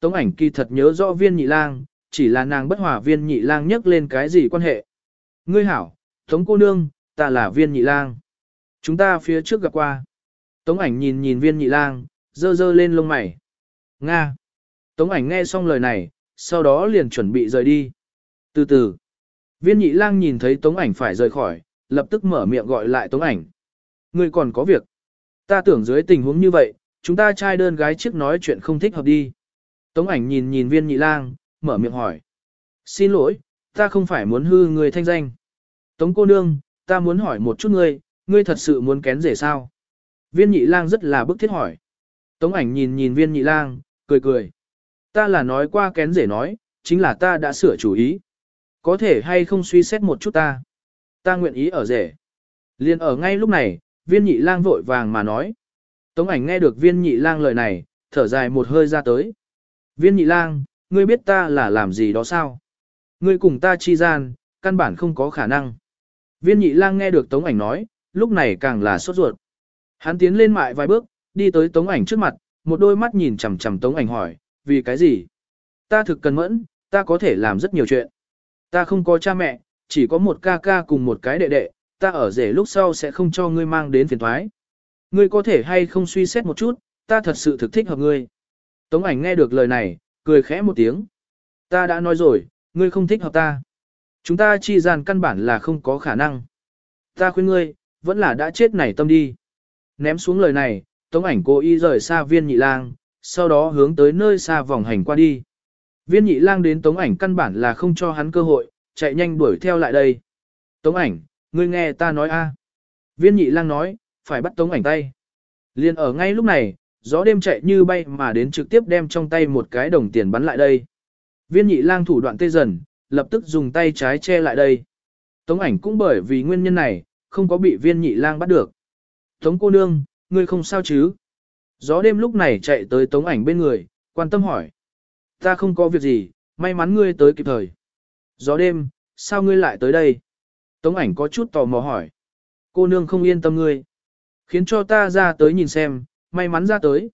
Tống ảnh kỳ thật nhớ rõ viên nhị lang, chỉ là nàng bất hòa viên nhị lang nhắc lên cái gì quan hệ. Ngươi hảo, Tống cô nương, ta là viên nhị lang. Chúng ta phía trước gặp qua. Tống ảnh nhìn nhìn viên nhị lang, dơ dơ lên lông mày. Nga. Tống ảnh nghe xong lời này, sau đó liền chuẩn bị rời đi. Từ từ, viên nhị lang nhìn thấy tống ảnh phải rời khỏi, lập tức mở miệng gọi lại tống ảnh. Ngươi còn có việc. Ta tưởng dưới tình huống như vậy, chúng ta trai đơn gái trước nói chuyện không thích hợp đi. Tống ảnh nhìn nhìn viên nhị lang, mở miệng hỏi. Xin lỗi, ta không phải muốn hư người thanh danh. Tống cô nương, ta muốn hỏi một chút ngươi, ngươi thật sự muốn kén rể sao? Viên nhị lang rất là bức thiết hỏi. Tống ảnh nhìn nhìn viên nhị lang, cười cười. Ta là nói qua kén rể nói, chính là ta đã sửa chủ ý. Có thể hay không suy xét một chút ta. Ta nguyện ý ở rể. Liên ở ngay lúc này, viên nhị lang vội vàng mà nói. Tống ảnh nghe được viên nhị lang lời này, thở dài một hơi ra tới. Viên nhị lang, ngươi biết ta là làm gì đó sao? Ngươi cùng ta chi gian, căn bản không có khả năng. Viên nhị lang nghe được tống ảnh nói, lúc này càng là sốt ruột. Hắn tiến lên mại vài bước, đi tới tống ảnh trước mặt, một đôi mắt nhìn chằm chằm tống ảnh hỏi, vì cái gì? Ta thực cần mẫn, ta có thể làm rất nhiều chuyện. Ta không có cha mẹ, chỉ có một ca ca cùng một cái đệ đệ, ta ở rể lúc sau sẽ không cho ngươi mang đến phiền toái. Ngươi có thể hay không suy xét một chút, ta thật sự thực thích hợp ngươi. Tống ảnh nghe được lời này, cười khẽ một tiếng. Ta đã nói rồi, ngươi không thích hợp ta. Chúng ta chi gian căn bản là không có khả năng. Ta khuyên ngươi, vẫn là đã chết nảy tâm đi. Ném xuống lời này, tống ảnh cố ý rời xa viên nhị lang, sau đó hướng tới nơi xa vòng hành qua đi. Viên nhị lang đến tống ảnh căn bản là không cho hắn cơ hội, chạy nhanh đuổi theo lại đây. Tống ảnh, ngươi nghe ta nói a. Viên nhị lang nói, phải bắt tống ảnh tay. Liên ở ngay lúc này, gió đêm chạy như bay mà đến trực tiếp đem trong tay một cái đồng tiền bắn lại đây. Viên nhị lang thủ đoạn tê dần, lập tức dùng tay trái che lại đây. Tống ảnh cũng bởi vì nguyên nhân này, không có bị viên nhị lang bắt được. Tống cô nương, ngươi không sao chứ? Gió đêm lúc này chạy tới tống ảnh bên người, quan tâm hỏi. Ta không có việc gì, may mắn ngươi tới kịp thời. Gió đêm, sao ngươi lại tới đây? Tống ảnh có chút tò mò hỏi. Cô nương không yên tâm ngươi. Khiến cho ta ra tới nhìn xem, may mắn ra tới.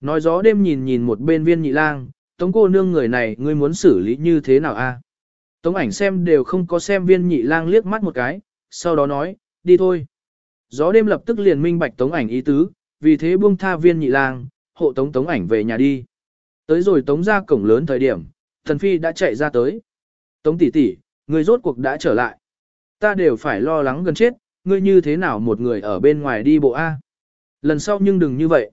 Nói gió đêm nhìn nhìn một bên viên nhị lang, tống cô nương người này ngươi muốn xử lý như thế nào a? Tống ảnh xem đều không có xem viên nhị lang liếc mắt một cái, sau đó nói, đi thôi. Gió đêm lập tức liền minh bạch tống ảnh ý tứ, vì thế buông tha viên nhị lang, hộ tống tống ảnh về nhà đi. Tới rồi tống ra cổng lớn thời điểm, thần phi đã chạy ra tới. Tống tỷ tỷ, người rốt cuộc đã trở lại. Ta đều phải lo lắng gần chết, ngươi như thế nào một người ở bên ngoài đi bộ A. Lần sau nhưng đừng như vậy.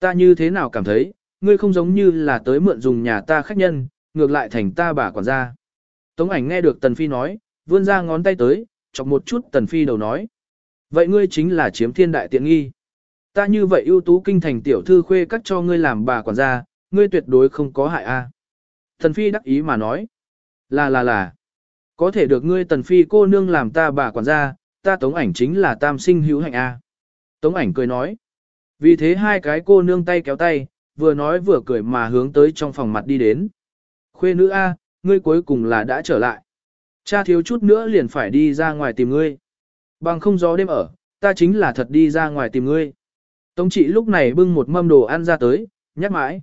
Ta như thế nào cảm thấy, ngươi không giống như là tới mượn dùng nhà ta khách nhân, ngược lại thành ta bà quản gia. Tống ảnh nghe được Tần Phi nói, vươn ra ngón tay tới, chọc một chút Tần Phi đầu nói. Vậy ngươi chính là chiếm thiên đại tiện nghi. Ta như vậy ưu tú kinh thành tiểu thư khuê cắt cho ngươi làm bà quản gia, ngươi tuyệt đối không có hại a. Tần Phi đắc ý mà nói. Là là là. Có thể được ngươi Tần Phi cô nương làm ta bà quản gia, ta tống ảnh chính là tam sinh hữu hạnh a. Tống ảnh cười nói. Vì thế hai cái cô nương tay kéo tay, vừa nói vừa cười mà hướng tới trong phòng mặt đi đến. Khuê nữ A, ngươi cuối cùng là đã trở lại. Cha thiếu chút nữa liền phải đi ra ngoài tìm ngươi. Bằng không gió đêm ở, ta chính là thật đi ra ngoài tìm ngươi. Tống trị lúc này bưng một mâm đồ ăn ra tới, nhắc mãi.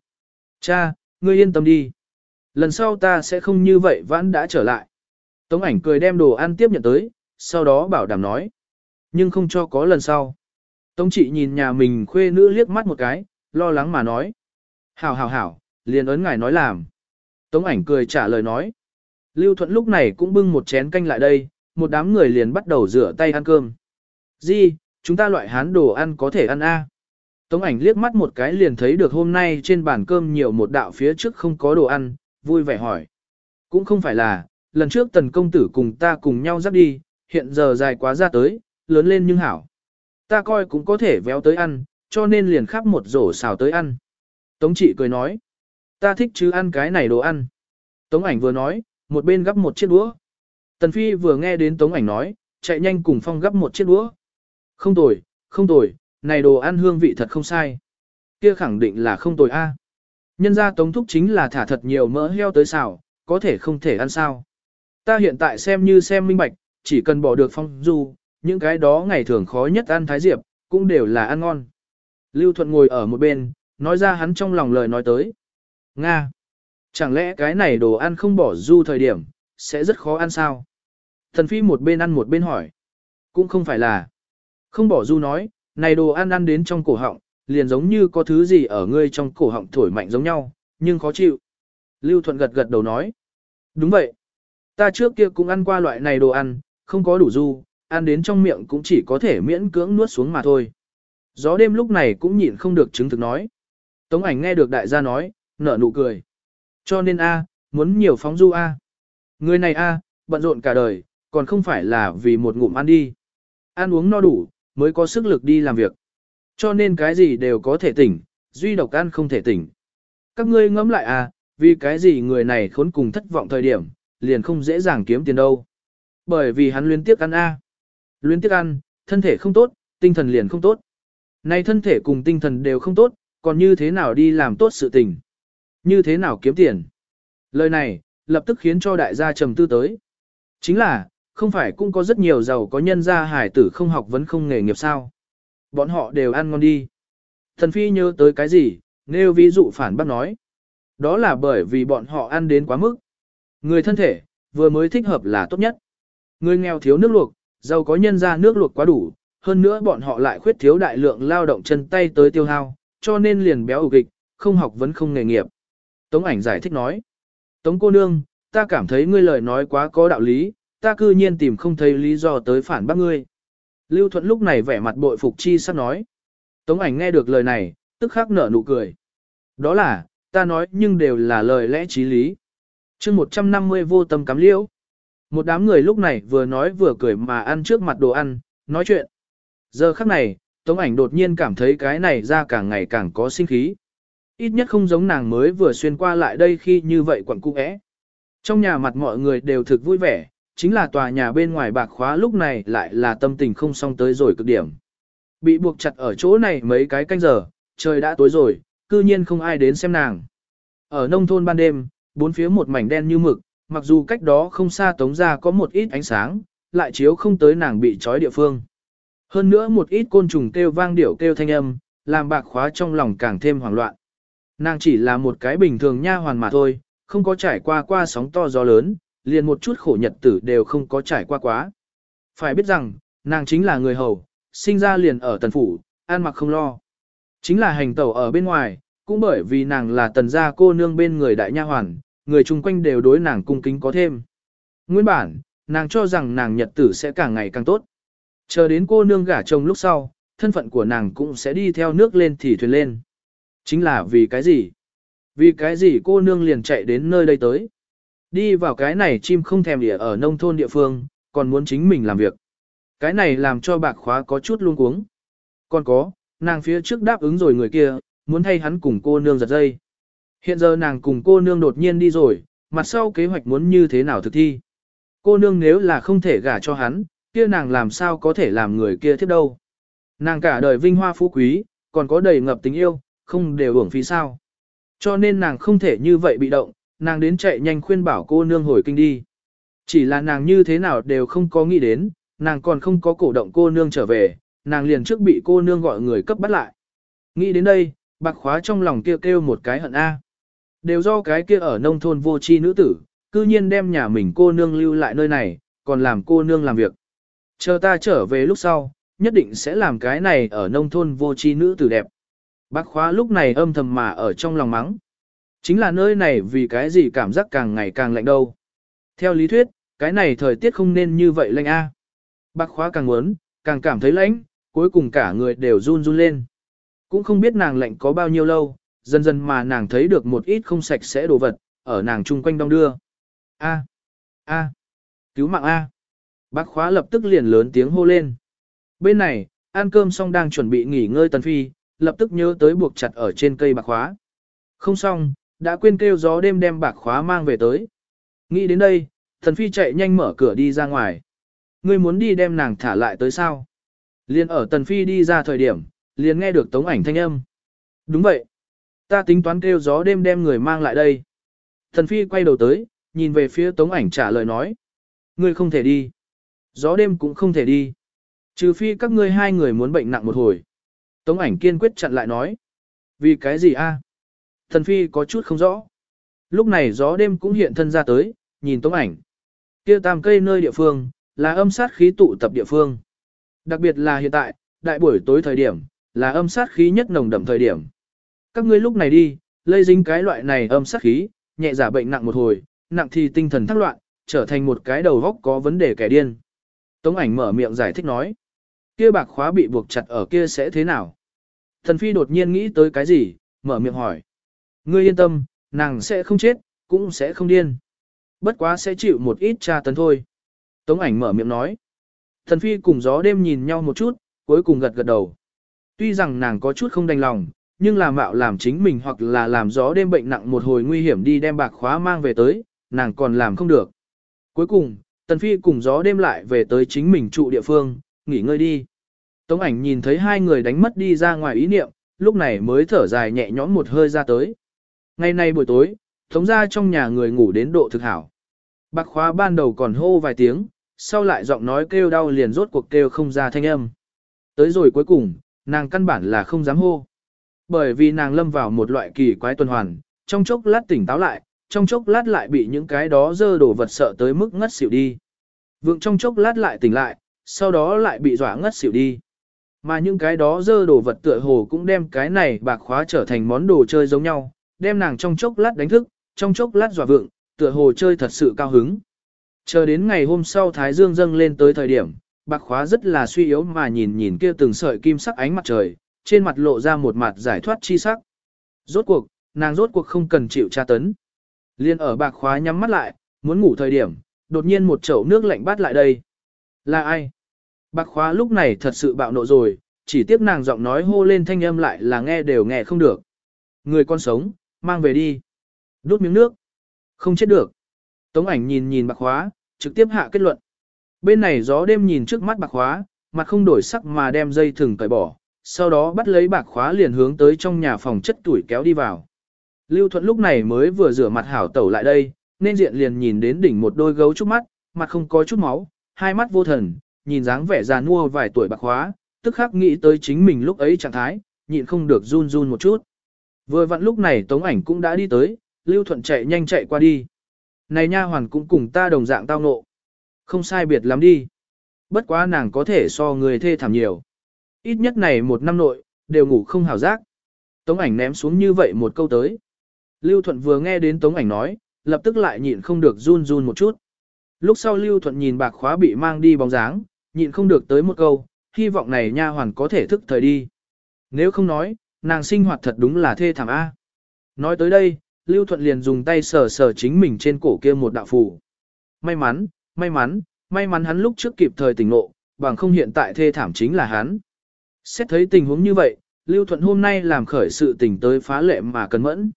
Cha, ngươi yên tâm đi. Lần sau ta sẽ không như vậy vẫn đã trở lại. Tống ảnh cười đem đồ ăn tiếp nhận tới, sau đó bảo đảm nói. Nhưng không cho có lần sau. Tống trị nhìn nhà mình khuê nữ liếc mắt một cái, lo lắng mà nói. Hảo hảo hảo, liền ấn ngài nói làm. Tống ảnh cười trả lời nói. Lưu Thuận lúc này cũng bưng một chén canh lại đây, một đám người liền bắt đầu rửa tay ăn cơm. Di, chúng ta loại hán đồ ăn có thể ăn a. Tống ảnh liếc mắt một cái liền thấy được hôm nay trên bàn cơm nhiều một đạo phía trước không có đồ ăn, vui vẻ hỏi. Cũng không phải là, lần trước tần công tử cùng ta cùng nhau dắt đi, hiện giờ dài quá ra tới, lớn lên nhưng hảo. Ta coi cũng có thể véo tới ăn, cho nên liền khắp một rổ xào tới ăn. Tống trị cười nói, ta thích chứ ăn cái này đồ ăn. Tống ảnh vừa nói, một bên gắp một chiếc đũa. Tần Phi vừa nghe đến Tống ảnh nói, chạy nhanh cùng Phong gắp một chiếc đũa. Không tồi, không tồi, này đồ ăn hương vị thật không sai. Kia khẳng định là không tồi a. À. Nhân ra Tống Thúc chính là thả thật nhiều mỡ heo tới xào, có thể không thể ăn sao. Ta hiện tại xem như xem minh bạch, chỉ cần bỏ được Phong Du, những cái đó ngày thường khó nhất ăn thái diệp, cũng đều là ăn ngon. Lưu Thuận ngồi ở một bên, nói ra hắn trong lòng lời nói tới. Nga, Chẳng lẽ cái này đồ ăn không bỏ du thời điểm, sẽ rất khó ăn sao? Thần phi một bên ăn một bên hỏi. Cũng không phải là. Không bỏ du nói, này đồ ăn ăn đến trong cổ họng, liền giống như có thứ gì ở ngươi trong cổ họng thổi mạnh giống nhau, nhưng khó chịu. Lưu Thuận gật gật đầu nói. Đúng vậy. Ta trước kia cũng ăn qua loại này đồ ăn, không có đủ du, ăn đến trong miệng cũng chỉ có thể miễn cưỡng nuốt xuống mà thôi. Gió đêm lúc này cũng nhịn không được chứng thực nói. Tống ảnh nghe được đại gia nói, nở nụ cười. Cho nên A, muốn nhiều phóng du A. Người này A, bận rộn cả đời, còn không phải là vì một ngụm ăn đi. Ăn uống no đủ, mới có sức lực đi làm việc. Cho nên cái gì đều có thể tỉnh, duy độc ăn không thể tỉnh. Các ngươi ngẫm lại à, vì cái gì người này khốn cùng thất vọng thời điểm, liền không dễ dàng kiếm tiền đâu. Bởi vì hắn liên tiếp ăn a. Luyến tiếc ăn, thân thể không tốt, tinh thần liền không tốt. Nay thân thể cùng tinh thần đều không tốt, còn như thế nào đi làm tốt sự tình? Như thế nào kiếm tiền? Lời này, lập tức khiến cho đại gia trầm tư tới. Chính là, không phải cũng có rất nhiều giàu có nhân gia hải tử không học vấn không nghề nghiệp sao. Bọn họ đều ăn ngon đi. Thần Phi nhớ tới cái gì, nêu ví dụ phản bác nói. Đó là bởi vì bọn họ ăn đến quá mức. Người thân thể, vừa mới thích hợp là tốt nhất. Người nghèo thiếu nước luộc, giàu có nhân ra nước luộc quá đủ, hơn nữa bọn họ lại khuyết thiếu đại lượng lao động chân tay tới tiêu hao, cho nên liền béo ủ kịch, không học vẫn không nghề nghiệp. Tống ảnh giải thích nói. Tống cô nương, ta cảm thấy ngươi lời nói quá có đạo lý, ta cư nhiên tìm không thấy lý do tới phản bác ngươi. Lưu Thuận lúc này vẻ mặt bội phục chi sắp nói. Tống ảnh nghe được lời này, tức khắc nở nụ cười. Đó là, ta nói nhưng đều là lời lẽ trí lý. chương 150 vô tâm cắm liễu. Một đám người lúc này vừa nói vừa cười mà ăn trước mặt đồ ăn, nói chuyện. Giờ khắc này, Tống ảnh đột nhiên cảm thấy cái này ra càng ngày càng có sinh khí. Ít nhất không giống nàng mới vừa xuyên qua lại đây khi như vậy quẩn cung ẽ. Trong nhà mặt mọi người đều thực vui vẻ, chính là tòa nhà bên ngoài bạc khóa lúc này lại là tâm tình không xong tới rồi cực điểm. Bị buộc chặt ở chỗ này mấy cái canh giờ, trời đã tối rồi, cư nhiên không ai đến xem nàng. Ở nông thôn ban đêm, bốn phía một mảnh đen như mực, mặc dù cách đó không xa tống ra có một ít ánh sáng, lại chiếu không tới nàng bị trói địa phương. Hơn nữa một ít côn trùng kêu vang điệu kêu thanh âm, làm bạc khóa trong lòng càng thêm hoảng loạn. Nàng chỉ là một cái bình thường nha hoàn mà thôi, không có trải qua qua sóng to gió lớn, liền một chút khổ nhật tử đều không có trải qua quá. Phải biết rằng, nàng chính là người hầu, sinh ra liền ở tần phủ, an mặc không lo. Chính là hành tẩu ở bên ngoài, cũng bởi vì nàng là tần gia cô nương bên người đại nha hoàn, người chung quanh đều đối nàng cung kính có thêm. Nguyên bản, nàng cho rằng nàng nhật tử sẽ càng ngày càng tốt. Chờ đến cô nương gả chồng lúc sau, thân phận của nàng cũng sẽ đi theo nước lên thì thuyền lên. Chính là vì cái gì? Vì cái gì cô nương liền chạy đến nơi đây tới? Đi vào cái này chim không thèm địa ở nông thôn địa phương, còn muốn chính mình làm việc. Cái này làm cho bạc khóa có chút luống cuống. Còn có, nàng phía trước đáp ứng rồi người kia, muốn thay hắn cùng cô nương giật dây. Hiện giờ nàng cùng cô nương đột nhiên đi rồi, mặt sau kế hoạch muốn như thế nào thực thi. Cô nương nếu là không thể gả cho hắn, kia nàng làm sao có thể làm người kia tiếp đâu. Nàng cả đời vinh hoa phú quý, còn có đầy ngập tình yêu, không đều hưởng phí sao. Cho nên nàng không thể như vậy bị động, nàng đến chạy nhanh khuyên bảo cô nương hồi kinh đi. Chỉ là nàng như thế nào đều không có nghĩ đến, nàng còn không có cổ động cô nương trở về, nàng liền trước bị cô nương gọi người cấp bắt lại. Nghĩ đến đây, bạc khóa trong lòng kêu kêu một cái hận A. Đều do cái kia ở nông thôn vô tri nữ tử, cư nhiên đem nhà mình cô nương lưu lại nơi này, còn làm cô nương làm việc. Chờ ta trở về lúc sau, nhất định sẽ làm cái này ở nông thôn vô tri nữ tử đẹp. Bác khóa lúc này âm thầm mà ở trong lòng mắng. Chính là nơi này vì cái gì cảm giác càng ngày càng lạnh đâu. Theo lý thuyết, cái này thời tiết không nên như vậy lạnh a. Bác khóa càng muốn, càng cảm thấy lạnh, cuối cùng cả người đều run run lên. Cũng không biết nàng lạnh có bao nhiêu lâu, dần dần mà nàng thấy được một ít không sạch sẽ đồ vật, ở nàng chung quanh đông đưa. A, a, cứu mạng A. Bác khóa lập tức liền lớn tiếng hô lên. Bên này, ăn cơm xong đang chuẩn bị nghỉ ngơi tần phi, lập tức nhớ tới buộc chặt ở trên cây bạc khóa. Không xong, đã quên kêu gió đêm đem bạc khóa mang về tới. Nghĩ đến đây, tần phi chạy nhanh mở cửa đi ra ngoài. Ngươi muốn đi đem nàng thả lại tới sao? Liên ở tần phi đi ra thời điểm, liền nghe được tống ảnh thanh âm. Đúng vậy. Ta tính toán kêu gió đêm đem người mang lại đây. Thần phi quay đầu tới, nhìn về phía tống ảnh trả lời nói. Ngươi không thể đi. Gió đêm cũng không thể đi. Trừ phi các ngươi hai người muốn bệnh nặng một hồi. Tống ảnh kiên quyết chặn lại nói. Vì cái gì a? Thần phi có chút không rõ. Lúc này gió đêm cũng hiện thân ra tới, nhìn tống ảnh. Kia tam cây nơi địa phương, là âm sát khí tụ tập địa phương. Đặc biệt là hiện tại, đại buổi tối thời điểm, là âm sát khí nhất nồng đậm thời điểm. Các ngươi lúc này đi, lây dính cái loại này âm sát khí, nhẹ giả bệnh nặng một hồi, nặng thì tinh thần thắc loạn, trở thành một cái đầu góc có vấn đề kẻ điên. Tống ảnh mở miệng giải thích nói. Kia bạc khóa bị buộc chặt ở kia sẽ thế nào? Thần phi đột nhiên nghĩ tới cái gì, mở miệng hỏi. Ngươi yên tâm, nàng sẽ không chết, cũng sẽ không điên. Bất quá sẽ chịu một ít tra tấn thôi. Tống ảnh mở miệng nói. Thần phi cùng gió đêm nhìn nhau một chút, cuối cùng gật gật đầu. Tuy rằng nàng có chút không đành lòng, nhưng làm mạo làm chính mình hoặc là làm gió đêm bệnh nặng một hồi nguy hiểm đi đem bạc khóa mang về tới, nàng còn làm không được. Cuối cùng, Tần Phi cùng gió đêm lại về tới chính mình trụ địa phương, nghỉ ngơi đi. Tống ảnh nhìn thấy hai người đánh mất đi ra ngoài ý niệm, lúc này mới thở dài nhẹ nhõm một hơi ra tới. Ngày nay buổi tối, tống ra trong nhà người ngủ đến độ thực hảo. Bạc khóa ban đầu còn hô vài tiếng, sau lại giọng nói kêu đau liền rốt cuộc kêu không ra thanh âm. Tới rồi cuối cùng, nàng căn bản là không dám hô. Bởi vì nàng lâm vào một loại kỳ quái tuần hoàn, trong chốc lát tỉnh táo lại, trong chốc lát lại bị những cái đó dơ đổ vật sợ tới mức ngất xỉu đi. Vượng trong chốc lát lại tỉnh lại, sau đó lại bị dọa ngất xỉu đi. Mà những cái đó dơ đồ vật tựa hồ cũng đem cái này bạc khóa trở thành món đồ chơi giống nhau, đem nàng trong chốc lát đánh thức, trong chốc lát dọa vượng, tựa hồ chơi thật sự cao hứng. Chờ đến ngày hôm sau Thái Dương dâng lên tới thời điểm, bạc khóa rất là suy yếu mà nhìn nhìn kia từng sợi kim sắc ánh mặt trời, trên mặt lộ ra một mặt giải thoát chi sắc. Rốt cuộc, nàng rốt cuộc không cần chịu tra tấn. Liên ở bạc khóa nhắm mắt lại, muốn ngủ thời điểm, đột nhiên một chậu nước lạnh bắt lại đây. Là ai? Bạc khóa lúc này thật sự bạo nộ rồi, chỉ tiếc nàng giọng nói hô lên thanh âm lại là nghe đều nghe không được. Người con sống, mang về đi. Đút miếng nước. Không chết được. Tống ảnh nhìn nhìn bạc khóa, trực tiếp hạ kết luận. Bên này gió đêm nhìn trước mắt bạc khóa, mặt không đổi sắc mà đem dây thừng cởi bỏ, sau đó bắt lấy bạc khóa liền hướng tới trong nhà phòng chất tuổi kéo đi vào. Lưu Thuận lúc này mới vừa rửa mặt hảo tẩu lại đây, nên diện liền nhìn đến đỉnh một đôi gấu trúc mắt, mặt không có chút máu, hai mắt vô thần, nhìn dáng vẻ già nua vài tuổi bạc khóa, tức khắc nghĩ tới chính mình lúc ấy trạng thái, nhịn không được run run một chút. Vừa vặn lúc này Tống ảnh cũng đã đi tới, Lưu Thuận chạy nhanh chạy qua đi. Này nha hoàn cũng cùng ta đồng dạng tao ngộ. Không sai biệt lắm đi. Bất quá nàng có thể so người thê thảm nhiều. Ít nhất này một năm nội, đều ngủ không hảo giác. Tống ảnh ném xuống như vậy một câu tới. Lưu Thuận vừa nghe đến Tống ảnh nói, lập tức lại nhịn không được run run một chút. Lúc sau Lưu Thuận nhìn bạc khóa bị mang đi bóng dáng, nhịn không được tới một câu, hy vọng này nha hoàn có thể thức thời đi. Nếu không nói, nàng sinh hoạt thật đúng là thê thảm A. Nói tới đây, Lưu Thuận liền dùng tay sờ sờ chính mình trên cổ kia một đạo phù. May mắn, may mắn, may mắn hắn lúc trước kịp thời tỉnh ngộ, bằng không hiện tại thê thảm chính là hắn. Xét thấy tình huống như vậy, Lưu Thuận hôm nay làm khởi sự tình tới phá lệ mà cần mẫn.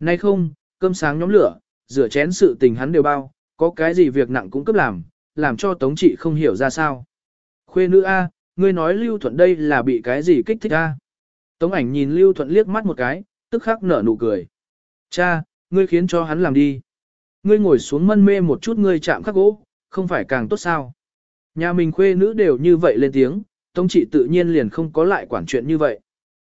Nay không, cơm sáng nhóm lửa, rửa chén sự tình hắn đều bao, có cái gì việc nặng cũng cấp làm, làm cho Tống trị không hiểu ra sao. Khuê nữ A, ngươi nói Lưu Thuận đây là bị cái gì kích thích A. Tống ảnh nhìn Lưu Thuận liếc mắt một cái, tức khắc nở nụ cười. Cha, ngươi khiến cho hắn làm đi. Ngươi ngồi xuống mân mê một chút ngươi chạm khắc gỗ, không phải càng tốt sao. Nhà mình khuê nữ đều như vậy lên tiếng, Tống trị tự nhiên liền không có lại quản chuyện như vậy.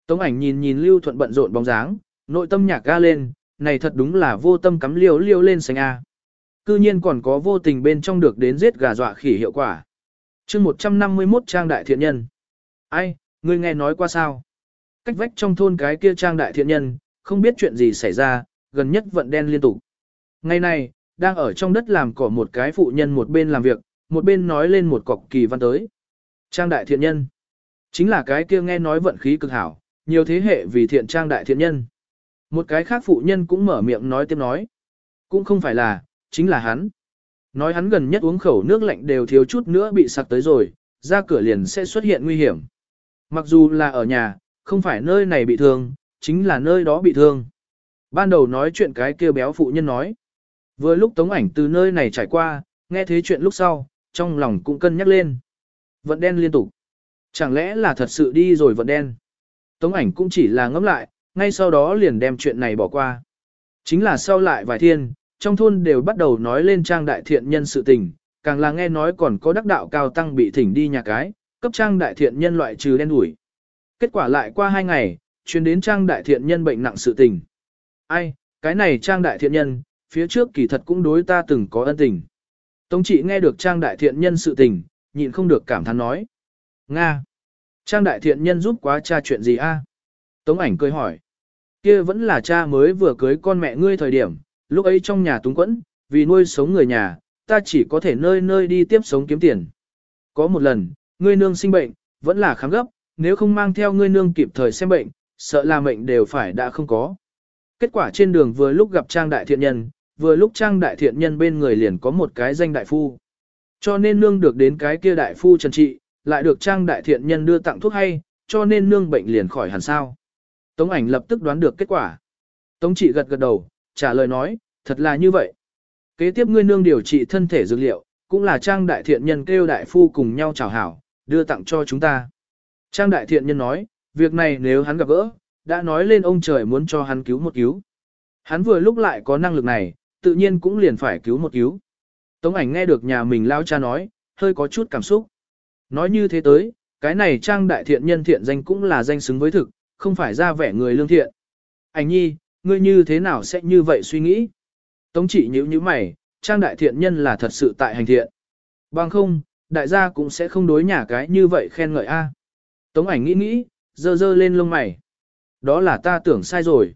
Tống ảnh nhìn nhìn Lưu Thuận bận rộn bóng dáng, nội tâm nhạc ga lên, này thật đúng là vô tâm cắm liêu liêu lên xanh A. Cư nhiên còn có vô tình bên trong được đến giết gà dọa khỉ hiệu quả. chương 151 trang đại thiện nhân. Ai, ngươi nghe nói qua sao? Cách vách trong thôn cái kia trang đại thiện nhân, không biết chuyện gì xảy ra, gần nhất vận đen liên tục. Ngày này, đang ở trong đất làm cỏ một cái phụ nhân một bên làm việc, một bên nói lên một cọc kỳ văn tới. Trang đại thiện nhân. Chính là cái kia nghe nói vận khí cực hảo, nhiều thế hệ vì thiện trang đại thiện nhân. Một cái khác phụ nhân cũng mở miệng nói tiếp nói. Cũng không phải là, chính là hắn. Nói hắn gần nhất uống khẩu nước lạnh đều thiếu chút nữa bị sặc tới rồi, ra cửa liền sẽ xuất hiện nguy hiểm. Mặc dù là ở nhà, không phải nơi này bị thương, chính là nơi đó bị thương. Ban đầu nói chuyện cái kia béo phụ nhân nói. Vừa lúc tống ảnh từ nơi này trải qua, nghe thế chuyện lúc sau, trong lòng cũng cân nhắc lên. Vận đen liên tục. Chẳng lẽ là thật sự đi rồi vận đen? Tống ảnh cũng chỉ là ngẫm lại, ngay sau đó liền đem chuyện này bỏ qua. Chính là sau lại vài thiên, trong thôn đều bắt đầu nói lên trang đại thiện nhân sự tình, càng là nghe nói còn có đắc đạo cao tăng bị thỉnh đi nhà cái, cấp trang đại thiện nhân loại trừ đen đuổi. Kết quả lại qua hai ngày, truyền đến trang đại thiện nhân bệnh nặng sự tình. Ai, cái này trang đại thiện nhân, phía trước kỳ thật cũng đối ta từng có ân tình. Tống trị nghe được trang đại thiện nhân sự tình, nhịn không được cảm thán nói. Nga! Trang đại thiện nhân giúp quá cha chuyện gì a? Tống ảnh cười hỏi. Kia vẫn là cha mới vừa cưới con mẹ ngươi thời điểm, lúc ấy trong nhà túng quẫn, vì nuôi sống người nhà, ta chỉ có thể nơi nơi đi tiếp sống kiếm tiền. Có một lần, ngươi nương sinh bệnh, vẫn là khám gấp, nếu không mang theo ngươi nương kịp thời xem bệnh, sợ là mệnh đều phải đã không có. Kết quả trên đường vừa lúc gặp Trang Đại Thiện Nhân, vừa lúc Trang Đại Thiện Nhân bên người liền có một cái danh đại phu. Cho nên nương được đến cái kia đại phu trần trị, lại được Trang Đại Thiện Nhân đưa tặng thuốc hay, cho nên nương bệnh liền khỏi hẳn sao. Tống ảnh lập tức đoán được kết quả. Tống trị gật gật đầu, trả lời nói, thật là như vậy. Kế tiếp ngươi nương điều trị thân thể dược liệu, cũng là Trang Đại Thiện Nhân kêu đại phu cùng nhau chào hảo, đưa tặng cho chúng ta. Trang Đại Thiện Nhân nói, việc này nếu hắn gặp gỡ, đã nói lên ông trời muốn cho hắn cứu một cứu. Hắn vừa lúc lại có năng lực này, tự nhiên cũng liền phải cứu một cứu. Tống ảnh nghe được nhà mình lao cha nói, hơi có chút cảm xúc. Nói như thế tới, cái này trang đại thiện nhân thiện danh cũng là danh xứng với thực, không phải ra vẻ người lương thiện. Ảnh nhi, ngươi như thế nào sẽ như vậy suy nghĩ? Tống chỉ nhíu như mày, trang đại thiện nhân là thật sự tại hành thiện. Bằng không, đại gia cũng sẽ không đối nhà cái như vậy khen ngợi a. Tống ảnh nghĩ nghĩ, dơ dơ lên lông mày. Đó là ta tưởng sai rồi.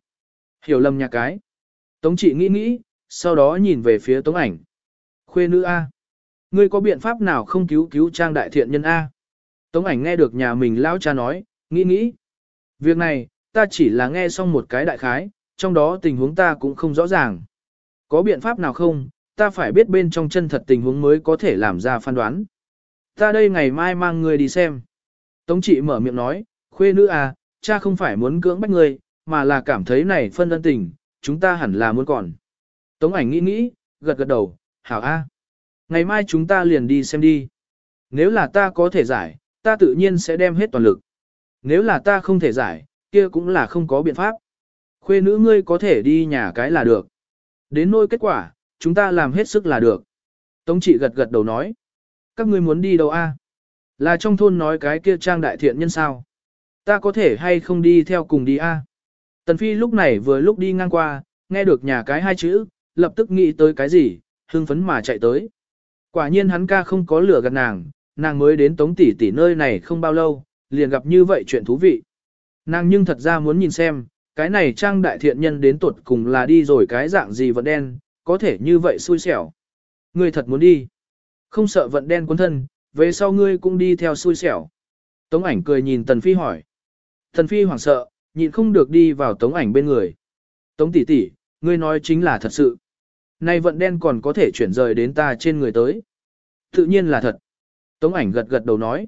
Hiểu lầm nhà cái. Tống chỉ nghĩ nghĩ, sau đó nhìn về phía tống ảnh. Khuê nữ A. Ngươi có biện pháp nào không cứu cứu trang đại thiện nhân A? Tống ảnh nghe được nhà mình lão cha nói, nghĩ nghĩ. Việc này, ta chỉ là nghe xong một cái đại khái, trong đó tình huống ta cũng không rõ ràng. Có biện pháp nào không, ta phải biết bên trong chân thật tình huống mới có thể làm ra phán đoán. Ta đây ngày mai mang người đi xem. Tống trị mở miệng nói, khuê nữ à, cha không phải muốn cưỡng bách người, mà là cảm thấy này phân ân tình, chúng ta hẳn là muốn còn. Tống ảnh nghĩ nghĩ, gật gật đầu, hảo a. Ngày mai chúng ta liền đi xem đi. Nếu là ta có thể giải, ta tự nhiên sẽ đem hết toàn lực. Nếu là ta không thể giải, kia cũng là không có biện pháp. Khuê nữ ngươi có thể đi nhà cái là được. Đến nôi kết quả, chúng ta làm hết sức là được. Tống trị gật gật đầu nói. Các ngươi muốn đi đâu a? Là trong thôn nói cái kia trang đại thiện nhân sao? Ta có thể hay không đi theo cùng đi a? Tần Phi lúc này vừa lúc đi ngang qua, nghe được nhà cái hai chữ, lập tức nghĩ tới cái gì, hưng phấn mà chạy tới. Quả nhiên hắn ca không có lửa gạt nàng, nàng mới đến tống tỷ tỷ nơi này không bao lâu, liền gặp như vậy chuyện thú vị. Nàng nhưng thật ra muốn nhìn xem, cái này trang đại thiện nhân đến tuột cùng là đi rồi cái dạng gì vận đen, có thể như vậy xui xẻo. Ngươi thật muốn đi. Không sợ vận đen cuốn thân, về sau ngươi cũng đi theo xui xẻo. Tống ảnh cười nhìn Tần Phi hỏi. Tần Phi hoảng sợ, nhịn không được đi vào tống ảnh bên người. Tống tỷ tỷ, ngươi nói chính là thật sự. Nay vận đen còn có thể chuyển rời đến ta trên người tới. Tự nhiên là thật. Tống ảnh gật gật đầu nói.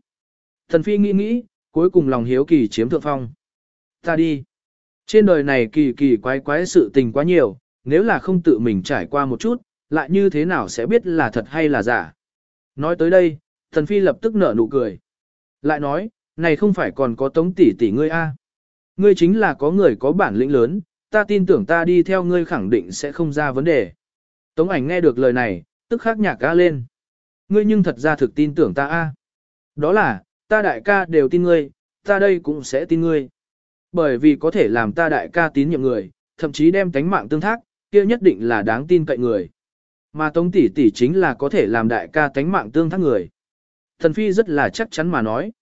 Thần phi nghĩ nghĩ, cuối cùng lòng hiếu kỳ chiếm thượng phong. Ta đi. Trên đời này kỳ kỳ quái quái sự tình quá nhiều, nếu là không tự mình trải qua một chút, lại như thế nào sẽ biết là thật hay là giả. Nói tới đây, thần phi lập tức nở nụ cười. Lại nói, này không phải còn có tống tỷ tỷ ngươi a? Ngươi chính là có người có bản lĩnh lớn, ta tin tưởng ta đi theo ngươi khẳng định sẽ không ra vấn đề. Tống ảnh nghe được lời này, tức khắc nhạc ca lên. Ngươi nhưng thật ra thực tin tưởng ta a. Đó là, ta đại ca đều tin ngươi, ta đây cũng sẽ tin ngươi. Bởi vì có thể làm ta đại ca tín nhiệm người, thậm chí đem tánh mạng tương thác, kia nhất định là đáng tin cậy người. Mà Tống tỷ tỷ chính là có thể làm đại ca tánh mạng tương thác người. Thần Phi rất là chắc chắn mà nói.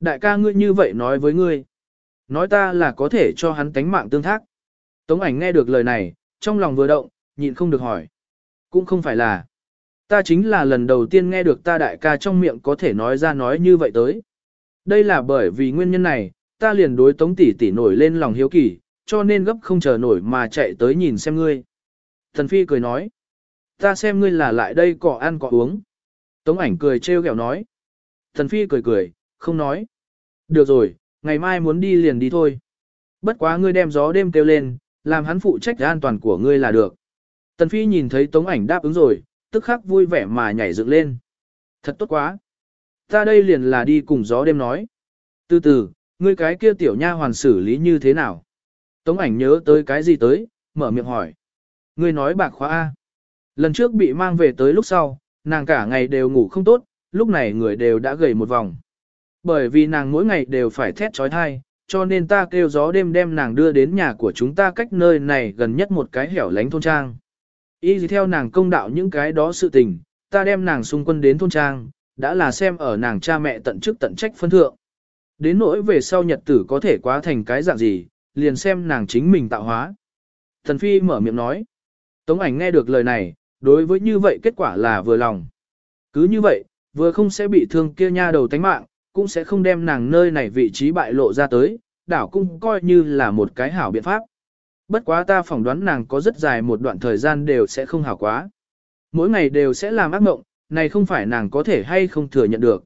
Đại ca ngươi như vậy nói với ngươi. Nói ta là có thể cho hắn tánh mạng tương thác. Tống ảnh nghe được lời này, trong lòng vừa động, nhịn không được hỏi. Cũng không phải là. Ta chính là lần đầu tiên nghe được ta đại ca trong miệng có thể nói ra nói như vậy tới. Đây là bởi vì nguyên nhân này, ta liền đối tống tỷ tỷ nổi lên lòng hiếu kỳ, cho nên gấp không chờ nổi mà chạy tới nhìn xem ngươi. Thần Phi cười nói. Ta xem ngươi là lại đây cỏ ăn cỏ uống. Tống ảnh cười trêu ghẹo nói. Thần Phi cười cười, không nói. Được rồi, ngày mai muốn đi liền đi thôi. Bất quá ngươi đem gió đêm kêu lên, làm hắn phụ trách an toàn của ngươi là được. Tần Phi nhìn thấy tống ảnh đáp ứng rồi, tức khắc vui vẻ mà nhảy dựng lên. Thật tốt quá. Ta đây liền là đi cùng gió đêm nói. Từ từ, ngươi cái kia tiểu nha hoàn xử lý như thế nào? Tống ảnh nhớ tới cái gì tới, mở miệng hỏi. Ngươi nói bạc khóa A. Lần trước bị mang về tới lúc sau, nàng cả ngày đều ngủ không tốt, lúc này người đều đã gầy một vòng. Bởi vì nàng mỗi ngày đều phải thét trói thai, cho nên ta kêu gió đêm đem nàng đưa đến nhà của chúng ta cách nơi này gần nhất một cái hẻo lánh thôn trang. Y gì theo nàng công đạo những cái đó sự tình, ta đem nàng xung quân đến thôn trang, đã là xem ở nàng cha mẹ tận chức tận trách phân thượng. Đến nỗi về sau nhật tử có thể quá thành cái dạng gì, liền xem nàng chính mình tạo hóa. Thần Phi mở miệng nói. Tống ảnh nghe được lời này, đối với như vậy kết quả là vừa lòng. Cứ như vậy, vừa không sẽ bị thương kia nha đầu tánh mạng, cũng sẽ không đem nàng nơi này vị trí bại lộ ra tới, đảo cũng coi như là một cái hảo biện pháp. Bất quá ta phỏng đoán nàng có rất dài một đoạn thời gian đều sẽ không hảo quá. Mỗi ngày đều sẽ làm ác mộng, này không phải nàng có thể hay không thừa nhận được.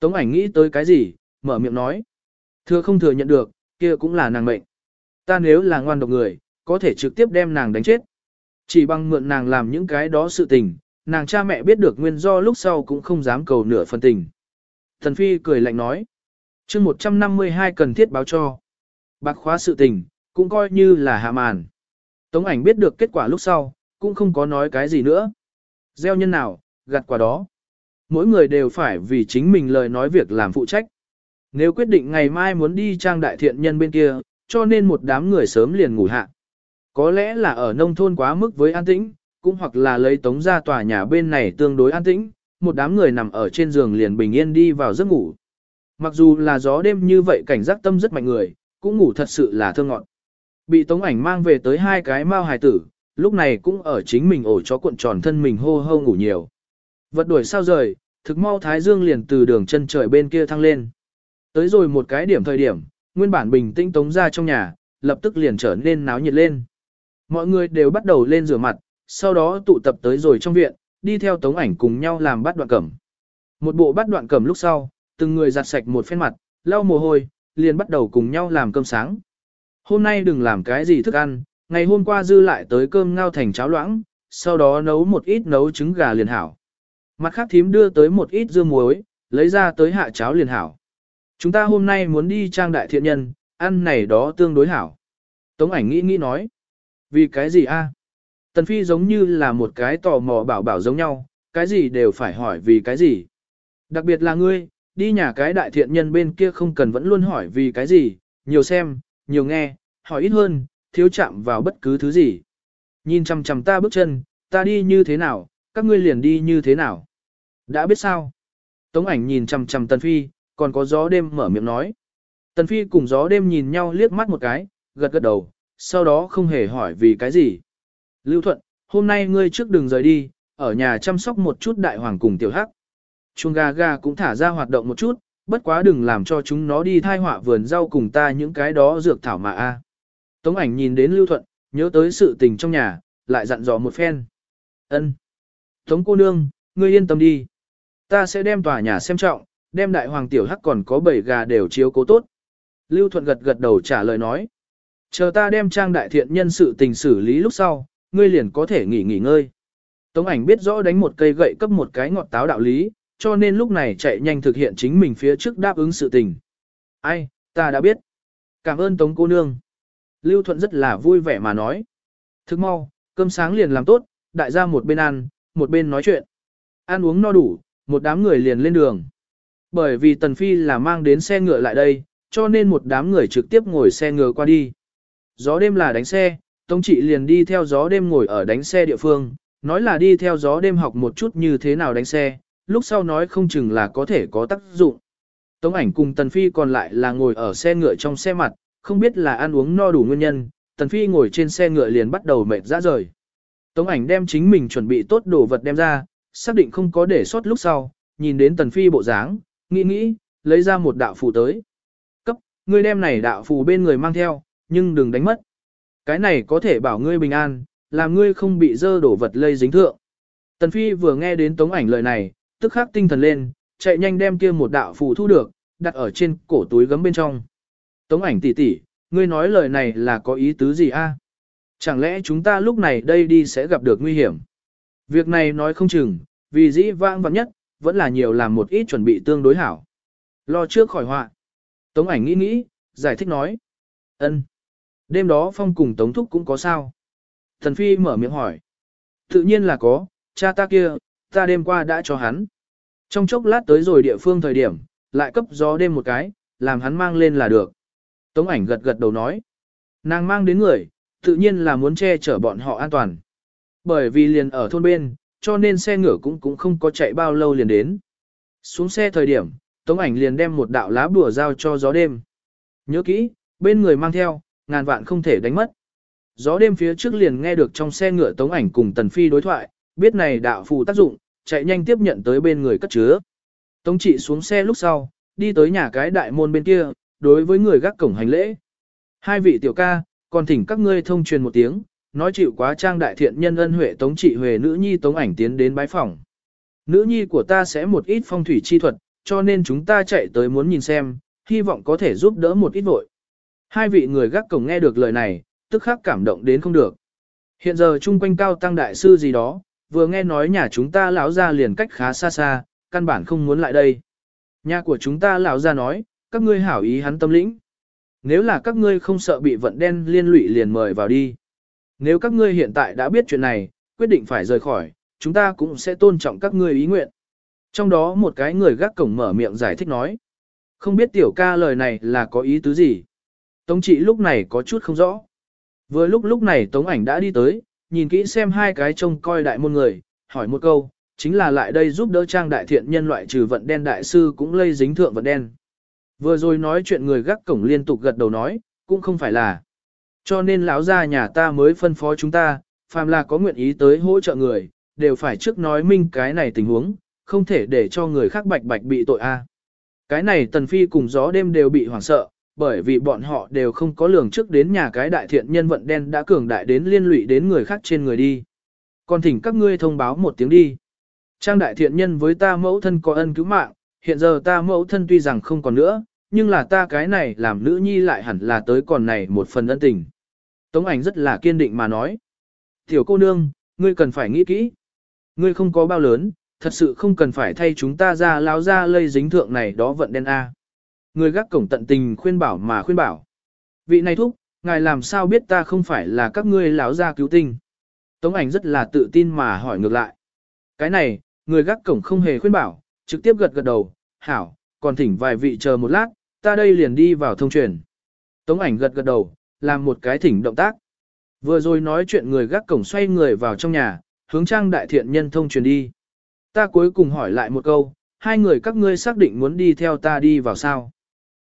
Tống ảnh nghĩ tới cái gì, mở miệng nói. Thừa không thừa nhận được, kia cũng là nàng mệnh. Ta nếu là ngoan độc người, có thể trực tiếp đem nàng đánh chết. Chỉ bằng mượn nàng làm những cái đó sự tình, nàng cha mẹ biết được nguyên do lúc sau cũng không dám cầu nửa phần tình. Thần Phi cười lạnh nói. chương 152 cần thiết báo cho. Bạc khóa sự tình, cũng coi như là hạ màn. Tống ảnh biết được kết quả lúc sau, cũng không có nói cái gì nữa. Gieo nhân nào, gặt quả đó. Mỗi người đều phải vì chính mình lời nói việc làm phụ trách. Nếu quyết định ngày mai muốn đi trang đại thiện nhân bên kia, cho nên một đám người sớm liền ngủ hạ. Có lẽ là ở nông thôn quá mức với an tĩnh, cũng hoặc là lấy tống ra tòa nhà bên này tương đối an tĩnh, một đám người nằm ở trên giường liền bình yên đi vào giấc ngủ. Mặc dù là gió đêm như vậy cảnh giác tâm rất mạnh người, cũng ngủ thật sự là thơ ngọn. Bị tống ảnh mang về tới hai cái mao hài tử, lúc này cũng ở chính mình ổ chó cuộn tròn thân mình hô hô ngủ nhiều. Vật đuổi sao rời, thực mau thái dương liền từ đường chân trời bên kia thăng lên. Tới rồi một cái điểm thời điểm, nguyên bản bình tĩnh tống ra trong nhà, lập tức liền trở nên náo nhiệt lên. Mọi người đều bắt đầu lên rửa mặt, sau đó tụ tập tới rồi trong viện, đi theo tống ảnh cùng nhau làm bắt đoạn cẩm. Một bộ bắt đoạn cẩm lúc sau, từng người giặt sạch một phen mặt, lau mồ hôi, liền bắt đầu cùng nhau làm cơm sáng. Hôm nay đừng làm cái gì thức ăn, ngày hôm qua dư lại tới cơm ngao thành cháo loãng, sau đó nấu một ít nấu trứng gà liền hảo. Mặt khác thím đưa tới một ít dưa muối, lấy ra tới hạ cháo liền hảo. Chúng ta hôm nay muốn đi trang đại thiện nhân, ăn này đó tương đối hảo. Tống ảnh nghĩ nghĩ nói. Vì cái gì a? Tần Phi giống như là một cái tò mò bảo bảo giống nhau, cái gì đều phải hỏi vì cái gì. Đặc biệt là ngươi, đi nhà cái đại thiện nhân bên kia không cần vẫn luôn hỏi vì cái gì, nhiều xem, nhiều nghe, hỏi ít hơn, thiếu chạm vào bất cứ thứ gì. Nhìn chằm chằm ta bước chân, ta đi như thế nào, các ngươi liền đi như thế nào. Đã biết sao? Tống ảnh nhìn chằm chằm Tần Phi, còn có gió đêm mở miệng nói. Tần Phi cùng gió đêm nhìn nhau liếc mắt một cái, gật gật đầu, sau đó không hề hỏi vì cái gì. Lưu Thuận, hôm nay ngươi trước đừng rời đi, ở nhà chăm sóc một chút đại hoàng cùng tiểu hắc. Chuông gà gà cũng thả ra hoạt động một chút, bất quá đừng làm cho chúng nó đi thai họa vườn rau cùng ta những cái đó dược thảo mà a. À. Tống ảnh nhìn đến Lưu Thuận, nhớ tới sự tình trong nhà, lại dặn dò một phen. Ân. Tống cô nương, ngươi yên tâm đi. Ta sẽ đem tòa nhà xem trọng, đem đại hoàng tiểu hắc còn có bảy gà đều chiếu cố tốt. Lưu Thuận gật gật đầu trả lời nói. Chờ ta đem trang đại thiện nhân sự tình xử lý lúc sau, ngươi liền có thể nghỉ nghỉ ngơi. Tống ảnh biết rõ đánh một cây gậy cấp một cái ngọt táo đạo lý, cho nên lúc này chạy nhanh thực hiện chính mình phía trước đáp ứng sự tình. Ai, ta đã biết. Cảm ơn Tống cô nương. Lưu Thuận rất là vui vẻ mà nói. Thức mau, cơm sáng liền làm tốt, đại gia một bên ăn, một bên nói chuyện. Ăn uống no đủ, một đám người liền lên đường. Bởi vì Tần Phi là mang đến xe ngựa lại đây, cho nên một đám người trực tiếp ngồi xe ngựa qua đi. Gió đêm là đánh xe, Tống trị liền đi theo gió đêm ngồi ở đánh xe địa phương, nói là đi theo gió đêm học một chút như thế nào đánh xe, lúc sau nói không chừng là có thể có tác dụng. Tống ảnh cùng Tần Phi còn lại là ngồi ở xe ngựa trong xe mặt, không biết là ăn uống no đủ nguyên nhân, Tần Phi ngồi trên xe ngựa liền bắt đầu mệt ra rời. Tống ảnh đem chính mình chuẩn bị tốt đồ vật đem ra, xác định không có để sót lúc sau, nhìn đến Tần Phi bộ dáng, nghĩ nghĩ, lấy ra một đạo phù tới. Cấp, ngươi đem này đạo phù bên người mang theo, nhưng đừng đánh mất. Cái này có thể bảo ngươi bình an, làm ngươi không bị dơ đổ vật lây dính thượng. Tần Phi vừa nghe đến tống ảnh lời này, tức khắc tinh thần lên, chạy nhanh đem kia một đạo phù thu được, đặt ở trên cổ túi gấm bên trong. Tống ảnh tỷ tỷ, ngươi nói lời này là có ý tứ gì a? Chẳng lẽ chúng ta lúc này đây đi sẽ gặp được nguy hiểm? Việc này nói không chừng, vì dĩ vãng vạn nhất, vẫn là nhiều làm một ít chuẩn bị tương đối hảo. Lo trước khỏi họa. Tống ảnh nghĩ nghĩ, giải thích nói. ân Đêm đó Phong cùng Tống Thúc cũng có sao? Thần Phi mở miệng hỏi. Tự nhiên là có, cha ta kia, ta đêm qua đã cho hắn. Trong chốc lát tới rồi địa phương thời điểm, lại cấp gió đêm một cái, làm hắn mang lên là được. Tống ảnh gật gật đầu nói. Nàng mang đến người, tự nhiên là muốn che chở bọn họ an toàn. Bởi vì liền ở thôn bên, cho nên xe ngựa cũng cũng không có chạy bao lâu liền đến. Xuống xe thời điểm, Tống ảnh liền đem một đạo lá bùa giao cho gió đêm. Nhớ kỹ, bên người mang theo, ngàn vạn không thể đánh mất. Gió đêm phía trước liền nghe được trong xe ngựa Tống ảnh cùng Tần Phi đối thoại, biết này đạo phù tác dụng, chạy nhanh tiếp nhận tới bên người cất chứa. Tống trị xuống xe lúc sau, đi tới nhà cái đại môn bên kia, đối với người gác cổng hành lễ. Hai vị tiểu ca, còn thỉnh các ngươi thông truyền một tiếng, nói chịu quá trang đại thiện nhân ân huệ tống trị huề nữ nhi tống ảnh tiến đến bái phòng. Nữ nhi của ta sẽ một ít phong thủy chi thuật, cho nên chúng ta chạy tới muốn nhìn xem, hy vọng có thể giúp đỡ một ít vội. Hai vị người gác cổng nghe được lời này, tức khắc cảm động đến không được. Hiện giờ chung quanh cao tăng đại sư gì đó, vừa nghe nói nhà chúng ta lão ra liền cách khá xa xa, căn bản không muốn lại đây. Nhà của chúng ta lão ra nói, các ngươi hảo ý hắn tâm lĩnh. Nếu là các ngươi không sợ bị vận đen liên lụy liền mời vào đi. Nếu các ngươi hiện tại đã biết chuyện này, quyết định phải rời khỏi, chúng ta cũng sẽ tôn trọng các ngươi ý nguyện. Trong đó một cái người gác cổng mở miệng giải thích nói. Không biết tiểu ca lời này là có ý tứ gì. Tống trị lúc này có chút không rõ. Vừa lúc lúc này tống ảnh đã đi tới, nhìn kỹ xem hai cái trông coi đại môn người, hỏi một câu, chính là lại đây giúp đỡ trang đại thiện nhân loại trừ vận đen đại sư cũng lây dính thượng vận đen. Vừa rồi nói chuyện người gác cổng liên tục gật đầu nói, cũng không phải là. Cho nên lão gia nhà ta mới phân phó chúng ta, phàm là có nguyện ý tới hỗ trợ người, đều phải trước nói minh cái này tình huống, không thể để cho người khác bạch bạch bị tội a. Cái này tần phi cùng gió đêm đều bị hoảng sợ, bởi vì bọn họ đều không có lường trước đến nhà cái đại thiện nhân vận đen đã cường đại đến liên lụy đến người khác trên người đi. Còn thỉnh các ngươi thông báo một tiếng đi. Trang đại thiện nhân với ta mẫu thân có ân cứu mạng, hiện giờ ta mẫu thân tuy rằng không còn nữa, nhưng là ta cái này làm nữ nhi lại hẳn là tới còn này một phần ân tình. Tống ảnh rất là kiên định mà nói. Tiểu cô nương, ngươi cần phải nghĩ kỹ. Ngươi không có bao lớn, thật sự không cần phải thay chúng ta ra lao ra lây dính thượng này đó vận đen A. Người gác cổng tận tình khuyên bảo mà khuyên bảo. Vị này thúc, ngài làm sao biết ta không phải là các ngươi lão gia cứu tinh. Tống ảnh rất là tự tin mà hỏi ngược lại. Cái này, người gác cổng không hề khuyên bảo, trực tiếp gật gật đầu, hảo, còn thỉnh vài vị chờ một lát, ta đây liền đi vào thông truyền. Tống ảnh gật gật đầu, làm một cái thỉnh động tác. Vừa rồi nói chuyện người gác cổng xoay người vào trong nhà, hướng trang đại thiện nhân thông truyền đi. Ta cuối cùng hỏi lại một câu, hai người các ngươi xác định muốn đi theo ta đi vào sao.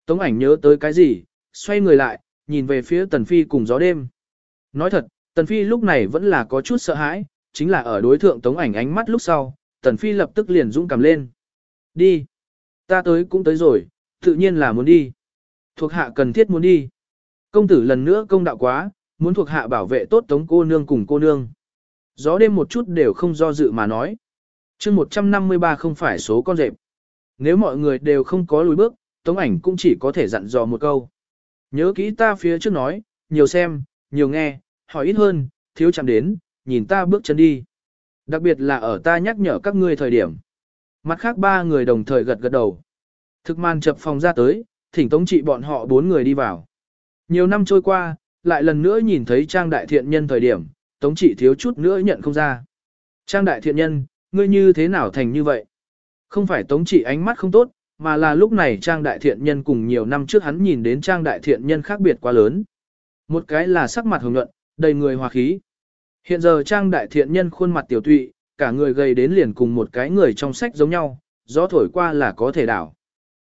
Tống ảnh nhớ tới cái gì, xoay người lại, nhìn về phía Tần Phi cùng gió đêm. Nói thật, Tần Phi lúc này vẫn là có chút sợ hãi, chính là ở đối thượng Tống ảnh ánh mắt lúc sau, Tần Phi lập tức liền dũng cảm lên. Đi. Ta tới cũng tới rồi, tự nhiên là muốn đi. Thuộc hạ cần thiết muốn đi. Công tử lần nữa công đạo quá, muốn thuộc hạ bảo vệ tốt tống cô nương cùng cô nương. Gió đêm một chút đều không do dự mà nói. chương 153 không phải số con rệp. Nếu mọi người đều không có lùi bước, tống ảnh cũng chỉ có thể dặn dò một câu. Nhớ kỹ ta phía trước nói, nhiều xem, nhiều nghe, hỏi ít hơn, thiếu chạm đến, nhìn ta bước chân đi. Đặc biệt là ở ta nhắc nhở các ngươi thời điểm. Mặt khác ba người đồng thời gật gật đầu. Thực man chập phòng ra tới, thỉnh tống trị bọn họ bốn người đi vào. Nhiều năm trôi qua, lại lần nữa nhìn thấy Trang Đại Thiện Nhân thời điểm, tống trị thiếu chút nữa nhận không ra. Trang Đại Thiện Nhân, ngươi như thế nào thành như vậy? Không phải tống trị ánh mắt không tốt, mà là lúc này Trang Đại Thiện Nhân cùng nhiều năm trước hắn nhìn đến Trang Đại Thiện Nhân khác biệt quá lớn. Một cái là sắc mặt hồng nhuận, đầy người hòa khí. Hiện giờ Trang Đại Thiện Nhân khuôn mặt tiểu tụy, cả người gầy đến liền cùng một cái người trong sách giống nhau, gió thổi qua là có thể đảo.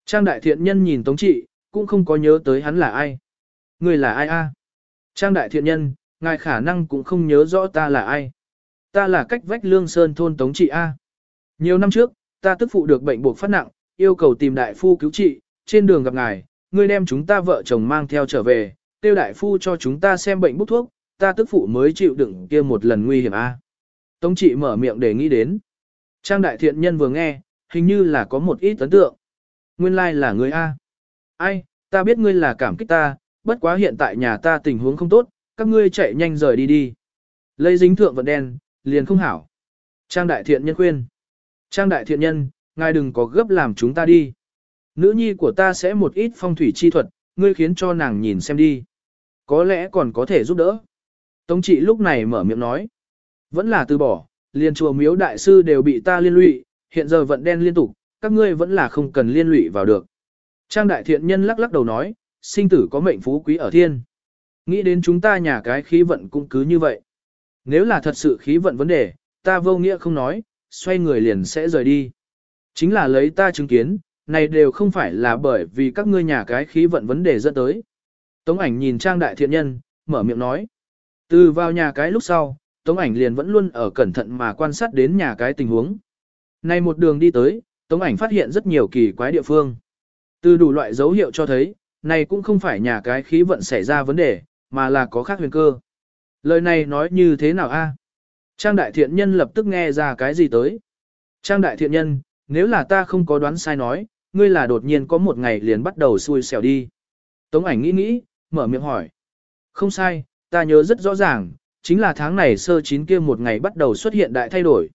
Trang đại thiện nhân nhìn Tống Trị, cũng không có nhớ tới hắn là ai. Người là ai a? Trang đại thiện nhân, ngài khả năng cũng không nhớ rõ ta là ai. Ta là cách vách lương sơn thôn Tống Trị A. Nhiều năm trước, ta tức phụ được bệnh buộc phát nặng, yêu cầu tìm đại phu cứu trị, trên đường gặp ngài, ngươi đem chúng ta vợ chồng mang theo trở về, tiêu đại phu cho chúng ta xem bệnh bút thuốc, ta tức phụ mới chịu đựng kia một lần nguy hiểm A. Tống trị mở miệng để nghĩ đến. Trang đại thiện nhân vừa nghe, hình như là có một ít ấn tượng. Nguyên lai like là người A. Ai, ta biết ngươi là cảm kích ta, bất quá hiện tại nhà ta tình huống không tốt, các ngươi chạy nhanh rời đi đi. Lấy dính thượng vật đen, liền không hảo. Trang đại thiện nhân khuyên. Trang đại thiện nhân, ngài đừng có gấp làm chúng ta đi. Nữ nhi của ta sẽ một ít phong thủy chi thuật, ngươi khiến cho nàng nhìn xem đi. Có lẽ còn có thể giúp đỡ. Tống trị lúc này mở miệng nói. Vẫn là từ bỏ, liền chùa miếu đại sư đều bị ta liên lụy, hiện giờ vận đen liên tục, các ngươi vẫn là không cần liên lụy vào được. Trang đại thiện nhân lắc lắc đầu nói, sinh tử có mệnh phú quý ở thiên. Nghĩ đến chúng ta nhà cái khí vận cũng cứ như vậy. Nếu là thật sự khí vận vấn đề, ta vô nghĩa không nói, xoay người liền sẽ rời đi. Chính là lấy ta chứng kiến, này đều không phải là bởi vì các ngươi nhà cái khí vận vấn đề dẫn tới. Tống ảnh nhìn trang đại thiện nhân, mở miệng nói. Từ vào nhà cái lúc sau, Tống ảnh liền vẫn luôn ở cẩn thận mà quan sát đến nhà cái tình huống. Này một đường đi tới, Tống ảnh phát hiện rất nhiều kỳ quái địa phương. Từ đủ loại dấu hiệu cho thấy, này cũng không phải nhà cái khí vận xảy ra vấn đề, mà là có khác huyền cơ. Lời này nói như thế nào a? Trang đại thiện nhân lập tức nghe ra cái gì tới. Trang đại thiện nhân, nếu là ta không có đoán sai nói, ngươi là đột nhiên có một ngày liền bắt đầu xui xẻo đi. Tống ảnh nghĩ nghĩ, mở miệng hỏi. Không sai, ta nhớ rất rõ ràng, chính là tháng này sơ chín kia một ngày bắt đầu xuất hiện đại thay đổi.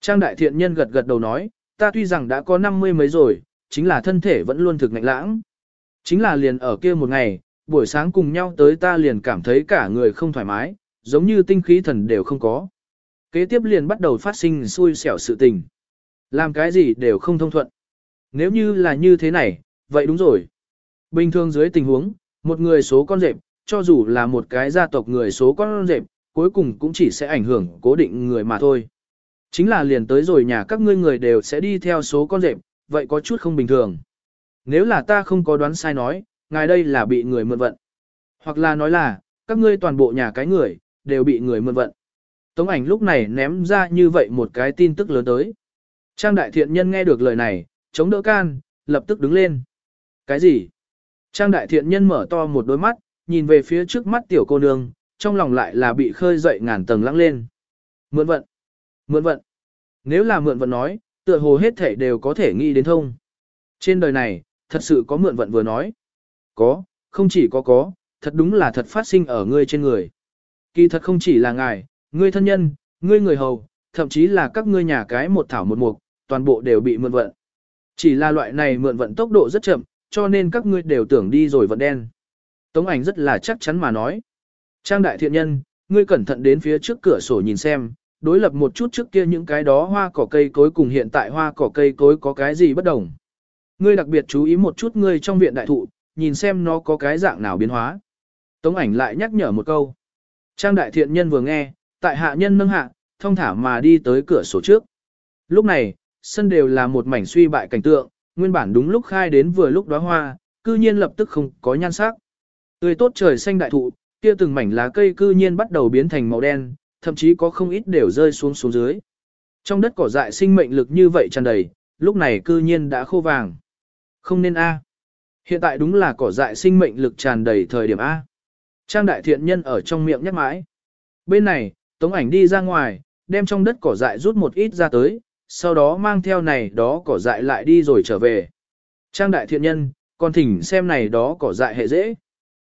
Trang đại thiện nhân gật gật đầu nói, ta tuy rằng đã có năm mươi mấy rồi, chính là thân thể vẫn luôn thực ngạnh lãng. Chính là liền ở kia một ngày, buổi sáng cùng nhau tới ta liền cảm thấy cả người không thoải mái, giống như tinh khí thần đều không có. Kế tiếp liền bắt đầu phát sinh xui xẻo sự tình. Làm cái gì đều không thông thuận. Nếu như là như thế này, vậy đúng rồi. Bình thường dưới tình huống, một người số con rệp, cho dù là một cái gia tộc người số con rệp, cuối cùng cũng chỉ sẽ ảnh hưởng cố định người mà thôi. Chính là liền tới rồi nhà các ngươi người đều sẽ đi theo số con rệp, vậy có chút không bình thường. Nếu là ta không có đoán sai nói, ngài đây là bị người mượn vận. Hoặc là nói là, các ngươi toàn bộ nhà cái người, đều bị người mượn vận. Tống ảnh lúc này ném ra như vậy một cái tin tức lớn tới. Trang đại thiện nhân nghe được lời này, chống đỡ can, lập tức đứng lên. Cái gì? Trang đại thiện nhân mở to một đôi mắt, nhìn về phía trước mắt tiểu cô nương, trong lòng lại là bị khơi dậy ngàn tầng lắng lên. Mượn vận. Mượn vận. Nếu là mượn vận nói, tựa hồ hết thể đều có thể nghĩ đến thông. Trên đời này, thật sự có mượn vận vừa nói. Có, không chỉ có có, thật đúng là thật phát sinh ở ngươi trên người. Kỳ thật không chỉ là ngài, ngươi thân nhân, ngươi người hầu, thậm chí là các ngươi nhà cái một thảo một mục, toàn bộ đều bị mượn vận. Chỉ là loại này mượn vận tốc độ rất chậm, cho nên các ngươi đều tưởng đi rồi vận đen. Tống ảnh rất là chắc chắn mà nói. Trang đại thiện nhân, ngươi cẩn thận đến phía trước cửa sổ nhìn xem, đối lập một chút trước kia những cái đó hoa cỏ cây cối cùng hiện tại hoa cỏ cây cối có cái gì bất đồng. Ngươi đặc biệt chú ý một chút ngươi trong viện đại thụ, nhìn xem nó có cái dạng nào biến hóa. Tống ảnh lại nhắc nhở một câu. Trang đại thiện nhân vừa nghe, tại hạ nhân nâng hạ, thông thả mà đi tới cửa sổ trước. Lúc này, sân đều là một mảnh suy bại cảnh tượng, nguyên bản đúng lúc khai đến vừa lúc đóa hoa, cư nhiên lập tức không có nhan sắc. Tươi tốt trời xanh đại thụ, kia từng mảnh lá cây cư nhiên bắt đầu biến thành màu đen, thậm chí có không ít đều rơi xuống xuống dưới. Trong đất cỏ dại sinh mệnh lực như vậy tràn đầy, lúc này cư nhiên đã khô vàng. Không nên A. À. Hiện tại đúng là cỏ dại sinh mệnh lực tràn đầy thời điểm A. Trang đại thiện nhân ở trong miệng nhắc mãi. Bên này, tống ảnh đi ra ngoài, đem trong đất cỏ dại rút một ít ra tới, sau đó mang theo này đó cỏ dại lại đi rồi trở về. Trang đại thiện nhân, còn thỉnh xem này đó cỏ dại hệ dễ.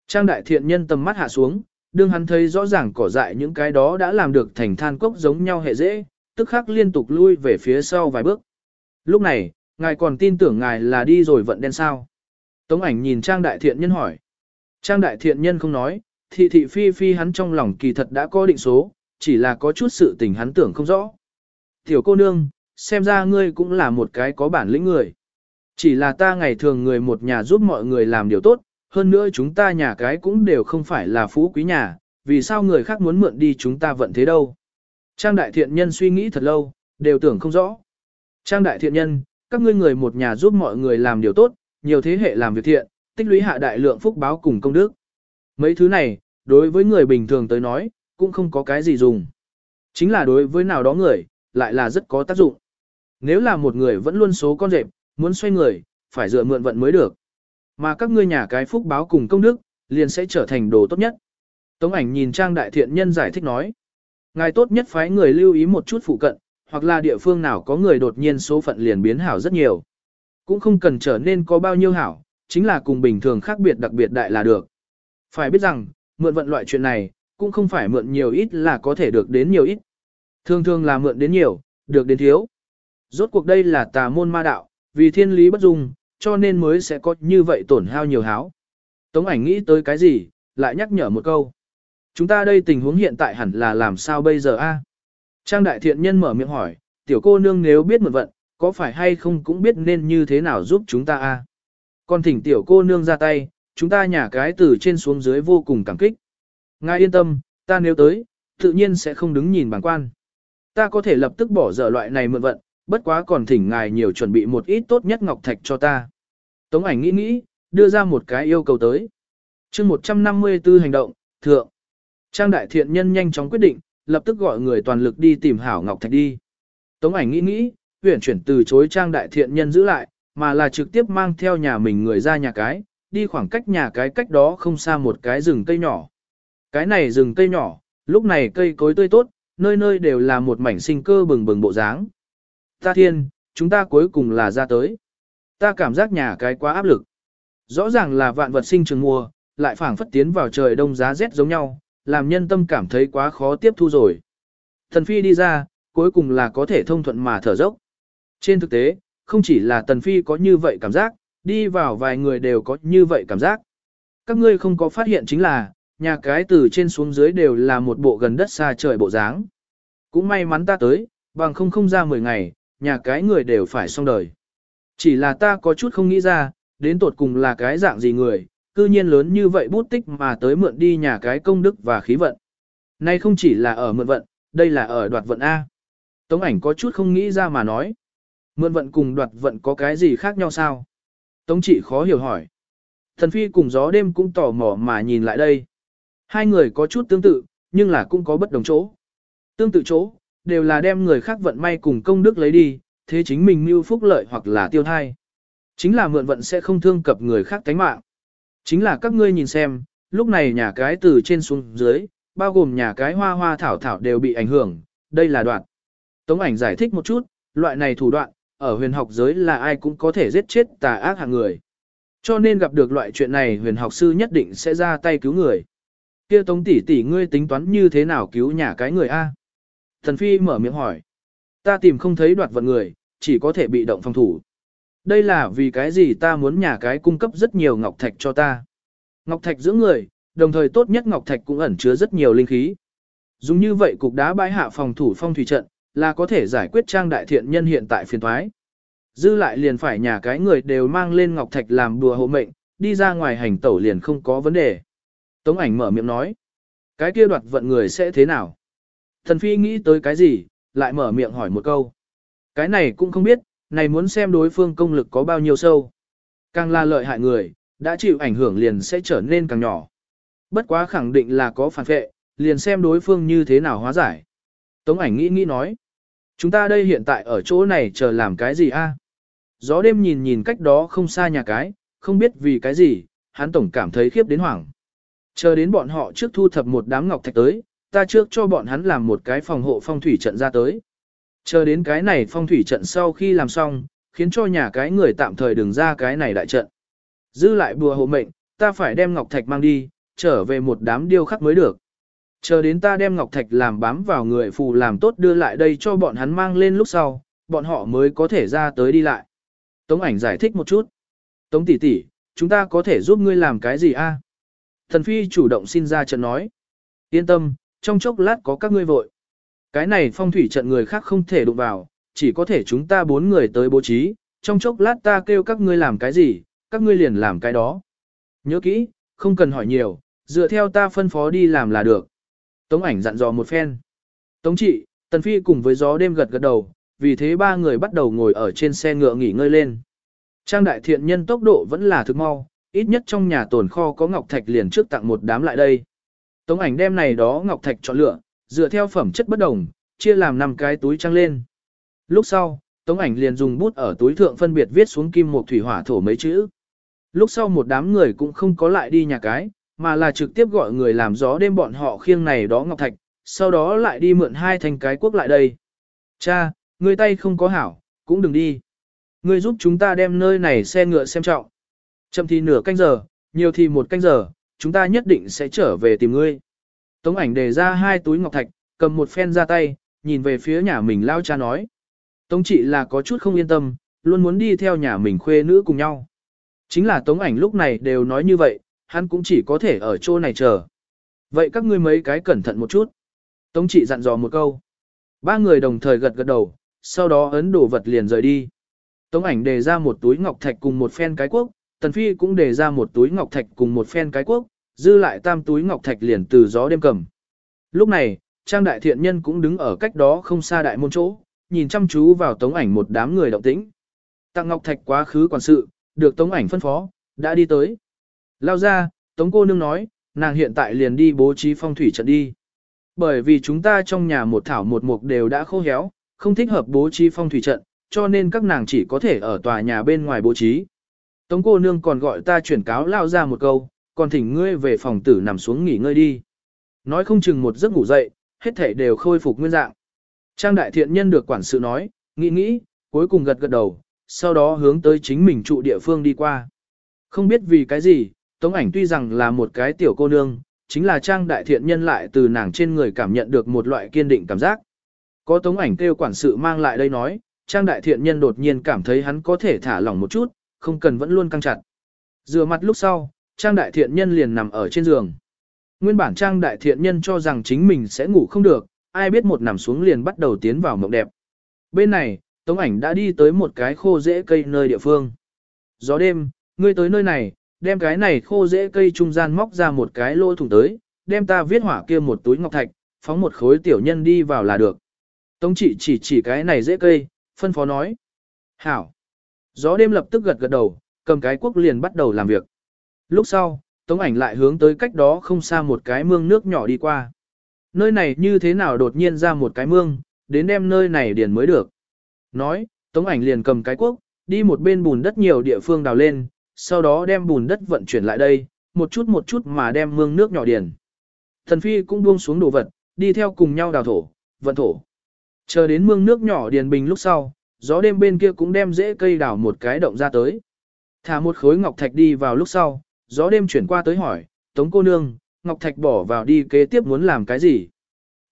Trang đại thiện nhân tầm mắt hạ xuống, đương hắn thấy rõ ràng cỏ dại những cái đó đã làm được thành than cốc giống nhau hệ dễ, tức khắc liên tục lui về phía sau vài bước. Lúc này, ngài còn tin tưởng ngài là đi rồi vận đen sao. Tống ảnh nhìn Trang đại thiện nhân hỏi. Trang đại thiện nhân không nói, thị thị phi phi hắn trong lòng kỳ thật đã có định số, chỉ là có chút sự tình hắn tưởng không rõ. Tiểu cô nương, xem ra ngươi cũng là một cái có bản lĩnh người. Chỉ là ta ngày thường người một nhà giúp mọi người làm điều tốt, hơn nữa chúng ta nhà cái cũng đều không phải là phú quý nhà, vì sao người khác muốn mượn đi chúng ta vận thế đâu. Trang đại thiện nhân suy nghĩ thật lâu, đều tưởng không rõ. Trang đại thiện nhân, các ngươi người một nhà giúp mọi người làm điều tốt, nhiều thế hệ làm việc thiện, tích lũy hạ đại lượng phúc báo cùng công đức. Mấy thứ này, đối với người bình thường tới nói, cũng không có cái gì dùng. Chính là đối với nào đó người, lại là rất có tác dụng. Nếu là một người vẫn luôn số con rệp, muốn xoay người, phải dựa mượn vận mới được. Mà các ngươi nhà cái phúc báo cùng công đức, liền sẽ trở thành đồ tốt nhất. Tống ảnh nhìn Trang Đại Thiện Nhân giải thích nói. Ngài tốt nhất phái người lưu ý một chút phụ cận, hoặc là địa phương nào có người đột nhiên số phận liền biến hảo rất nhiều. Cũng không cần trở nên có bao nhiêu hảo, chính là cùng bình thường khác biệt đặc biệt đại là được. Phải biết rằng, mượn vận loại chuyện này, cũng không phải mượn nhiều ít là có thể được đến nhiều ít. Thường thường là mượn đến nhiều, được đến thiếu. Rốt cuộc đây là tà môn ma đạo, vì thiên lý bất dung, cho nên mới sẽ có như vậy tổn hao nhiều háo. Tống ảnh nghĩ tới cái gì, lại nhắc nhở một câu. Chúng ta đây tình huống hiện tại hẳn là làm sao bây giờ a? Trang đại thiện nhân mở miệng hỏi, tiểu cô nương nếu biết mượn vận, có phải hay không cũng biết nên như thế nào giúp chúng ta a? Còn thỉnh tiểu cô nương ra tay, chúng ta nhà cái từ trên xuống dưới vô cùng cảm kích. Ngài yên tâm, ta nếu tới, tự nhiên sẽ không đứng nhìn bằng quan. Ta có thể lập tức bỏ dở loại này mượn vận, bất quá còn thỉnh ngài nhiều chuẩn bị một ít tốt nhất ngọc thạch cho ta. Tống ảnh nghĩ nghĩ, đưa ra một cái yêu cầu tới. chương 154 hành động, thượng. Trang đại thiện nhân nhanh chóng quyết định, lập tức gọi người toàn lực đi tìm hảo ngọc thạch đi. Tống ảnh nghĩ nghĩ, huyển chuyển từ chối trang đại thiện nhân giữ lại, mà là trực tiếp mang theo nhà mình người ra nhà cái, đi khoảng cách nhà cái cách đó không xa một cái rừng cây nhỏ. Cái này rừng cây nhỏ, lúc này cây cối tươi tốt, nơi nơi đều là một mảnh sinh cơ bừng bừng bộ dáng. Ta thiên, chúng ta cuối cùng là ra tới. Ta cảm giác nhà cái quá áp lực. Rõ ràng là vạn vật sinh trường mùa, lại phảng phất tiến vào trời đông giá rét giống nhau, làm nhân tâm cảm thấy quá khó tiếp thu rồi. Thần Phi đi ra, cuối cùng là có thể thông thuận mà thở dốc. Trên thực tế, không chỉ là Tần Phi có như vậy cảm giác, đi vào vài người đều có như vậy cảm giác. Các ngươi không có phát hiện chính là, nhà cái từ trên xuống dưới đều là một bộ gần đất xa trời bộ dáng. Cũng may mắn ta tới, bằng không không ra 10 ngày, nhà cái người đều phải xong đời. Chỉ là ta có chút không nghĩ ra, đến tột cùng là cái dạng gì người, cư nhiên lớn như vậy bút tích mà tới mượn đi nhà cái công đức và khí vận. Nay không chỉ là ở mượn vận, đây là ở đoạt vận A. Tống ảnh có chút không nghĩ ra mà nói. Mượn vận cùng đoạt vận có cái gì khác nhau sao? Tống trị khó hiểu hỏi. Thần phi cùng gió đêm cũng tò mò mà nhìn lại đây. Hai người có chút tương tự, nhưng là cũng có bất đồng chỗ. Tương tự chỗ, đều là đem người khác vận may cùng công đức lấy đi, thế chính mình mưu phúc lợi hoặc là tiêu thai. Chính là mượn vận sẽ không thương cập người khác tánh mạng. Chính là các ngươi nhìn xem, lúc này nhà cái từ trên xuống dưới, bao gồm nhà cái hoa hoa thảo thảo đều bị ảnh hưởng, đây là đoạn. Tống ảnh giải thích một chút, loại này thủ đoạn, ở huyền học giới là ai cũng có thể giết chết tà ác hạng người. Cho nên gặp được loại chuyện này huyền học sư nhất định sẽ ra tay cứu người. Kia tống tỷ tỷ ngươi tính toán như thế nào cứu nhà cái người A? Thần Phi mở miệng hỏi. Ta tìm không thấy đoạt vận người, chỉ có thể bị động phòng thủ. Đây là vì cái gì ta muốn nhà cái cung cấp rất nhiều ngọc thạch cho ta. Ngọc thạch giữ người, đồng thời tốt nhất ngọc thạch cũng ẩn chứa rất nhiều linh khí. Dùng như vậy cục đá bãi hạ phòng thủ phong thủy trận, là có thể giải quyết trang đại thiện nhân hiện tại phiền thoái. Dư lại liền phải nhà cái người đều mang lên ngọc thạch làm đùa hộ mệnh, đi ra ngoài hành tẩu liền không có vấn đề. Tống ảnh mở miệng nói, cái kia đoạt vận người sẽ thế nào? Thần phi nghĩ tới cái gì, lại mở miệng hỏi một câu. Cái này cũng không biết, này muốn xem đối phương công lực có bao nhiêu sâu. Càng là lợi hại người, đã chịu ảnh hưởng liền sẽ trở nên càng nhỏ. Bất quá khẳng định là có phản vệ, liền xem đối phương như thế nào hóa giải. Tống ảnh nghĩ nghĩ nói. Chúng ta đây hiện tại ở chỗ này chờ làm cái gì a? À? Gió đêm nhìn nhìn cách đó không xa nhà cái, không biết vì cái gì, hắn tổng cảm thấy khiếp đến hoảng. Chờ đến bọn họ trước thu thập một đám ngọc thạch tới, ta trước cho bọn hắn làm một cái phòng hộ phong thủy trận ra tới. Chờ đến cái này phong thủy trận sau khi làm xong, khiến cho nhà cái người tạm thời đừng ra cái này đại trận. Giữ lại bùa hộ mệnh, ta phải đem ngọc thạch mang đi, trở về một đám điêu khắc mới được. Chờ đến ta đem ngọc thạch làm bám vào người phù làm tốt đưa lại đây cho bọn hắn mang lên lúc sau, bọn họ mới có thể ra tới đi lại. Tống ảnh giải thích một chút. Tống tỷ tỷ, chúng ta có thể giúp ngươi làm cái gì a? Thần phi chủ động xin ra trận nói. Yên tâm, trong chốc lát có các ngươi vội. Cái này phong thủy trận người khác không thể đụng vào, chỉ có thể chúng ta bốn người tới bố trí, trong chốc lát ta kêu các ngươi làm cái gì, các ngươi liền làm cái đó. Nhớ kỹ, không cần hỏi nhiều, dựa theo ta phân phó đi làm là được. Tống ảnh dặn dò một phen. Tống trị, Tần Phi cùng với gió đêm gật gật đầu, vì thế ba người bắt đầu ngồi ở trên xe ngựa nghỉ ngơi lên. Trang đại thiện nhân tốc độ vẫn là thực mau, ít nhất trong nhà tồn kho có ngọc thạch liền trước tặng một đám lại đây. Tống ảnh đem này đó ngọc thạch chọn lựa, dựa theo phẩm chất bất đồng, chia làm 5 cái túi trăng lên. Lúc sau, Tống ảnh liền dùng bút ở túi thượng phân biệt viết xuống kim một thủy hỏa thổ mấy chữ. Lúc sau một đám người cũng không có lại đi nhà cái, mà là trực tiếp gọi người làm gió đêm bọn họ khiêng này đó ngọc thạch, sau đó lại đi mượn hai thành cái quốc lại đây. Cha, người tay không có hảo, cũng đừng đi. Người giúp chúng ta đem nơi này xe ngựa xem trọng. Chậm thì nửa canh giờ, nhiều thì một canh giờ, chúng ta nhất định sẽ trở về tìm ngươi. Tống ảnh đề ra hai túi ngọc thạch, cầm một phen ra tay, nhìn về phía nhà mình lao cha nói. Tống chị là có chút không yên tâm, luôn muốn đi theo nhà mình khuê nữ cùng nhau. Chính là tống ảnh lúc này đều nói như vậy, hắn cũng chỉ có thể ở chỗ này chờ. Vậy các ngươi mấy cái cẩn thận một chút. Tống chị dặn dò một câu. Ba người đồng thời gật gật đầu, sau đó ấn đổ vật liền rời đi. Tống ảnh đề ra một túi ngọc thạch cùng một phen cái quốc, Tần Phi cũng đề ra một túi ngọc thạch cùng một phen cái quốc, dư lại tam túi ngọc thạch liền từ gió đêm cầm. Lúc này, Trang Đại Thiện Nhân cũng đứng ở cách đó không xa đại môn chỗ, nhìn chăm chú vào tống ảnh một đám người động tĩnh. Tặng ngọc thạch quá khứ quản sự, được tống ảnh phân phó, đã đi tới. Lao ra, tống cô nương nói, nàng hiện tại liền đi bố trí phong thủy trận đi. Bởi vì chúng ta trong nhà một thảo một mục đều đã khô héo, không thích hợp bố trí phong thủy trận, cho nên các nàng chỉ có thể ở tòa nhà bên ngoài bố trí. Tống cô nương còn gọi ta chuyển cáo lao ra một câu, còn thỉnh ngươi về phòng tử nằm xuống nghỉ ngơi đi. Nói không chừng một giấc ngủ dậy, hết thể đều khôi phục nguyên dạng. Trang đại thiện nhân được quản sự nói, nghĩ nghĩ, cuối cùng gật gật đầu, sau đó hướng tới chính mình trụ địa phương đi qua. Không biết vì cái gì, Tống ảnh tuy rằng là một cái tiểu cô nương, chính là Trang đại thiện nhân lại từ nàng trên người cảm nhận được một loại kiên định cảm giác. Có Tống ảnh kêu quản sự mang lại đây nói, Trang đại thiện nhân đột nhiên cảm thấy hắn có thể thả lỏng một chút, không cần vẫn luôn căng chặt. Rửa mặt lúc sau, Trang đại thiện nhân liền nằm ở trên giường. Nguyên bản Trang đại thiện nhân cho rằng chính mình sẽ ngủ không được, ai biết một nằm xuống liền bắt đầu tiến vào mộng đẹp. Bên này, Tống ảnh đã đi tới một cái khô rễ cây nơi địa phương. Gió đêm, ngươi tới nơi này, đem cái này khô rễ cây trung gian móc ra một cái lỗ thủng tới, đem ta viết hỏa kia một túi ngọc thạch, phóng một khối tiểu nhân đi vào là được. Tống chỉ chỉ chỉ cái này rễ cây, phân phó nói. Hảo. Gió đêm lập tức gật gật đầu, cầm cái quốc liền bắt đầu làm việc. Lúc sau, Tống ảnh lại hướng tới cách đó không xa một cái mương nước nhỏ đi qua. Nơi này như thế nào đột nhiên ra một cái mương, đến đem nơi này điền mới được. Nói, Tống ảnh liền cầm cái cuốc, đi một bên bùn đất nhiều địa phương đào lên, sau đó đem bùn đất vận chuyển lại đây, một chút một chút mà đem mương nước nhỏ điền. Thần Phi cũng buông xuống đồ vật, đi theo cùng nhau đào thổ, vận thổ. Chờ đến mương nước nhỏ điền bình lúc sau, gió đêm bên kia cũng đem rễ cây đào một cái động ra tới. Thả một khối ngọc thạch đi vào lúc sau, gió đêm chuyển qua tới hỏi, Tống cô nương, ngọc thạch bỏ vào đi kế tiếp muốn làm cái gì?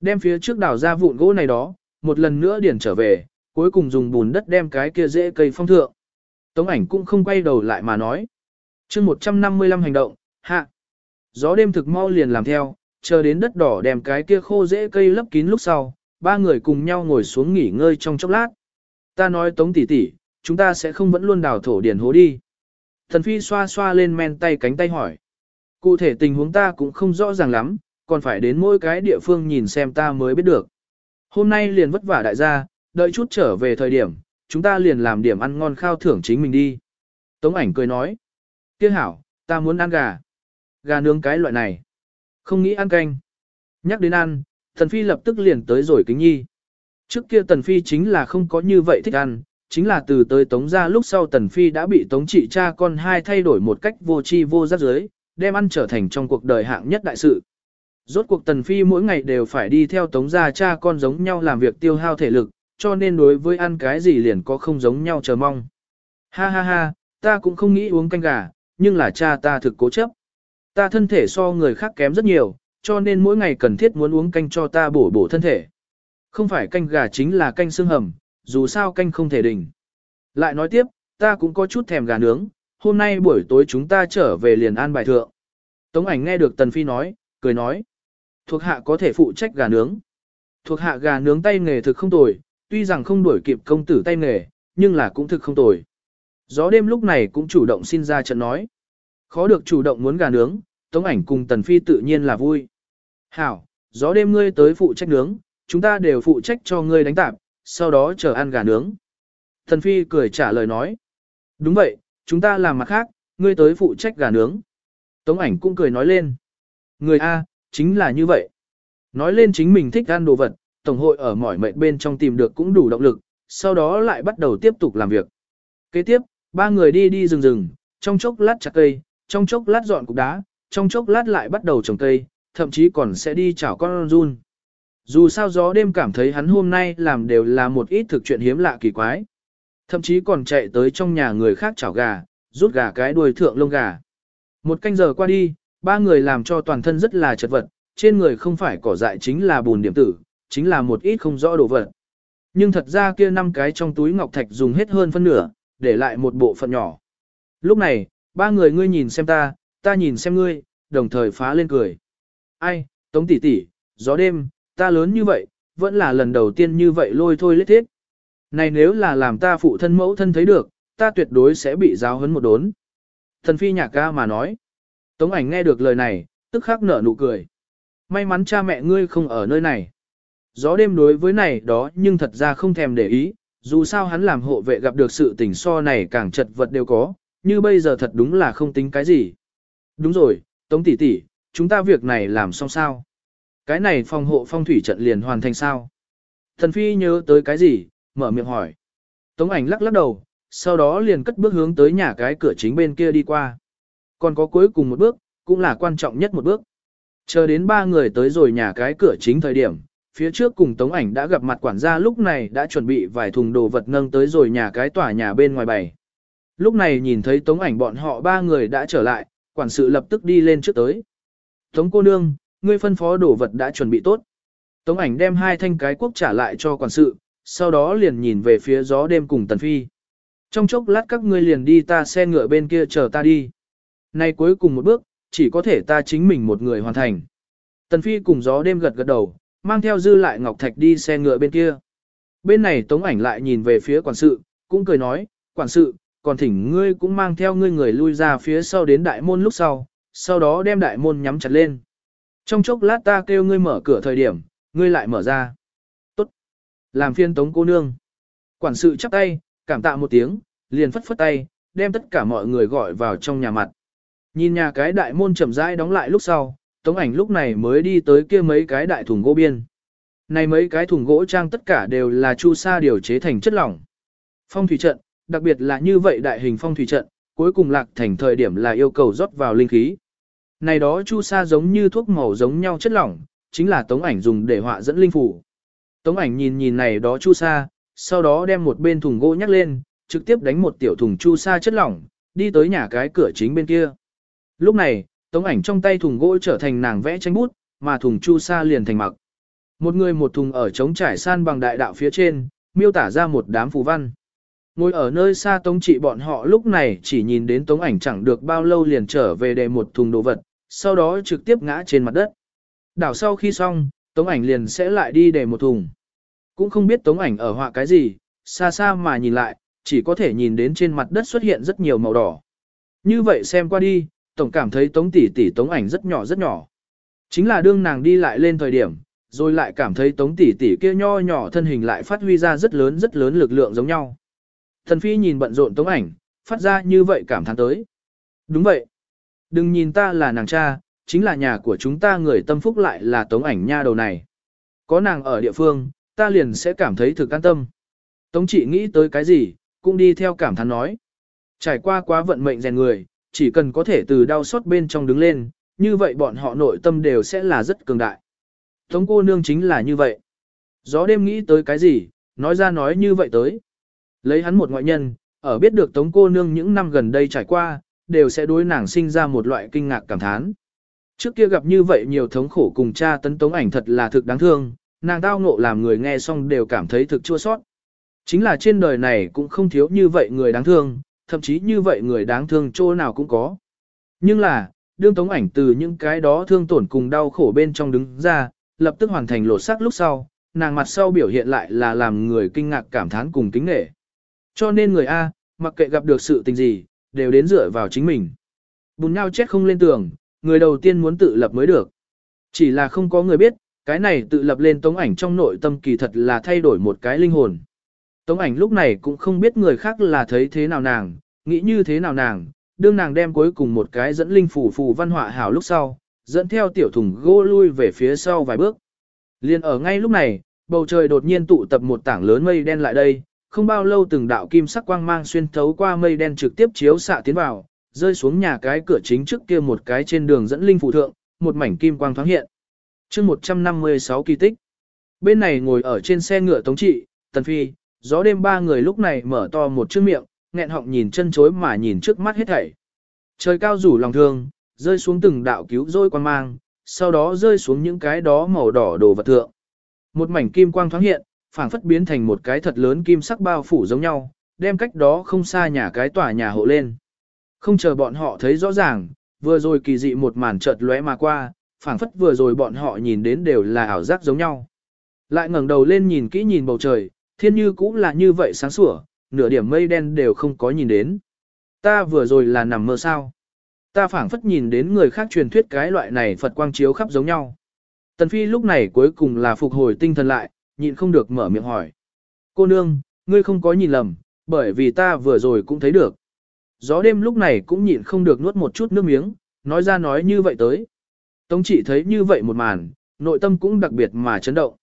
Đem phía trước đào ra vụn gỗ này đó, một lần nữa điền trở về, cuối cùng dùng bùn đất đem cái kia rễ cây phong thượng. Tống ảnh cũng không quay đầu lại mà nói. chương 155 hành động, hạ. Gió đêm thực mau liền làm theo, chờ đến đất đỏ đem cái kia khô rễ cây lấp kín lúc sau, ba người cùng nhau ngồi xuống nghỉ ngơi trong chốc lát. Ta nói tống tỷ tỷ, chúng ta sẽ không vẫn luôn đào thổ điền hố đi. Thần phi xoa xoa lên men tay cánh tay hỏi. Cụ thể tình huống ta cũng không rõ ràng lắm, còn phải đến mỗi cái địa phương nhìn xem ta mới biết được. Hôm nay liền vất vả đại gia, đợi chút trở về thời điểm, chúng ta liền làm điểm ăn ngon khao thưởng chính mình đi. Tống ảnh cười nói. Tiếc hảo, ta muốn ăn gà. Gà nướng cái loại này. Không nghĩ ăn canh. Nhắc đến ăn, Tần Phi lập tức liền tới rồi kính nhi. Trước kia Tần Phi chính là không có như vậy thích ăn, chính là từ tới Tống ra lúc sau Tần Phi đã bị Tống trị cha con hai thay đổi một cách vô tri vô giác giới, đem ăn trở thành trong cuộc đời hạng nhất đại sự. Rốt cuộc Tần Phi mỗi ngày đều phải đi theo Tống gia cha con giống nhau làm việc tiêu hao thể lực, cho nên đối với ăn cái gì liền có không giống nhau chờ mong. Ha ha ha, ta cũng không nghĩ uống canh gà, nhưng là cha ta thực cố chấp. Ta thân thể so người khác kém rất nhiều, cho nên mỗi ngày cần thiết muốn uống canh cho ta bổ bổ thân thể. Không phải canh gà chính là canh xương hầm, dù sao canh không thể đỉnh. Lại nói tiếp, ta cũng có chút thèm gà nướng, hôm nay buổi tối chúng ta trở về liền an bài thượng. Tống ảnh nghe được Tần Phi nói, cười nói. Thuộc hạ có thể phụ trách gà nướng. Thuộc hạ gà nướng tay nghề thực không tồi, tuy rằng không đuổi kịp công tử tay nghề, nhưng là cũng thực không tồi. Gió đêm lúc này cũng chủ động xin ra trận nói. Khó được chủ động muốn gà nướng, Tống ảnh cùng Tần Phi tự nhiên là vui. Hảo, gió đêm ngươi tới phụ trách nướng, chúng ta đều phụ trách cho ngươi đánh tạp, sau đó chờ ăn gà nướng. thần Phi cười trả lời nói. Đúng vậy, chúng ta làm mặt khác, ngươi tới phụ trách gà nướng. Tống ảnh cũng cười nói lên. Người A, chính là như vậy. Nói lên chính mình thích ăn đồ vật, Tổng hội ở mỏi mệt bên trong tìm được cũng đủ động lực, sau đó lại bắt đầu tiếp tục làm việc. Kế tiếp, ba người đi đi rừng rừng, trong chốc lát chặt cây, trong chốc lát dọn cục đá, trong chốc lát lại bắt đầu trồng cây, thậm chí còn sẽ đi chảo con run. Dù sao gió đêm cảm thấy hắn hôm nay làm đều là một ít thực chuyện hiếm lạ kỳ quái. Thậm chí còn chạy tới trong nhà người khác chảo gà, rút gà cái đuôi thượng lông gà. Một canh giờ qua đi, ba người làm cho toàn thân rất là chật vật, trên người không phải cỏ dại chính là bùn điểm tử, chính là một ít không rõ đồ vật. Nhưng thật ra kia năm cái trong túi ngọc thạch dùng hết hơn phân nửa, để lại một bộ phận nhỏ. Lúc này, ba người ngươi nhìn xem ta, ta nhìn xem ngươi, đồng thời phá lên cười. Ai, tống tỷ tỷ, gió đêm, ta lớn như vậy, vẫn là lần đầu tiên như vậy lôi thôi lết thiết. Này nếu là làm ta phụ thân mẫu thân thấy được, ta tuyệt đối sẽ bị giáo huấn một đốn. Thần phi nhạc ca mà nói. Tống ảnh nghe được lời này, tức khắc nở nụ cười. May mắn cha mẹ ngươi không ở nơi này. Gió đêm đối với này đó nhưng thật ra không thèm để ý, dù sao hắn làm hộ vệ gặp được sự tình so này càng chật vật đều có, như bây giờ thật đúng là không tính cái gì. Đúng rồi, Tống tỷ tỷ, chúng ta việc này làm xong sao? Cái này phòng hộ phong thủy trận liền hoàn thành sao? Thần phi nhớ tới cái gì, mở miệng hỏi. Tống ảnh lắc lắc đầu, sau đó liền cất bước hướng tới nhà cái cửa chính bên kia đi qua. Còn có cuối cùng một bước, cũng là quan trọng nhất một bước. Chờ đến ba người tới rồi nhà cái cửa chính thời điểm, phía trước cùng Tống ảnh đã gặp mặt quản gia lúc này đã chuẩn bị vài thùng đồ vật nâng tới rồi nhà cái tòa nhà bên ngoài bày. Lúc này nhìn thấy Tống ảnh bọn họ ba người đã trở lại, quản sự lập tức đi lên trước tới. Tống cô nương, ngươi phân phó đồ vật đã chuẩn bị tốt. Tống ảnh đem hai thanh cái quốc trả lại cho quản sự, sau đó liền nhìn về phía gió đêm cùng Tần Phi. Trong chốc lát các ngươi liền đi ta xe ngựa bên kia chờ ta đi. Nay cuối cùng một bước, chỉ có thể ta chính mình một người hoàn thành. Tần Phi cùng gió đêm gật gật đầu, mang theo dư lại Ngọc Thạch đi xe ngựa bên kia. Bên này Tống ảnh lại nhìn về phía quản sự, cũng cười nói, quản sự, còn thỉnh ngươi cũng mang theo ngươi người lui ra phía sau đến đại môn lúc sau, sau đó đem đại môn nhắm chặt lên. Trong chốc lát ta kêu ngươi mở cửa thời điểm, ngươi lại mở ra. Tốt. Làm phiên Tống cô nương. Quản sự chắp tay, cảm tạ một tiếng, liền phất phất tay, đem tất cả mọi người gọi vào trong nhà mặt. Nhìn nhà cái đại môn chậm rãi đóng lại lúc sau, Tống ảnh lúc này mới đi tới kia mấy cái đại thùng gỗ biên. Này mấy cái thùng gỗ trang tất cả đều là chu sa điều chế thành chất lỏng. Phong thủy trận, đặc biệt là như vậy đại hình phong thủy trận, cuối cùng lạc thành thời điểm là yêu cầu rót vào linh khí. Này đó chu sa giống như thuốc màu giống nhau chất lỏng, chính là tống ảnh dùng để họa dẫn linh phủ. Tống ảnh nhìn nhìn này đó chu sa, sau đó đem một bên thùng gỗ nhắc lên, trực tiếp đánh một tiểu thùng chu sa chất lỏng, đi tới nhà cái cửa chính bên kia. Lúc này, tống ảnh trong tay thùng gỗ trở thành nàng vẽ tranh bút, mà thùng chu sa liền thành mặc. Một người một thùng ở trống trải san bằng đại đạo phía trên, miêu tả ra một đám phù văn. Ngồi ở nơi xa tống trị bọn họ lúc này chỉ nhìn đến tống ảnh chẳng được bao lâu liền trở về để một thùng đồ vật, sau đó trực tiếp ngã trên mặt đất. Đảo sau khi xong, tống ảnh liền sẽ lại đi để một thùng. Cũng không biết tống ảnh ở họa cái gì, xa xa mà nhìn lại, chỉ có thể nhìn đến trên mặt đất xuất hiện rất nhiều màu đỏ. Như vậy xem qua đi, tổng cảm thấy tống tỷ tỷ tống ảnh rất nhỏ rất nhỏ. Chính là đương nàng đi lại lên thời điểm, rồi lại cảm thấy tống tỷ tỷ kia nho nhỏ thân hình lại phát huy ra rất lớn rất lớn lực lượng giống nhau. Thần phi nhìn bận rộn tống ảnh, phát ra như vậy cảm thán tới. Đúng vậy. Đừng nhìn ta là nàng cha, chính là nhà của chúng ta người tâm phúc lại là tống ảnh nha đầu này. Có nàng ở địa phương, ta liền sẽ cảm thấy thực an tâm. Tống chỉ nghĩ tới cái gì, cũng đi theo cảm thán nói. Trải qua quá vận mệnh rèn người, chỉ cần có thể từ đau xót bên trong đứng lên, như vậy bọn họ nội tâm đều sẽ là rất cường đại. Tống cô nương chính là như vậy. Gió đêm nghĩ tới cái gì, nói ra nói như vậy tới. Lấy hắn một ngoại nhân, ở biết được tống cô nương những năm gần đây trải qua, đều sẽ đối nàng sinh ra một loại kinh ngạc cảm thán. Trước kia gặp như vậy nhiều thống khổ cùng cha tấn tống ảnh thật là thực đáng thương, nàng tao ngộ làm người nghe xong đều cảm thấy thực chua sót. Chính là trên đời này cũng không thiếu như vậy người đáng thương, thậm chí như vậy người đáng thương chỗ nào cũng có. Nhưng là, đương tống ảnh từ những cái đó thương tổn cùng đau khổ bên trong đứng ra, lập tức hoàn thành lột xác lúc sau, nàng mặt sau biểu hiện lại là làm người kinh ngạc cảm thán cùng kính nghệ. Cho nên người A, mặc kệ gặp được sự tình gì, đều đến dựa vào chính mình. Bùn nhau chết không lên tường, người đầu tiên muốn tự lập mới được. Chỉ là không có người biết, cái này tự lập lên tống ảnh trong nội tâm kỳ thật là thay đổi một cái linh hồn. Tống ảnh lúc này cũng không biết người khác là thấy thế nào nàng, nghĩ như thế nào nàng, đương nàng đem cuối cùng một cái dẫn linh phủ phù văn họa hảo lúc sau, dẫn theo tiểu thùng gỗ lui về phía sau vài bước. Liên ở ngay lúc này, bầu trời đột nhiên tụ tập một tảng lớn mây đen lại đây, không bao lâu từng đạo kim sắc quang mang xuyên thấu qua mây đen trực tiếp chiếu xạ tiến vào, rơi xuống nhà cái cửa chính trước kia một cái trên đường dẫn linh phụ thượng, một mảnh kim quang thoáng hiện. chương 156 kỳ tích. Bên này ngồi ở trên xe ngựa tống trị, tần phi, gió đêm ba người lúc này mở to một chiếc miệng, nghẹn họng nhìn chân chối mà nhìn trước mắt hết thảy. Trời cao rủ lòng thương, rơi xuống từng đạo cứu rôi quang mang, sau đó rơi xuống những cái đó màu đỏ đồ vật thượng. Một mảnh kim quang thoáng hiện, phảng phất biến thành một cái thật lớn kim sắc bao phủ giống nhau, đem cách đó không xa nhà cái tòa nhà hộ lên. Không chờ bọn họ thấy rõ ràng, vừa rồi kỳ dị một màn chợt lóe mà qua, phảng phất vừa rồi bọn họ nhìn đến đều là ảo giác giống nhau. Lại ngẩng đầu lên nhìn kỹ nhìn bầu trời, thiên như cũng là như vậy sáng sủa, nửa điểm mây đen đều không có nhìn đến. Ta vừa rồi là nằm mơ sao. Ta phảng phất nhìn đến người khác truyền thuyết cái loại này Phật quang chiếu khắp giống nhau. Tần Phi lúc này cuối cùng là phục hồi tinh thần lại, nhịn không được mở miệng hỏi. Cô nương, ngươi không có nhìn lầm, bởi vì ta vừa rồi cũng thấy được. Gió đêm lúc này cũng nhịn không được nuốt một chút nước miếng, nói ra nói như vậy tới. Tống chỉ thấy như vậy một màn, nội tâm cũng đặc biệt mà chấn động.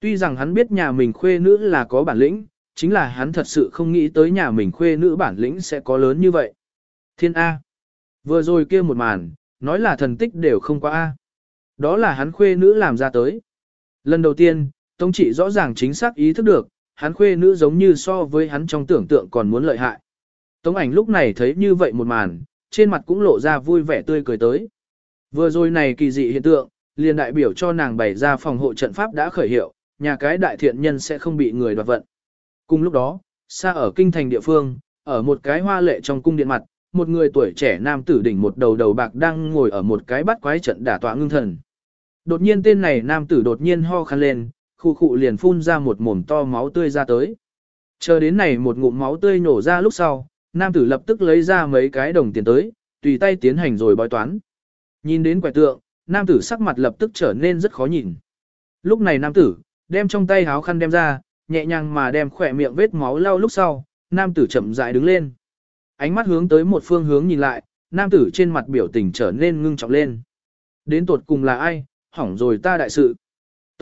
Tuy rằng hắn biết nhà mình khuê nữ là có bản lĩnh, chính là hắn thật sự không nghĩ tới nhà mình khuê nữ bản lĩnh sẽ có lớn như vậy. Thiên A. Vừa rồi kia một màn, nói là thần tích đều không qua A. Đó là hắn khuê nữ làm ra tới. Lần đầu tiên, Tống trị rõ ràng chính xác ý thức được, hắn khuê nữ giống như so với hắn trong tưởng tượng còn muốn lợi hại. Tống ảnh lúc này thấy như vậy một màn, trên mặt cũng lộ ra vui vẻ tươi cười tới. Vừa rồi này kỳ dị hiện tượng, liền đại biểu cho nàng bày ra phòng hộ trận pháp đã khởi hiệu, nhà cái đại thiện nhân sẽ không bị người đoạt vận. Cùng lúc đó, xa ở kinh thành địa phương, ở một cái hoa lệ trong cung điện mặt, một người tuổi trẻ nam tử đỉnh một đầu đầu bạc đang ngồi ở một cái bắt quái trận đả tọa ngưng thần. Đột nhiên tên này nam tử đột nhiên ho khăn lên, khu khụ liền phun ra một mồm to máu tươi ra tới. Chờ đến này một ngụm máu tươi nổ ra lúc sau, nam tử lập tức lấy ra mấy cái đồng tiền tới, tùy tay tiến hành rồi bói toán. Nhìn đến quẻ tượng, nam tử sắc mặt lập tức trở nên rất khó nhìn. Lúc này nam tử, đem trong tay háo khăn đem ra, nhẹ nhàng mà đem khỏe miệng vết máu lau lúc sau, nam tử chậm rãi đứng lên. Ánh mắt hướng tới một phương hướng nhìn lại, nam tử trên mặt biểu tình trở nên ngưng trọng lên. Đến tột cùng là ai, hỏng rồi ta đại sự.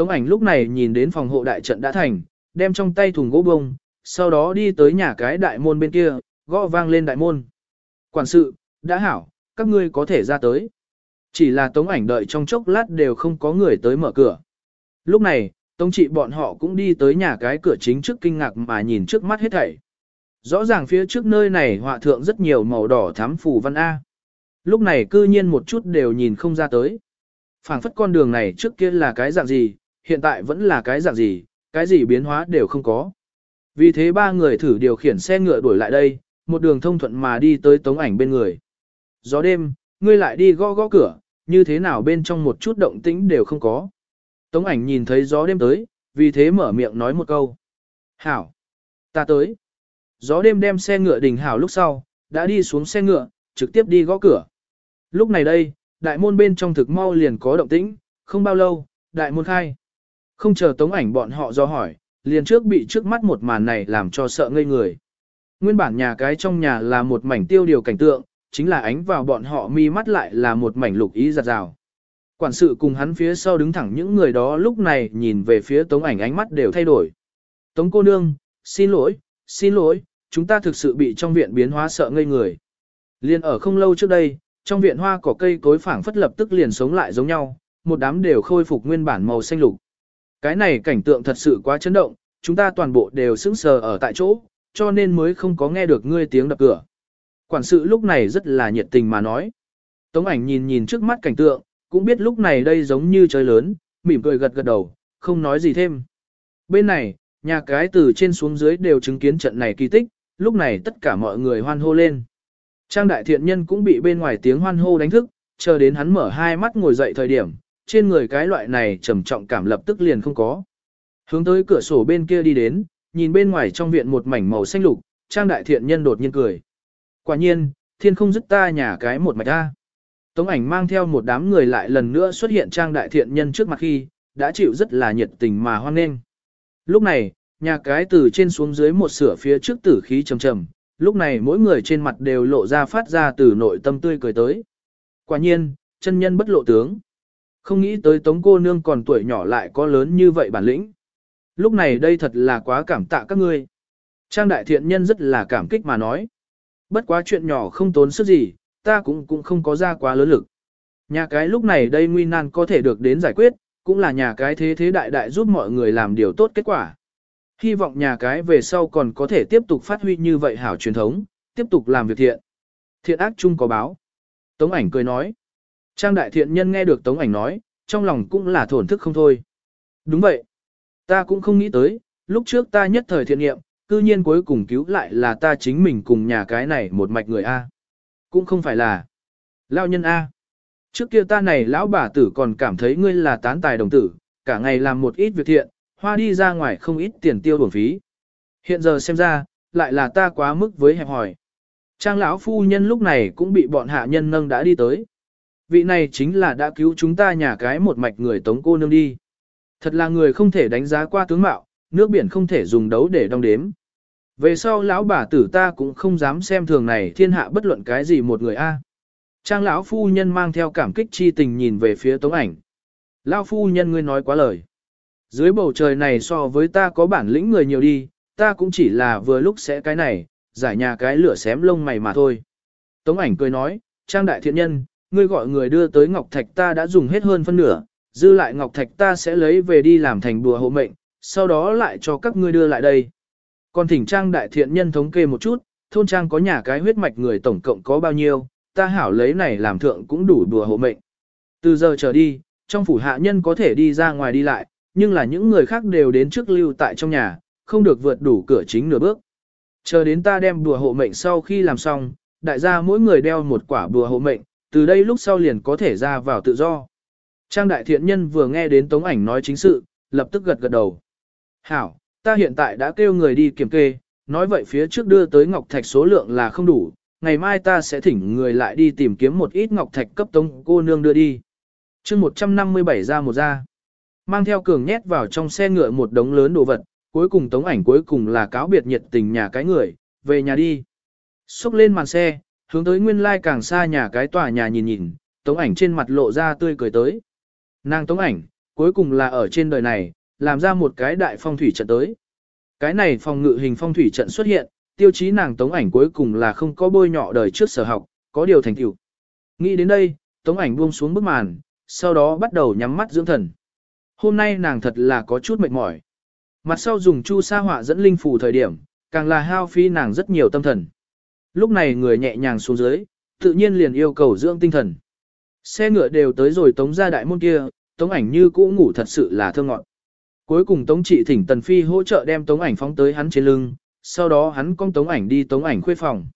Tống ảnh lúc này nhìn đến phòng hộ đại trận đã thành, đem trong tay thùng gỗ bông, sau đó đi tới nhà cái đại môn bên kia, gõ vang lên đại môn. Quản sự, đã hảo, các ngươi có thể ra tới. Chỉ là tống ảnh đợi trong chốc lát đều không có người tới mở cửa. Lúc này, tống trị bọn họ cũng đi tới nhà cái cửa chính trước kinh ngạc mà nhìn trước mắt hết thảy. Rõ ràng phía trước nơi này họa thượng rất nhiều màu đỏ thám phù văn A. Lúc này cư nhiên một chút đều nhìn không ra tới. phảng phất con đường này trước kia là cái dạng gì, hiện tại vẫn là cái dạng gì, cái gì biến hóa đều không có. Vì thế ba người thử điều khiển xe ngựa đuổi lại đây, một đường thông thuận mà đi tới tống ảnh bên người. Gió đêm, ngươi lại đi gõ gõ cửa, như thế nào bên trong một chút động tĩnh đều không có. Tống ảnh nhìn thấy gió đêm tới, vì thế mở miệng nói một câu. Hảo, ta tới. Gió đêm đem xe ngựa đình hảo lúc sau, đã đi xuống xe ngựa, trực tiếp đi gõ cửa. Lúc này đây, đại môn bên trong thực mau liền có động tĩnh, không bao lâu, đại môn khai. Không chờ tống ảnh bọn họ do hỏi, liền trước bị trước mắt một màn này làm cho sợ ngây người. Nguyên bản nhà cái trong nhà là một mảnh tiêu điều cảnh tượng, chính là ánh vào bọn họ mi mắt lại là một mảnh lục ý giặt rào. Quản sự cùng hắn phía sau đứng thẳng những người đó lúc này nhìn về phía tống ảnh ánh mắt đều thay đổi. Tống cô nương, xin lỗi, xin lỗi, chúng ta thực sự bị trong viện biến hóa sợ ngây người. Liên ở không lâu trước đây, trong viện hoa cỏ cây cối phảng phất lập tức liền sống lại giống nhau, một đám đều khôi phục nguyên bản màu xanh lục. Cái này cảnh tượng thật sự quá chấn động, chúng ta toàn bộ đều sững sờ ở tại chỗ, cho nên mới không có nghe được ngươi tiếng đập cửa. Quản sự lúc này rất là nhiệt tình mà nói. Tống ảnh nhìn nhìn trước mắt cảnh tượng, cũng biết lúc này đây giống như trời lớn, mỉm cười gật gật đầu, không nói gì thêm. Bên này, nhà cái từ trên xuống dưới đều chứng kiến trận này kỳ tích, lúc này tất cả mọi người hoan hô lên. Trang đại thiện nhân cũng bị bên ngoài tiếng hoan hô đánh thức, chờ đến hắn mở hai mắt ngồi dậy thời điểm, trên người cái loại này trầm trọng cảm lập tức liền không có. Hướng tới cửa sổ bên kia đi đến, nhìn bên ngoài trong viện một mảnh màu xanh lục, trang đại thiện nhân đột nhiên cười. Quả nhiên, thiên không dứt ta nhà cái một mạch ta. Tống ảnh mang theo một đám người lại lần nữa xuất hiện trang đại thiện nhân trước mặt khi, đã chịu rất là nhiệt tình mà hoan nghênh. Lúc này, nhà cái từ trên xuống dưới một sửa phía trước tử khí trầm trầm, lúc này mỗi người trên mặt đều lộ ra phát ra từ nội tâm tươi cười tới. Quả nhiên, chân nhân bất lộ tướng. Không nghĩ tới tống cô nương còn tuổi nhỏ lại có lớn như vậy bản lĩnh. Lúc này đây thật là quá cảm tạ các ngươi. Trang đại thiện nhân rất là cảm kích mà nói. Bất quá chuyện nhỏ không tốn sức gì, ta cũng cũng không có ra quá lớn lực. Nhà cái lúc này đây nguy nan có thể được đến giải quyết, cũng là nhà cái thế thế đại đại giúp mọi người làm điều tốt kết quả. Hy vọng nhà cái về sau còn có thể tiếp tục phát huy như vậy hảo truyền thống, tiếp tục làm việc thiện. Thiện ác chung có báo. Tống ảnh cười nói. Trang đại thiện nhân nghe được tống ảnh nói, trong lòng cũng là thổn thức không thôi. Đúng vậy. Ta cũng không nghĩ tới, lúc trước ta nhất thời thiện nghiệm, cư nhiên cuối cùng cứu lại là ta chính mình cùng nhà cái này một mạch người A. Cũng không phải là lao nhân A. Trước kia ta này lão bà tử còn cảm thấy ngươi là tán tài đồng tử, cả ngày làm một ít việc thiện, hoa đi ra ngoài không ít tiền tiêu bổng phí. Hiện giờ xem ra, lại là ta quá mức với hẹp hỏi. Trang lão phu nhân lúc này cũng bị bọn hạ nhân nâng đã đi tới. Vị này chính là đã cứu chúng ta nhà cái một mạch người tống cô nương đi. Thật là người không thể đánh giá qua tướng mạo, nước biển không thể dùng đấu để đong đếm. Về sau lão bà tử ta cũng không dám xem thường này thiên hạ bất luận cái gì một người a. Trang lão phu nhân mang theo cảm kích chi tình nhìn về phía tống ảnh. Lão phu nhân ngươi nói quá lời. Dưới bầu trời này so với ta có bản lĩnh người nhiều đi, ta cũng chỉ là vừa lúc sẽ cái này, giải nhà cái lửa xém lông mày mà thôi. Tống ảnh cười nói, Trang đại thiện nhân, ngươi gọi người đưa tới Ngọc Thạch ta đã dùng hết hơn phân nửa, dư lại Ngọc Thạch ta sẽ lấy về đi làm thành bùa hộ mệnh, sau đó lại cho các ngươi đưa lại đây. Còn thỉnh Trang đại thiện nhân thống kê một chút, thôn Trang có nhà cái huyết mạch người tổng cộng có bao nhiêu, ta hảo lấy này làm thượng cũng đủ đùa hộ mệnh. Từ giờ trở đi, trong phủ hạ nhân có thể đi ra ngoài đi lại, nhưng là những người khác đều đến trước lưu tại trong nhà, không được vượt đủ cửa chính nửa bước. Chờ đến ta đem đùa hộ mệnh sau khi làm xong, đại gia mỗi người đeo một quả đùa hộ mệnh, từ đây lúc sau liền có thể ra vào tự do. Trang đại thiện nhân vừa nghe đến tống ảnh nói chính sự, lập tức gật gật đầu. Hảo, ta hiện tại đã kêu người đi kiểm kê, nói vậy phía trước đưa tới Ngọc Thạch số lượng là không đủ, ngày mai ta sẽ thỉnh người lại đi tìm kiếm một ít Ngọc Thạch cấp tống cô nương đưa đi. chương 157 ra một ra. Mang theo cường nhét vào trong xe ngựa một đống lớn đồ vật, cuối cùng tống ảnh cuối cùng là cáo biệt nhiệt tình nhà cái người, về nhà đi. Xúc lên màn xe, hướng tới nguyên lai càng xa nhà cái tòa nhà nhìn nhìn, tống ảnh trên mặt lộ ra tươi cười tới. Nàng tống ảnh, cuối cùng là ở trên đời này, làm ra một cái đại phong thủy trận tới. Cái này phòng ngự hình phong thủy trận xuất hiện, tiêu chí nàng tống ảnh cuối cùng là không có bôi nhọ đời trước sở học, có điều thành tựu. Nghĩ đến đây, tống ảnh buông xuống bức màn, sau đó bắt đầu nhắm mắt dưỡng thần. Hôm nay nàng thật là có chút mệt mỏi. Mặt sau dùng chu sa họa dẫn linh phù thời điểm, càng là hao phí nàng rất nhiều tâm thần. Lúc này người nhẹ nhàng xuống dưới, tự nhiên liền yêu cầu dưỡng tinh thần. Xe ngựa đều tới rồi tống ra đại môn kia, tống ảnh như cũ ngủ thật sự là thơ ngọn. Cuối cùng tống trị thỉnh tần phi hỗ trợ đem tống ảnh phóng tới hắn trên lưng, sau đó hắn cong tống ảnh đi tống ảnh khuê phòng.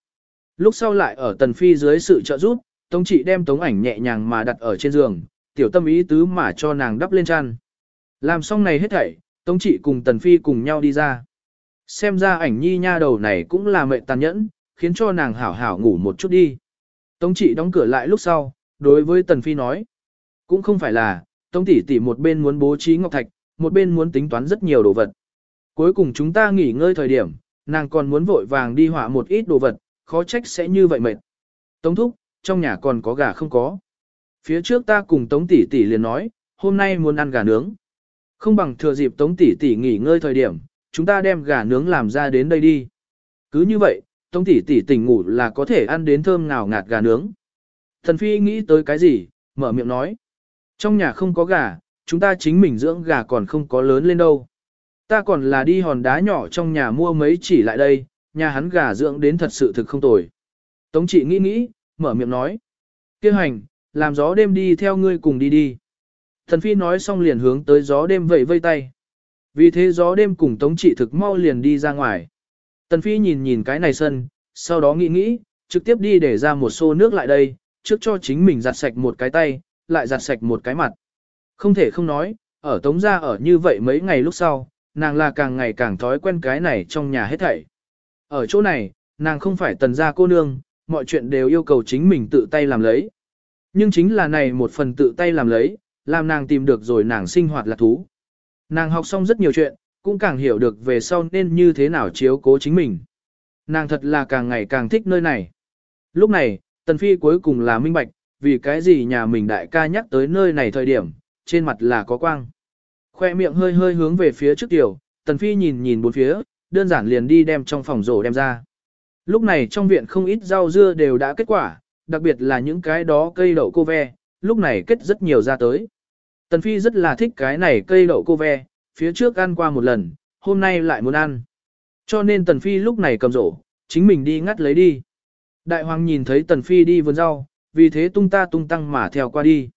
Lúc sau lại ở tần phi dưới sự trợ giúp, tống trị đem tống ảnh nhẹ nhàng mà đặt ở trên giường, tiểu tâm ý tứ mà cho nàng đắp lên chăn. Làm xong này hết thảy, tống trị cùng tần phi cùng nhau đi ra. Xem ra ảnh nhi nha đầu này cũng là mệnh tàn nhẫn, khiến cho nàng hảo hảo ngủ một chút đi. Tống trị đóng cửa lại lúc sau, đối với tần phi nói. Cũng không phải là, tống tỷ tỷ một bên muốn bố trí ngọc thạch, một bên muốn tính toán rất nhiều đồ vật. Cuối cùng chúng ta nghỉ ngơi thời điểm, nàng còn muốn vội vàng đi họa một ít đồ vật, khó trách sẽ như vậy mệt. Tống thúc, trong nhà còn có gà không có. Phía trước ta cùng Tống tỷ tỷ liền nói, hôm nay muốn ăn gà nướng. Không bằng thừa dịp Tống tỷ tỷ nghỉ ngơi thời điểm, chúng ta đem gà nướng làm ra đến đây đi. Cứ như vậy, Tống tỷ tỷ tỉnh ngủ là có thể ăn đến thơm nào ngạt gà nướng. Thần Phi nghĩ tới cái gì, mở miệng nói. Trong nhà không có gà, chúng ta chính mình dưỡng gà còn không có lớn lên đâu. Ta còn là đi hòn đá nhỏ trong nhà mua mấy chỉ lại đây, nhà hắn gà dưỡng đến thật sự thực không tồi. Tống trị nghĩ nghĩ, mở miệng nói. Kêu hành, làm gió đêm đi theo ngươi cùng đi đi. Thần phi nói xong liền hướng tới gió đêm vẫy vây tay. Vì thế gió đêm cùng tống trị thực mau liền đi ra ngoài. Tần phi nhìn nhìn cái này sân, sau đó nghĩ nghĩ, trực tiếp đi để ra một xô nước lại đây, trước cho chính mình giặt sạch một cái tay, lại giặt sạch một cái mặt. Không thể không nói, ở tống gia ở như vậy mấy ngày lúc sau, nàng là càng ngày càng thói quen cái này trong nhà hết thảy. Ở chỗ này, nàng không phải tần gia cô nương, mọi chuyện đều yêu cầu chính mình tự tay làm lấy. Nhưng chính là này một phần tự tay làm lấy, làm nàng tìm được rồi nàng sinh hoạt là thú. Nàng học xong rất nhiều chuyện, cũng càng hiểu được về sau nên như thế nào chiếu cố chính mình. Nàng thật là càng ngày càng thích nơi này. Lúc này, Tần Phi cuối cùng là minh bạch, vì cái gì nhà mình đại ca nhắc tới nơi này thời điểm, trên mặt là có quang. Khoe miệng hơi hơi hướng về phía trước tiểu, Tần Phi nhìn nhìn bốn phía, đơn giản liền đi đem trong phòng rổ đem ra. Lúc này trong viện không ít rau dưa đều đã kết quả, đặc biệt là những cái đó cây đậu cô ve, lúc này kết rất nhiều ra tới. Tần Phi rất là thích cái này cây đậu cô ve, phía trước ăn qua một lần, hôm nay lại muốn ăn. Cho nên Tần Phi lúc này cầm rổ, chính mình đi ngắt lấy đi. Đại Hoàng nhìn thấy Tần Phi đi vườn rau, vì thế tung ta tung tăng mà theo qua đi.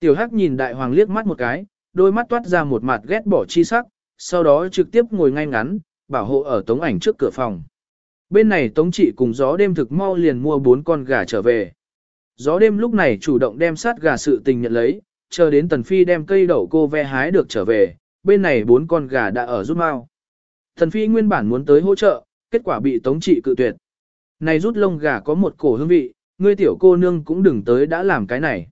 Tiểu Hắc nhìn Đại Hoàng liếc mắt một cái, đôi mắt toát ra một mặt ghét bỏ chi sắc, sau đó trực tiếp ngồi ngay ngắn, bảo hộ ở tống ảnh trước cửa phòng. Bên này tống trị cùng gió đêm thực mau liền mua bốn con gà trở về. Gió đêm lúc này chủ động đem sát gà sự tình nhận lấy, chờ đến tần phi đem cây đậu cô ve hái được trở về, bên này bốn con gà đã ở rút mao. Thần phi nguyên bản muốn tới hỗ trợ, kết quả bị tống trị cự tuyệt. này rút lông gà có một cổ hương vị, ngươi tiểu cô nương cũng đừng tới đã làm cái này.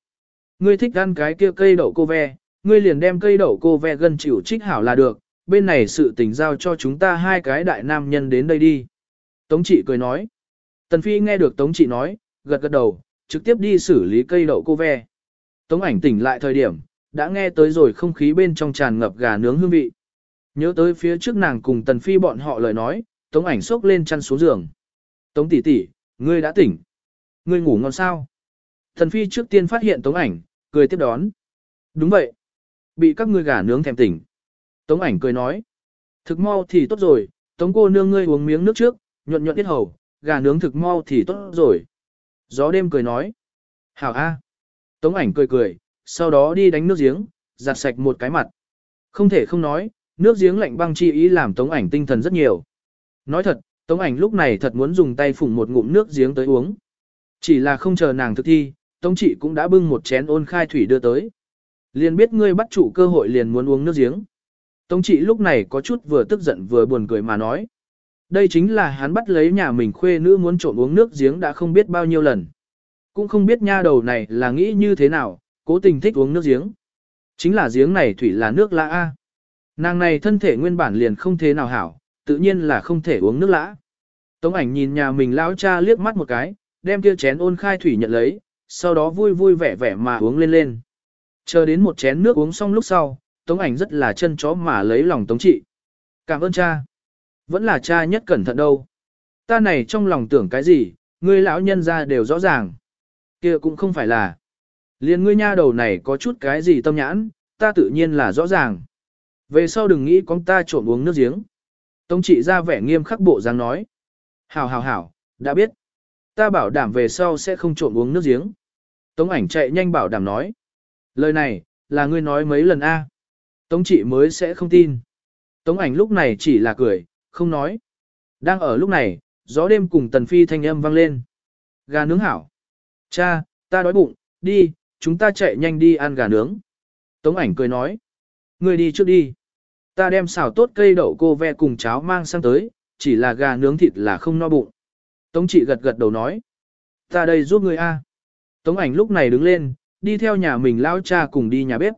Ngươi thích ăn cái kia cây đậu cô ve, ngươi liền đem cây đậu cô ve gần chịu trích hảo là được, bên này sự tình giao cho chúng ta hai cái đại nam nhân đến đây đi. Tống trị cười nói. Tần Phi nghe được Tống trị nói, gật gật đầu, trực tiếp đi xử lý cây đậu cô ve. Tống ảnh tỉnh lại thời điểm, đã nghe tới rồi không khí bên trong tràn ngập gà nướng hương vị. Nhớ tới phía trước nàng cùng Tần Phi bọn họ lời nói, Tống ảnh xốc lên chăn xuống giường. Tống tỷ tỷ, ngươi đã tỉnh. Ngươi ngủ ngon sao? Tần Phi trước tiên phát hiện Tống ảnh, cười tiếp đón. Đúng vậy. Bị các ngươi gà nướng thèm tỉnh. Tống ảnh cười nói. Thực mau thì tốt rồi, Tống cô nương ngươi uống miếng nước trước, nhuận nhuận tiết hầu, gà nướng thực mau thì tốt rồi. Gió đêm cười nói. Hảo A. Tống ảnh cười cười, sau đó đi đánh nước giếng, giặt sạch một cái mặt. Không thể không nói, nước giếng lạnh băng chi ý làm tống ảnh tinh thần rất nhiều. Nói thật, tống ảnh lúc này thật muốn dùng tay phủng một ngụm nước giếng tới uống. Chỉ là không chờ nàng thực thi, tống chị cũng đã bưng một chén ôn khai thủy đưa tới. Liền biết ngươi bắt chủ cơ hội liền muốn uống nước giếng. Tống chị lúc này có chút vừa tức giận vừa buồn cười mà nói. Đây chính là hắn bắt lấy nhà mình khuê nữ muốn trộn uống nước giếng đã không biết bao nhiêu lần. Cũng không biết nha đầu này là nghĩ như thế nào, cố tình thích uống nước giếng. Chính là giếng này thủy là nước lã A. Nàng này thân thể nguyên bản liền không thế nào hảo, tự nhiên là không thể uống nước lã. Tống ảnh nhìn nhà mình lão cha liếc mắt một cái, đem kia chén ôn khai thủy nhận lấy, sau đó vui vui vẻ vẻ mà uống lên lên. Chờ đến một chén nước uống xong lúc sau, Tống ảnh rất là chân chó mà lấy lòng Tống trị. Cảm ơn cha. Vẫn là cha nhất cẩn thận đâu. Ta này trong lòng tưởng cái gì, ngươi lão nhân gia đều rõ ràng. kia cũng không phải là. Liên ngươi nha đầu này có chút cái gì tâm nhãn, ta tự nhiên là rõ ràng. Về sau đừng nghĩ con ta trộm uống nước giếng. Tống trị ra vẻ nghiêm khắc bộ dáng nói. Hảo hảo hảo, đã biết. Ta bảo đảm về sau sẽ không trộm uống nước giếng. Tống ảnh chạy nhanh bảo đảm nói. Lời này, là ngươi nói mấy lần a Tống trị mới sẽ không tin. Tống ảnh lúc này chỉ là cười, không nói. Đang ở lúc này, gió đêm cùng tần phi thanh âm vang lên. Gà nướng hảo. Cha, ta đói bụng, đi, chúng ta chạy nhanh đi ăn gà nướng. Tống ảnh cười nói. Ngươi đi trước đi. Ta đem xào tốt cây đậu cô ve cùng cháo mang sang tới, chỉ là gà nướng thịt là không no bụng. Tống chị gật gật đầu nói. Ta đây giúp ngươi a. Tống ảnh lúc này đứng lên, đi theo nhà mình lao cha cùng đi nhà bếp.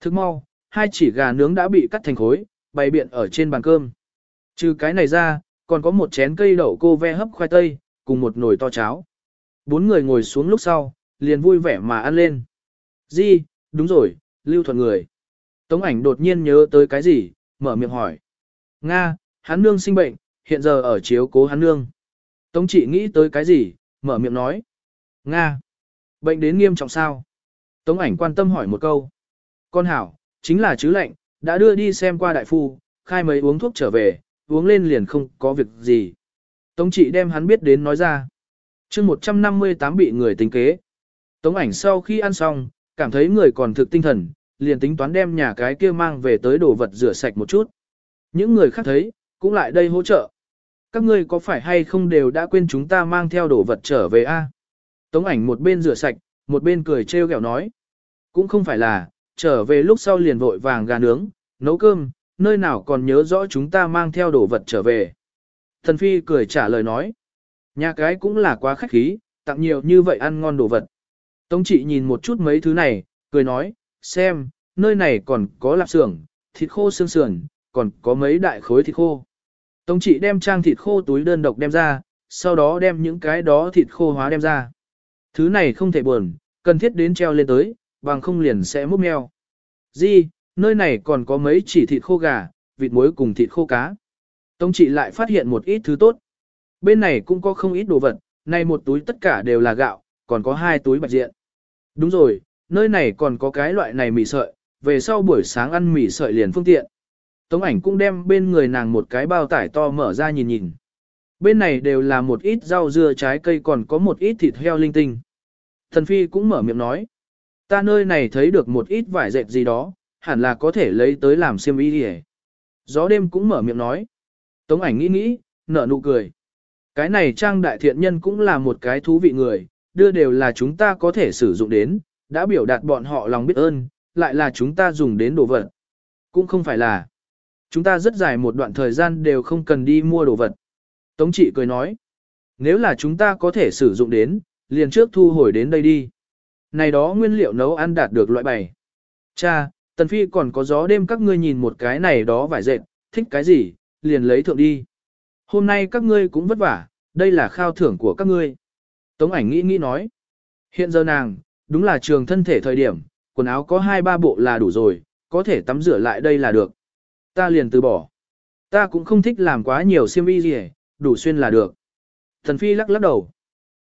Thức mau, hai chỉ gà nướng đã bị cắt thành khối, bày biện ở trên bàn cơm. Trừ cái này ra, còn có một chén cây đậu cô ve hấp khoai tây, cùng một nồi to cháo. Bốn người ngồi xuống lúc sau, liền vui vẻ mà ăn lên. Di, đúng rồi, lưu thuận người. Tống ảnh đột nhiên nhớ tới cái gì, mở miệng hỏi. Nga, hắn nương sinh bệnh, hiện giờ ở chiếu cố hắn nương. Tống chỉ nghĩ tới cái gì, mở miệng nói. Nga, bệnh đến nghiêm trọng sao? Tống ảnh quan tâm hỏi một câu. Con hảo, chính là chứ lệnh, đã đưa đi xem qua đại phu, khai mấy uống thuốc trở về, uống lên liền không có việc gì. Tống trị đem hắn biết đến nói ra. chương 158 bị người tính kế. Tống ảnh sau khi ăn xong, cảm thấy người còn thực tinh thần, liền tính toán đem nhà cái kia mang về tới đồ vật rửa sạch một chút. Những người khác thấy, cũng lại đây hỗ trợ. Các ngươi có phải hay không đều đã quên chúng ta mang theo đồ vật trở về a? Tống ảnh một bên rửa sạch, một bên cười trêu ghẹo nói. Cũng không phải là, trở về lúc sau liền vội vàng gà nướng, nấu cơm, nơi nào còn nhớ rõ chúng ta mang theo đồ vật trở về. Thần Phi cười trả lời nói. Nhà cái cũng là quá khách khí, tặng nhiều như vậy ăn ngon đồ vật. Tống trị nhìn một chút mấy thứ này, cười nói, xem, nơi này còn có lạp xưởng, thịt khô xương sườn, còn có mấy đại khối thịt khô. Tống trị đem trang thịt khô túi đơn độc đem ra, sau đó đem những cái đó thịt khô hóa đem ra. Thứ này không thể buồn, cần thiết đến treo lên tới, bằng không liền sẽ múc meo. Di, nơi này còn có mấy chỉ thịt khô gà, vịt muối cùng thịt khô cá. Tống trị lại phát hiện một ít thứ tốt. Bên này cũng có không ít đồ vật, này một túi tất cả đều là gạo, còn có hai túi bạch diện. Đúng rồi, nơi này còn có cái loại này mì sợi, về sau buổi sáng ăn mì sợi liền phương tiện. Tống ảnh cũng đem bên người nàng một cái bao tải to mở ra nhìn nhìn. Bên này đều là một ít rau dưa trái cây còn có một ít thịt heo linh tinh. Thần Phi cũng mở miệng nói. Ta nơi này thấy được một ít vải dệt gì đó, hẳn là có thể lấy tới làm xiêm y đi Gió đêm cũng mở miệng nói. Tống ảnh nghĩ nghĩ, nở nụ cười. Cái này trang đại thiện nhân cũng là một cái thú vị người, đưa đều là chúng ta có thể sử dụng đến, đã biểu đạt bọn họ lòng biết ơn, lại là chúng ta dùng đến đồ vật. Cũng không phải là. Chúng ta rất dài một đoạn thời gian đều không cần đi mua đồ vật. Tống trị cười nói. nếu là chúng ta có thể sử dụng đến, liền trước thu hồi đến đây đi. Này đó nguyên liệu nấu ăn đạt được loại bày. Cha, Tần Phi còn có gió đêm các ngươi nhìn một cái này đó vải dệt, thích cái gì, liền lấy thượng đi. Hôm nay các ngươi cũng vất vả, đây là khao thưởng của các ngươi. Tống ảnh nghĩ nghĩ nói. Hiện giờ nàng, đúng là trường thân thể thời điểm, quần áo có hai ba bộ là đủ rồi, có thể tắm rửa lại đây là được. Ta liền từ bỏ. Ta cũng không thích làm quá nhiều xiêm y gì, đủ xuyên là được. Thần Phi lắc lắc đầu.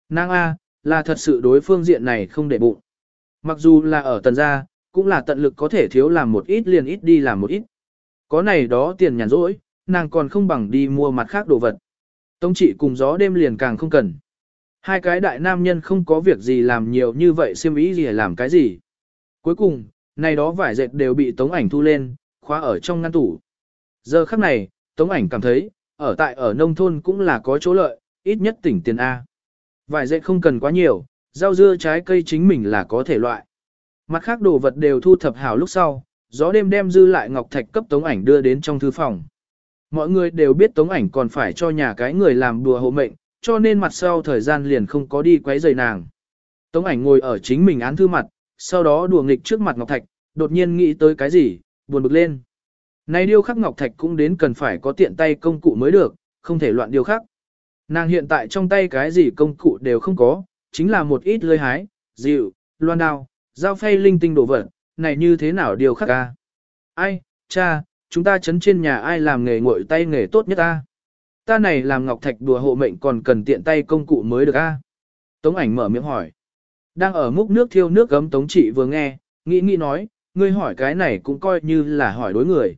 Nàng A, là thật sự đối phương diện này không để bụng. Mặc dù là ở tần gia, cũng là tận lực có thể thiếu làm một ít liền ít đi làm một ít. Có này đó tiền nhàn rỗi, nàng còn không bằng đi mua mặt khác đồ vật. Tông trị cùng gió đêm liền càng không cần. Hai cái đại nam nhân không có việc gì làm nhiều như vậy xiêm ý gì làm cái gì. Cuối cùng, này đó vải dệt đều bị tống ảnh thu lên, khóa ở trong ngăn tủ. Giờ khắc này, tống ảnh cảm thấy, ở tại ở nông thôn cũng là có chỗ lợi, ít nhất tỉnh tiền A. Vải dệt không cần quá nhiều, rau dưa trái cây chính mình là có thể loại. Mặt khác đồ vật đều thu thập hảo lúc sau, gió đêm đem dư lại ngọc thạch cấp tống ảnh đưa đến trong thư phòng. Mọi người đều biết tống ảnh còn phải cho nhà cái người làm đùa hộ mệnh, cho nên mặt sau thời gian liền không có đi quấy rầy nàng. Tống ảnh ngồi ở chính mình án thư mặt, sau đó đùa nghịch trước mặt ngọc thạch, đột nhiên nghĩ tới cái gì, buồn bực lên. Này điêu khắc ngọc thạch cũng đến cần phải có tiện tay công cụ mới được, không thể loạn điêu khắc. Nàng hiện tại trong tay cái gì công cụ đều không có, chính là một ít lơi hái, dịu, loan đao, dao phay linh tinh đồ vật, này như thế nào điều khắc ca? Ai, cha, chúng ta chấn trên nhà ai làm nghề ngội tay nghề tốt nhất ta? Ta này làm ngọc thạch đùa hộ mệnh còn cần tiện tay công cụ mới được a. Tống ảnh mở miệng hỏi. Đang ở múc nước thiêu nước gấm tống trị vừa nghe, nghĩ nghĩ nói, ngươi hỏi cái này cũng coi như là hỏi đối người.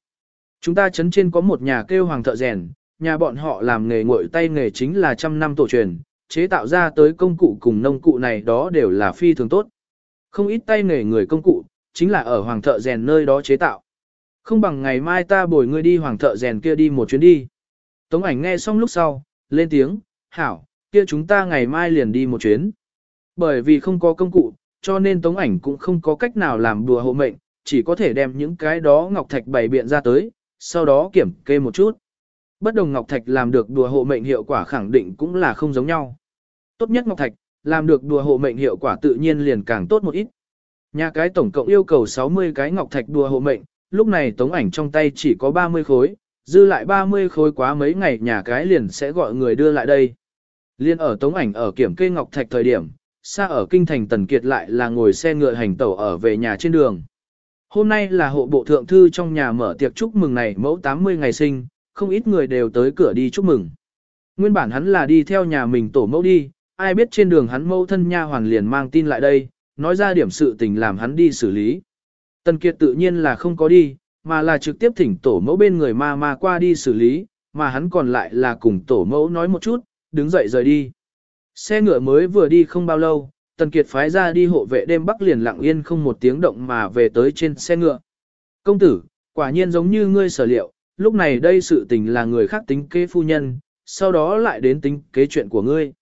Chúng ta chấn trên có một nhà kêu hoàng thợ rèn, nhà bọn họ làm nghề ngội tay nghề chính là trăm năm tổ truyền, chế tạo ra tới công cụ cùng nông cụ này đó đều là phi thường tốt. Không ít tay nghề người công cụ, chính là ở hoàng thợ rèn nơi đó chế tạo. Không bằng ngày mai ta bồi ngươi đi hoàng thợ rèn kia đi một chuyến đi. Tống ảnh nghe xong lúc sau, lên tiếng, hảo, kia chúng ta ngày mai liền đi một chuyến. Bởi vì không có công cụ, cho nên tống ảnh cũng không có cách nào làm đùa hộ mệnh, chỉ có thể đem những cái đó ngọc thạch bày biện ra tới, sau đó kiểm kê một chút. Bất đồng ngọc thạch làm được đùa hộ mệnh hiệu quả khẳng định cũng là không giống nhau. Tốt nhất ngọc thạch, làm được đùa hộ mệnh hiệu quả tự nhiên liền càng tốt một ít. Nhà cái tổng cộng yêu cầu 60 cái ngọc thạch đùa hộ mệnh, lúc này tống ảnh trong tay chỉ có 30 khối, dư lại 30 khối quá mấy ngày nhà cái liền sẽ gọi người đưa lại đây. Liên ở tống ảnh ở kiểm kê ngọc thạch thời điểm, xa ở kinh thành Tần Kiệt lại là ngồi xe ngựa hành tẩu ở về nhà trên đường. Hôm nay là hộ bộ thượng thư trong nhà mở tiệc chúc mừng này mẫu 80 ngày sinh, không ít người đều tới cửa đi chúc mừng. Nguyên bản hắn là đi theo nhà mình tổ mẫu đi, ai biết trên đường hắn mẫu thân nha hoàn liền mang tin lại đây, nói ra điểm sự tình làm hắn đi xử lý. Tần Kiệt tự nhiên là không có đi, mà là trực tiếp thỉnh tổ mẫu bên người ma ma qua đi xử lý, mà hắn còn lại là cùng tổ mẫu nói một chút, đứng dậy rời đi. Xe ngựa mới vừa đi không bao lâu, Tần Kiệt phái ra đi hộ vệ đêm bắc liền lặng yên không một tiếng động mà về tới trên xe ngựa. Công tử, quả nhiên giống như ngươi sở liệu, lúc này đây sự tình là người khác tính kế phu nhân, sau đó lại đến tính kế chuyện của ngươi.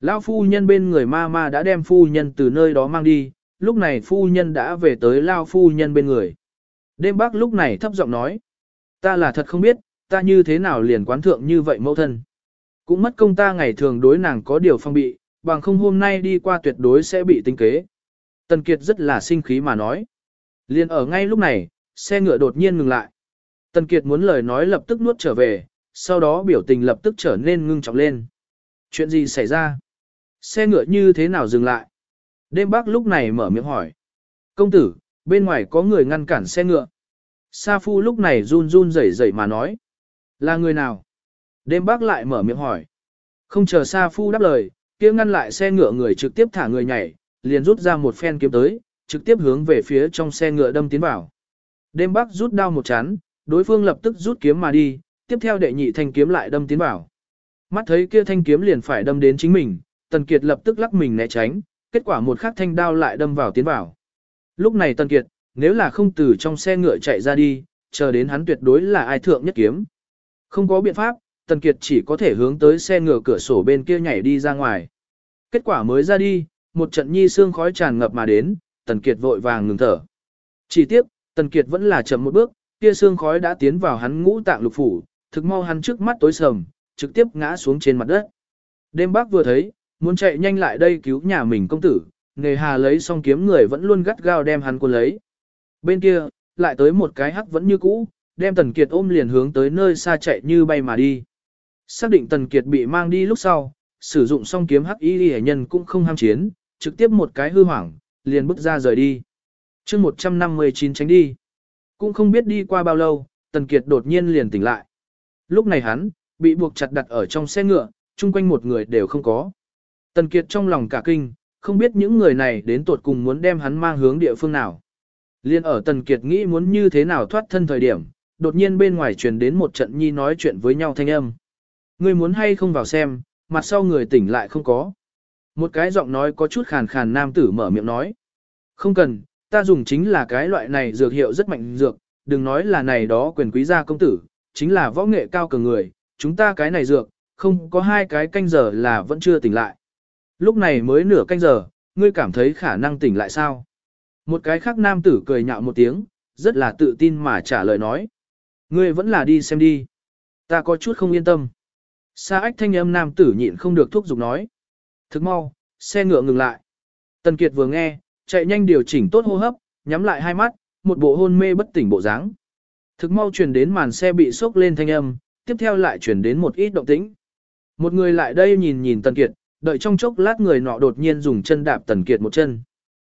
Lão phu nhân bên người ma ma đã đem phu nhân từ nơi đó mang đi, lúc này phu nhân đã về tới Lao phu nhân bên người. Đêm bác lúc này thấp giọng nói, ta là thật không biết, ta như thế nào liền quán thượng như vậy mẫu thân. Cũng mất công ta ngày thường đối nàng có điều phong bị, bằng không hôm nay đi qua tuyệt đối sẽ bị tính kế. Tần Kiệt rất là sinh khí mà nói. liền ở ngay lúc này, xe ngựa đột nhiên ngừng lại. Tần Kiệt muốn lời nói lập tức nuốt trở về, sau đó biểu tình lập tức trở nên ngưng trọng lên. Chuyện gì xảy ra? Xe ngựa như thế nào dừng lại? Đêm bác lúc này mở miệng hỏi. Công tử, bên ngoài có người ngăn cản xe ngựa. Sa Phu lúc này run run rẩy rẩy mà nói. Là người nào? Đêm bác lại mở miệng hỏi. Không chờ Sa Phu đáp lời, kia ngăn lại xe ngựa người trực tiếp thả người nhảy, liền rút ra một phen kiếm tới, trực tiếp hướng về phía trong xe ngựa đâm tiến vào. Đêm bác rút đao một chán, đối phương lập tức rút kiếm mà đi, tiếp theo đệ nhị thanh kiếm lại đâm tiến vào. Mắt thấy kia thanh kiếm liền phải đâm đến chính mình, Tần Kiệt lập tức lắc mình né tránh, kết quả một khắc thanh đao lại đâm vào tiến vào. Lúc này Tần Kiệt, nếu là không từ trong xe ngựa chạy ra đi, chờ đến hắn tuyệt đối là ai thượng nhất kiếm. Không có biện pháp, Tần Kiệt chỉ có thể hướng tới xe ngựa cửa sổ bên kia nhảy đi ra ngoài. Kết quả mới ra đi, một trận nhi xương khói tràn ngập mà đến, Tần Kiệt vội vàng ngừng thở. Chỉ tiếp, Tần Kiệt vẫn là chậm một bước, kia xương khói đã tiến vào hắn ngũ tạng lục phủ, thực mau hắn trước mắt tối sầm, trực tiếp ngã xuống trên mặt đất. Đêm bác vừa thấy, muốn chạy nhanh lại đây cứu nhà mình công tử, nghề hà lấy xong kiếm người vẫn luôn gắt gao đem hắn cuốn lấy. Bên kia, lại tới một cái hắc vẫn như cũ, đem Tần Kiệt ôm liền hướng tới nơi xa chạy như bay mà đi. Xác định Tần Kiệt bị mang đi lúc sau, sử dụng xong kiếm hắc y hệ nhân cũng không ham chiến, trực tiếp một cái hư hoảng, liền bước ra rời đi. chương 159 tránh đi. Cũng không biết đi qua bao lâu, Tần Kiệt đột nhiên liền tỉnh lại. Lúc này hắn, bị buộc chặt đặt ở trong xe ngựa, chung quanh một người đều không có. Tần Kiệt trong lòng cả kinh, không biết những người này đến tuột cùng muốn đem hắn mang hướng địa phương nào. Liên ở Tần Kiệt nghĩ muốn như thế nào thoát thân thời điểm, đột nhiên bên ngoài truyền đến một trận nhi nói chuyện với nhau thanh âm. Ngươi muốn hay không vào xem, mặt sau người tỉnh lại không có. Một cái giọng nói có chút khàn khàn nam tử mở miệng nói. Không cần, ta dùng chính là cái loại này dược hiệu rất mạnh dược, đừng nói là này đó quyền quý gia công tử, chính là võ nghệ cao cường người, chúng ta cái này dược, không có hai cái canh giờ là vẫn chưa tỉnh lại. Lúc này mới nửa canh giờ, ngươi cảm thấy khả năng tỉnh lại sao? Một cái khác nam tử cười nhạo một tiếng, rất là tự tin mà trả lời nói. Ngươi vẫn là đi xem đi. Ta có chút không yên tâm. Sa ách thanh âm nam tử nhịn không được thúc giục nói. Thức mau, xe ngựa ngừng lại. Tần Kiệt vừa nghe, chạy nhanh điều chỉnh tốt hô hấp, nhắm lại hai mắt, một bộ hôn mê bất tỉnh bộ dáng. Thực mau truyền đến màn xe bị sốc lên thanh âm, tiếp theo lại truyền đến một ít động tĩnh. Một người lại đây nhìn nhìn Tần Kiệt, đợi trong chốc lát người nọ đột nhiên dùng chân đạp Tần Kiệt một chân.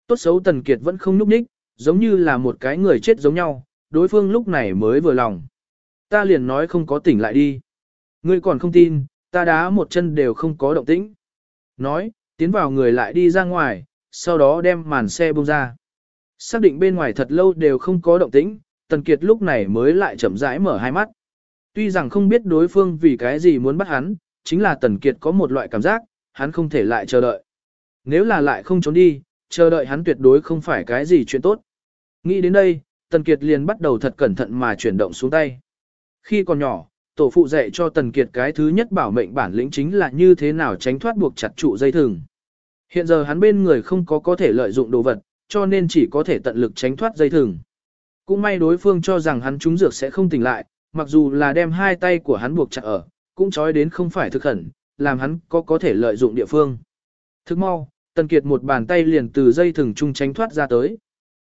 Tốt xấu Tần Kiệt vẫn không núp ních, giống như là một cái người chết giống nhau, đối phương lúc này mới vừa lòng. Ta liền nói không có tỉnh lại đi. Ngươi còn không tin, ta đá một chân đều không có động tĩnh. Nói, tiến vào người lại đi ra ngoài, sau đó đem màn xe bung ra. Xác định bên ngoài thật lâu đều không có động tĩnh, Tần Kiệt lúc này mới lại chậm rãi mở hai mắt. Tuy rằng không biết đối phương vì cái gì muốn bắt hắn, chính là Tần Kiệt có một loại cảm giác, hắn không thể lại chờ đợi. Nếu là lại không trốn đi, chờ đợi hắn tuyệt đối không phải cái gì chuyện tốt. Nghĩ đến đây, Tần Kiệt liền bắt đầu thật cẩn thận mà chuyển động xuống tay. Khi còn nhỏ, tổ phụ dạy cho Tần Kiệt cái thứ nhất bảo mệnh bản lĩnh chính là như thế nào tránh thoát buộc chặt trụ dây thừng. Hiện giờ hắn bên người không có có thể lợi dụng đồ vật, cho nên chỉ có thể tận lực tránh thoát dây thừng. Cũng may đối phương cho rằng hắn trúng dược sẽ không tỉnh lại, mặc dù là đem hai tay của hắn buộc chặt ở, cũng trói đến không phải thực khẩn, làm hắn có có thể lợi dụng địa phương. Thức mau, Tần Kiệt một bàn tay liền từ dây thừng chung tránh thoát ra tới.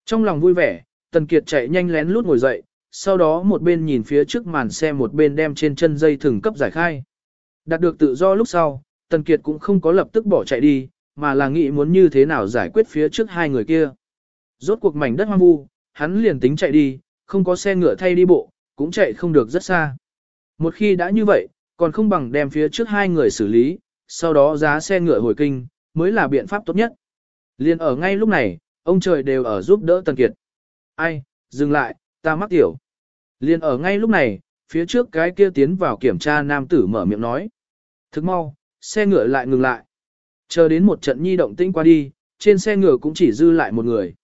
Trong lòng vui vẻ, Tần Kiệt chạy nhanh lén lút ngồi dậy, sau đó một bên nhìn phía trước màn xe một bên đem trên chân dây thừng cấp giải khai. Đạt được tự do lúc sau, Tần Kiệt cũng không có lập tức bỏ chạy đi, mà là nghĩ muốn như thế nào giải quyết phía trước hai người kia. Rốt cuộc mảnh đất hoang vu, hắn liền tính chạy đi, không có xe ngựa thay đi bộ, cũng chạy không được rất xa. Một khi đã như vậy, còn không bằng đem phía trước hai người xử lý, sau đó giá xe ngựa hồi kinh, mới là biện pháp tốt nhất. Liên ở ngay lúc này, ông trời đều ở giúp đỡ Tần Kiệt. Ai, dừng lại, ta mắc tiểu. Liên ở ngay lúc này, phía trước cái kia tiến vào kiểm tra nam tử mở miệng nói. Thức mau, xe ngựa lại ngừng lại. Chờ đến một trận nhi động tĩnh qua đi, trên xe ngựa cũng chỉ dư lại một người.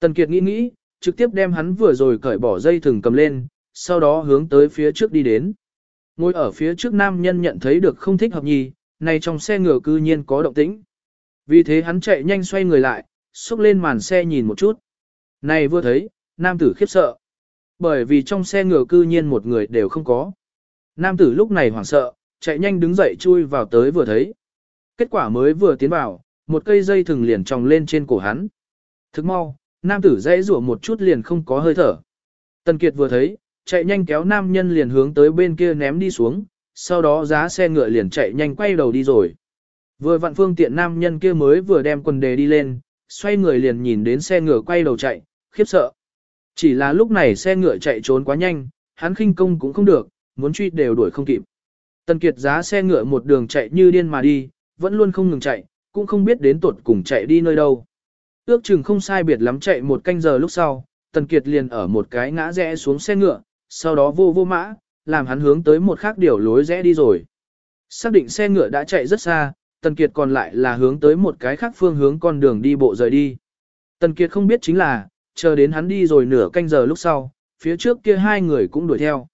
Tần Kiệt nghĩ nghĩ, trực tiếp đem hắn vừa rồi cởi bỏ dây thừng cầm lên, sau đó hướng tới phía trước đi đến. Ngồi ở phía trước nam nhân nhận thấy được không thích hợp nhì, này trong xe ngựa cư nhiên có động tĩnh. Vì thế hắn chạy nhanh xoay người lại, xúc lên màn xe nhìn một chút. Này vừa thấy, nam tử khiếp sợ. Bởi vì trong xe ngựa cư nhiên một người đều không có. Nam tử lúc này hoảng sợ, chạy nhanh đứng dậy chui vào tới vừa thấy. Kết quả mới vừa tiến vào, một cây dây thừng liền tròng lên trên cổ hắn. Thức mau, nam tử dãy rủa một chút liền không có hơi thở. Tần Kiệt vừa thấy, chạy nhanh kéo nam nhân liền hướng tới bên kia ném đi xuống, sau đó giá xe ngựa liền chạy nhanh quay đầu đi rồi. Vừa vặn phương tiện nam nhân kia mới vừa đem quần đề đi lên, xoay người liền nhìn đến xe ngựa quay đầu chạy, khiếp sợ. Chỉ là lúc này xe ngựa chạy trốn quá nhanh, hắn khinh công cũng không được, muốn truy đều đuổi không kịp. Tần Kiệt giá xe ngựa một đường chạy như điên mà đi, vẫn luôn không ngừng chạy, cũng không biết đến tuột cùng chạy đi nơi đâu. Ước chừng không sai biệt lắm chạy một canh giờ lúc sau, Tần Kiệt liền ở một cái ngã rẽ xuống xe ngựa, sau đó vô vô mã, làm hắn hướng tới một khác điều lối rẽ đi rồi. Xác định xe ngựa đã chạy rất xa, Tần Kiệt còn lại là hướng tới một cái khác phương hướng con đường đi bộ rời đi. Tần Kiệt không biết chính là, chờ đến hắn đi rồi nửa canh giờ lúc sau, phía trước kia hai người cũng đuổi theo.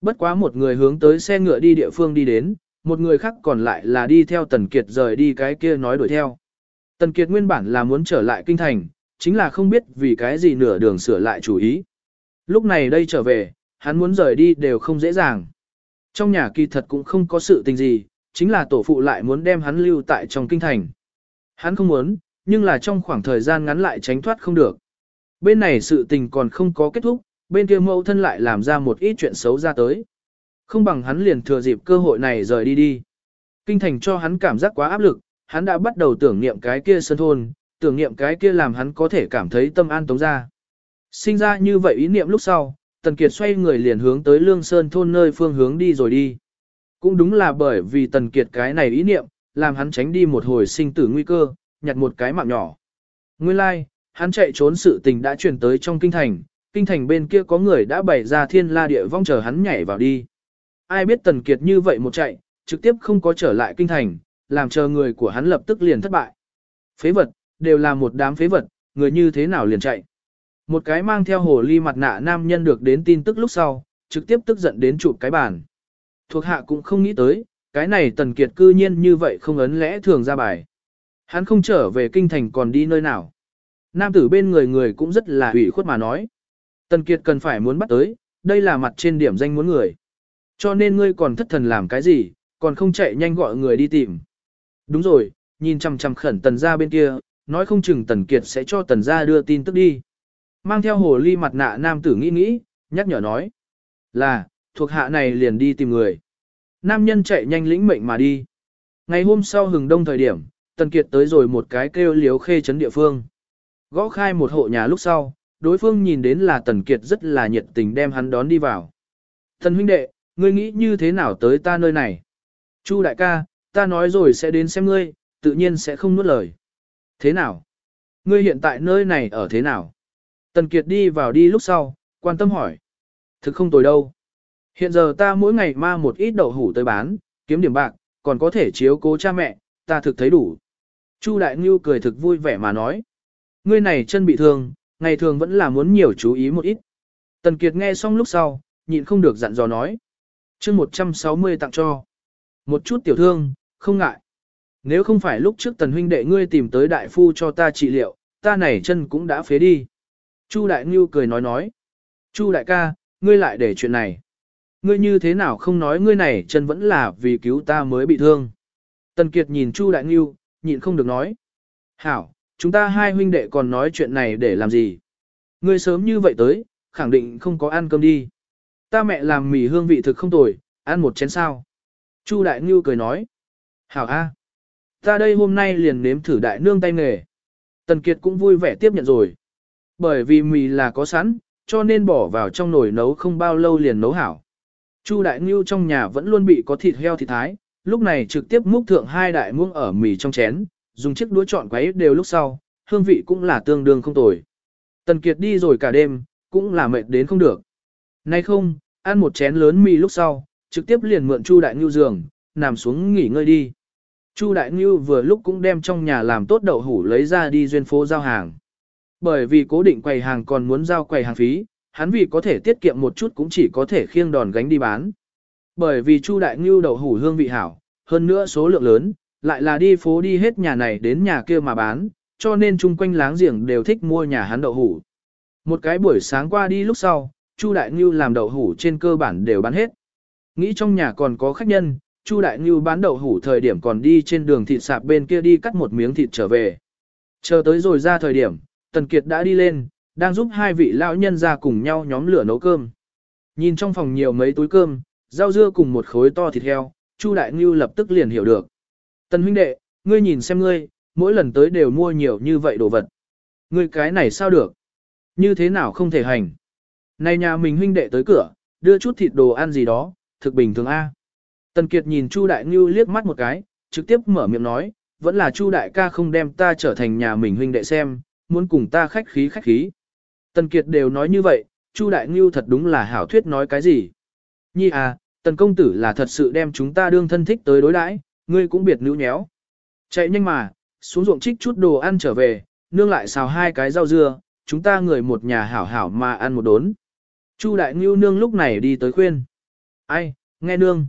Bất quá một người hướng tới xe ngựa đi địa phương đi đến, một người khác còn lại là đi theo Tần Kiệt rời đi cái kia nói đuổi theo. Tần Kiệt nguyên bản là muốn trở lại kinh thành, chính là không biết vì cái gì nửa đường sửa lại chủ ý. Lúc này đây trở về, hắn muốn rời đi đều không dễ dàng. Trong nhà kỳ thật cũng không có sự tình gì, chính là tổ phụ lại muốn đem hắn lưu tại trong kinh thành. Hắn không muốn, nhưng là trong khoảng thời gian ngắn lại tránh thoát không được. Bên này sự tình còn không có kết thúc, bên kia mẫu thân lại làm ra một ít chuyện xấu ra tới. Không bằng hắn liền thừa dịp cơ hội này rời đi đi. Kinh thành cho hắn cảm giác quá áp lực, hắn đã bắt đầu tưởng niệm cái kia sân thôn, tưởng niệm cái kia làm hắn có thể cảm thấy tâm an tống ra. Sinh ra như vậy ý niệm lúc sau, Tần Kiệt xoay người liền hướng tới Lương Sơn thôn nơi phương hướng đi rồi đi. Cũng đúng là bởi vì Tần Kiệt cái này ý niệm, làm hắn tránh đi một hồi sinh tử nguy cơ, nhặt một cái mạng nhỏ. Nguyên lai, like, hắn chạy trốn sự tình đã truyền tới trong kinh thành, kinh thành bên kia có người đã bày ra thiên la địa vong chờ hắn nhảy vào đi. Ai biết Tần Kiệt như vậy một chạy, trực tiếp không có trở lại kinh thành, làm chờ người của hắn lập tức liền thất bại. Phế vật, đều là một đám phế vật, người như thế nào liền chạy. Một cái mang theo hồ ly mặt nạ nam nhân được đến tin tức lúc sau, trực tiếp tức giận đến chụp cái bàn. Thuộc hạ cũng không nghĩ tới, cái này tần kiệt cư nhiên như vậy không ấn lẽ thường ra bài. Hắn không trở về kinh thành còn đi nơi nào. Nam tử bên người người cũng rất là ủy khuất mà nói. Tần kiệt cần phải muốn bắt tới, đây là mặt trên điểm danh muốn người. Cho nên ngươi còn thất thần làm cái gì, còn không chạy nhanh gọi người đi tìm. Đúng rồi, nhìn chằm chằm khẩn tần ra bên kia, nói không chừng tần kiệt sẽ cho tần ra đưa tin tức đi. Mang theo hồ ly mặt nạ nam tử nghĩ nghĩ, nhắc nhở nói. Là, thuộc hạ này liền đi tìm người. Nam nhân chạy nhanh lĩnh mệnh mà đi. Ngày hôm sau hừng đông thời điểm, tần kiệt tới rồi một cái kêu liếu khê chấn địa phương. Gõ khai một hộ nhà lúc sau, đối phương nhìn đến là tần kiệt rất là nhiệt tình đem hắn đón đi vào. Tần huynh đệ, ngươi nghĩ như thế nào tới ta nơi này? Chu đại ca, ta nói rồi sẽ đến xem ngươi, tự nhiên sẽ không nuốt lời. Thế nào? Ngươi hiện tại nơi này ở thế nào? Tần Kiệt đi vào đi lúc sau, quan tâm hỏi. Thực không tồi đâu. Hiện giờ ta mỗi ngày ma một ít đậu hủ tới bán, kiếm điểm bạc, còn có thể chiếu cố cha mẹ, ta thực thấy đủ. Chu Đại Ngưu cười thực vui vẻ mà nói. Ngươi này chân bị thương, ngày thường vẫn là muốn nhiều chú ý một ít. Tần Kiệt nghe xong lúc sau, nhịn không được dặn dò nói. chương 160 tặng cho. Một chút tiểu thương, không ngại. Nếu không phải lúc trước tần huynh đệ ngươi tìm tới đại phu cho ta trị liệu, ta này chân cũng đã phế đi. Chu đại ngưu cười nói nói. Chu đại ca, ngươi lại để chuyện này. Ngươi như thế nào không nói ngươi này chân vẫn là vì cứu ta mới bị thương. Tần Kiệt nhìn Chu đại ngưu, nhịn không được nói. Hảo, chúng ta hai huynh đệ còn nói chuyện này để làm gì? Ngươi sớm như vậy tới, khẳng định không có ăn cơm đi. Ta mẹ làm mì hương vị thực không tồi, ăn một chén sao. Chu đại ngưu cười nói. Hảo a, ta đây hôm nay liền nếm thử đại nương tay nghề. Tần Kiệt cũng vui vẻ tiếp nhận rồi. Bởi vì mì là có sẵn, cho nên bỏ vào trong nồi nấu không bao lâu liền nấu hảo. Chu đại ngưu trong nhà vẫn luôn bị có thịt heo thịt thái, lúc này trực tiếp múc thượng hai đại muông ở mì trong chén, dùng chiếc đũa chọn quấy đều lúc sau, hương vị cũng là tương đương không tồi. Tần Kiệt đi rồi cả đêm, cũng là mệt đến không được. Nay không, ăn một chén lớn mì lúc sau, trực tiếp liền mượn Chu đại ngưu giường, nằm xuống nghỉ ngơi đi. Chu đại ngưu vừa lúc cũng đem trong nhà làm tốt đậu hủ lấy ra đi duyên phố giao hàng. Bởi vì cố định quầy hàng còn muốn giao quầy hàng phí, hắn vì có thể tiết kiệm một chút cũng chỉ có thể khiêng đòn gánh đi bán. Bởi vì Chu Đại Ngưu đậu hủ hương vị hảo, hơn nữa số lượng lớn, lại là đi phố đi hết nhà này đến nhà kia mà bán, cho nên chung quanh láng giềng đều thích mua nhà hắn đậu hủ. Một cái buổi sáng qua đi lúc sau, Chu Đại Ngưu làm đậu hủ trên cơ bản đều bán hết. Nghĩ trong nhà còn có khách nhân, Chu Đại Ngưu bán đậu hủ thời điểm còn đi trên đường thịt sạp bên kia đi cắt một miếng thịt trở về. Chờ tới rồi ra thời điểm, Tần Kiệt đã đi lên, đang giúp hai vị lão nhân ra cùng nhau nhóm lửa nấu cơm. Nhìn trong phòng nhiều mấy túi cơm, rau dưa cùng một khối to thịt heo, Chu Đại Ngưu lập tức liền hiểu được. Tần huynh đệ, ngươi nhìn xem ngươi, mỗi lần tới đều mua nhiều như vậy đồ vật. Ngươi cái này sao được? Như thế nào không thể hành? Này nhà mình huynh đệ tới cửa, đưa chút thịt đồ ăn gì đó, thực bình thường A. Tần Kiệt nhìn Chu Đại Ngưu liếc mắt một cái, trực tiếp mở miệng nói, vẫn là Chu Đại ca không đem ta trở thành nhà mình huynh đệ xem, muốn cùng ta khách khí khách khí. Tần Kiệt đều nói như vậy, Chu Đại Ngưu thật đúng là hảo thuyết nói cái gì. Nhi à, Tần Công Tử là thật sự đem chúng ta đương thân thích tới đối đãi, ngươi cũng biệt nữ nhéo. Chạy nhanh mà, xuống ruộng trích chút đồ ăn trở về, nương lại xào hai cái rau dưa, chúng ta người một nhà hảo hảo mà ăn một đốn. Chu Đại Ngưu nương lúc này đi tới khuyên. Ai, nghe nương.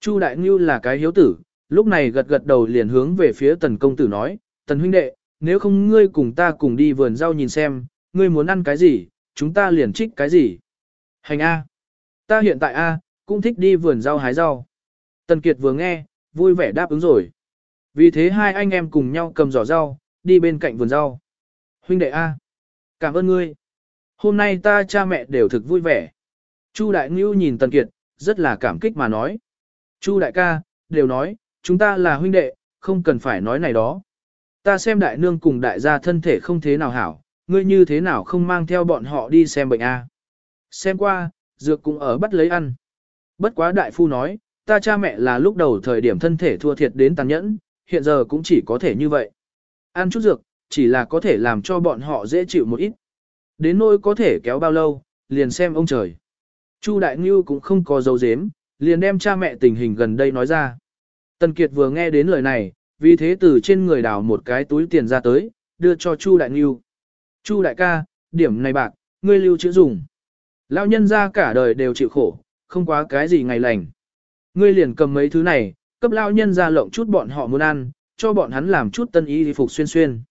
Chu Đại Ngưu là cái hiếu tử, lúc này gật gật đầu liền hướng về phía Tần Công Tử nói, Tần huynh đệ, nếu không ngươi cùng ta cùng đi vườn rau nhìn xem, ngươi muốn ăn cái gì, chúng ta liền trích cái gì. Hành A. Ta hiện tại A, cũng thích đi vườn rau hái rau. Tần Kiệt vừa nghe, vui vẻ đáp ứng rồi. Vì thế hai anh em cùng nhau cầm giỏ rau, đi bên cạnh vườn rau. Huynh đệ A. Cảm ơn ngươi. Hôm nay ta cha mẹ đều thực vui vẻ. Chu Đại Ngưu nhìn Tần Kiệt, rất là cảm kích mà nói. Chu Đại ca, đều nói, chúng ta là huynh đệ, không cần phải nói này đó. Ta xem đại nương cùng đại gia thân thể không thế nào hảo, ngươi như thế nào không mang theo bọn họ đi xem bệnh A. Xem qua, dược cũng ở bắt lấy ăn. Bất quá đại phu nói, ta cha mẹ là lúc đầu thời điểm thân thể thua thiệt đến tàn nhẫn, hiện giờ cũng chỉ có thể như vậy. Ăn chút dược, chỉ là có thể làm cho bọn họ dễ chịu một ít. Đến nỗi có thể kéo bao lâu, liền xem ông trời. Chu Đại Ngưu cũng không có dấu dếm, liền đem cha mẹ tình hình gần đây nói ra. Tần Kiệt vừa nghe đến lời này, vì thế từ trên người đào một cái túi tiền ra tới, đưa cho Chu Đại Ngưu. Chu Đại ca, điểm này bạc, ngươi lưu trữ dùng. Lão nhân ra cả đời đều chịu khổ, không quá cái gì ngày lành. Ngươi liền cầm mấy thứ này, cấp lão nhân ra lộng chút bọn họ muốn ăn, cho bọn hắn làm chút tân y phục xuyên xuyên.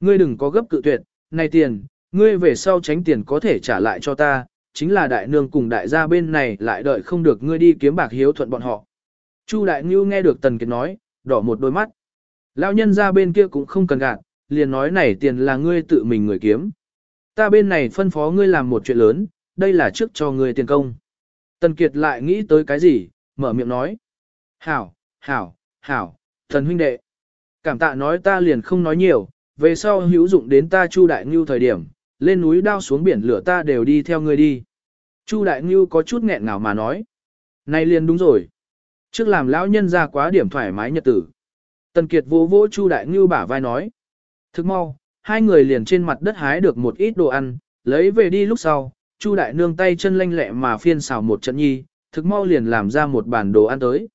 Ngươi đừng có gấp cự tuyệt, này tiền, ngươi về sau tránh tiền có thể trả lại cho ta, chính là đại nương cùng đại gia bên này lại đợi không được ngươi đi kiếm bạc hiếu thuận bọn họ. Chu đại ngưu nghe được tần kiệt nói, đỏ một đôi mắt. Lão nhân ra bên kia cũng không cần gạt, liền nói này tiền là ngươi tự mình người kiếm. Ta bên này phân phó ngươi làm một chuyện lớn, đây là trước cho ngươi tiền công. Tần Kiệt lại nghĩ tới cái gì, mở miệng nói. Hảo, hảo, hảo, thần huynh đệ. Cảm tạ nói ta liền không nói nhiều, về sau hữu dụng đến ta Chu Đại Ngưu thời điểm, lên núi đao xuống biển lửa ta đều đi theo ngươi đi. Chu Đại Ngưu có chút nghẹn ngào mà nói. Này liền đúng rồi. Trước làm lão nhân ra quá điểm thoải mái nhật tử. Tần Kiệt vỗ vỗ Chu Đại Ngưu bả vai nói. Thức mau, hai người liền trên mặt đất hái được một ít đồ ăn, lấy về đi lúc sau, Chu Đại Nương tay chân lanh lẹ mà phiên xào một trận nhi, thực mau liền làm ra một bản đồ ăn tới.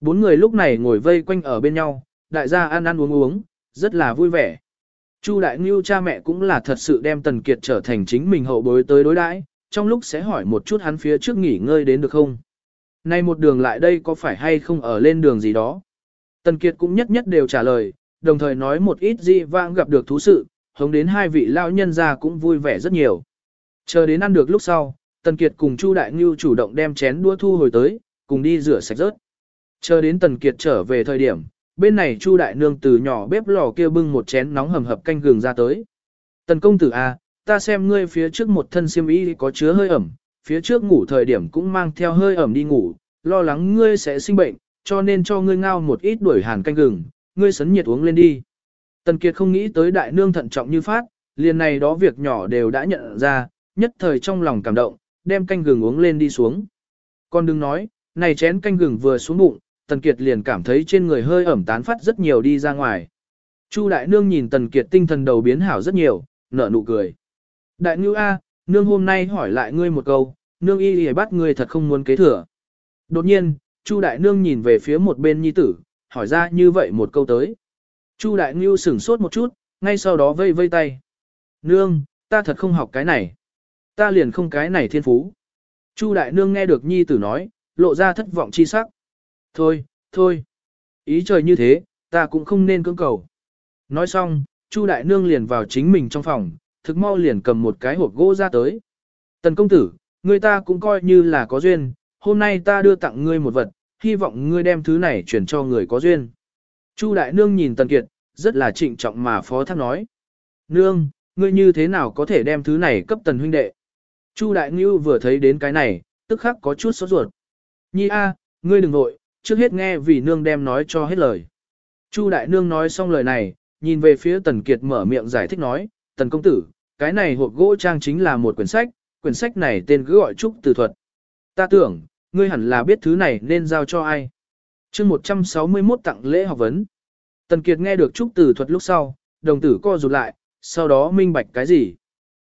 Bốn người lúc này ngồi vây quanh ở bên nhau, đại gia ăn ăn uống uống, rất là vui vẻ. Chu Đại Ngưu cha mẹ cũng là thật sự đem Tần Kiệt trở thành chính mình hậu bối tới đối đãi, trong lúc sẽ hỏi một chút hắn phía trước nghỉ ngơi đến được không. Nay một đường lại đây có phải hay không ở lên đường gì đó. Tần Kiệt cũng nhất nhất đều trả lời, đồng thời nói một ít gì vãng gặp được thú sự, hống đến hai vị lão nhân ra cũng vui vẻ rất nhiều. Chờ đến ăn được lúc sau, Tần Kiệt cùng Chu Đại Ngưu chủ động đem chén đũa thu hồi tới, cùng đi rửa sạch rớt. Chờ đến Tần Kiệt trở về thời điểm, bên này Chu Đại Nương từ nhỏ bếp lò kia bưng một chén nóng hầm hập canh gừng ra tới. Tần công tử A, ta xem ngươi phía trước một thân xiêm y có chứa hơi ẩm, phía trước ngủ thời điểm cũng mang theo hơi ẩm đi ngủ, lo lắng ngươi sẽ sinh bệnh, cho nên cho ngươi ngao một ít đuổi hàn canh gừng, ngươi sấn nhiệt uống lên đi. Tần Kiệt không nghĩ tới đại nương thận trọng như phát, liền này đó việc nhỏ đều đã nhận ra, nhất thời trong lòng cảm động, đem canh gừng uống lên đi xuống. Con đừng nói, này chén canh gừng vừa xuống bụng, Tần Kiệt liền cảm thấy trên người hơi ẩm tán phát rất nhiều đi ra ngoài. Chu đại nương nhìn Tần Kiệt tinh thần đầu biến hảo rất nhiều, nở nụ cười. Đại ngưu A, nương hôm nay hỏi lại ngươi một câu, nương y y bắt ngươi thật không muốn kế thừa. Đột nhiên, Chu đại nương nhìn về phía một bên nhi tử, hỏi ra như vậy một câu tới. Chu đại ngưu sửng sốt một chút, ngay sau đó vây vây tay. Nương, ta thật không học cái này. Ta liền không cái này thiên phú. Chu đại nương nghe được nhi tử nói, lộ ra thất vọng chi sắc. Thôi, thôi. Ý trời như thế, ta cũng không nên cưỡng cầu. Nói xong, Chu đại nương liền vào chính mình trong phòng, thực mau liền cầm một cái hộp gỗ ra tới. Tần công tử, người ta cũng coi như là có duyên, hôm nay ta đưa tặng ngươi một vật, hy vọng ngươi đem thứ này chuyển cho người có duyên. Chu đại nương nhìn Tần Kiệt, rất là trịnh trọng mà phó thác nói. Nương, ngươi như thế nào có thể đem thứ này cấp tần huynh đệ? Chu đại ngưu vừa thấy đến cái này, tức khắc có chút sốt ruột. Nhi a, ngươi đừng nội, trước hết nghe vì nương đem nói cho hết lời. Chu đại nương nói xong lời này, nhìn về phía tần kiệt mở miệng giải thích nói, tần công tử, cái này hộp gỗ trang chính là một quyển sách, quyển sách này tên cứ gọi trúc từ thuật. Ta tưởng, ngươi hẳn là biết thứ này nên giao cho ai. chương 161 tặng lễ học vấn. Tần Kiệt nghe được Trúc Tử thuật lúc sau, đồng tử co rụt lại, sau đó minh bạch cái gì.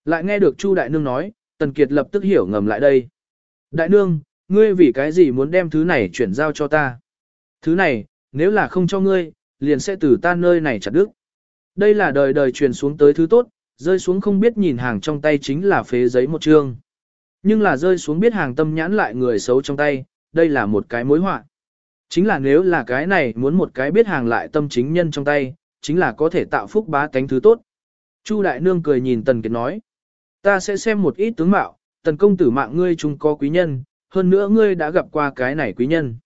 Lại nghe được Chu Đại Nương nói, Tần Kiệt lập tức hiểu ngầm lại đây. Đại Nương, ngươi vì cái gì muốn đem thứ này chuyển giao cho ta? Thứ này, nếu là không cho ngươi, liền sẽ từ ta nơi này chặt đứt. Đây là đời đời truyền xuống tới thứ tốt, rơi xuống không biết nhìn hàng trong tay chính là phế giấy một chương. Nhưng là rơi xuống biết hàng tâm nhãn lại người xấu trong tay, đây là một cái mối họa. Chính là nếu là cái này muốn một cái biết hàng lại tâm chính nhân trong tay, chính là có thể tạo phúc bá tánh thứ tốt. Chu đại nương cười nhìn Tần Kiệt nói, ta sẽ xem một ít tướng mạo, Tần công tử mạng ngươi chung có quý nhân, hơn nữa ngươi đã gặp qua cái này quý nhân.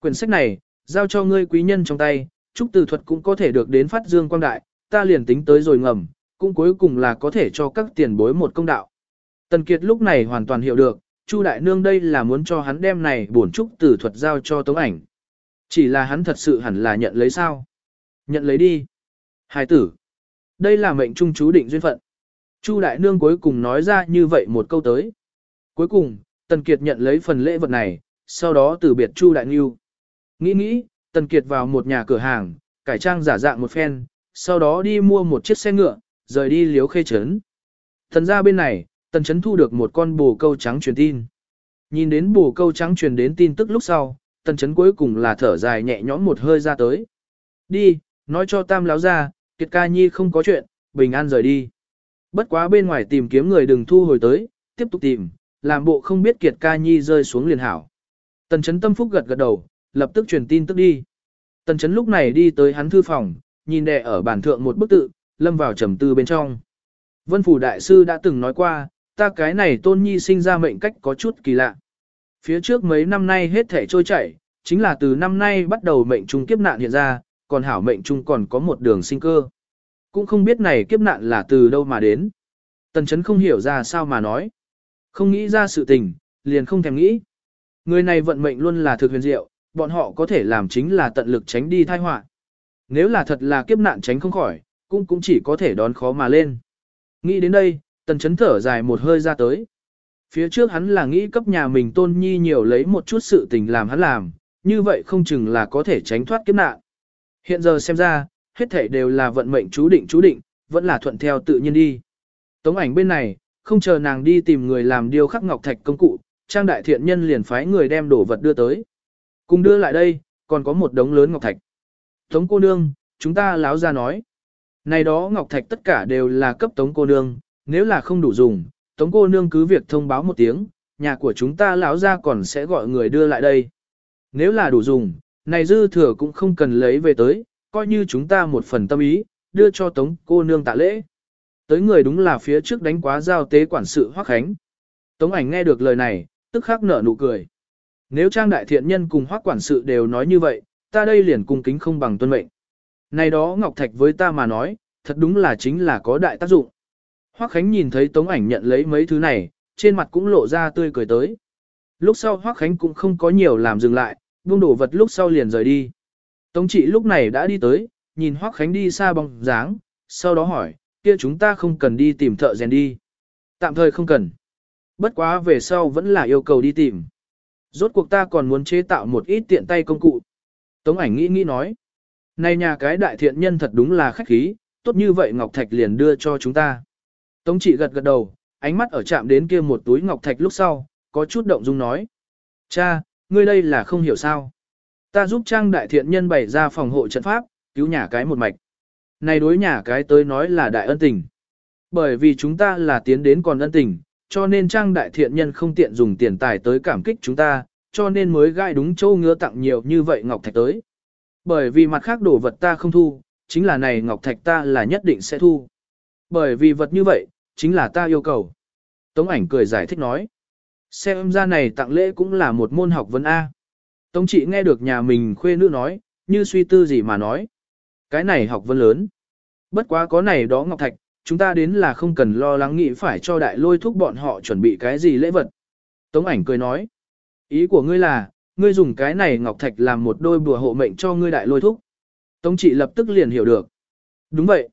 Quyển sách này, giao cho ngươi quý nhân trong tay, trúc từ thuật cũng có thể được đến phát dương quang đại, ta liền tính tới rồi ngầm, cũng cuối cùng là có thể cho các tiền bối một công đạo. Tần Kiệt lúc này hoàn toàn hiểu được, Chu Đại Nương đây là muốn cho hắn đem này bổn trúc tử thuật giao cho Tống ảnh. Chỉ là hắn thật sự hẳn là nhận lấy sao? Nhận lấy đi. Hải tử. Đây là mệnh trung chú định duyên phận. Chu Đại Nương cuối cùng nói ra như vậy một câu tới. Cuối cùng, Tần Kiệt nhận lấy phần lễ vật này, sau đó từ biệt Chu Đại Ngưu. Nghĩ nghĩ, Tần Kiệt vào một nhà cửa hàng, cải trang giả dạng một phen, sau đó đi mua một chiếc xe ngựa, rời đi liếu khê trấn. Thần ra bên này, Tần Chấn thu được một con bồ câu trắng truyền tin. Nhìn đến bồ câu trắng truyền đến tin tức lúc sau, Tần Chấn cuối cùng là thở dài nhẹ nhõm một hơi ra tới. Đi, nói cho Tam láo ra, Kiệt ca nhi không có chuyện, bình an rời đi. Bất quá bên ngoài tìm kiếm người đừng thu hồi tới, tiếp tục tìm, làm bộ không biết Kiệt ca nhi rơi xuống liền hảo. Tần chấn tâm phúc gật gật đầu, lập tức truyền tin tức đi. Tần chấn lúc này đi tới hắn thư phòng, nhìn đè ở bản thượng một bức tự, lâm vào trầm tư bên trong. Vân Phủ Đại Sư đã từng nói qua, ta cái này tôn nhi sinh ra mệnh cách có chút kỳ lạ. Phía trước mấy năm nay hết thể trôi chảy, chính là từ năm nay bắt đầu mệnh trung kiếp nạn hiện ra, còn hảo mệnh trung còn có một đường sinh cơ. Cũng không biết này kiếp nạn là từ đâu mà đến. Tần chấn không hiểu ra sao mà nói. Không nghĩ ra sự tình, liền không thèm nghĩ. Người này vận mệnh luôn là thực huyền diệu, bọn họ có thể làm chính là tận lực tránh đi tai họa. Nếu là thật là kiếp nạn tránh không khỏi, cũng cũng chỉ có thể đón khó mà lên. Nghĩ đến đây, tần chấn thở dài một hơi ra tới. Phía trước hắn là nghĩ cấp nhà mình tôn nhi nhiều lấy một chút sự tình làm hắn làm, như vậy không chừng là có thể tránh thoát kiếp nạn. Hiện giờ xem ra, hết thảy đều là vận mệnh chú định chú định, vẫn là thuận theo tự nhiên đi. Tống ảnh bên này, không chờ nàng đi tìm người làm điêu khắc ngọc thạch công cụ, trang đại thiện nhân liền phái người đem đồ vật đưa tới. Cùng đưa lại đây, còn có một đống lớn ngọc thạch. Tống cô nương, chúng ta láo ra nói. Này đó ngọc thạch tất cả đều là cấp tống cô nương, nếu là không đủ dùng, tống cô nương cứ việc thông báo một tiếng, nhà của chúng ta lão ra còn sẽ gọi người đưa lại đây. Nếu là đủ dùng, này dư thừa cũng không cần lấy về tới, coi như chúng ta một phần tâm ý, đưa cho tống cô nương tạ lễ. Tới người đúng là phía trước đánh quá giao tế quản sự Hoắc Khánh. Tống ảnh nghe được lời này, tức khắc nở nụ cười. Nếu trang đại thiện nhân cùng Hoắc quản sự đều nói như vậy, ta đây liền cung kính không bằng tuân mệnh. Này đó Ngọc Thạch với ta mà nói, thật đúng là chính là có đại tác dụng. Hoắc Khánh nhìn thấy Tống ảnh nhận lấy mấy thứ này, trên mặt cũng lộ ra tươi cười tới. Lúc sau Hoắc Khánh cũng không có nhiều làm dừng lại, buông đổ vật lúc sau liền rời đi. Tống trị lúc này đã đi tới, nhìn Hoắc Khánh đi xa bóng dáng, sau đó hỏi, kia chúng ta không cần đi tìm thợ rèn đi. Tạm thời không cần. Bất quá về sau vẫn là yêu cầu đi tìm. Rốt cuộc ta còn muốn chế tạo một ít tiện tay công cụ. Tống ảnh nghĩ nghĩ nói. Này nhà cái đại thiện nhân thật đúng là khách khí, tốt như vậy Ngọc Thạch liền đưa cho chúng ta. Tống trị gật gật đầu, ánh mắt ở chạm đến kia một túi Ngọc Thạch lúc sau, có chút động dung nói. Cha, ngươi đây là không hiểu sao. Ta giúp trang đại thiện nhân bày ra phòng hộ trận pháp, cứu nhà cái một mạch. Này đối nhà cái tới nói là đại ân tình. Bởi vì chúng ta là tiến đến còn ân tình, cho nên trang đại thiện nhân không tiện dùng tiền tài tới cảm kích chúng ta, cho nên mới gai đúng châu ngứa tặng nhiều như vậy ngọc thạch tới. Bởi vì mặt khác đồ vật ta không thu, chính là này ngọc thạch ta là nhất định sẽ thu. Bởi vì vật như vậy, chính là ta yêu cầu. Tống ảnh cười giải thích nói. Xem ra này tặng lễ cũng là một môn học vấn A. Tống trị nghe được nhà mình khuê nữ nói, như suy tư gì mà nói. Cái này học vấn lớn. Bất quá có này đó ngọc thạch, chúng ta đến là không cần lo lắng nghĩ phải cho đại lôi thúc bọn họ chuẩn bị cái gì lễ vật. Tống ảnh cười nói. Ý của ngươi là, ngươi dùng cái này ngọc thạch làm một đôi bùa hộ mệnh cho ngươi đại lôi thúc. Tống trị lập tức liền hiểu được. Đúng vậy.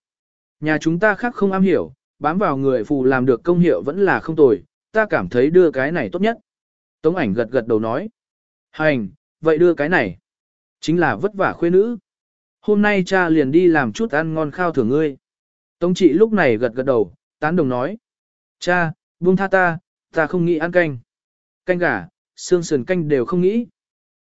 Nhà chúng ta khác không am hiểu, bám vào người phù làm được công hiệu vẫn là không tồi, ta cảm thấy đưa cái này tốt nhất. Tống ảnh gật gật đầu nói. Hành, vậy đưa cái này. Chính là vất vả khuê nữ. Hôm nay cha liền đi làm chút ăn ngon khao thưởng ngươi. Tống trị lúc này gật gật đầu, tán đồng nói. Cha, buông tha ta, ta không nghĩ ăn canh. Canh gà, xương sườn canh đều không nghĩ.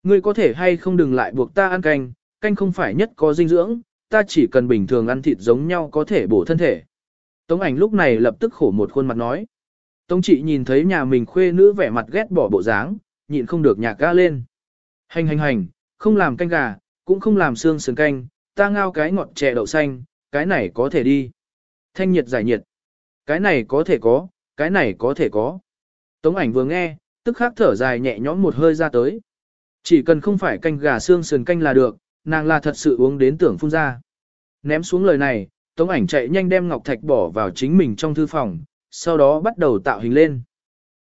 Ngươi có thể hay không đừng lại buộc ta ăn canh, canh không phải nhất có dinh dưỡng, ta chỉ cần bình thường ăn thịt giống nhau có thể bổ thân thể. Tống ảnh lúc này lập tức khổ một khuôn mặt nói. Tống trị nhìn thấy nhà mình khuê nữ vẻ mặt ghét bỏ bộ dáng, nhịn không được nhạc ga lên. Hành hành hành, không làm canh gà, cũng không làm xương sườn canh, ta ngao cái ngọt chè đậu xanh, cái này có thể đi. Thanh nhiệt giải nhiệt. Cái này có thể có, cái này có thể có. Tống ảnh vừa nghe, tức khắc thở dài nhẹ nhõm một hơi ra tới. Chỉ cần không phải canh gà xương sườn canh là được, nàng là thật sự uống đến tưởng phun ra. Ném xuống lời này, Tống ảnh chạy nhanh đem ngọc thạch bỏ vào chính mình trong thư phòng, sau đó bắt đầu tạo hình lên.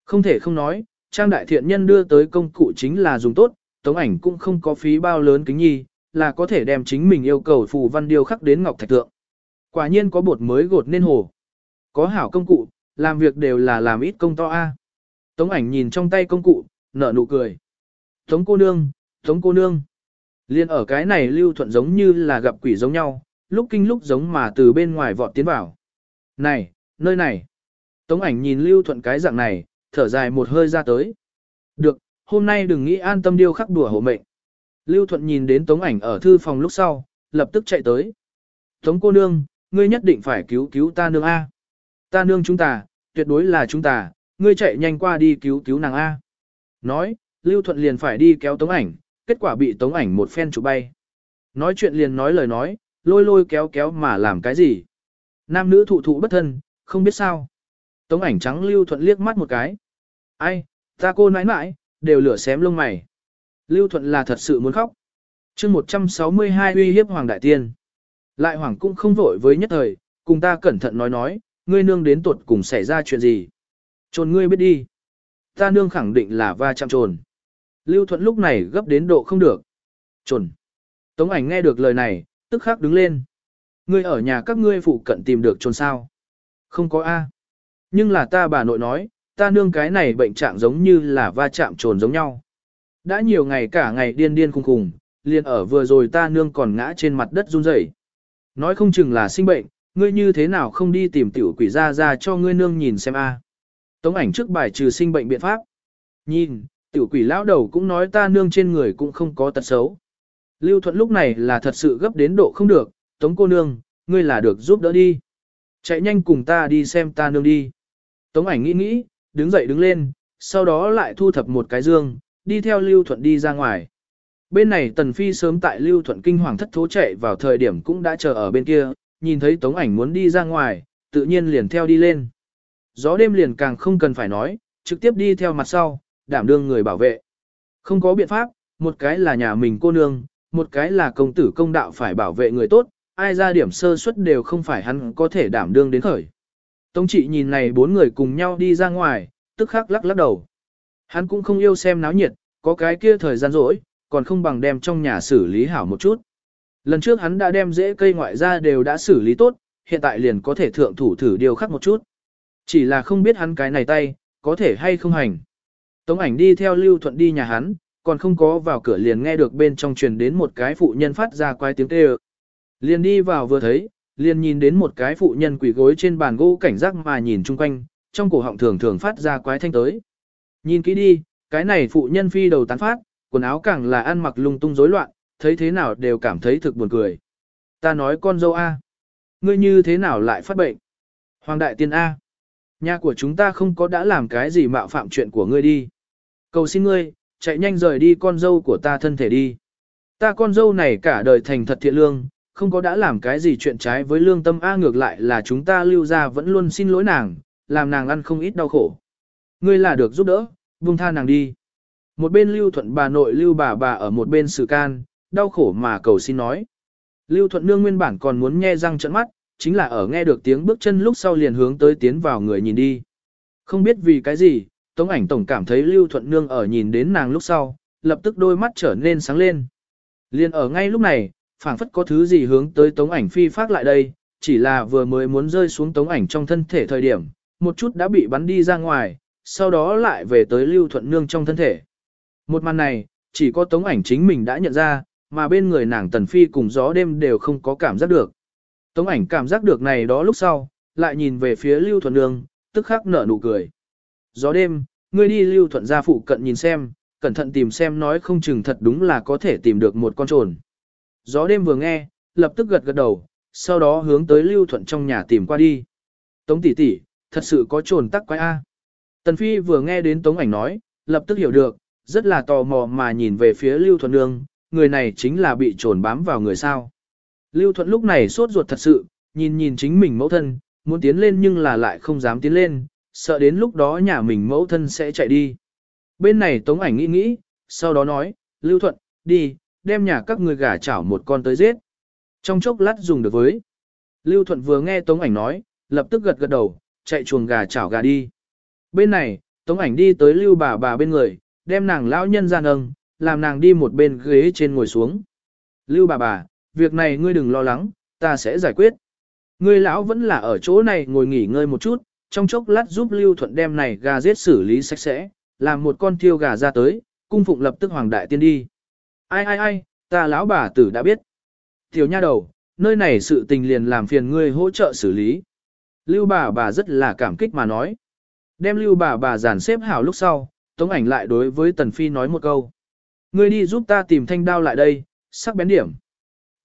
Không thể không nói, Trang Đại Thiện Nhân đưa tới công cụ chính là dùng tốt, Tống ảnh cũng không có phí bao lớn kính nhi, là có thể đem chính mình yêu cầu phù văn điêu khắc đến ngọc thạch tượng. Quả nhiên có bột mới gột nên hồ. Có hảo công cụ, làm việc đều là làm ít công to a. Tống ảnh nhìn trong tay công cụ, nở nụ cười. Tống cô nương, tống cô nương. Liên ở cái này lưu thuận giống như là gặp quỷ giống nhau, lúc kinh lúc giống mà từ bên ngoài vọt tiến vào. Này, nơi này. Tống ảnh nhìn lưu thuận cái dạng này, thở dài một hơi ra tới. Được, hôm nay đừng nghĩ an tâm điêu khắc đùa hộ mệnh. Lưu thuận nhìn đến tống ảnh ở thư phòng lúc sau, lập tức chạy tới. Tống cô nương, ngươi nhất định phải cứu cứu ta nương A. Ta nương chúng ta, tuyệt đối là chúng ta, ngươi chạy nhanh qua đi cứu cứu nàng A. Nói, Lưu Thuận liền phải đi kéo tống ảnh, kết quả bị tống ảnh một phen chụp bay. Nói chuyện liền nói lời nói, lôi lôi kéo kéo mà làm cái gì. Nam nữ thụ thụ bất thân, không biết sao. Tống ảnh trắng Lưu Thuận liếc mắt một cái. Ai, ta cô nãi nãi, đều lửa xém lông mày. Lưu Thuận là thật sự muốn khóc. chương 162 uy hiếp Hoàng Đại Tiên. Lại Hoàng cũng không vội với nhất thời, cùng ta cẩn thận nói nói, ngươi nương đến tuột cùng xảy ra chuyện gì. Trồn ngươi biết đi. Ta nương khẳng định là va chạm trồn. Lưu Thuận lúc này gấp đến độ không được. Chuẩn. Tống ảnh nghe được lời này, tức khắc đứng lên. Ngươi ở nhà các ngươi phụ cận tìm được trồn sao. Không có A. Nhưng là ta bà nội nói, ta nương cái này bệnh trạng giống như là va chạm trồn giống nhau. Đã nhiều ngày cả ngày điên điên khùng khùng, liền ở vừa rồi ta nương còn ngã trên mặt đất run rẩy. Nói không chừng là sinh bệnh, ngươi như thế nào không đi tìm tiểu quỷ ra ra cho ngươi nương nhìn xem a. Tống ảnh trước bài trừ sinh bệnh biện pháp. Nhìn, tiểu quỷ lão đầu cũng nói ta nương trên người cũng không có tật xấu. Lưu Thuận lúc này là thật sự gấp đến độ không được, Tống cô nương, ngươi là được giúp đỡ đi. Chạy nhanh cùng ta đi xem ta nương đi. Tống ảnh nghĩ nghĩ, đứng dậy đứng lên, sau đó lại thu thập một cái dương, đi theo Lưu Thuận đi ra ngoài. Bên này Tần Phi sớm tại Lưu Thuận kinh hoàng thất thố chạy vào thời điểm cũng đã chờ ở bên kia, nhìn thấy Tống ảnh muốn đi ra ngoài, tự nhiên liền theo đi lên. Gió đêm liền càng không cần phải nói, trực tiếp đi theo mặt sau, đảm đương người bảo vệ. Không có biện pháp, một cái là nhà mình cô nương, một cái là công tử công đạo phải bảo vệ người tốt, ai ra điểm sơ suất đều không phải hắn có thể đảm đương đến khởi. Tống trị nhìn này bốn người cùng nhau đi ra ngoài, tức khắc lắc lắc đầu. Hắn cũng không yêu xem náo nhiệt, có cái kia thời gian rỗi, còn không bằng đem trong nhà xử lý hảo một chút. Lần trước hắn đã đem rễ cây ngoại ra đều đã xử lý tốt, hiện tại liền có thể thượng thủ thử điều khắc một chút. Chỉ là không biết hắn cái này tay, có thể hay không hành. Tống ảnh đi theo Lưu Thuận đi nhà hắn, còn không có vào cửa liền nghe được bên trong truyền đến một cái phụ nhân phát ra quái tiếng kêu. Liền đi vào vừa thấy, liền nhìn đến một cái phụ nhân quỳ gối trên bàn gỗ cảnh giác mà nhìn chung quanh, trong cổ họng thường thường phát ra quái thanh tới. Nhìn kỹ đi, cái này phụ nhân phi đầu tán phát, quần áo càng là ăn mặc lung tung rối loạn, thấy thế nào đều cảm thấy thực buồn cười. Ta nói con dâu A. Ngươi như thế nào lại phát bệnh? Hoàng đại tiên A. Nhà của chúng ta không có đã làm cái gì mạo phạm chuyện của ngươi đi. Cầu xin ngươi, chạy nhanh rời đi con dâu của ta thân thể đi. Ta con dâu này cả đời thành thật thiện lương, không có đã làm cái gì chuyện trái với lương tâm A ngược lại là chúng ta lưu ra vẫn luôn xin lỗi nàng, làm nàng ăn không ít đau khổ. Ngươi là được giúp đỡ, buông tha nàng đi. Một bên lưu thuận bà nội lưu bà bà ở một bên xử can, đau khổ mà cầu xin nói. Lưu thuận nương nguyên bản còn muốn nghe răng trận mắt, chính là ở nghe được tiếng bước chân lúc sau liền hướng tới tiến vào người nhìn đi. Không biết vì cái gì, Tống ảnh tổng cảm thấy Lưu Thuận Nương ở nhìn đến nàng lúc sau, lập tức đôi mắt trở nên sáng lên. Liên ở ngay lúc này, phảng phất có thứ gì hướng tới Tống ảnh phi phát lại đây, chỉ là vừa mới muốn rơi xuống Tống ảnh trong thân thể thời điểm, một chút đã bị bắn đi ra ngoài, sau đó lại về tới Lưu Thuận Nương trong thân thể. Một màn này, chỉ có Tống ảnh chính mình đã nhận ra, mà bên người nàng Tần Phi cùng gió đêm đều không có cảm giác được. Tống ảnh cảm giác được này đó lúc sau, lại nhìn về phía Lưu Thuận Nương, tức khắc nở nụ cười. Gió đêm, ngươi đi Lưu Thuận gia phụ cận nhìn xem, cẩn thận tìm xem nói không chừng thật đúng là có thể tìm được một con trồn. Gió đêm vừa nghe, lập tức gật gật đầu, sau đó hướng tới Lưu Thuận trong nhà tìm qua đi. Tống tỷ tỷ, thật sự có trồn tắc quái A. Tần Phi vừa nghe đến Tống ảnh nói, lập tức hiểu được, rất là tò mò mà nhìn về phía Lưu Thuận Nương, người này chính là bị trồn bám vào người sao. Lưu Thuận lúc này sốt ruột thật sự, nhìn nhìn chính mình mẫu thân, muốn tiến lên nhưng là lại không dám tiến lên, sợ đến lúc đó nhà mình mẫu thân sẽ chạy đi. Bên này Tống ảnh nghĩ nghĩ, sau đó nói, Lưu Thuận, đi, đem nhà các người gà chảo một con tới giết. Trong chốc lát dùng được với. Lưu Thuận vừa nghe Tống ảnh nói, lập tức gật gật đầu, chạy chuồng gà chảo gà đi. Bên này, Tống ảnh đi tới Lưu bà bà bên người, đem nàng lão nhân ra nâng, làm nàng đi một bên ghế trên ngồi xuống. Lưu bà bà, việc này ngươi đừng lo lắng, ta sẽ giải quyết. Ngươi lão vẫn là ở chỗ này ngồi nghỉ ngơi một chút, trong chốc lát giúp Lưu Thuận đem này gà giết xử lý sạch sẽ, làm một con thiêu gà ra tới, cung phụng lập tức hoàng đại tiên đi. Ai ai ai, ta lão bà tử đã biết. Tiểu nha đầu, nơi này sự tình liền làm phiền ngươi hỗ trợ xử lý. Lưu bà bà rất là cảm kích mà nói. Đem lưu bà bà giản xếp hảo lúc sau, tống ảnh lại đối với Tần Phi nói một câu. Ngươi đi giúp ta tìm thanh đao lại đây, sắc bén điểm.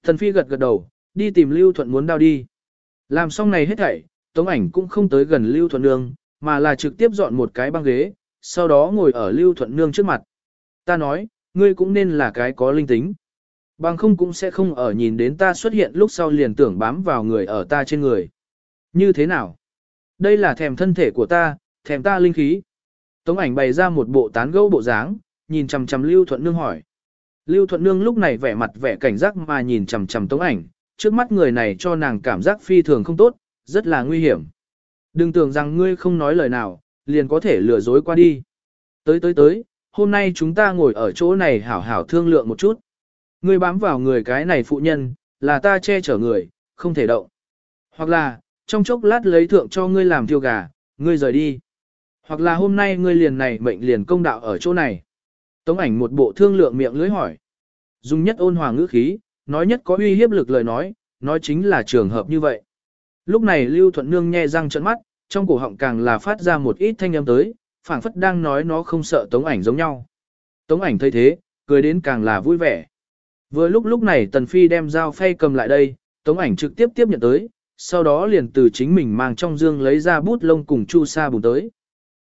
Tần Phi gật gật đầu, đi tìm Lưu Thuận muốn đao đi. Làm xong này hết thảy, tống ảnh cũng không tới gần Lưu Thuận Nương, mà là trực tiếp dọn một cái băng ghế, sau đó ngồi ở Lưu Thuận Nương trước mặt. Ta nói, ngươi cũng nên là cái có linh tính. Bằng không cũng sẽ không ở nhìn đến ta xuất hiện lúc sau liền tưởng bám vào người ở ta trên người. Như thế nào? Đây là thèm thân thể của ta, thèm ta linh khí. Tống ảnh bày ra một bộ tán gẫu bộ dáng, nhìn chằm chằm Lưu Thuận Nương hỏi. Lưu Thuận Nương lúc này vẻ mặt vẻ cảnh giác mà nhìn chằm chằm Tống ảnh, trước mắt người này cho nàng cảm giác phi thường không tốt, rất là nguy hiểm. Đừng tưởng rằng ngươi không nói lời nào, liền có thể lừa dối qua đi. Tới tới tới, hôm nay chúng ta ngồi ở chỗ này hảo hảo thương lượng một chút. Ngươi bám vào người cái này phụ nhân, là ta che chở người, không thể động. Hoặc là, trong chốc lát lấy thượng cho ngươi làm thiêu gà, ngươi rời đi. Hoặc là hôm nay ngươi liền này mệnh liền công đạo ở chỗ này. Tống ảnh một bộ thương lượng miệng lưới hỏi. Dùng nhất ôn hòa ngữ khí, nói nhất có uy hiếp lực lời nói, nói chính là trường hợp như vậy. Lúc này Lưu Thuận Nương nhe răng trợn mắt, trong cổ họng càng là phát ra một ít thanh âm tới, phảng phất đang nói nó không sợ tống ảnh giống nhau. Tống ảnh thấy thế, cười đến càng là vui vẻ. Vừa lúc lúc này Tần Phi đem dao phay cầm lại đây, tống ảnh trực tiếp tiếp nhận tới, sau đó liền từ chính mình mang trong dương lấy ra bút lông cùng chu sa bùn tới.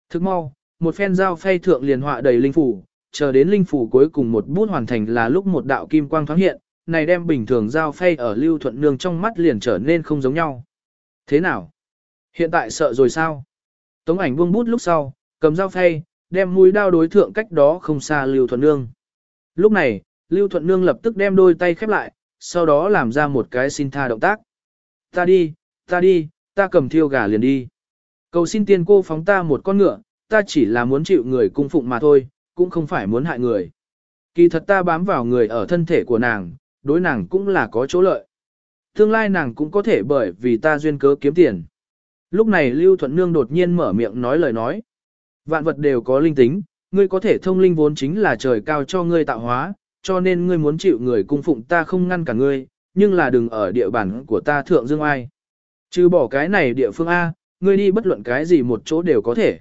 Thức mau, một phen dao phay thượng liền họa đầy linh phủ, chờ đến linh phủ cuối cùng một bút hoàn thành là lúc một đạo kim quang thoáng hiện, này đem bình thường dao phay ở lưu thuận nương trong mắt liền trở nên không giống nhau. Thế nào? Hiện tại sợ rồi sao? Tống ảnh buông bút lúc sau, cầm dao phay, đem mũi đao đối thượng cách đó không xa lưu thuận nương. Lúc này, lưu thuận nương lập tức đem đôi tay khép lại, sau đó làm ra một cái xin tha động tác. Ta đi, ta đi, ta cầm thiêu gà liền đi. Cầu xin tiên cô phóng ta một con ngựa, ta chỉ là muốn chịu người cung phụng mà thôi, cũng không phải muốn hại người. Kỳ thật ta bám vào người ở thân thể của nàng, đối nàng cũng là có chỗ lợi. Tương lai nàng cũng có thể bởi vì ta duyên cớ kiếm tiền. Lúc này Lưu Thuận Nương đột nhiên mở miệng nói lời nói. Vạn vật đều có linh tính, ngươi có thể thông linh vốn chính là trời cao cho ngươi tạo hóa, cho nên ngươi muốn chịu người cung phụng ta không ngăn cả ngươi, nhưng là đừng ở địa bàn của ta thượng dương ai. Trừ bỏ cái này địa phương A, ngươi đi bất luận cái gì một chỗ đều có thể.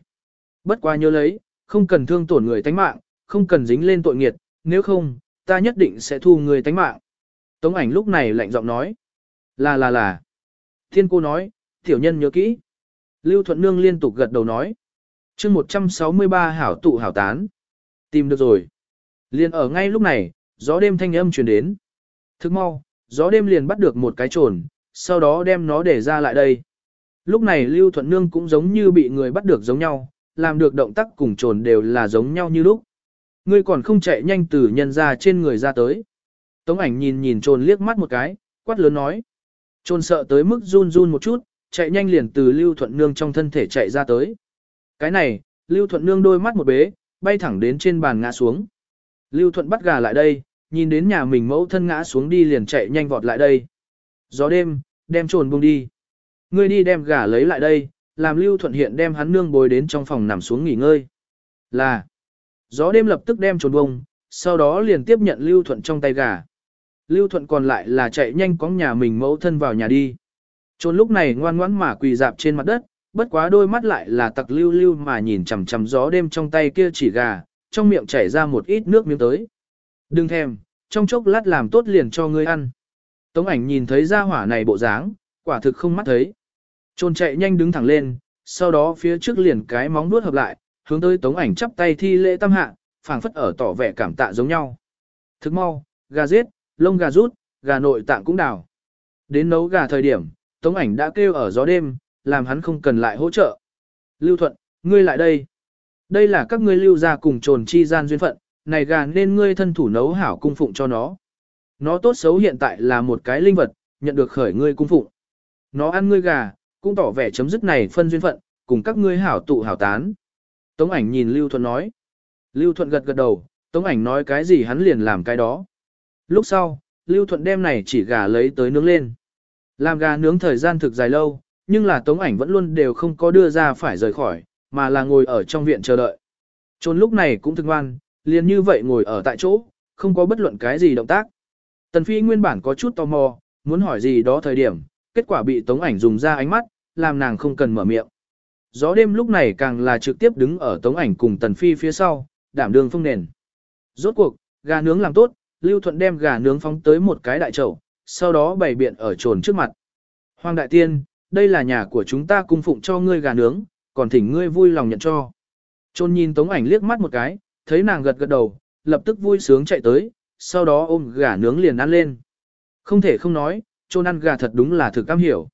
Bất qua nhớ lấy, không cần thương tổn người tánh mạng, không cần dính lên tội nghiệt, nếu không, ta nhất định sẽ thu người tánh mạng. Tống ảnh lúc này lạnh giọng nói. Là là là. Thiên cô nói, tiểu nhân nhớ kỹ. Lưu Thuận Nương liên tục gật đầu nói. chương 163 hảo tụ hảo tán. Tìm được rồi. Liên ở ngay lúc này, gió đêm thanh âm truyền đến. Thức mau, gió đêm liền bắt được một cái trồn, sau đó đem nó để ra lại đây. Lúc này Lưu Thuận Nương cũng giống như bị người bắt được giống nhau, làm được động tác cùng trồn đều là giống nhau như lúc. Ngươi còn không chạy nhanh từ nhân ra trên người ra tới. Tống ảnh nhìn nhìn trồn liếc mắt một cái, quát lớn nói. Trôn sợ tới mức run run một chút, chạy nhanh liền từ Lưu Thuận Nương trong thân thể chạy ra tới. Cái này, Lưu Thuận Nương đôi mắt một bế, bay thẳng đến trên bàn ngã xuống. Lưu Thuận bắt gà lại đây, nhìn đến nhà mình mẫu thân ngã xuống đi liền chạy nhanh vọt lại đây. Gió đêm, đem trồn buông đi. Ngươi đi đem gà lấy lại đây, làm Lưu Thuận hiện đem hắn nương bồi đến trong phòng nằm xuống nghỉ ngơi. Là, gió đêm lập tức đem trồn bông, sau đó liền tiếp nhận Lưu Thuận trong tay gà. Lưu Thuận còn lại là chạy nhanh có nhà mình mẫu thân vào nhà đi. Trốn lúc này ngoan ngoãn mà quỳ dạp trên mặt đất, bất quá đôi mắt lại là tặc lưu lưu mà nhìn chằm chằm gió đêm trong tay kia chỉ gà, trong miệng chảy ra một ít nước miếng tới. Đừng thèm, trong chốc lát làm tốt liền cho ngươi ăn. Tống ảnh nhìn thấy ra hỏa này bộ dáng, quả thực không mắt thấy. Trôn chạy nhanh đứng thẳng lên, sau đó phía trước liền cái móng vuốt hợp lại, hướng tới tống ảnh chắp tay thi lễ tam hạ, phảng phất ở tỏ vẻ cảm tạ giống nhau. Thức mau, gà giết, lông gà rút, gà nội tạng cũng đào. Đến nấu gà thời điểm, tống ảnh đã kêu ở gió đêm, làm hắn không cần lại hỗ trợ. Lưu Thuận, ngươi lại đây. Đây là các ngươi lưu gia cùng trồn chi gian duyên phận, này gà nên ngươi thân thủ nấu hảo cung phụng cho nó. Nó tốt xấu hiện tại là một cái linh vật, nhận được khởi ngươi cung phụng. Nó ăn ngươi gà, cũng tỏ vẻ chấm dứt này phân duyên phận, cùng các ngươi hảo tụ hảo tán. Tống ảnh nhìn Lưu Thuận nói. Lưu Thuận gật gật đầu, Tống ảnh nói cái gì hắn liền làm cái đó. Lúc sau, Lưu Thuận đem này chỉ gà lấy tới nướng lên. Làm gà nướng thời gian thực dài lâu, nhưng là Tống ảnh vẫn luôn đều không có đưa ra phải rời khỏi, mà là ngồi ở trong viện chờ đợi. Trốn lúc này cũng thực ngoan, liền như vậy ngồi ở tại chỗ, không có bất luận cái gì động tác. Tần Phi nguyên bản có chút tò mò, muốn hỏi gì đó thời điểm, kết quả bị Tống ảnh dùng ra ánh mắt, làm nàng không cần mở miệng. Gió đêm lúc này càng là trực tiếp đứng ở Tống ảnh cùng Tần Phi phía sau, đảm đường phong nền. Rốt cuộc, gà nướng làm tốt, Lưu Thuận đem gà nướng phóng tới một cái đại chậu, sau đó bày biện ở trồn trước mặt. Hoàng đại tiên, đây là nhà của chúng ta cung phụng cho ngươi gà nướng, còn thỉnh ngươi vui lòng nhận cho. Trôn nhìn tống ảnh liếc mắt một cái, thấy nàng gật gật đầu, lập tức vui sướng chạy tới, sau đó ôm gà nướng liền ăn lên. Không thể không nói, trôn ăn gà thật đúng là thực cam hiểu.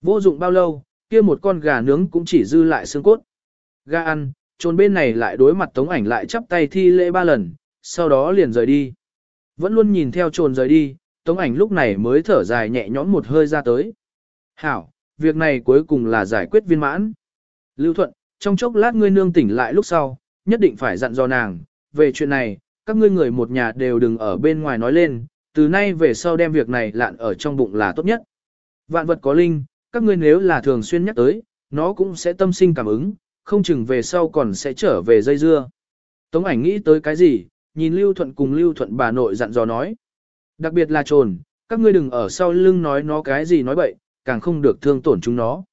Vô dụng bao lâu, kia một con gà nướng cũng chỉ dư lại xương cốt. Gà ăn, trôn bên này lại đối mặt tống ảnh lại chắp tay thi lễ ba lần, sau đó liền rời đi. Vẫn luôn nhìn theo trồn rời đi, tống ảnh lúc này mới thở dài nhẹ nhõm một hơi ra tới. Hảo, việc này cuối cùng là giải quyết viên mãn. Lưu Thuận, trong chốc lát ngươi nương tỉnh lại lúc sau, nhất định phải dặn dò nàng, về chuyện này, các ngươi người một nhà đều đừng ở bên ngoài nói lên, từ nay về sau đem việc này lạn ở trong bụng là tốt nhất. Vạn vật có linh, các ngươi nếu là thường xuyên nhắc tới, nó cũng sẽ tâm sinh cảm ứng, không chừng về sau còn sẽ trở về dây dưa. Tống ảnh nghĩ tới cái gì, nhìn Lưu Thuận cùng Lưu Thuận bà nội dặn dò nói. Đặc biệt là trồn, các ngươi đừng ở sau lưng nói nó cái gì nói bậy, càng không được thương tổn chúng nó.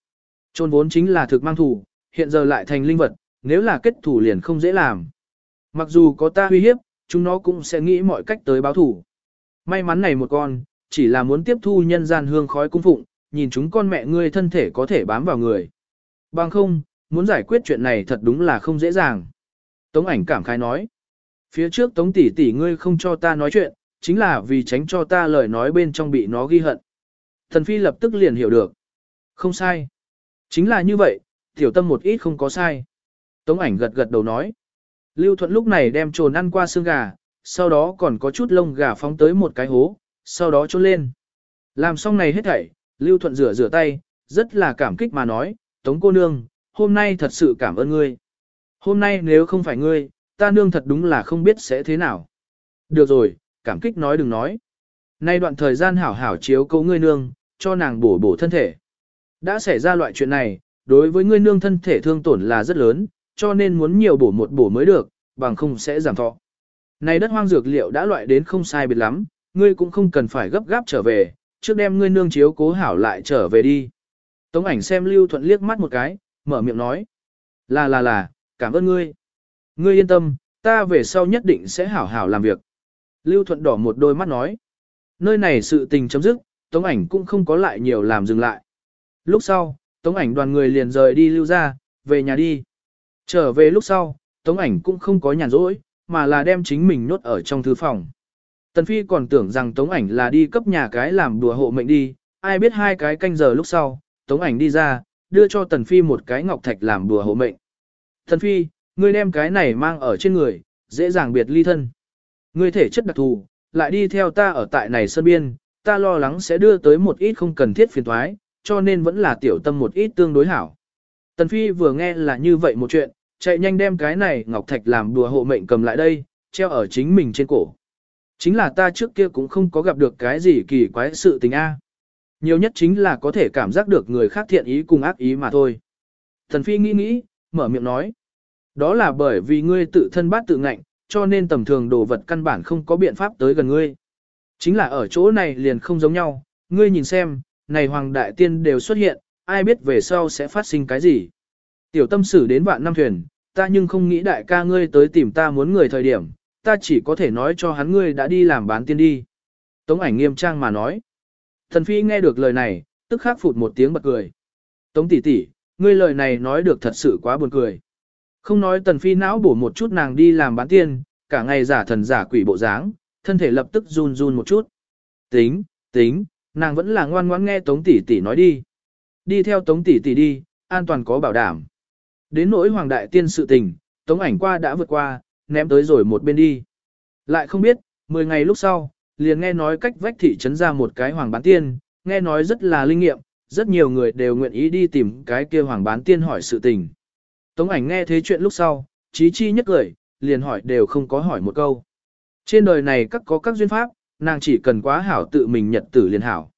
Trồn vốn chính là thực mang thủ, hiện giờ lại thành linh vật, nếu là kết thủ liền không dễ làm. Mặc dù có ta uy hiếp, chúng nó cũng sẽ nghĩ mọi cách tới báo thủ. May mắn này một con, chỉ là muốn tiếp thu nhân gian hương khói cung phụng, nhìn chúng con mẹ ngươi thân thể có thể bám vào người. Bằng không, muốn giải quyết chuyện này thật đúng là không dễ dàng. Tống ảnh cảm khái nói. Phía trước tống tỷ tỷ ngươi không cho ta nói chuyện, chính là vì tránh cho ta lời nói bên trong bị nó ghi hận. Thần phi lập tức liền hiểu được. Không sai. Chính là như vậy, tiểu tâm một ít không có sai. Tống ảnh gật gật đầu nói. Lưu Thuận lúc này đem trồn ăn qua xương gà, sau đó còn có chút lông gà phóng tới một cái hố, sau đó trôn lên. Làm xong này hết thảy, Lưu Thuận rửa rửa tay, rất là cảm kích mà nói, Tống cô nương, hôm nay thật sự cảm ơn ngươi. Hôm nay nếu không phải ngươi, ta nương thật đúng là không biết sẽ thế nào. Được rồi, cảm kích nói đừng nói. Nay đoạn thời gian hảo hảo chiếu cố ngươi nương, cho nàng bổ bổ thân thể. Đã xảy ra loại chuyện này, đối với ngươi nương thân thể thương tổn là rất lớn, cho nên muốn nhiều bổ một bổ mới được, bằng không sẽ giảm thọ. Này đất hoang dược liệu đã loại đến không sai biệt lắm, ngươi cũng không cần phải gấp gáp trở về, trước đem ngươi nương chiếu cố hảo lại trở về đi. Tống ảnh xem Lưu Thuận liếc mắt một cái, mở miệng nói. Là là là, cảm ơn ngươi. Ngươi yên tâm, ta về sau nhất định sẽ hảo hảo làm việc. Lưu Thuận đỏ một đôi mắt nói. Nơi này sự tình chấm dứt, Tống ảnh cũng không có lại nhiều làm dừng lại. Lúc sau, Tống ảnh đoàn người liền rời đi lưu ra, về nhà đi. Trở về lúc sau, Tống ảnh cũng không có nhàn rỗi, mà là đem chính mình nốt ở trong thư phòng. Tần Phi còn tưởng rằng Tống ảnh là đi cấp nhà cái làm đùa hộ mệnh đi, ai biết hai cái canh giờ lúc sau, Tống ảnh đi ra, đưa cho Tần Phi một cái ngọc thạch làm đùa hộ mệnh. Tần Phi, ngươi đem cái này mang ở trên người, dễ dàng biệt ly thân. Ngươi thể chất đặc thù, lại đi theo ta ở tại này sơn biên, ta lo lắng sẽ đưa tới một ít không cần thiết phiền thoái, cho nên vẫn là tiểu tâm một ít tương đối hảo. Tần Phi vừa nghe là như vậy một chuyện, chạy nhanh đem cái này ngọc thạch làm đùa hộ mệnh cầm lại đây, treo ở chính mình trên cổ. Chính là ta trước kia cũng không có gặp được cái gì kỳ quái sự tình a. Nhiều nhất chính là có thể cảm giác được người khác thiện ý cùng ác ý mà thôi. Tần Phi nghĩ nghĩ, mở miệng nói. Đó là bởi vì ngươi tự thân bát tự ngạnh, cho nên tầm thường đồ vật căn bản không có biện pháp tới gần ngươi. Chính là ở chỗ này liền không giống nhau, ngươi nhìn xem, này hoàng đại tiên đều xuất hiện, ai biết về sau sẽ phát sinh cái gì. Tiểu tâm sử đến vạn năm thuyền, ta nhưng không nghĩ đại ca ngươi tới tìm ta muốn người thời điểm, ta chỉ có thể nói cho hắn ngươi đã đi làm bán tiên đi. Tống ảnh nghiêm trang mà nói. Thần phi nghe được lời này, tức khắc phụt một tiếng bật cười. Tống tỷ tỷ, ngươi lời này nói được thật sự quá buồn cười. Không nói tần phi não bổ một chút nàng đi làm bán tiên, cả ngày giả thần giả quỷ bộ dáng, thân thể lập tức run run một chút. Tính, tính, nàng vẫn là ngoan ngoãn nghe Tống tỷ tỷ nói đi. Đi theo Tống tỷ tỷ đi, an toàn có bảo đảm. Đến nỗi hoàng đại tiên sự tình, Tống ảnh qua đã vượt qua, ném tới rồi một bên đi. Lại không biết, 10 ngày lúc sau, liền nghe nói cách vách thị trấn ra một cái hoàng bán tiên, nghe nói rất là linh nghiệm, rất nhiều người đều nguyện ý đi tìm cái kia hoàng bán tiên hỏi sự tình. Tống ảnh nghe thế chuyện lúc sau, trí chi nhất cười, liền hỏi đều không có hỏi một câu. Trên đời này các có các duyên pháp, nàng chỉ cần quá hảo tự mình nhận tử liền hảo.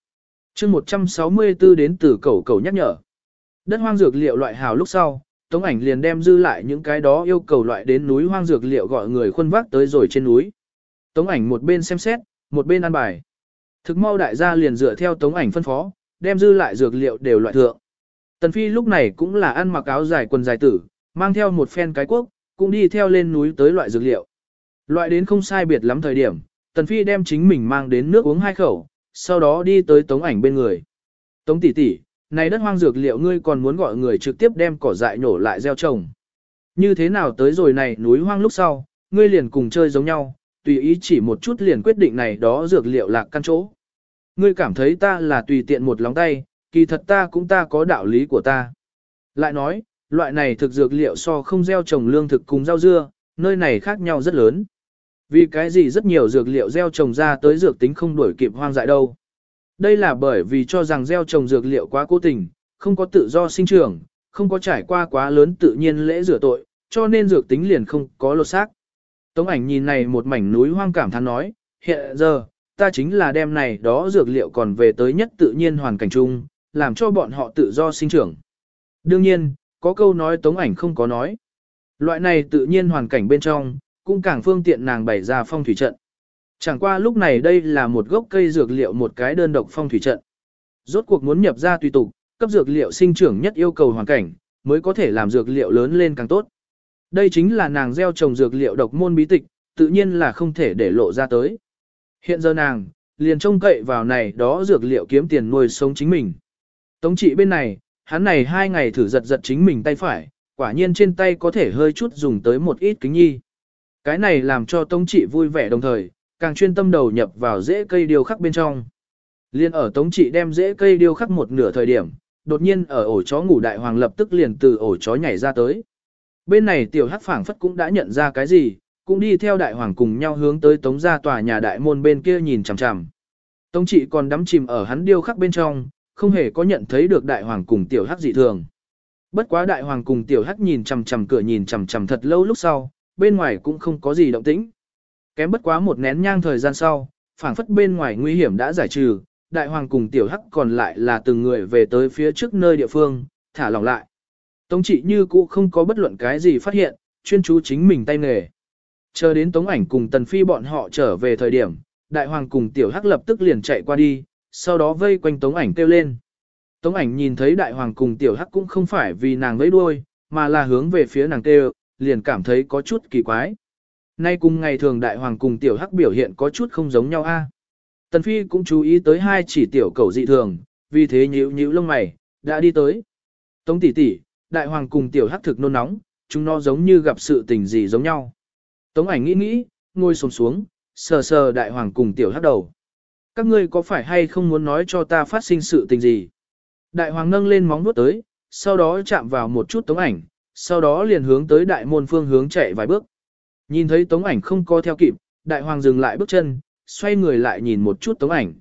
chương 164 đến từ cầu cầu nhắc nhở. Đất hoang dược liệu loại hảo lúc sau, Tống ảnh liền đem dư lại những cái đó yêu cầu loại đến núi hoang dược liệu gọi người khuân vác tới rồi trên núi. Tống ảnh một bên xem xét, một bên ăn bài. Thực mau đại gia liền dựa theo tống ảnh phân phó, đem dư lại dược liệu đều loại thượng. Tần Phi lúc này cũng là ăn mặc áo dài quần dài tử, mang theo một phen cái quốc, cũng đi theo lên núi tới loại dược liệu. Loại đến không sai biệt lắm thời điểm, Tần Phi đem chính mình mang đến nước uống hai khẩu, sau đó đi tới tống ảnh bên người. Tống tỷ tỷ, này đất hoang dược liệu ngươi còn muốn gọi người trực tiếp đem cỏ dại nổ lại gieo trồng. Như thế nào tới rồi này núi hoang lúc sau, ngươi liền cùng chơi giống nhau, tùy ý chỉ một chút liền quyết định này đó dược liệu lạc căn chỗ. Ngươi cảm thấy ta là tùy tiện một lóng tay, kỳ thật ta cũng ta có đạo lý của ta. Lại nói, loại này thực dược liệu so không gieo trồng lương thực cùng rau dưa, nơi này khác nhau rất lớn. Vì cái gì rất nhiều dược liệu gieo trồng ra tới dược tính không đuổi kịp hoang dại đâu. Đây là bởi vì cho rằng gieo trồng dược liệu quá cố tình, không có tự do sinh trưởng, không có trải qua quá lớn tự nhiên lễ rửa tội, cho nên dược tính liền không có lột xác. Tống ảnh nhìn này một mảnh núi hoang cảm thán nói, hiện giờ, ta chính là đem này đó dược liệu còn về tới nhất tự nhiên hoàn cảnh chung, làm cho bọn họ tự do sinh trưởng. Đương nhiên, có câu nói tống ảnh không có nói. Loại này tự nhiên hoàn cảnh bên trong, cũng càng phương tiện nàng bày ra phong thủy trận. Chẳng qua lúc này đây là một gốc cây dược liệu một cái đơn độc phong thủy trận. Rốt cuộc muốn nhập ra tùy tục, cấp dược liệu sinh trưởng nhất yêu cầu hoàn cảnh, mới có thể làm dược liệu lớn lên càng tốt. Đây chính là nàng gieo trồng dược liệu độc môn bí tịch, tự nhiên là không thể để lộ ra tới. Hiện giờ nàng, liền trông cậy vào này đó dược liệu kiếm tiền nuôi sống chính mình. Tống trị bên này, hắn này hai ngày thử giật giật chính mình tay phải, quả nhiên trên tay có thể hơi chút dùng tới một ít kính nhi. Cái này làm cho Tống trị vui vẻ đồng thời, càng chuyên tâm đầu nhập vào rễ cây điêu khắc bên trong. Liên ở Tống trị đem rễ cây điêu khắc một nửa thời điểm, đột nhiên ở ổ chó ngủ đại hoàng lập tức liền từ ổ chó nhảy ra tới. Bên này tiểu hắc phảng phất cũng đã nhận ra cái gì, cũng đi theo đại hoàng cùng nhau hướng tới tống ra tòa nhà đại môn bên kia nhìn chằm chằm. Tống trị còn đắm chìm ở hắn điêu khắc bên trong, không hề có nhận thấy được đại hoàng cùng tiểu hắc dị thường. Bất quá đại hoàng cùng tiểu hắc nhìn chằm chằm cửa nhìn chằm chằm thật lâu lúc sau, bên ngoài cũng không có gì động tĩnh. Kém bất quá một nén nhang thời gian sau, phảng phất bên ngoài nguy hiểm đã giải trừ, đại hoàng cùng tiểu hắc còn lại là từng người về tới phía trước nơi địa phương, thả lỏng lại. Tống trị như cũ không có bất luận cái gì phát hiện, chuyên chú chính mình tay nghề. Chờ đến tống ảnh cùng tần phi bọn họ trở về thời điểm, đại hoàng cùng tiểu hắc lập tức liền chạy qua đi, sau đó vây quanh tống ảnh kêu lên. Tống ảnh nhìn thấy đại hoàng cùng tiểu hắc cũng không phải vì nàng vẫy đuôi, mà là hướng về phía nàng kêu, liền cảm thấy có chút kỳ quái. Nay cùng ngày thường đại hoàng cùng tiểu hắc biểu hiện có chút không giống nhau a. Tần phi cũng chú ý tới hai chỉ tiểu cầu dị thường, vì thế nhíu nhíu lông mày, đã đi tới. Tống tỷ tỷ, đại hoàng cùng tiểu hắc thực nôn nóng, chúng nó giống như gặp sự tình gì giống nhau. Tống ảnh nghĩ nghĩ, ngồi xổm xuống, sờ sờ đại hoàng cùng tiểu hắc đầu. Các ngươi có phải hay không muốn nói cho ta phát sinh sự tình gì? Đại hoàng nâng lên móng vuốt tới, sau đó chạm vào một chút tống ảnh, sau đó liền hướng tới đại môn phương hướng chạy vài bước. Nhìn thấy tống ảnh không co theo kịp, đại hoàng dừng lại bước chân, xoay người lại nhìn một chút tống ảnh.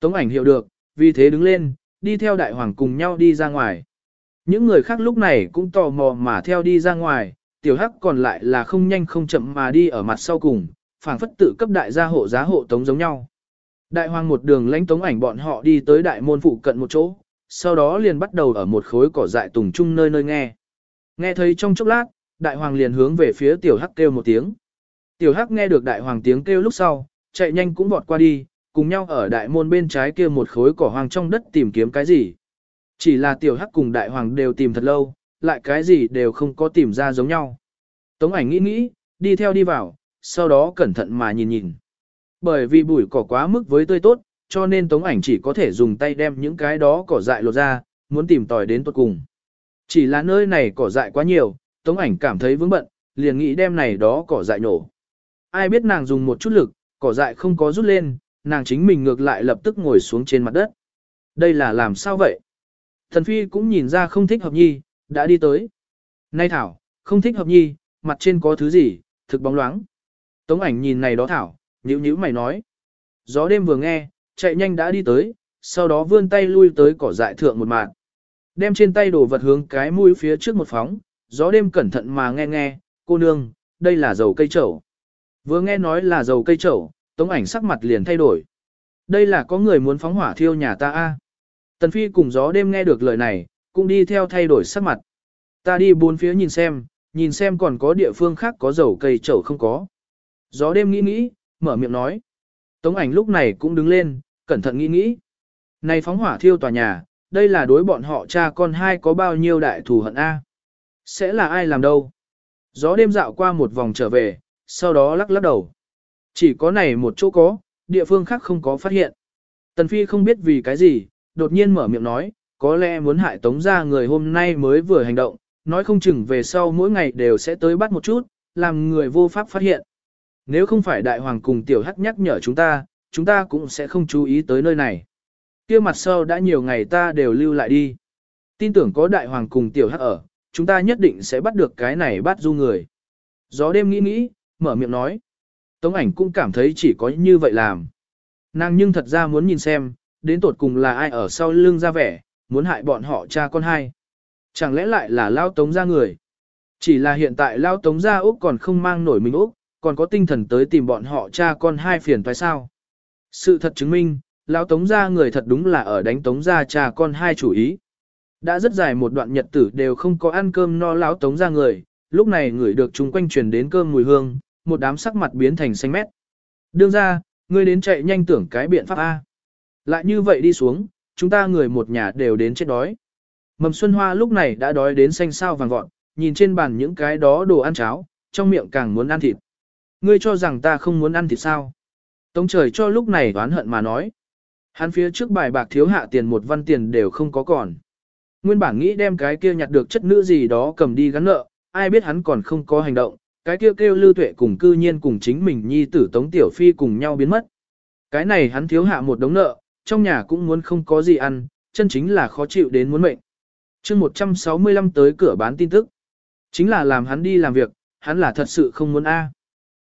Tống ảnh hiểu được, vì thế đứng lên, đi theo đại hoàng cùng nhau đi ra ngoài. Những người khác lúc này cũng tò mò mà theo đi ra ngoài, tiểu hắc còn lại là không nhanh không chậm mà đi ở mặt sau cùng, phảng phất tự cấp đại gia hộ giá hộ tống giống nhau. Đại hoàng một đường lãnh tống ảnh bọn họ đi tới đại môn phụ cận một chỗ, sau đó liền bắt đầu ở một khối cỏ dại tùng trung nơi nơi nghe. Nghe thấy trong chốc lát, đại hoàng liền hướng về phía tiểu hắc kêu một tiếng. Tiểu hắc nghe được đại hoàng tiếng kêu lúc sau, chạy nhanh cũng vọt qua đi, cùng nhau ở đại môn bên trái kia một khối cỏ hoang trong đất tìm kiếm cái gì. Chỉ là tiểu hắc cùng đại hoàng đều tìm thật lâu, lại cái gì đều không có tìm ra giống nhau. Tống ảnh nghĩ nghĩ, đi theo đi vào, sau đó cẩn thận mà nhìn nhìn. Bởi vì bụi cỏ quá mức với tươi tốt, cho nên tống ảnh chỉ có thể dùng tay đem những cái đó cỏ dại lột ra, muốn tìm tòi đến tuột cùng. Chỉ là nơi này cỏ dại quá nhiều, tống ảnh cảm thấy vướng bận, liền nghĩ đem này đó cỏ dại nổ. Ai biết nàng dùng một chút lực, cỏ dại không có rút lên, nàng chính mình ngược lại lập tức ngồi xuống trên mặt đất. Đây là làm sao vậy? Thần Phi cũng nhìn ra không thích hợp nhi, đã đi tới. Nay Thảo, không thích hợp nhi, mặt trên có thứ gì, thực bóng loáng. Tống ảnh nhìn này đó thảo, nhữ nhữ mày nói. Gió đêm vừa nghe, chạy nhanh đã đi tới, sau đó vươn tay lui tới cỏ dại thượng một mạng. Đem trên tay đồ vật hướng cái mũi phía trước một phóng, gió đêm cẩn thận mà nghe nghe, cô nương, đây là dầu cây trầu. Vừa nghe nói là dầu cây trầu, tống ảnh sắc mặt liền thay đổi. Đây là có người muốn phóng hỏa thiêu nhà ta a. Tần Phi cùng gió đêm nghe được lời này, cũng đi theo thay đổi sắc mặt. Ta đi bốn phía nhìn xem, nhìn xem còn có địa phương khác có dầu cây trầu không có. Gió đêm nghĩ nghĩ, mở miệng nói. Tống ảnh lúc này cũng đứng lên, cẩn thận nghĩ nghĩ. Này phóng hỏa thiêu tòa nhà, đây là đối bọn họ cha con hai có bao nhiêu đại thù hận A. Sẽ là ai làm đâu? Gió đêm dạo qua một vòng trở về, sau đó lắc lắc đầu. Chỉ có này một chỗ có, địa phương khác không có phát hiện. Tần Phi không biết vì cái gì, đột nhiên mở miệng nói, có lẽ muốn hại tống ra người hôm nay mới vừa hành động, nói không chừng về sau mỗi ngày đều sẽ tới bắt một chút, làm người vô pháp phát hiện. Nếu không phải đại hoàng cùng tiểu hắc nhắc nhở chúng ta, chúng ta cũng sẽ không chú ý tới nơi này. kia mặt sau đã nhiều ngày ta đều lưu lại đi. Tin tưởng có đại hoàng cùng tiểu hắc ở, chúng ta nhất định sẽ bắt được cái này bắt du người. Gió đêm nghĩ nghĩ, mở miệng nói. Tống ảnh cũng cảm thấy chỉ có như vậy làm. Nàng nhưng thật ra muốn nhìn xem, đến tột cùng là ai ở sau lưng ra vẻ, muốn hại bọn họ cha con hai. Chẳng lẽ lại là lao tống ra người? Chỉ là hiện tại lao tống ra Úc còn không mang nổi mình Úc, còn có tinh thần tới tìm bọn họ cha con hai phiền phải sao? Sự thật chứng minh, lão tống gia người thật đúng là ở đánh tống gia cha con hai chủ ý. Đã rất dài một đoạn nhật tử đều không có ăn cơm no lão tống gia người, lúc này người được chúng quanh truyền đến cơm mùi hương, một đám sắc mặt biến thành xanh mét. Đương ra, ngươi đến chạy nhanh tưởng cái biện pháp A. Lại như vậy đi xuống, chúng ta người một nhà đều đến chết đói. Mầm Xuân Hoa lúc này đã đói đến xanh sao vàng vọt, nhìn trên bàn những cái đó đồ ăn cháo, trong miệng càng muốn ăn thịt. Ngươi cho rằng ta không muốn ăn thì sao? Tống trời cho lúc này oán hận mà nói. Hắn phía trước bài bạc thiếu hạ tiền một văn tiền đều không có còn. Nguyên bản nghĩ đem cái kia nhặt được chất nữ gì đó cầm đi gắn nợ, ai biết hắn còn không có hành động, cái kia kêu lưu tuệ cùng cư nhiên cùng chính mình nhi tử Tống Tiểu Phi cùng nhau biến mất. Cái này hắn thiếu hạ một đống nợ, trong nhà cũng muốn không có gì ăn, chân chính là khó chịu đến muốn mệnh. chương 165 tới cửa bán tin tức. Chính là làm hắn đi làm việc, hắn là thật sự không muốn A.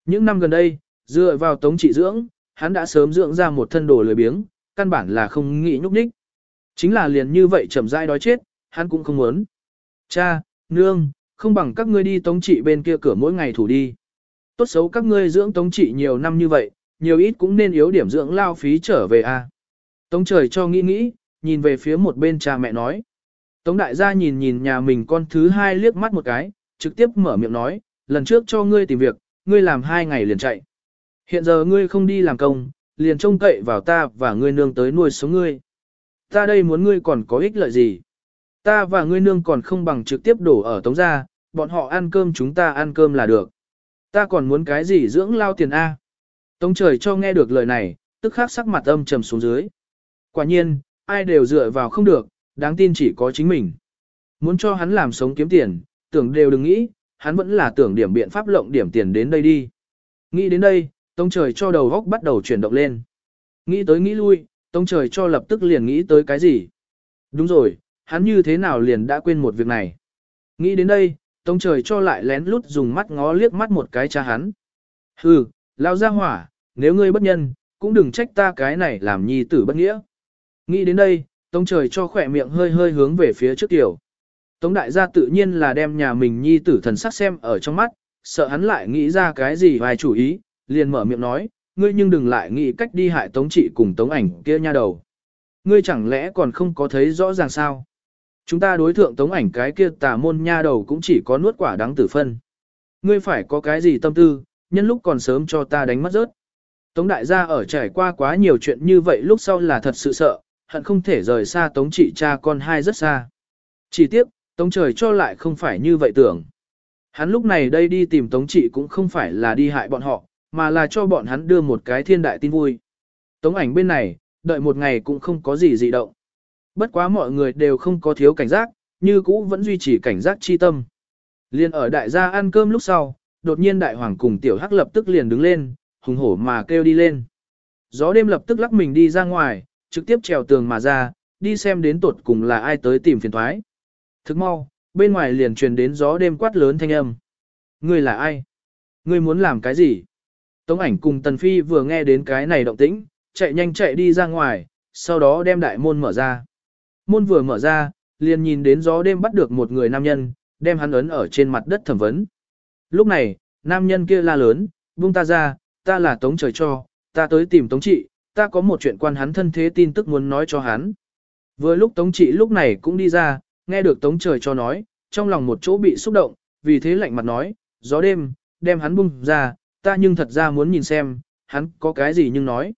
Những năm gần đây, dựa vào tống trị dưỡng, hắn đã sớm dưỡng ra một thân đồ lười biếng, căn bản là không nghĩ nhúc nhích. Chính là liền như vậy chậm rãi đói chết, hắn cũng không muốn. Cha, nương, không bằng các ngươi đi tống trị bên kia cửa mỗi ngày thủ đi. Tốt xấu các ngươi dưỡng tống trị nhiều năm như vậy, nhiều ít cũng nên yếu điểm dưỡng lao phí trở về a. Tống trời cho nghĩ nghĩ, nhìn về phía một bên cha mẹ nói. Tống đại gia nhìn nhìn nhà mình con thứ hai liếc mắt một cái, trực tiếp mở miệng nói, lần trước cho ngươi tìm việc, ngươi làm hai ngày liền chạy. Hiện giờ ngươi không đi làm công, liền trông cậy vào ta và ngươi nương tới nuôi sống ngươi. Ta đây muốn ngươi còn có ích lợi gì? Ta và ngươi nương còn không bằng trực tiếp đổ ở tống gia, bọn họ ăn cơm chúng ta ăn cơm là được. Ta còn muốn cái gì dưỡng lao tiền A? Tống trời cho nghe được lời này, tức khắc sắc mặt âm trầm xuống dưới. Quả nhiên, ai đều dựa vào không được, đáng tin chỉ có chính mình. Muốn cho hắn làm sống kiếm tiền, tưởng đều đừng nghĩ, hắn vẫn là tưởng điểm biện pháp lộng điểm tiền đến đây đi. Nghĩ đến đây, tông trời cho đầu góc bắt đầu chuyển động lên. Nghĩ tới nghĩ lui, tông trời cho lập tức liền nghĩ tới cái gì. Đúng rồi, hắn như thế nào liền đã quên một việc này. Nghĩ đến đây, tông trời cho lại lén lút dùng mắt ngó liếc mắt một cái cha hắn. Hừ, lao ra hỏa, nếu ngươi bất nhân, cũng đừng trách ta cái này làm nhi tử bất nghĩa. Nghĩ đến đây, tông trời cho khỏe miệng hơi hơi hướng về phía trước tiểu. Tống đại gia tự nhiên là đem nhà mình nhi tử thần sắc xem ở trong mắt, sợ hắn lại nghĩ ra cái gì vài chủ ý, liền mở miệng nói, ngươi nhưng đừng lại nghĩ cách đi hại tống trị cùng tống ảnh kia nha đầu. Ngươi chẳng lẽ còn không có thấy rõ ràng sao? Chúng ta đối thượng tống ảnh cái kia tà môn nha đầu cũng chỉ có nuốt quả đắng tử phân. Ngươi phải có cái gì tâm tư, nhân lúc còn sớm cho ta đánh mất rớt. Tống đại gia ở trải qua quá nhiều chuyện như vậy lúc sau là thật sự sợ, hận không thể rời xa tống trị cha con hai rất xa. Chỉ tiếc, Tống trời cho lại không phải như vậy tưởng. Hắn lúc này đây đi tìm Tống trị cũng không phải là đi hại bọn họ, mà là cho bọn hắn đưa một cái thiên đại tin vui. Tống ảnh bên này, đợi một ngày cũng không có gì dị động. Bất quá mọi người đều không có thiếu cảnh giác, như cũ vẫn duy trì cảnh giác chi tâm. Liên ở đại gia ăn cơm lúc sau, đột nhiên đại hoàng cùng tiểu hắc lập tức liền đứng lên, hùng hổ mà kêu đi lên. Gió đêm lập tức lắc mình đi ra ngoài, trực tiếp trèo tường mà ra, đi xem đến tột cùng là ai tới tìm phiền thoái. Thức mau, bên ngoài liền truyền đến gió đêm quát lớn thanh âm. Ngươi là ai? Ngươi muốn làm cái gì? Tống ảnh cùng Tần Phi vừa nghe đến cái này động tĩnh, chạy nhanh chạy đi ra ngoài, sau đó đem đại môn mở ra. Môn vừa mở ra, liền nhìn đến gió đêm bắt được một người nam nhân, đem hắn ấn ở trên mặt đất thẩm vấn. Lúc này, nam nhân kia la lớn, buông ta ra, ta là Tống trời cho, ta tới tìm Tống trị, ta có một chuyện quan hắn thân thế tin tức muốn nói cho hắn. Vừa lúc Tống trị lúc này cũng đi ra, nghe được Tống trời cho nói, trong lòng một chỗ bị xúc động, vì thế lạnh mặt nói, gió đêm, đem hắn bung ra, ta nhưng thật ra muốn nhìn xem, hắn có cái gì nhưng nói.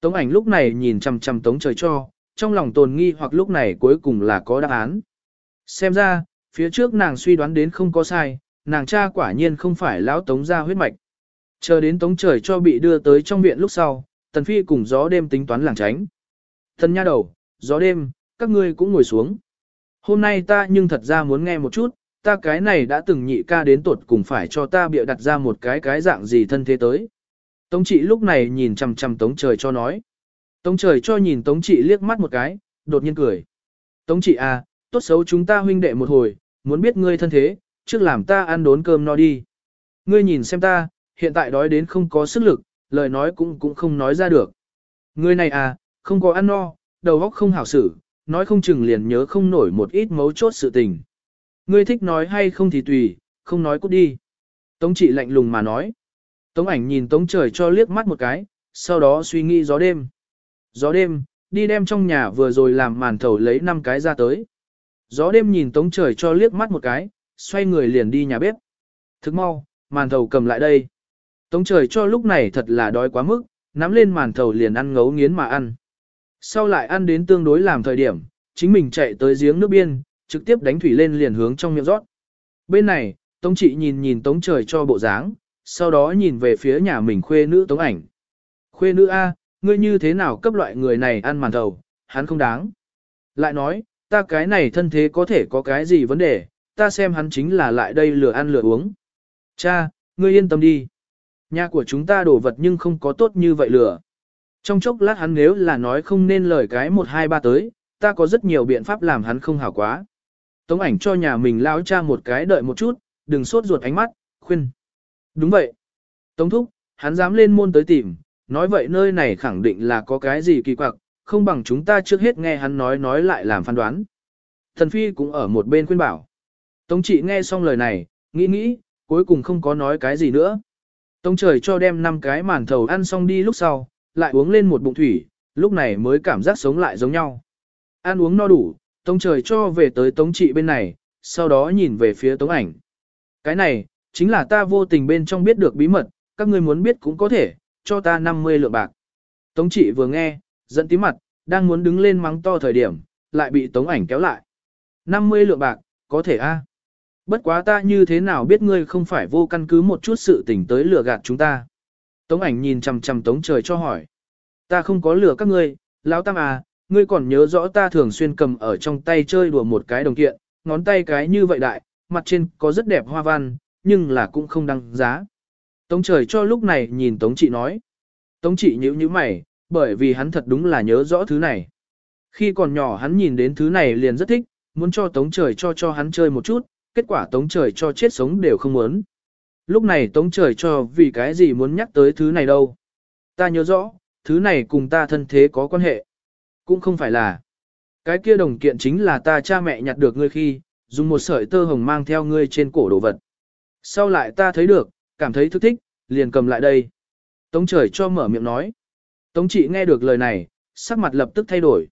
Tống ảnh lúc này nhìn chằm chằm Tống trời cho, trong lòng tồn nghi hoặc lúc này cuối cùng là có đáp án. Xem ra, phía trước nàng suy đoán đến không có sai, nàng cha quả nhiên không phải lão Tống gia huyết mạch. Chờ đến Tống trời cho bị đưa tới trong viện lúc sau, Tần Phi cùng gió đêm tính toán làng tránh. Thần nha đầu, gió đêm, các ngươi cũng ngồi xuống. Hôm nay ta nhưng thật ra muốn nghe một chút, ta cái này đã từng nhị ca đến tuột cùng phải cho ta bịa đặt ra một cái cái dạng gì thân thế tới. Tống trị lúc này nhìn chằm chằm tống trời cho nói. Tống trời cho nhìn tống trị liếc mắt một cái, đột nhiên cười. Tống trị à, tốt xấu chúng ta huynh đệ một hồi, muốn biết ngươi thân thế, trước làm ta ăn đốn cơm no đi. Ngươi nhìn xem ta, hiện tại đói đến không có sức lực, lời nói cũng cũng không nói ra được. Ngươi này à, không có ăn no, đầu óc không hảo xử, nói không chừng liền nhớ không nổi một ít mấu chốt sự tình. Ngươi thích nói hay không thì tùy, không nói cút đi. Tống trị lạnh lùng mà nói. Tống ảnh nhìn tống trời cho liếc mắt một cái, sau đó suy nghĩ gió đêm. Gió đêm, đi đem trong nhà vừa rồi làm màn thầu lấy năm cái ra tới. Gió đêm nhìn tống trời cho liếc mắt một cái, xoay người liền đi nhà bếp. Thức mau, màn thầu cầm lại đây. Tống trời cho lúc này thật là đói quá mức, nắm lên màn thầu liền ăn ngấu nghiến mà ăn. Sau lại ăn đến tương đối làm thời điểm, chính mình chạy tới giếng nước biên, trực tiếp đánh thủy lên liền hướng trong miệng rót. Bên này, Tống trị nhìn nhìn Tống trời cho bộ dáng, sau đó nhìn về phía nhà mình khuê nữ Tống ảnh. Khuê nữ A, ngươi như thế nào cấp loại người này ăn màn thầu, hắn không đáng. Lại nói, ta cái này thân thế có thể có cái gì vấn đề, ta xem hắn chính là lại đây lừa ăn lừa uống. Cha, ngươi yên tâm đi. Nhà của chúng ta đổ vật nhưng không có tốt như vậy lừa. Trong chốc lát hắn nếu là nói không nên lời cái một hai ba tới, ta có rất nhiều biện pháp làm hắn không hảo quá. Tống ảnh cho nhà mình lao cha một cái đợi một chút, đừng sốt ruột ánh mắt, khuyên. Đúng vậy. Tống thúc, hắn dám lên môn tới tìm, nói vậy nơi này khẳng định là có cái gì kỳ quặc, không bằng chúng ta trước hết nghe hắn nói nói lại làm phán đoán. Thần Phi cũng ở một bên khuyên bảo. Tống trị nghe xong lời này, nghĩ nghĩ, cuối cùng không có nói cái gì nữa. Tống trời cho đem năm cái màn thầu ăn xong đi lúc sau, lại uống lên một bụng thủy, lúc này mới cảm giác sống lại giống nhau. Ăn uống no đủ, Tống trời cho về tới Tống trị bên này, sau đó nhìn về phía Tống ảnh. Cái này, chính là ta vô tình bên trong biết được bí mật, các ngươi muốn biết cũng có thể, cho ta 50 lượng bạc. Tống trị vừa nghe, giận tí mặt, đang muốn đứng lên mắng to thời điểm, lại bị Tống ảnh kéo lại. 50 lượng bạc, có thể a Bất quá ta như thế nào biết ngươi không phải vô căn cứ một chút sự tình tới lừa gạt chúng ta. Tống ảnh nhìn chằm chằm Tống trời cho hỏi. Ta không có lừa các ngươi, lão tam à, ngươi còn nhớ rõ ta thường xuyên cầm ở trong tay chơi đùa một cái đồng kiện, ngón tay cái như vậy đại, mặt trên có rất đẹp hoa văn, nhưng là cũng không đăng giá. Tống trời cho lúc này nhìn Tống chị nói. Tống chị nhíu nhíu mày, bởi vì hắn thật đúng là nhớ rõ thứ này. Khi còn nhỏ hắn nhìn đến thứ này liền rất thích, muốn cho Tống trời cho cho hắn chơi một chút, kết quả Tống trời cho chết sống đều không muốn. Lúc này Tống trời cho vì cái gì muốn nhắc tới thứ này đâu. Ta nhớ rõ, thứ này cùng ta thân thế có quan hệ. Cũng không phải là. Cái kia đồng kiện chính là ta cha mẹ nhặt được ngươi khi, dùng một sợi tơ hồng mang theo ngươi trên cổ đồ vật. Sau lại ta thấy được, cảm thấy thức thích, liền cầm lại đây. Tống trời cho mở miệng nói. Tống trị nghe được lời này, sắc mặt lập tức thay đổi.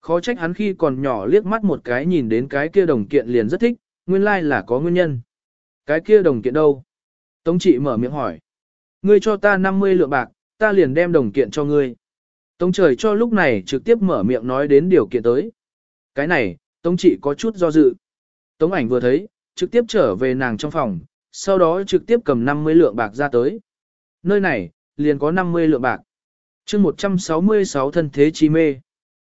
Khó trách hắn khi còn nhỏ liếc mắt một cái nhìn đến cái kia đồng kiện liền rất thích, nguyên lai là có nguyên nhân. Cái kia đồng kiện đâu? Tống trị mở miệng hỏi. Ngươi cho ta 50 lượng bạc, ta liền đem đồng kiện cho ngươi. Tống trời cho lúc này trực tiếp mở miệng nói đến điều kiện tới. Cái này, Tống trị có chút do dự. Tống ảnh vừa thấy, trực tiếp trở về nàng trong phòng, sau đó trực tiếp cầm 50 lượng bạc ra tới. Nơi này, liền có 50 lượng bạc. chương 166 thân thế chi mê.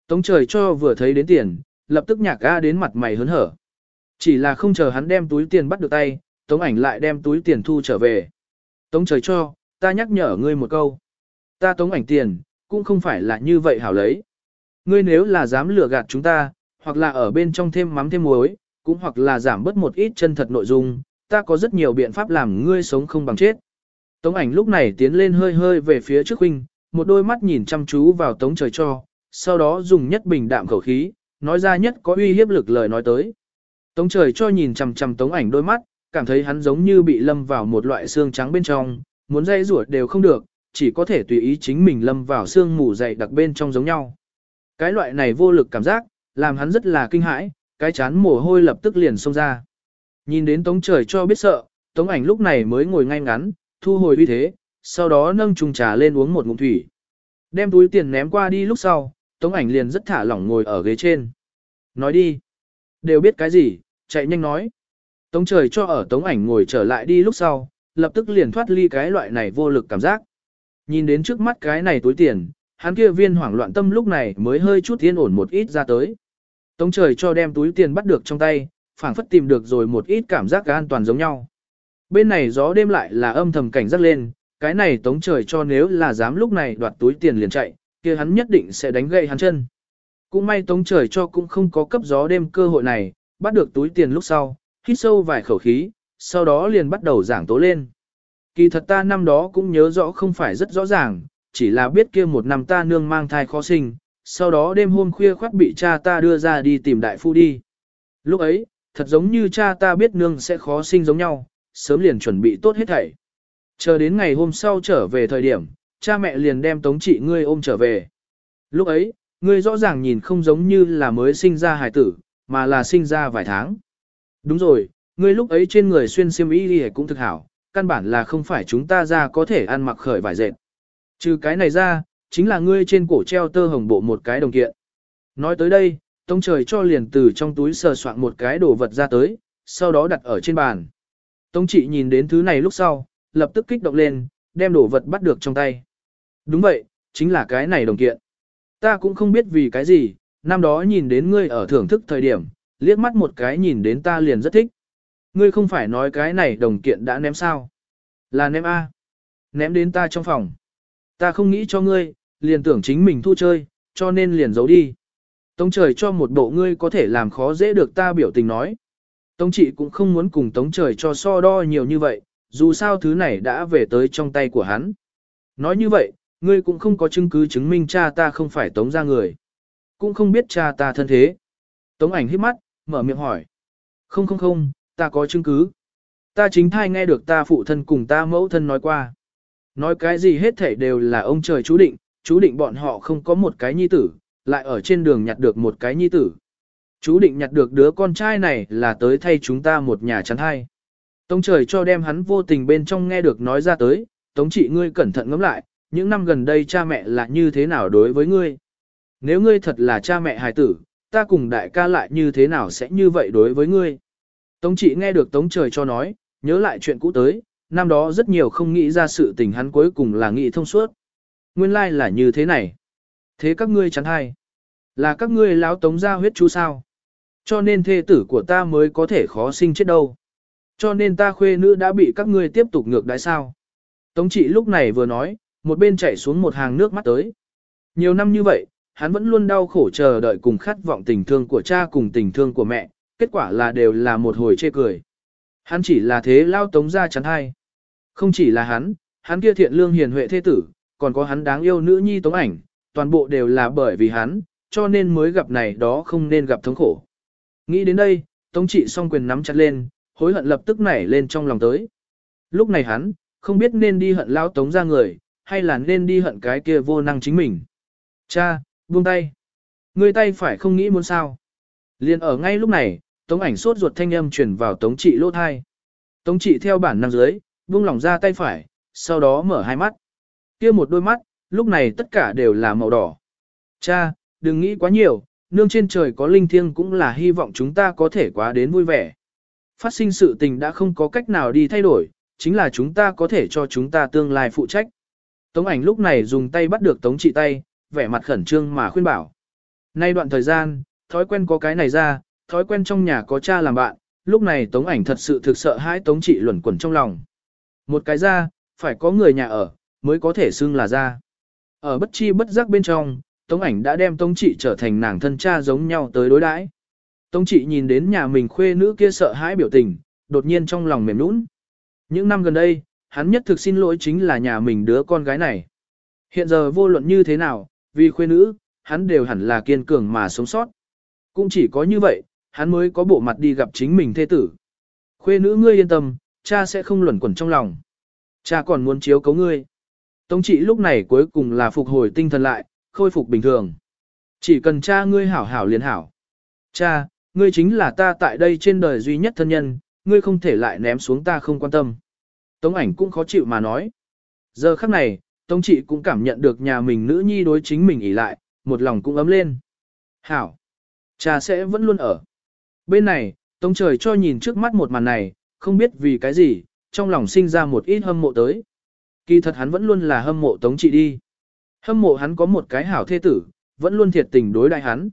Tống trời cho vừa thấy đến tiền, lập tức nhạc ga đến mặt mày hớn hở. Chỉ là không chờ hắn đem túi tiền bắt được tay, Tống ảnh lại đem túi tiền thu trở về. Tống trời cho, ta nhắc nhở ngươi một câu. Ta tống ảnh tiền, cũng không phải là như vậy hảo lấy. Ngươi nếu là dám lừa gạt chúng ta, hoặc là ở bên trong thêm mắm thêm muối, cũng hoặc là giảm bớt một ít chân thật nội dung, ta có rất nhiều biện pháp làm ngươi sống không bằng chết. Tống ảnh lúc này tiến lên hơi hơi về phía trước huynh, một đôi mắt nhìn chăm chú vào tống trời cho, sau đó dùng nhất bình đạm khẩu khí, nói ra nhất có uy hiếp lực lời nói tới. Tống trời cho nhìn chằm chằm tống ảnh đôi mắt, cảm thấy hắn giống như bị lâm vào một loại xương trắng bên trong, muốn dây ruột đều không được, chỉ có thể tùy ý chính mình lâm vào xương mù dày đặc bên trong giống nhau. Cái loại này vô lực cảm giác, làm hắn rất là kinh hãi, cái chán mồ hôi lập tức liền xông ra. Nhìn đến tống trời cho biết sợ, tống ảnh lúc này mới ngồi ngay ngắn, thu hồi uy thế, sau đó nâng chung trà lên uống một ngụm thủy. Đem túi tiền ném qua đi lúc sau, tống ảnh liền rất thả lỏng ngồi ở ghế trên. Nói đi. Đều biết cái gì, chạy nhanh nói. Tống trời cho ở tống ảnh ngồi trở lại đi lúc sau, lập tức liền thoát ly cái loại này vô lực cảm giác. Nhìn đến trước mắt cái này túi tiền, hắn kia viên hoảng loạn tâm lúc này mới hơi chút yên ổn một ít ra tới. Tống trời cho đem túi tiền bắt được trong tay, phảng phất tìm được rồi một ít cảm giác an toàn giống nhau. Bên này gió đêm lại là âm thầm cảnh giác lên, cái này tống trời cho nếu là dám lúc này đoạt túi tiền liền chạy, kia hắn nhất định sẽ đánh gậy hắn chân. Cũng may tống trời cho cũng không có cấp gió đêm cơ hội này, bắt được túi tiền lúc sau, hít sâu vài khẩu khí, sau đó liền bắt đầu giảng tố lên. Kỳ thật ta năm đó cũng nhớ rõ không phải rất rõ ràng, chỉ là biết kia một năm ta nương mang thai khó sinh, sau đó đêm hôm khuya khoát bị cha ta đưa ra đi tìm đại phu đi. Lúc ấy, thật giống như cha ta biết nương sẽ khó sinh giống nhau, sớm liền chuẩn bị tốt hết thảy. Chờ đến ngày hôm sau trở về thời điểm, cha mẹ liền đem tống trị ngươi ôm trở về. Lúc ấy, ngươi rõ ràng nhìn không giống như là mới sinh ra hài tử, mà là sinh ra vài tháng. Đúng rồi, ngươi lúc ấy trên người xuyên xiêm y đi cũng thực hảo, căn bản là không phải chúng ta ra có thể ăn mặc khởi vải dệt. Trừ cái này ra, chính là ngươi trên cổ treo tơ hồng bộ một cái đồng kiện. Nói tới đây, tông trời cho liền từ trong túi sờ soạn một cái đồ vật ra tới, sau đó đặt ở trên bàn. tông trị nhìn đến thứ này lúc sau, lập tức kích động lên, đem đồ vật bắt được trong tay. Đúng vậy, chính là cái này đồng kiện. Ta cũng không biết vì cái gì, năm đó nhìn đến ngươi ở thưởng thức thời điểm, liếc mắt một cái nhìn đến ta liền rất thích. Ngươi không phải nói cái này đồng kiện đã ném sao? Là ném A. Ném đến ta trong phòng. Ta không nghĩ cho ngươi, liền tưởng chính mình thu chơi, cho nên liền giấu đi. Tống trời cho một bộ ngươi có thể làm khó dễ được ta biểu tình nói. Tống trị cũng không muốn cùng tống trời cho so đo nhiều như vậy, dù sao thứ này đã về tới trong tay của hắn. Nói như vậy, ngươi cũng không có chứng cứ chứng minh cha ta không phải tống ra người. Cũng không biết cha ta thân thế. Tống ảnh hít mắt, mở miệng hỏi. Không không không, ta có chứng cứ. Ta chính thai nghe được ta phụ thân cùng ta mẫu thân nói qua. Nói cái gì hết thảy đều là ông trời chú định, chú định bọn họ không có một cái nhi tử, lại ở trên đường nhặt được một cái nhi tử. Chú định nhặt được đứa con trai này là tới thay chúng ta một nhà chắn hai. Tống trời cho đem hắn vô tình bên trong nghe được nói ra tới, tống trị ngươi cẩn thận ngẫm lại, những năm gần đây cha mẹ là như thế nào đối với ngươi. Nếu ngươi thật là cha mẹ hài tử, ta cùng đại ca lại như thế nào sẽ như vậy đối với ngươi. Tống trị nghe được tống trời cho nói, nhớ lại chuyện cũ tới, năm đó rất nhiều không nghĩ ra sự tình hắn cuối cùng là nghĩ thông suốt. Nguyên lai like là như thế này. Thế các ngươi chẳng hay. Là các ngươi láo tống ra huyết chú sao. Cho nên thê tử của ta mới có thể khó sinh chết đâu. Cho nên ta khuê nữ đã bị các ngươi tiếp tục ngược đãi sao. Tống trị lúc này vừa nói, một bên chảy xuống một hàng nước mắt tới. Nhiều năm như vậy, hắn vẫn luôn đau khổ chờ đợi cùng khát vọng tình thương của cha cùng tình thương của mẹ, kết quả là đều là một hồi chê cười. Hắn chỉ là thế lao tống ra chắn hay. Không chỉ là hắn, hắn kia thiện lương hiền huệ thế tử, còn có hắn đáng yêu nữ nhi tống ảnh, toàn bộ đều là bởi vì hắn, cho nên mới gặp này đó không nên gặp thống khổ. Nghĩ đến đây, tống trị song quyền nắm chặt lên, hối hận lập tức nảy lên trong lòng tới. Lúc này hắn, không biết nên đi hận lao tống ra người, hay là nên đi hận cái kia vô năng chính mình. Cha, buông tay. Người tay phải không nghĩ muốn sao. Liên ở ngay lúc này, tống ảnh sốt ruột thanh âm truyền vào tống trị lỗ thai. Tống trị theo bản năng dưới, buông lỏng ra tay phải, sau đó mở hai mắt. kia một đôi mắt, lúc này tất cả đều là màu đỏ. Cha, đừng nghĩ quá nhiều, nương trên trời có linh thiêng cũng là hy vọng chúng ta có thể quá đến vui vẻ. Phát sinh sự tình đã không có cách nào đi thay đổi, chính là chúng ta có thể cho chúng ta tương lai phụ trách. Tống ảnh lúc này dùng tay bắt được tống trị tay, vẻ mặt khẩn trương mà khuyên bảo. Nay đoạn thời gian, thói quen có cái này ra, thói quen trong nhà có cha làm bạn, lúc này tống ảnh thật sự thực sợ hãi tống trị luẩn quẩn trong lòng. Một cái ra, phải có người nhà ở, mới có thể xưng là ra. Ở bất chi bất giác bên trong, tống ảnh đã đem tống trị trở thành nàng thân cha giống nhau tới đối đãi. Tống trị nhìn đến nhà mình khuê nữ kia sợ hãi biểu tình, đột nhiên trong lòng mềm nũng. Những năm gần đây, hắn nhất thực xin lỗi chính là nhà mình đứa con gái này. Hiện giờ vô luận như thế nào, vì khuê nữ, hắn đều hẳn là kiên cường mà sống sót. Cũng chỉ có như vậy, hắn mới có bộ mặt đi gặp chính mình thê tử. Khuê nữ ngươi yên tâm, cha sẽ không luẩn quẩn trong lòng. Cha còn muốn chiếu cấu ngươi. Tống trị lúc này cuối cùng là phục hồi tinh thần lại, khôi phục bình thường. Chỉ cần cha ngươi hảo hảo liền hảo. Cha, ngươi chính là ta tại đây trên đời duy nhất thân nhân, ngươi không thể lại ném xuống ta không quan tâm. Tống ảnh cũng khó chịu mà nói. Giờ khắc này, Tống trị cũng cảm nhận được nhà mình nữ nhi đối chính mình ỉ lại, một lòng cũng ấm lên. Hảo, cha sẽ vẫn luôn ở. Bên này, Tống trời cho nhìn trước mắt một màn này, không biết vì cái gì, trong lòng sinh ra một ít hâm mộ tới. Kỳ thật hắn vẫn luôn là hâm mộ Tống trị đi. Hâm mộ hắn có một cái hảo thê tử, vẫn luôn thiệt tình đối đại hắn.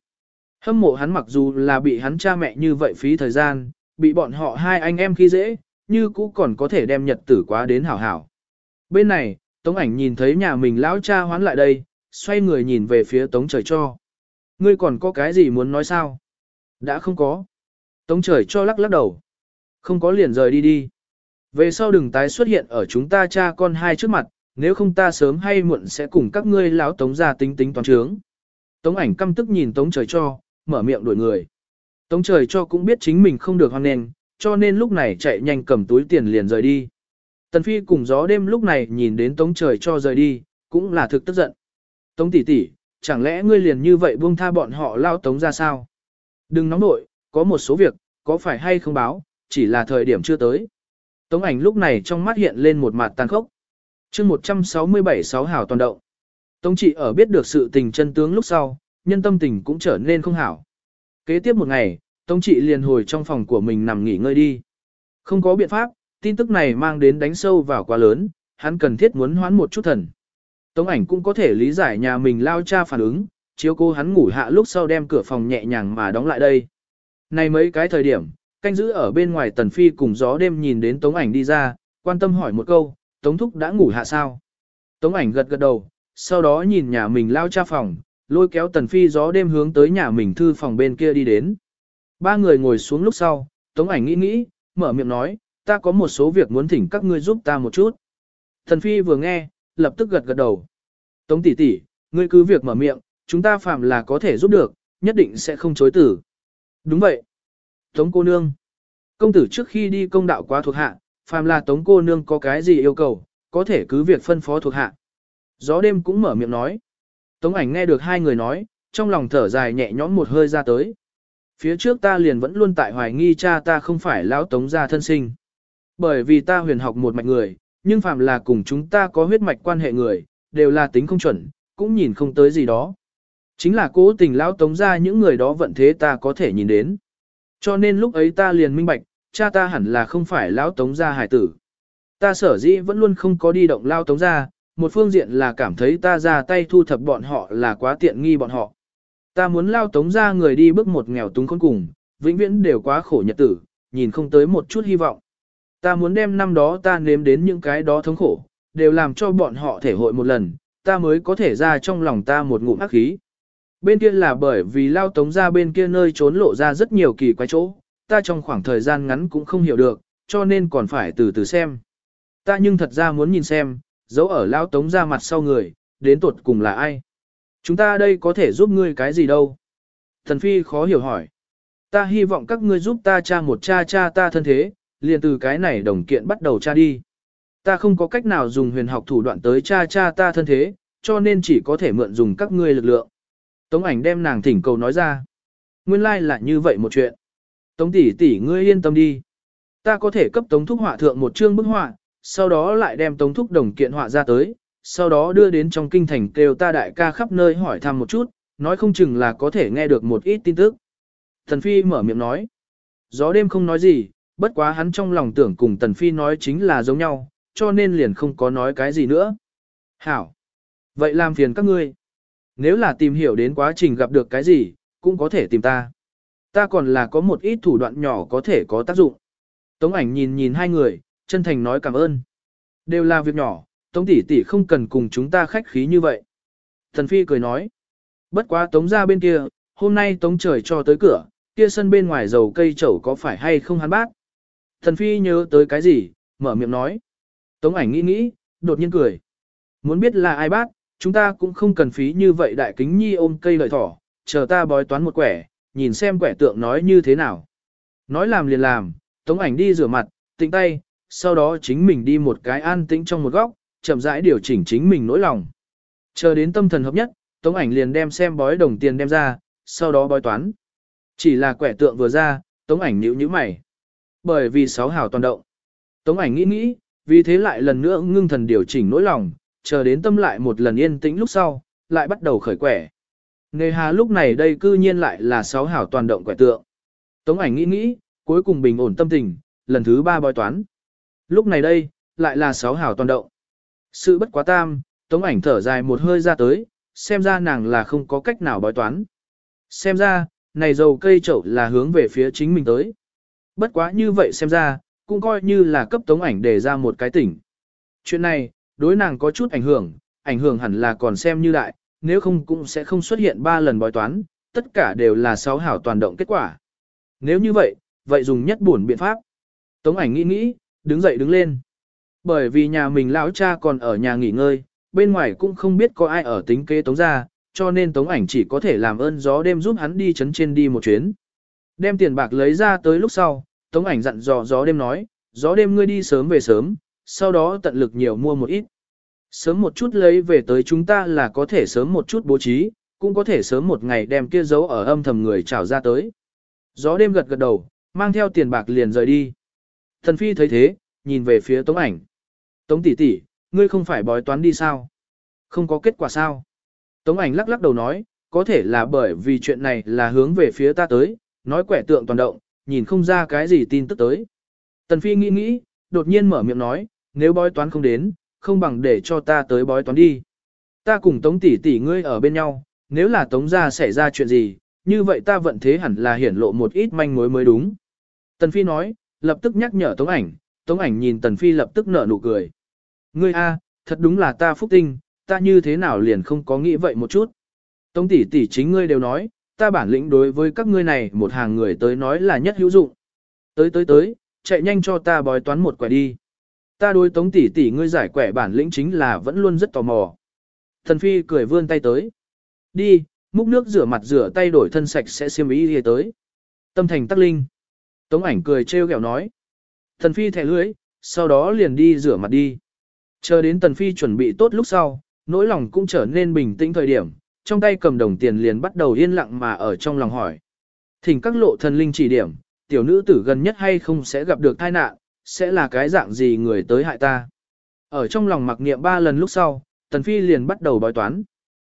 Hâm mộ hắn mặc dù là bị hắn cha mẹ như vậy phí thời gian, bị bọn họ hai anh em khi dễ, như cũ còn có thể đem nhật tử quá đến hảo hảo. Bên này, Tống ảnh nhìn thấy nhà mình lão cha hoán lại đây, xoay người nhìn về phía Tống trời cho. Ngươi còn có cái gì muốn nói sao? Đã không có. Tống trời cho lắc lắc đầu. Không có liền rời đi đi. Về sau đừng tái xuất hiện ở chúng ta cha con hai trước mặt, nếu không ta sớm hay muộn sẽ cùng các ngươi lão tống ra tính tính toán trướng. Tống ảnh căm tức nhìn tống trời cho, mở miệng đuổi người. Tống trời cho cũng biết chính mình không được hoan nền, cho nên lúc này chạy nhanh cầm túi tiền liền rời đi. Tần Phi cùng gió đêm lúc này nhìn đến tống trời cho rời đi, cũng là thực tức giận. Tống tỷ tỷ, chẳng lẽ ngươi liền như vậy buông tha bọn họ lao tống ra sao? Đừng nóng nội, có một số việc, có phải hay không báo, chỉ là thời điểm chưa tới. Tống ảnh lúc này trong mắt hiện lên một mặt tàn khốc. chương 167 sáu hảo toàn động. Tống trị ở biết được sự tình chân tướng lúc sau, nhân tâm tình cũng trở nên không hảo. Kế tiếp một ngày, Tống trị liền hồi trong phòng của mình nằm nghỉ ngơi đi. Không có biện pháp, tin tức này mang đến đánh sâu vào quá lớn, hắn cần thiết muốn hoán một chút thần. Tống ảnh cũng có thể lý giải nhà mình lao cha phản ứng, chiếu cô hắn ngủ hạ lúc sau đem cửa phòng nhẹ nhàng mà đóng lại đây. Này mấy cái thời điểm, canh giữ ở bên ngoài tần phi cùng gió đêm nhìn đến tống ảnh đi ra, quan tâm hỏi một câu, tống thúc đã ngủ hạ sao? Tống ảnh gật gật đầu, sau đó nhìn nhà mình lao cha phòng, lôi kéo tần phi gió đêm hướng tới nhà mình thư phòng bên kia đi đến. Ba người ngồi xuống lúc sau, tống ảnh nghĩ nghĩ, mở miệng nói, ta có một số việc muốn thỉnh các ngươi giúp ta một chút. Thần phi vừa nghe, lập tức gật gật đầu. Tống tỷ tỷ, ngươi cứ việc mở miệng, chúng ta phạm là có thể giúp được, nhất định sẽ không chối tử. Đúng vậy. Tống cô nương. Công tử trước khi đi công đạo quá thuộc hạ, phàm là tống cô nương có cái gì yêu cầu, có thể cứ việc phân phó thuộc hạ. Gió đêm cũng mở miệng nói. Tống ảnh nghe được hai người nói, trong lòng thở dài nhẹ nhõm một hơi ra tới. Phía trước ta liền vẫn luôn tại hoài nghi cha ta không phải lão tống gia thân sinh. Bởi vì ta huyền học một mạch người, nhưng phạm là cùng chúng ta có huyết mạch quan hệ người, đều là tính không chuẩn, cũng nhìn không tới gì đó. Chính là cố tình lão tống ra những người đó vận thế ta có thể nhìn đến. Cho nên lúc ấy ta liền minh bạch, cha ta hẳn là không phải lão tống gia hải tử. Ta sở dĩ vẫn luôn không có đi động lao tống gia, một phương diện là cảm thấy ta ra tay thu thập bọn họ là quá tiện nghi bọn họ. Ta muốn lao tống gia người đi bước một nghèo túng khốn cùng, vĩnh viễn đều quá khổ nhật tử, nhìn không tới một chút hy vọng. Ta muốn đem năm đó ta nếm đến những cái đó thống khổ, đều làm cho bọn họ thể hội một lần, ta mới có thể ra trong lòng ta một ngụm ác khí. Bên kia là bởi vì lao tống ra bên kia nơi trốn lộ ra rất nhiều kỳ quái chỗ, ta trong khoảng thời gian ngắn cũng không hiểu được, cho nên còn phải từ từ xem. Ta nhưng thật ra muốn nhìn xem, dấu ở lao tống ra mặt sau người, đến tuột cùng là ai. Chúng ta đây có thể giúp ngươi cái gì đâu? Thần Phi khó hiểu hỏi. Ta hy vọng các ngươi giúp ta cha một cha cha ta thân thế, liền từ cái này đồng kiện bắt đầu tra đi. Ta không có cách nào dùng huyền học thủ đoạn tới cha cha ta thân thế, cho nên chỉ có thể mượn dùng các ngươi lực lượng. Tống ảnh đem nàng thỉnh cầu nói ra. Nguyên lai like là như vậy một chuyện. Tống tỷ tỷ ngươi yên tâm đi. Ta có thể cấp tống thúc họa thượng một chương bức họa, sau đó lại đem tống thúc đồng kiện họa ra tới, sau đó đưa đến trong kinh thành kêu ta đại ca khắp nơi hỏi thăm một chút, nói không chừng là có thể nghe được một ít tin tức. Thần Phi mở miệng nói. Gió đêm không nói gì, bất quá hắn trong lòng tưởng cùng Tần Phi nói chính là giống nhau, cho nên liền không có nói cái gì nữa. Hảo! Vậy làm phiền các ngươi. Nếu là tìm hiểu đến quá trình gặp được cái gì, cũng có thể tìm ta. Ta còn là có một ít thủ đoạn nhỏ có thể có tác dụng. Tống ảnh nhìn nhìn hai người, chân thành nói cảm ơn. Đều là việc nhỏ, Tống tỷ tỷ không cần cùng chúng ta khách khí như vậy. Thần Phi cười nói. Bất quá Tống ra bên kia, hôm nay Tống trời cho tới cửa, kia sân bên ngoài dầu cây chậu có phải hay không hắn bác. Thần Phi nhớ tới cái gì, mở miệng nói. Tống ảnh nghĩ nghĩ, đột nhiên cười. Muốn biết là ai bác, chúng ta cũng không cần phí như vậy đại kính nhi ôm cây lợi thỏ, chờ ta bói toán một quẻ, nhìn xem quẻ tượng nói như thế nào. Nói làm liền làm, tống ảnh đi rửa mặt, tĩnh tay, sau đó chính mình đi một cái an tĩnh trong một góc, chậm rãi điều chỉnh chính mình nỗi lòng. Chờ đến tâm thần hợp nhất, tống ảnh liền đem xem bói đồng tiền đem ra, sau đó bói toán. Chỉ là quẻ tượng vừa ra, tống ảnh nhíu nhíu mày. Bởi vì sáu hào toàn động. Tống ảnh nghĩ nghĩ, vì thế lại lần nữa ngưng thần điều chỉnh nỗi lòng, chờ đến tâm lại một lần yên tĩnh lúc sau, lại bắt đầu khởi quẻ. Nghề hà lúc này đây cư nhiên lại là sáu hảo toàn động quẻ tượng. Tống ảnh nghĩ nghĩ, cuối cùng bình ổn tâm tình, lần thứ ba bói toán. Lúc này đây, lại là sáu hảo toàn động. Sự bất quá tam, tống ảnh thở dài một hơi ra tới, xem ra nàng là không có cách nào bói toán. Xem ra, này dầu cây chậu là hướng về phía chính mình tới. Bất quá như vậy xem ra, cũng coi như là cấp tống ảnh để ra một cái tỉnh. Chuyện này, đối nàng có chút ảnh hưởng, ảnh hưởng hẳn là còn xem như đại, nếu không cũng sẽ không xuất hiện 3 lần bói toán, tất cả đều là 6 hảo toàn động kết quả. Nếu như vậy, vậy dùng nhất buồn biện pháp. Tống ảnh nghĩ nghĩ, đứng dậy đứng lên. Bởi vì nhà mình lão cha còn ở nhà nghỉ ngơi, bên ngoài cũng không biết có ai ở tính kế tống gia cho nên tống ảnh chỉ có thể làm ơn gió đêm giúp hắn đi chấn trên đi một chuyến. Đem tiền bạc lấy ra tới lúc sau, tống ảnh dặn dò gió đêm nói, gió đêm ngươi đi sớm về sớm, sau đó tận lực nhiều mua một ít. Sớm một chút lấy về tới chúng ta là có thể sớm một chút bố trí, cũng có thể sớm một ngày đem kia giấu ở âm thầm người trảo ra tới. Gió đêm gật gật đầu, mang theo tiền bạc liền rời đi. Thần phi thấy thế, nhìn về phía tống ảnh. Tống tỷ tỷ, ngươi không phải bói toán đi sao? Không có kết quả sao? Tống ảnh lắc lắc đầu nói, có thể là bởi vì chuyện này là hướng về phía ta tới, nói quẻ tượng toàn động, nhìn không ra cái gì tin tức tới. Tần phi nghĩ nghĩ, đột nhiên mở miệng nói, nếu bói toán không đến, không bằng để cho ta tới bói toán đi. Ta cùng tống tỷ tỷ ngươi ở bên nhau, nếu là tống gia xảy ra chuyện gì, như vậy ta vận thế hẳn là hiển lộ một ít manh mối mới đúng. Tần Phi nói, lập tức nhắc nhở tống ảnh, tống ảnh nhìn Tần Phi lập tức nở nụ cười. Ngươi a, thật đúng là ta phúc tinh, ta như thế nào liền không có nghĩ vậy một chút. Tống tỷ tỷ chính ngươi đều nói, ta bản lĩnh đối với các ngươi này một hàng người tới nói là nhất hữu dụng. Tới tới tới, chạy nhanh cho ta bói toán một quẻ đi. Ta đối tống tỷ tỷ ngươi giải quẻ bản lĩnh chính là vẫn luôn rất tò mò. Thần phi cười vươn tay tới. Đi, múc nước rửa mặt rửa tay đổi thân sạch sẽ xiêm ý đi tới. Tâm thành tắc linh. Tống ảnh cười trêu ghẹo nói. Thần phi thẻ lưới, sau đó liền đi rửa mặt đi. Chờ đến thần phi chuẩn bị tốt lúc sau, nỗi lòng cũng trở nên bình tĩnh thời điểm, trong tay cầm đồng tiền liền bắt đầu yên lặng mà ở trong lòng hỏi. Thỉnh các lộ thần linh chỉ điểm, tiểu nữ tử gần nhất hay không sẽ gặp được tai nạn, sẽ là cái dạng gì người tới hại ta. Ở trong lòng mặc niệm ba lần lúc sau, Tần Phi liền bắt đầu bói toán.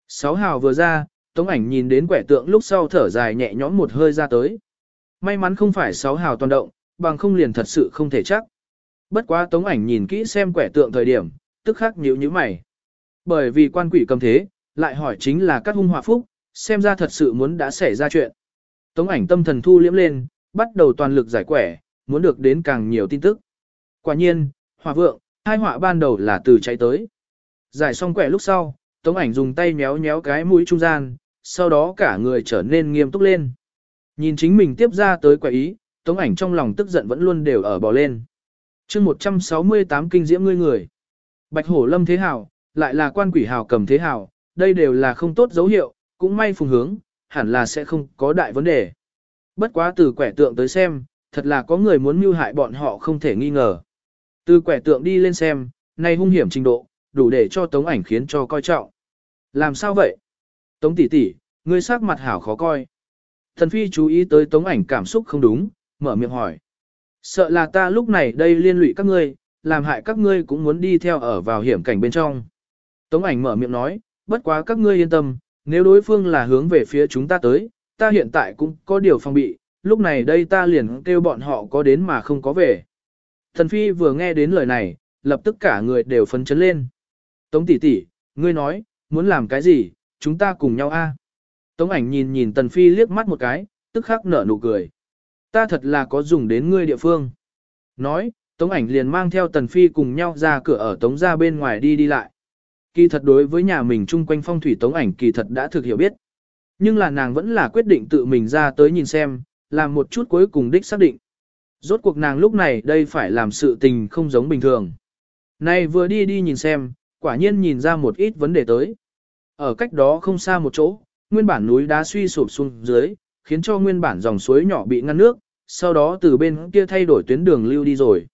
Sáu hào vừa ra, Tống ảnh nhìn đến quẻ tượng lúc sau thở dài nhẹ nhõm một hơi ra tới. May mắn không phải sáu hào toàn động, bằng không liền thật sự không thể chắc. Bất quá Tống ảnh nhìn kỹ xem quẻ tượng thời điểm, tức khắc nhíu nhíu mày. Bởi vì quan quỷ cầm thế, lại hỏi chính là các hung hòa phúc, xem ra thật sự muốn đã xảy ra chuyện. Tống ảnh tâm thần thu liễm lên, bắt đầu toàn lực giải quẻ, muốn được đến càng nhiều tin tức. Quả nhiên, hòa vượng, hai họa ban đầu là từ cháy tới. Giải xong quẻ lúc sau, Tống ảnh dùng tay méo méo cái mũi trung gian, sau đó cả người trở nên nghiêm túc lên. Nhìn chính mình tiếp ra tới quẻ ý, Tống ảnh trong lòng tức giận vẫn luôn đều ở bò lên. chương 168 kinh diễm ngươi người. Bạch hổ lâm thế hào, lại là quan quỷ hào cầm thế hào, đây đều là không tốt dấu hiệu, cũng may phùng hướng, hẳn là sẽ không có đại vấn đề. Bất quá từ quẻ tượng tới xem, thật là có người muốn mưu hại bọn họ không thể nghi ngờ. Từ quẻ tượng đi lên xem, này hung hiểm trình độ, đủ để cho tống ảnh khiến cho coi trọng. Làm sao vậy? Tống tỷ tỷ, ngươi sắc mặt hảo khó coi. Thần phi chú ý tới tống ảnh cảm xúc không đúng, mở miệng hỏi. Sợ là ta lúc này đây liên lụy các ngươi, làm hại các ngươi cũng muốn đi theo ở vào hiểm cảnh bên trong. Tống ảnh mở miệng nói, bất quá các ngươi yên tâm, nếu đối phương là hướng về phía chúng ta tới, ta hiện tại cũng có điều phòng bị, lúc này đây ta liền kêu bọn họ có đến mà không có về. Thần Phi vừa nghe đến lời này, lập tức cả người đều phấn chấn lên. Tống tỷ tỷ, ngươi nói, muốn làm cái gì, chúng ta cùng nhau a. Tống ảnh nhìn nhìn Tần Phi liếc mắt một cái, tức khắc nở nụ cười. Ta thật là có dùng đến ngươi địa phương. Nói, Tống ảnh liền mang theo Tần Phi cùng nhau ra cửa ở Tống gia bên ngoài đi đi lại. Kỳ thật đối với nhà mình chung quanh phong thủy Tống ảnh kỳ thật đã thực hiểu biết. Nhưng là nàng vẫn là quyết định tự mình ra tới nhìn xem, làm một chút cuối cùng đích xác định. Rốt cuộc nàng lúc này đây phải làm sự tình không giống bình thường. Này vừa đi đi nhìn xem, quả nhiên nhìn ra một ít vấn đề tới. Ở cách đó không xa một chỗ, nguyên bản núi đá suy sụp xuống dưới, khiến cho nguyên bản dòng suối nhỏ bị ngăn nước, sau đó từ bên kia thay đổi tuyến đường lưu đi rồi.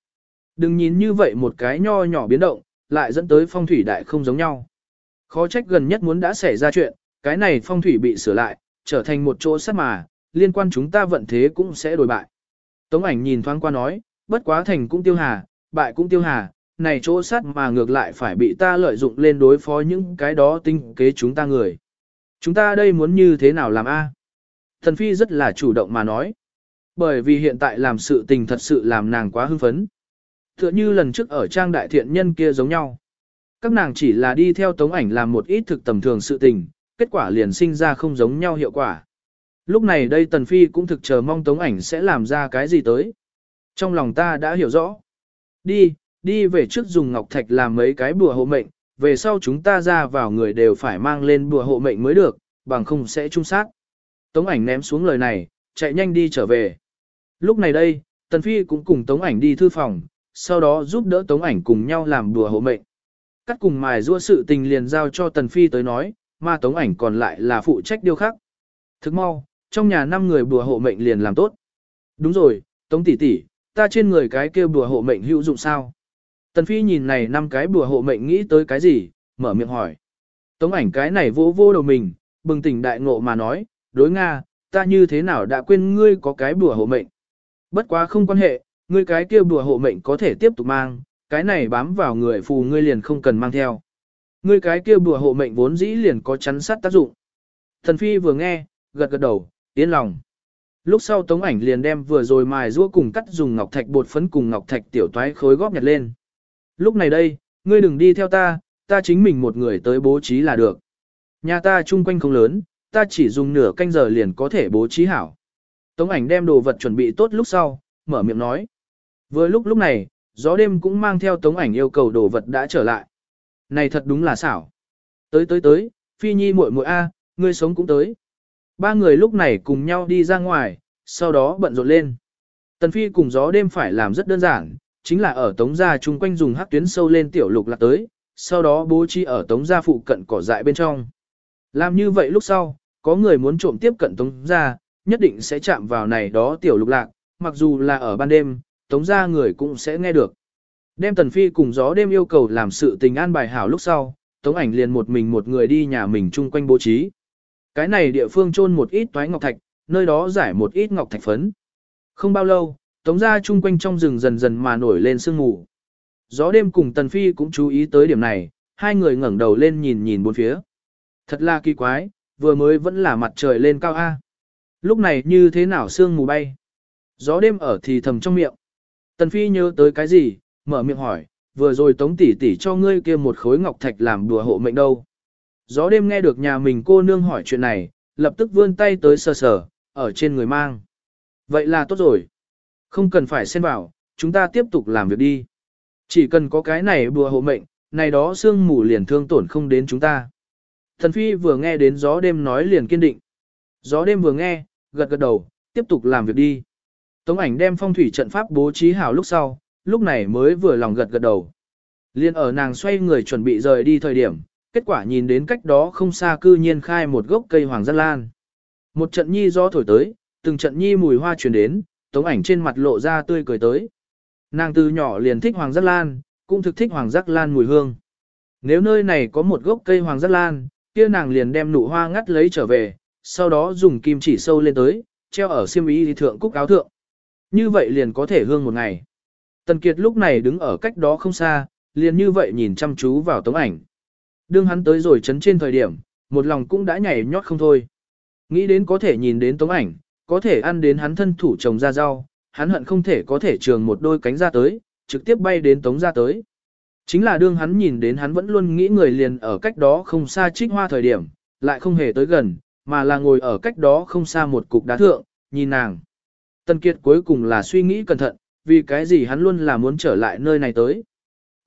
Đừng nhìn như vậy một cái nho nhỏ biến động, lại dẫn tới phong thủy đại không giống nhau. Khó trách gần nhất muốn đã xảy ra chuyện, cái này phong thủy bị sửa lại, trở thành một chỗ sát mà, liên quan chúng ta vận thế cũng sẽ đổi bại. Tống ảnh nhìn thoáng qua nói, bất quá thành cũng tiêu hà, bại cũng tiêu hà, này chỗ sát mà ngược lại phải bị ta lợi dụng lên đối phó những cái đó tinh kế chúng ta người. Chúng ta đây muốn như thế nào làm a? Thần Phi rất là chủ động mà nói. Bởi vì hiện tại làm sự tình thật sự làm nàng quá hưng phấn. Tựa như lần trước ở trang đại thiện nhân kia giống nhau. Các nàng chỉ là đi theo tống ảnh làm một ít thực tầm thường sự tình, kết quả liền sinh ra không giống nhau hiệu quả. Lúc này đây Tần Phi cũng thực chờ mong tống ảnh sẽ làm ra cái gì tới. Trong lòng ta đã hiểu rõ. Đi, đi về trước dùng ngọc thạch làm mấy cái bùa hộ mệnh, về sau chúng ta ra vào người đều phải mang lên bùa hộ mệnh mới được, bằng không sẽ trung sát. Tống ảnh ném xuống lời này, chạy nhanh đi trở về. Lúc này đây, Tần Phi cũng cùng Tống ảnh đi thư phòng, sau đó giúp đỡ Tống ảnh cùng nhau làm đùa hộ mệnh. Cắt cùng mài rua sự tình liền giao cho Tần Phi tới nói, mà Tống ảnh còn lại là phụ trách điều khác. Thức mau, trong nhà năm người bùa hộ mệnh liền làm tốt. Đúng rồi, Tống tỷ tỷ, ta trên người cái kia bùa hộ mệnh hữu dụng sao? Tần Phi nhìn này năm cái bùa hộ mệnh nghĩ tới cái gì, mở miệng hỏi. Tống ảnh cái này vô vô đầu mình, bừng tỉnh đại ngộ mà nói, đối Nga, ta như thế nào đã quên ngươi có cái bùa hộ mệnh. Bất quá không quan hệ, ngươi cái kia bùa hộ mệnh có thể tiếp tục mang, cái này bám vào người phù ngươi liền không cần mang theo. Ngươi cái kia bùa hộ mệnh vốn dĩ liền có chắn sát tác dụng. Thần Phi vừa nghe, gật gật đầu, yên lòng. Lúc sau tống ảnh liền đem vừa rồi mài rũa cùng cắt dùng ngọc thạch bột phấn cùng ngọc thạch tiểu toái khối góp nhặt lên. Lúc này đây, ngươi đừng đi theo ta, ta chính mình một người tới bố trí là được. Nhà ta chung quanh không lớn, ta chỉ dùng nửa canh giờ liền có thể bố trí hảo. Tống ảnh đem đồ vật chuẩn bị tốt lúc sau, mở miệng nói. Vừa lúc lúc này, gió đêm cũng mang theo tống ảnh yêu cầu đồ vật đã trở lại. Này thật đúng là xảo. Tới tới tới, phi nhi muội muội a, ngươi sống cũng tới. Ba người lúc này cùng nhau đi ra ngoài, sau đó bận rộn lên. Tần phi cùng gió đêm phải làm rất đơn giản, chính là ở tống gia chung quanh dùng hắc tuyến sâu lên tiểu lục lạc tới, sau đó bố trí ở tống gia phụ cận cỏ dại bên trong. Làm như vậy lúc sau, có người muốn trộm tiếp cận tống gia, nhất định sẽ chạm vào này đó tiểu lục lạc, mặc dù là ở ban đêm, tống gia người cũng sẽ nghe được. Đem tần phi cùng gió đêm yêu cầu làm sự tình an bài hảo lúc sau, tống ảnh liền một mình một người đi nhà mình chung quanh bố trí. Cái này địa phương trôn một ít toái ngọc thạch, nơi đó giải một ít ngọc thạch phấn. Không bao lâu, tống gia chung quanh trong rừng dần dần mà nổi lên sương mù. Gió đêm cùng tần phi cũng chú ý tới điểm này, hai người ngẩng đầu lên nhìn nhìn bốn phía. Thật là kỳ quái, vừa mới vẫn là mặt trời lên cao A. Lúc này như thế nào sương mù bay? Gió đêm ở thì thầm trong miệng. Tần Phi nhớ tới cái gì, mở miệng hỏi, vừa rồi tống tỷ tỷ cho ngươi kia một khối ngọc thạch làm đùa hộ mệnh đâu. Gió đêm nghe được nhà mình cô nương hỏi chuyện này, lập tức vươn tay tới sờ sờ, ở trên người mang. Vậy là tốt rồi. Không cần phải xen vào, chúng ta tiếp tục làm việc đi. Chỉ cần có cái này đùa hộ mệnh, này đó sương mù liền thương tổn không đến chúng ta. Thần Phi vừa nghe đến gió đêm nói liền kiên định. Gió đêm vừa nghe, gật gật đầu, tiếp tục làm việc đi. Tống ảnh đem phong thủy trận pháp bố trí hảo lúc sau, lúc này mới vừa lòng gật gật đầu. Liên ở nàng xoay người chuẩn bị rời đi thời điểm, kết quả nhìn đến cách đó không xa cư nhiên khai một gốc cây hoàng giác lan. Một trận nhi gió thổi tới, từng trận nhi mùi hoa truyền đến, tống ảnh trên mặt lộ ra tươi cười tới. Nàng từ nhỏ liền thích hoàng giác lan, cũng thực thích hoàng giác lan mùi hương. Nếu nơi này có một gốc cây hoàng giác lan, kia nàng liền đem nụ hoa ngắt lấy trở về, sau đó dùng kim chỉ sâu lên tới, treo ở xiêm y thượng cúc áo thượng. Như vậy liền có thể hương một ngày. Tần Kiệt lúc này đứng ở cách đó không xa, liền như vậy nhìn chăm chú vào tống ảnh. Đương hắn tới rồi chấn trên thời điểm, một lòng cũng đã nhảy nhót không thôi. Nghĩ đến có thể nhìn đến tống ảnh, có thể ăn đến hắn thân thủ trồng ra rau, hắn hận không thể có thể trường một đôi cánh ra tới, trực tiếp bay đến tống ra tới. Chính là đương hắn nhìn đến hắn vẫn luôn nghĩ người liền ở cách đó không xa trích hoa thời điểm, lại không hề tới gần, mà là ngồi ở cách đó không xa một cục đá thượng, nhìn nàng. Tân Kiệt cuối cùng là suy nghĩ cẩn thận, vì cái gì hắn luôn là muốn trở lại nơi này tới.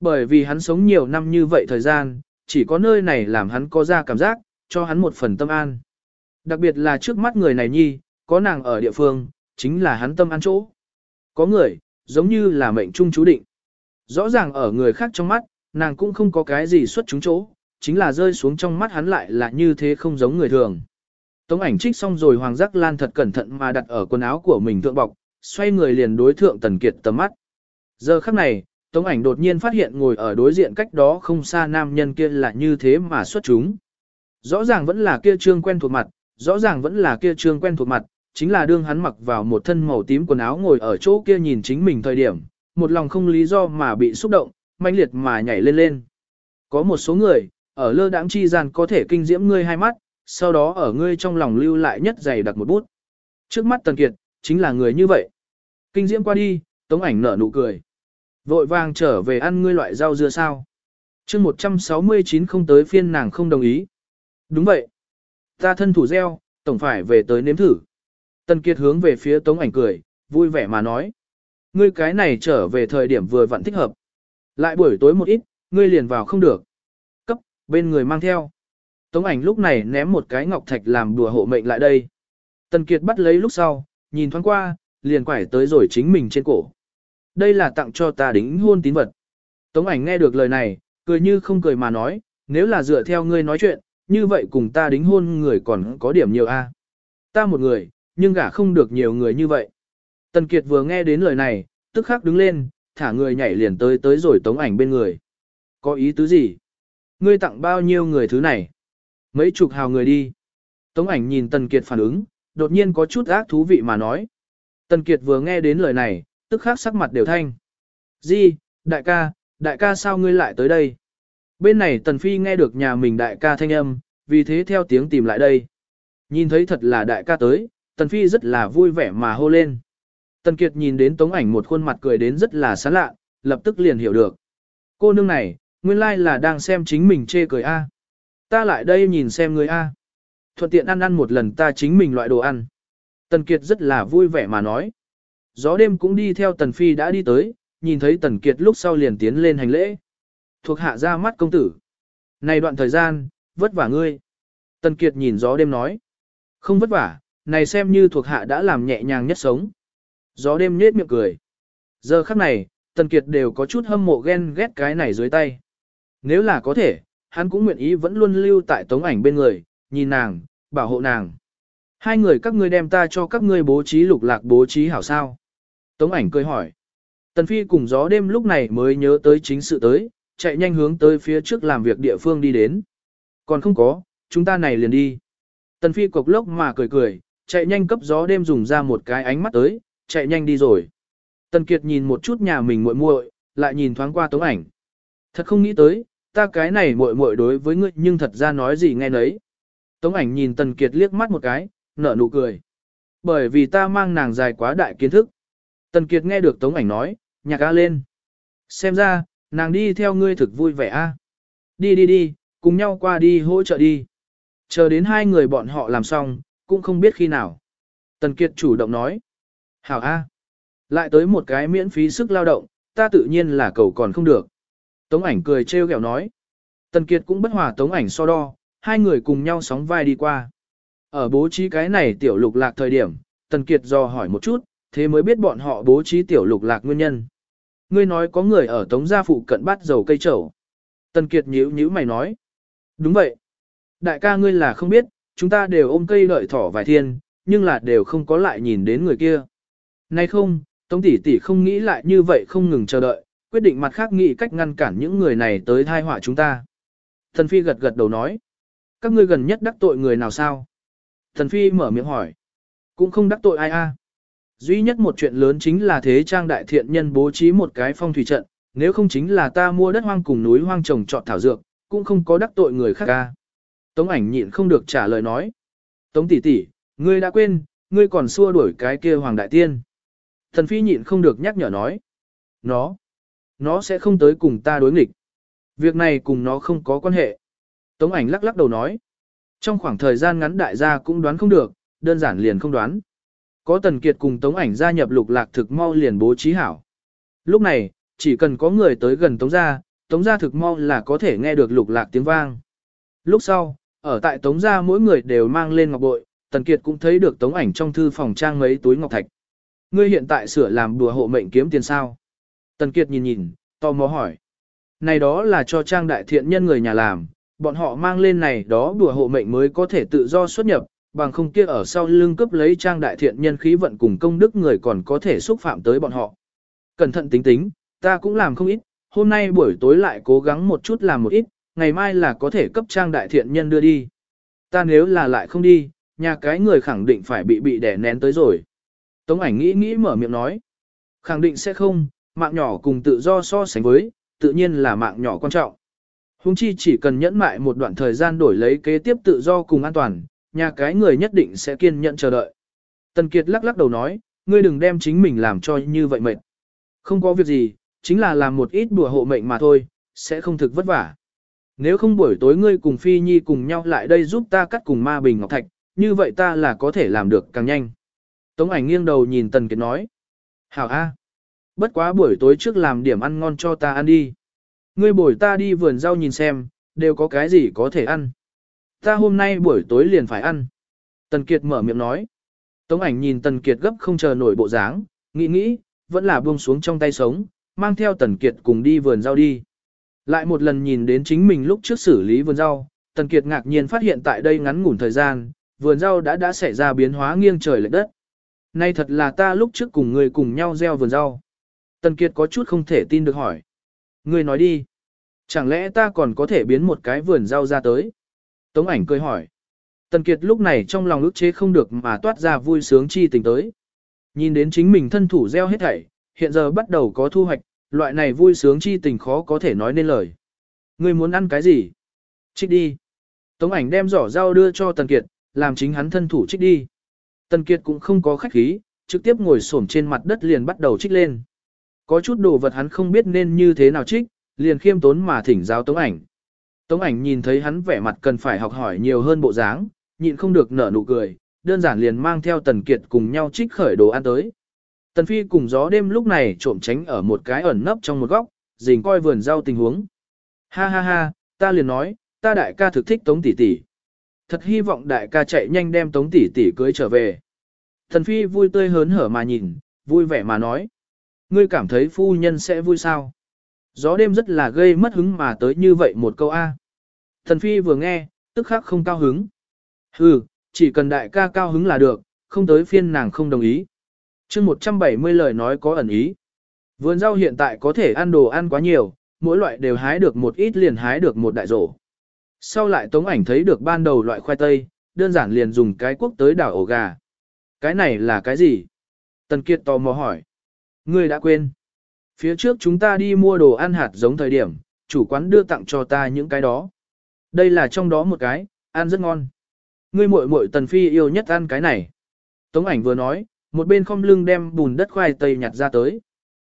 Bởi vì hắn sống nhiều năm như vậy thời gian, chỉ có nơi này làm hắn có ra cảm giác, cho hắn một phần tâm an. Đặc biệt là trước mắt người này nhi, có nàng ở địa phương, chính là hắn tâm an chỗ. Có người, giống như là mệnh trung chú định. rõ ràng ở người khác trong mắt, nàng cũng không có cái gì xuất chúng chỗ, chính là rơi xuống trong mắt hắn lại là như thế không giống người thường. Tống ảnh trích xong rồi Hoàng Giác Lan thật cẩn thận mà đặt ở quần áo của mình thượng bọc, xoay người liền đối thượng Tần Kiệt tầm mắt. Giờ khắc này, Tống ảnh đột nhiên phát hiện ngồi ở đối diện cách đó không xa nam nhân kia là như thế mà xuất chúng. Rõ ràng vẫn là kia trương quen thuộc mặt, rõ ràng vẫn là kia trương quen thuộc mặt, chính là đương hắn mặc vào một thân màu tím quần áo ngồi ở chỗ kia nhìn chính mình thời điểm, một lòng không lý do mà bị xúc động, mãnh liệt mà nhảy lên lên. Có một số người, ở lơ đãng chi gian có thể kinh diễm ngươi hai mắt, sau đó ở ngươi trong lòng lưu lại nhất dày đặt một bút. Trước mắt Tần Kiệt, chính là người như vậy. Kinh diễm qua đi, Tống ảnh nở nụ cười. Vội vàng trở về ăn ngươi loại rau dưa sao. chương 169 không tới phiên nàng không đồng ý. Đúng vậy. Ta thân thủ gieo, tổng phải về tới nếm thử. Tần Kiệt hướng về phía Tống ảnh cười, vui vẻ mà nói. Ngươi cái này trở về thời điểm vừa vặn thích hợp. Lại buổi tối một ít, ngươi liền vào không được. Cấp, bên người mang theo. Tống ảnh lúc này ném một cái ngọc thạch làm đùa hộ mệnh lại đây. Tần Kiệt bắt lấy lúc sau, nhìn thoáng qua, liền quải tới rồi chính mình trên cổ. Đây là tặng cho ta đính hôn tín vật. Tống ảnh nghe được lời này, cười như không cười mà nói, nếu là dựa theo ngươi nói chuyện, như vậy cùng ta đính hôn người còn có điểm nhiều a. Ta một người, nhưng gả không được nhiều người như vậy. Tần Kiệt vừa nghe đến lời này, tức khắc đứng lên, thả người nhảy liền tới tới rồi tống ảnh bên người. Có ý tứ gì? Ngươi tặng bao nhiêu người thứ này? Mấy chục hào người đi. Tống ảnh nhìn Tần Kiệt phản ứng, đột nhiên có chút ác thú vị mà nói. Tần Kiệt vừa nghe đến lời này, tức khắc sắc mặt đều thanh. Di, đại ca, đại ca sao ngươi lại tới đây? Bên này Tần Phi nghe được nhà mình đại ca thanh âm, vì thế theo tiếng tìm lại đây. Nhìn thấy thật là đại ca tới, Tần Phi rất là vui vẻ mà hô lên. Tần Kiệt nhìn đến tống ảnh một khuôn mặt cười đến rất là sán lạ, lập tức liền hiểu được. Cô nương này, nguyên lai là đang xem chính mình chê cười a. Ta lại đây nhìn xem người a. Thuận tiện ăn ăn một lần ta chính mình loại đồ ăn. Tần Kiệt rất là vui vẻ mà nói. Gió đêm cũng đi theo Tần Phi đã đi tới, nhìn thấy Tần Kiệt lúc sau liền tiến lên hành lễ. Thuộc hạ ra mắt công tử. Này đoạn thời gian, vất vả ngươi. Tần Kiệt nhìn gió đêm nói. Không vất vả, này xem như thuộc hạ đã làm nhẹ nhàng nhất sống. Gió đêm nhết miệng cười. Giờ khắc này, Tần Kiệt đều có chút hâm mộ ghen ghét cái này dưới tay. Nếu là có thể, hắn cũng nguyện ý vẫn luôn lưu tại tống ảnh bên người, nhìn nàng, bảo hộ nàng. Hai người các ngươi đem ta cho các ngươi bố trí lục lạc bố trí hảo sao. Tống ảnh cười hỏi. Tần Phi cùng gió đêm lúc này mới nhớ tới chính sự tới, chạy nhanh hướng tới phía trước làm việc địa phương đi đến. Còn không có, chúng ta này liền đi. Tần Phi cục lốc mà cười cười, chạy nhanh cấp gió đêm dùng ra một cái ánh mắt tới, chạy nhanh đi rồi. Tần Kiệt nhìn một chút nhà mình muội muội, lại nhìn thoáng qua tống ảnh. Thật không nghĩ tới, ta cái này muội muội đối với ngươi nhưng thật ra nói gì nghe nấy. Tống ảnh nhìn Tần Kiệt liếc mắt một cái, nở nụ cười. Bởi vì ta mang nàng dài quá đại kiến thức. Tần Kiệt nghe được Tống ảnh nói, nhạc a lên. Xem ra, nàng đi theo ngươi thực vui vẻ a. Đi đi đi, cùng nhau qua đi hỗ trợ đi. Chờ đến hai người bọn họ làm xong, cũng không biết khi nào. Tần Kiệt chủ động nói. Hảo A. Lại tới một cái miễn phí sức lao động, ta tự nhiên là cầu còn không được. Tống ảnh cười trêu ghẹo nói. Tần Kiệt cũng bất hòa tống ảnh so đo, hai người cùng nhau sóng vai đi qua. Ở bố trí cái này tiểu lục lạc thời điểm, Tần Kiệt dò hỏi một chút, thế mới biết bọn họ bố trí tiểu lục lạc nguyên nhân. Ngươi nói có người ở tống gia phụ cận bắt dầu cây trầu. Tần Kiệt nhíu nhíu mày nói. Đúng vậy. Đại ca ngươi là không biết, chúng ta đều ôm cây đợi thỏ vài thiên, nhưng là đều không có lại nhìn đến người kia. Nay không, Tống tỷ tỷ không nghĩ lại như vậy không ngừng chờ đợi, quyết định mặt khác nghĩ cách ngăn cản những người này tới thai họa chúng ta. Thần Phi gật gật đầu nói. Các ngươi gần nhất đắc tội người nào sao? Thần Phi mở miệng hỏi. Cũng không đắc tội ai a. Duy nhất một chuyện lớn chính là thế trang đại thiện nhân bố trí một cái phong thủy trận, nếu không chính là ta mua đất hoang cùng núi hoang trồng trọt thảo dược, cũng không có đắc tội người khác ca. Tống ảnh nhịn không được trả lời nói. Tống tỷ tỷ, ngươi đã quên, ngươi còn xua đuổi cái kia hoàng đại tiên. Thần phi nhịn không được nhắc nhở nói. Nó, nó sẽ không tới cùng ta đối nghịch. Việc này cùng nó không có quan hệ. Tống ảnh lắc lắc đầu nói. Trong khoảng thời gian ngắn đại gia cũng đoán không được, đơn giản liền không đoán. Có Tần Kiệt cùng Tống ảnh gia nhập lục lạc thực mau liền bố trí hảo. Lúc này, chỉ cần có người tới gần Tống gia, Tống gia thực mau là có thể nghe được lục lạc tiếng vang. Lúc sau, ở tại Tống gia mỗi người đều mang lên ngọc bội, Tần Kiệt cũng thấy được Tống ảnh trong thư phòng trang mấy túi ngọc thạch. Ngươi hiện tại sửa làm đùa hộ mệnh kiếm tiền sao? Tần Kiệt nhìn nhìn, Tò mò hỏi. Này đó là cho trang đại thiện nhân người nhà làm, bọn họ mang lên này đó đùa hộ mệnh mới có thể tự do xuất nhập, bằng không kia ở sau lưng cấp lấy trang đại thiện nhân khí vận cùng công đức người còn có thể xúc phạm tới bọn họ. Cẩn thận tính tính, ta cũng làm không ít, hôm nay buổi tối lại cố gắng một chút làm một ít, ngày mai là có thể cấp trang đại thiện nhân đưa đi. Ta nếu là lại không đi, nhà cái người khẳng định phải bị bị đẻ nén tới rồi. Tống ảnh nghĩ nghĩ mở miệng nói. Khẳng định sẽ không, mạng nhỏ cùng tự do so sánh với, tự nhiên là mạng nhỏ quan trọng. Hùng chi chỉ cần nhẫn mại một đoạn thời gian đổi lấy kế tiếp tự do cùng an toàn, nhà cái người nhất định sẽ kiên nhẫn chờ đợi. Tần Kiệt lắc lắc đầu nói, ngươi đừng đem chính mình làm cho như vậy mệt. Không có việc gì, chính là làm một ít đùa hộ mệnh mà thôi, sẽ không thực vất vả. Nếu không buổi tối ngươi cùng Phi Nhi cùng nhau lại đây giúp ta cắt cùng ma bình ngọc thạch, như vậy ta là có thể làm được càng nhanh. Tống ảnh nghiêng đầu nhìn Tần Kiệt nói. Hảo A. Bất quá buổi tối trước làm điểm ăn ngon cho ta ăn đi. Ngươi bồi ta đi vườn rau nhìn xem, đều có cái gì có thể ăn. Ta hôm nay buổi tối liền phải ăn. Tần Kiệt mở miệng nói. Tống ảnh nhìn Tần Kiệt gấp không chờ nổi bộ dáng, nghĩ nghĩ, vẫn là buông xuống trong tay sống, mang theo Tần Kiệt cùng đi vườn rau đi. Lại một lần nhìn đến chính mình lúc trước xử lý vườn rau, Tần Kiệt ngạc nhiên phát hiện tại đây ngắn ngủn thời gian, vườn rau đã đã xảy ra biến hóa nghiêng trời lệch đất. Nay thật là ta lúc trước cùng người cùng nhau gieo vườn rau. Tần Kiệt có chút không thể tin được hỏi. Ngươi nói đi. Chẳng lẽ ta còn có thể biến một cái vườn rau ra tới? Tống ảnh cười hỏi. Tần Kiệt lúc này trong lòng ức chế không được mà toát ra vui sướng chi tình tới. Nhìn đến chính mình thân thủ gieo hết thảy, hiện giờ bắt đầu có thu hoạch, loại này vui sướng chi tình khó có thể nói nên lời. Ngươi muốn ăn cái gì? Trích đi. Tống ảnh đem giỏ rau đưa cho Tần Kiệt, làm chính hắn thân thủ trích đi. Tần Kiệt cũng không có khách khí, trực tiếp ngồi xổm trên mặt đất liền bắt đầu trích lên. Có chút đồ vật hắn không biết nên như thế nào trích, liền khiêm tốn mà thỉnh giáo Tống ảnh. Tống ảnh nhìn thấy hắn vẻ mặt cần phải học hỏi nhiều hơn bộ dáng, nhịn không được nở nụ cười, đơn giản liền mang theo Tần Kiệt cùng nhau trích khởi đồ ăn tới. Tần Phi cùng gió đêm lúc này trộm tránh ở một cái ẩn nấp trong một góc, dình coi vườn rau tình huống. Ha ha ha, ta liền nói, ta đại ca thực thích Tống tỷ tỷ. Thật hy vọng đại ca chạy nhanh đem Tống tỷ tỷ cưới trở về. Tần Phi vui tươi hớn hở mà nhìn, vui vẻ mà nói. Ngươi cảm thấy phu nhân sẽ vui sao? Gió đêm rất là gây mất hứng mà tới như vậy một câu A. Thần Phi vừa nghe, tức khắc không cao hứng. Hừ, chỉ cần đại ca cao hứng là được, không tới phiên nàng không đồng ý. chương 170 lời nói có ẩn ý. Vườn rau hiện tại có thể ăn đồ ăn quá nhiều, mỗi loại đều hái được một ít liền hái được một đại rổ. Sau lại tống ảnh thấy được ban đầu loại khoai tây, đơn giản liền dùng cái quốc tới đảo ổ gà. Cái này là cái gì? Tần Kiệt tò mò hỏi. Ngươi đã quên. Phía trước chúng ta đi mua đồ ăn hạt giống thời điểm, chủ quán đưa tặng cho ta những cái đó. Đây là trong đó một cái, ăn rất ngon. Ngươi muội muội Tần Phi yêu nhất ăn cái này. Tống ảnh vừa nói, một bên không lưng đem bùn đất khoai tây nhặt ra tới.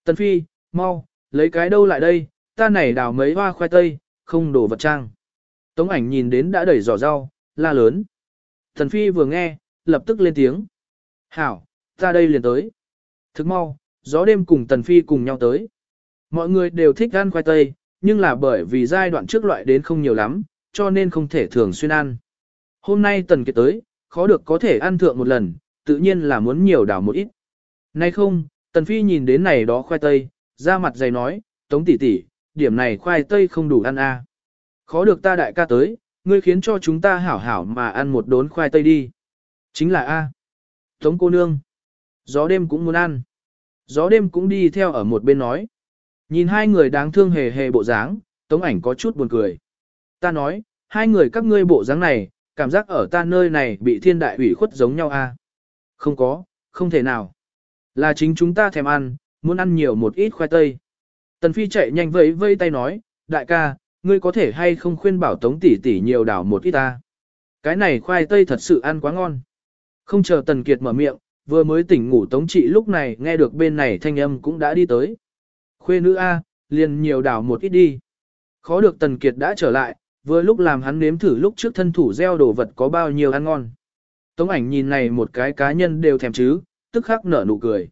Tần Phi, mau, lấy cái đâu lại đây, ta này đào mấy hoa khoai tây, không đổ vật trang. Tống ảnh nhìn đến đã đẩy giỏ rau, la lớn. Tần Phi vừa nghe, lập tức lên tiếng. Hảo, ta đây liền tới. Thức mau, gió đêm cùng Tần Phi cùng nhau tới. Mọi người đều thích ăn khoai tây, nhưng là bởi vì giai đoạn trước loại đến không nhiều lắm, cho nên không thể thường xuyên ăn. Hôm nay Tần Kiệt tới, khó được có thể ăn thượng một lần, tự nhiên là muốn nhiều đảo một ít. Nay không, Tần Phi nhìn đến này đó khoai tây, ra mặt dày nói, Tống tỷ tỷ, điểm này khoai tây không đủ ăn a. À. Khó được ta đại ca tới, ngươi khiến cho chúng ta hảo hảo mà ăn một đốn khoai tây đi. Chính là a. Tống cô nương. Gió đêm cũng muốn ăn. Gió đêm cũng đi theo ở một bên nói. Nhìn hai người đáng thương hề hề bộ dáng, tống ảnh có chút buồn cười. Ta nói, hai người các ngươi bộ dáng này, cảm giác ở ta nơi này bị thiên đại ủy khuất giống nhau a à? Không có, không thể nào. Là chính chúng ta thèm ăn, muốn ăn nhiều một ít khoai tây. Tần Phi chạy nhanh vẫy vẫy tay nói, đại ca, ngươi có thể hay không khuyên bảo tống tỷ tỷ nhiều đảo một ít ta. Cái này khoai tây thật sự ăn quá ngon. Không chờ Tần Kiệt mở miệng, vừa mới tỉnh ngủ tống trị lúc này nghe được bên này thanh âm cũng đã đi tới. Khuê nữ A, liền nhiều đảo một ít đi. Khó được Tần Kiệt đã trở lại, vừa lúc làm hắn nếm thử lúc trước thân thủ gieo đồ vật có bao nhiêu ăn ngon. Tống ảnh nhìn này một cái cá nhân đều thèm chứ, tức khắc nở nụ cười.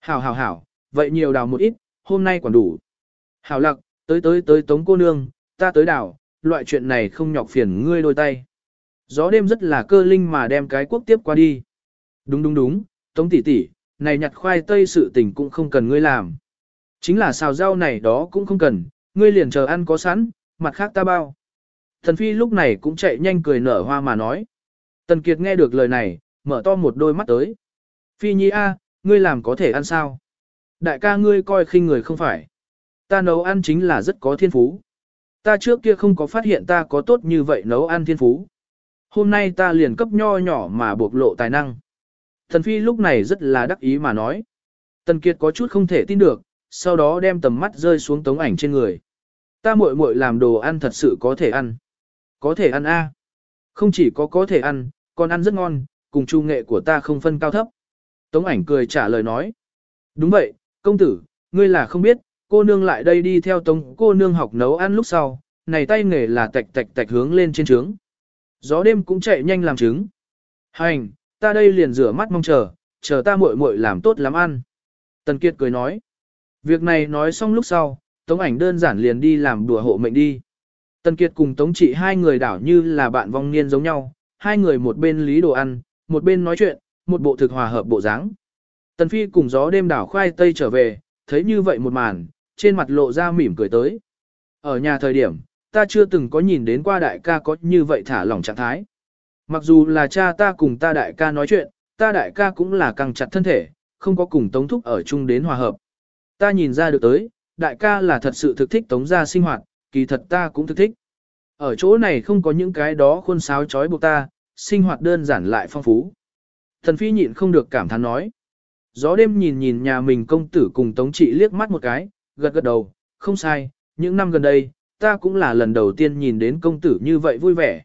Hảo hảo hảo, vậy nhiều đào một ít, hôm nay còn đủ. Hảo lặc, tới tới tới tống cô nương, ta tới đào loại chuyện này không nhọc phiền ngươi đôi tay. Gió đêm rất là cơ linh mà đem cái quốc tiếp qua đi. Đúng đúng đúng, Tống tỷ tỷ, này nhặt khoai tây sự tình cũng không cần ngươi làm. Chính là xào rau này đó cũng không cần, ngươi liền chờ ăn có sẵn, mặt khác ta bao. Thần Phi lúc này cũng chạy nhanh cười nở hoa mà nói. Tần Kiệt nghe được lời này, mở to một đôi mắt tới. Phi Nhi A, ngươi làm có thể ăn sao? Đại ca ngươi coi khinh người không phải. Ta nấu ăn chính là rất có thiên phú. Ta trước kia không có phát hiện ta có tốt như vậy nấu ăn thiên phú. Hôm nay ta liền cấp nho nhỏ mà bộc lộ tài năng. Thần Phi lúc này rất là đắc ý mà nói. Tần Kiệt có chút không thể tin được, sau đó đem tầm mắt rơi xuống tống ảnh trên người. Ta muội muội làm đồ ăn thật sự có thể ăn. Có thể ăn a. Không chỉ có có thể ăn, còn ăn rất ngon, cùng chu nghệ của ta không phân cao thấp. Tống ảnh cười trả lời nói. Đúng vậy, công tử, ngươi là không biết, cô nương lại đây đi theo tống cô nương học nấu ăn lúc sau, này tay nghề là tạch tạch tạch hướng lên trên trướng. Gió đêm cũng chạy nhanh làm trứng. Hành, ta đây liền rửa mắt mong chờ, chờ ta muội muội làm tốt lắm ăn. Tần Kiệt cười nói. Việc này nói xong lúc sau, Tống ảnh đơn giản liền đi làm đùa hộ mệnh đi. Tần Kiệt cùng Tống Trị hai người đảo như là bạn vong niên giống nhau, hai người một bên lý đồ ăn, một bên nói chuyện, một bộ thực hòa hợp bộ dáng. Tần Phi cùng gió đêm đảo khoai tây trở về, thấy như vậy một màn, trên mặt lộ ra mỉm cười tới. Ở nhà thời điểm, ta chưa từng có nhìn đến qua đại ca có như vậy thả lỏng trạng thái. Mặc dù là cha ta cùng ta đại ca nói chuyện, ta đại ca cũng là căng chặt thân thể, không có cùng tống thúc ở chung đến hòa hợp. Ta nhìn ra được tới, đại ca là thật sự thực thích tống gia sinh hoạt, kỳ thật ta cũng thực thích. Ở chỗ này không có những cái đó khuôn sáo chói buộc ta, sinh hoạt đơn giản lại phong phú. Thần phi nhịn không được cảm thán nói. Gió đêm nhìn nhìn nhà mình công tử cùng tống trị liếc mắt một cái, gật gật đầu, không sai, những năm gần đây, ta cũng là lần đầu tiên nhìn đến công tử như vậy vui vẻ.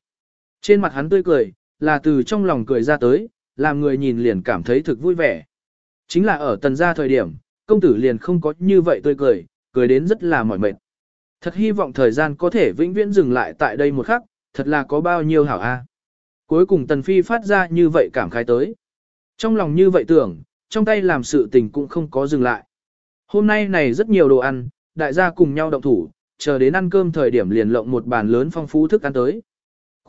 Trên mặt hắn tươi cười, là từ trong lòng cười ra tới, làm người nhìn liền cảm thấy thực vui vẻ. Chính là ở tần gia thời điểm, công tử liền không có như vậy tươi cười, cười đến rất là mỏi mệt. Thật hy vọng thời gian có thể vĩnh viễn dừng lại tại đây một khắc, thật là có bao nhiêu hảo a. Cuối cùng tần phi phát ra như vậy cảm khái tới. Trong lòng như vậy tưởng, trong tay làm sự tình cũng không có dừng lại. Hôm nay này rất nhiều đồ ăn, đại gia cùng nhau động thủ, chờ đến ăn cơm thời điểm liền lộng một bàn lớn phong phú thức ăn tới.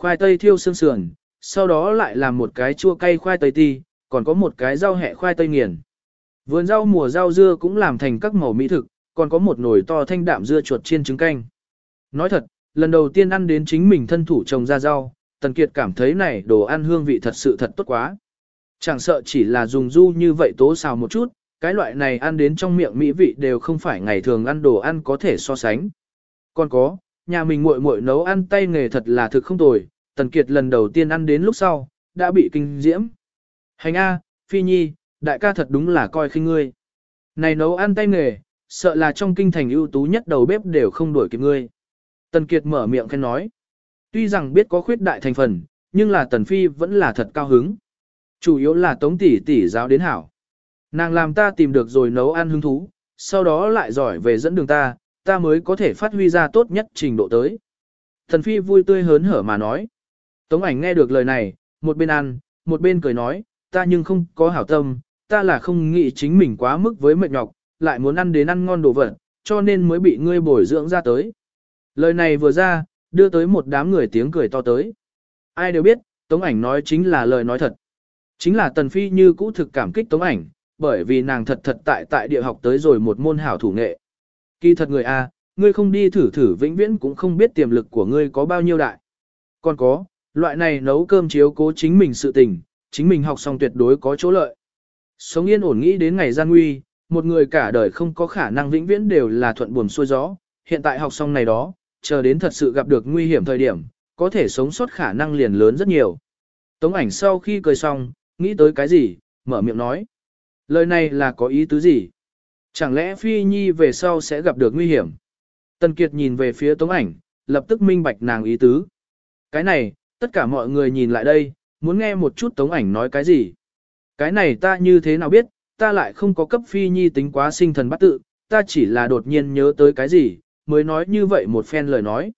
Khoai tây thiêu xương sườn, sau đó lại làm một cái chua cay khoai tây ti, còn có một cái rau hẹ khoai tây nghiền. Vườn rau mùa rau dưa cũng làm thành các màu mỹ thực, còn có một nồi to thanh đạm dưa chuột chiên trứng canh. Nói thật, lần đầu tiên ăn đến chính mình thân thủ trồng ra rau, Tần Kiệt cảm thấy này đồ ăn hương vị thật sự thật tốt quá. Chẳng sợ chỉ là dùng du như vậy tố xào một chút, cái loại này ăn đến trong miệng mỹ vị đều không phải ngày thường ăn đồ ăn có thể so sánh. Còn có, nhà mình muội muội nấu ăn tay nghề thật là thực không tồi, Tần Kiệt lần đầu tiên ăn đến lúc sau, đã bị kinh diễm. Hành A, Phi Nhi, đại ca thật đúng là coi khinh ngươi. Này nấu ăn tay nghề, sợ là trong kinh thành ưu tú nhất đầu bếp đều không đuổi kịp ngươi. Tần Kiệt mở miệng khen nói. Tuy rằng biết có khuyết đại thành phần, nhưng là Tần Phi vẫn là thật cao hứng. Chủ yếu là tống tỷ tỷ giáo đến hảo. Nàng làm ta tìm được rồi nấu ăn hứng thú, sau đó lại giỏi về dẫn đường ta, ta mới có thể phát huy ra tốt nhất trình độ tới. Thần Phi vui tươi hớn hở mà nói. Tống ảnh nghe được lời này, một bên ăn, một bên cười nói, ta nhưng không có hảo tâm, ta là không nghĩ chính mình quá mức với mệt nhọc, lại muốn ăn đến ăn ngon đồ vật, cho nên mới bị ngươi bồi dưỡng ra tới. Lời này vừa ra, đưa tới một đám người tiếng cười to tới. Ai đều biết, Tống ảnh nói chính là lời nói thật. Chính là Tần Phi như cũ thực cảm kích Tống ảnh, bởi vì nàng thật thật tại tại địa học tới rồi một môn hảo thủ nghệ. Kỳ thật người A, ngươi không đi thử thử vĩnh viễn cũng không biết tiềm lực của ngươi có bao nhiêu đại. Còn có, loại này nấu cơm chiếu cố chính mình sự tình, chính mình học xong tuyệt đối có chỗ lợi. Sống yên ổn nghĩ đến ngày gian nguy, một người cả đời không có khả năng vĩnh viễn đều là thuận buồm xuôi gió, hiện tại học xong này đó, chờ đến thật sự gặp được nguy hiểm thời điểm, có thể sống sót khả năng liền lớn rất nhiều. Tống ảnh sau khi cười xong, nghĩ tới cái gì, mở miệng nói. Lời này là có ý tứ gì? Chẳng lẽ Phi Nhi về sau sẽ gặp được nguy hiểm? Tần Kiệt nhìn về phía Tống ảnh, lập tức minh bạch nàng ý tứ. Cái này, tất cả mọi người nhìn lại đây, muốn nghe một chút Tống ảnh nói cái gì? Cái này ta như thế nào biết, ta lại không có cấp Phi Nhi tính quá sinh thần bắt tự, ta chỉ là đột nhiên nhớ tới cái gì, mới nói như vậy một phen lời nói.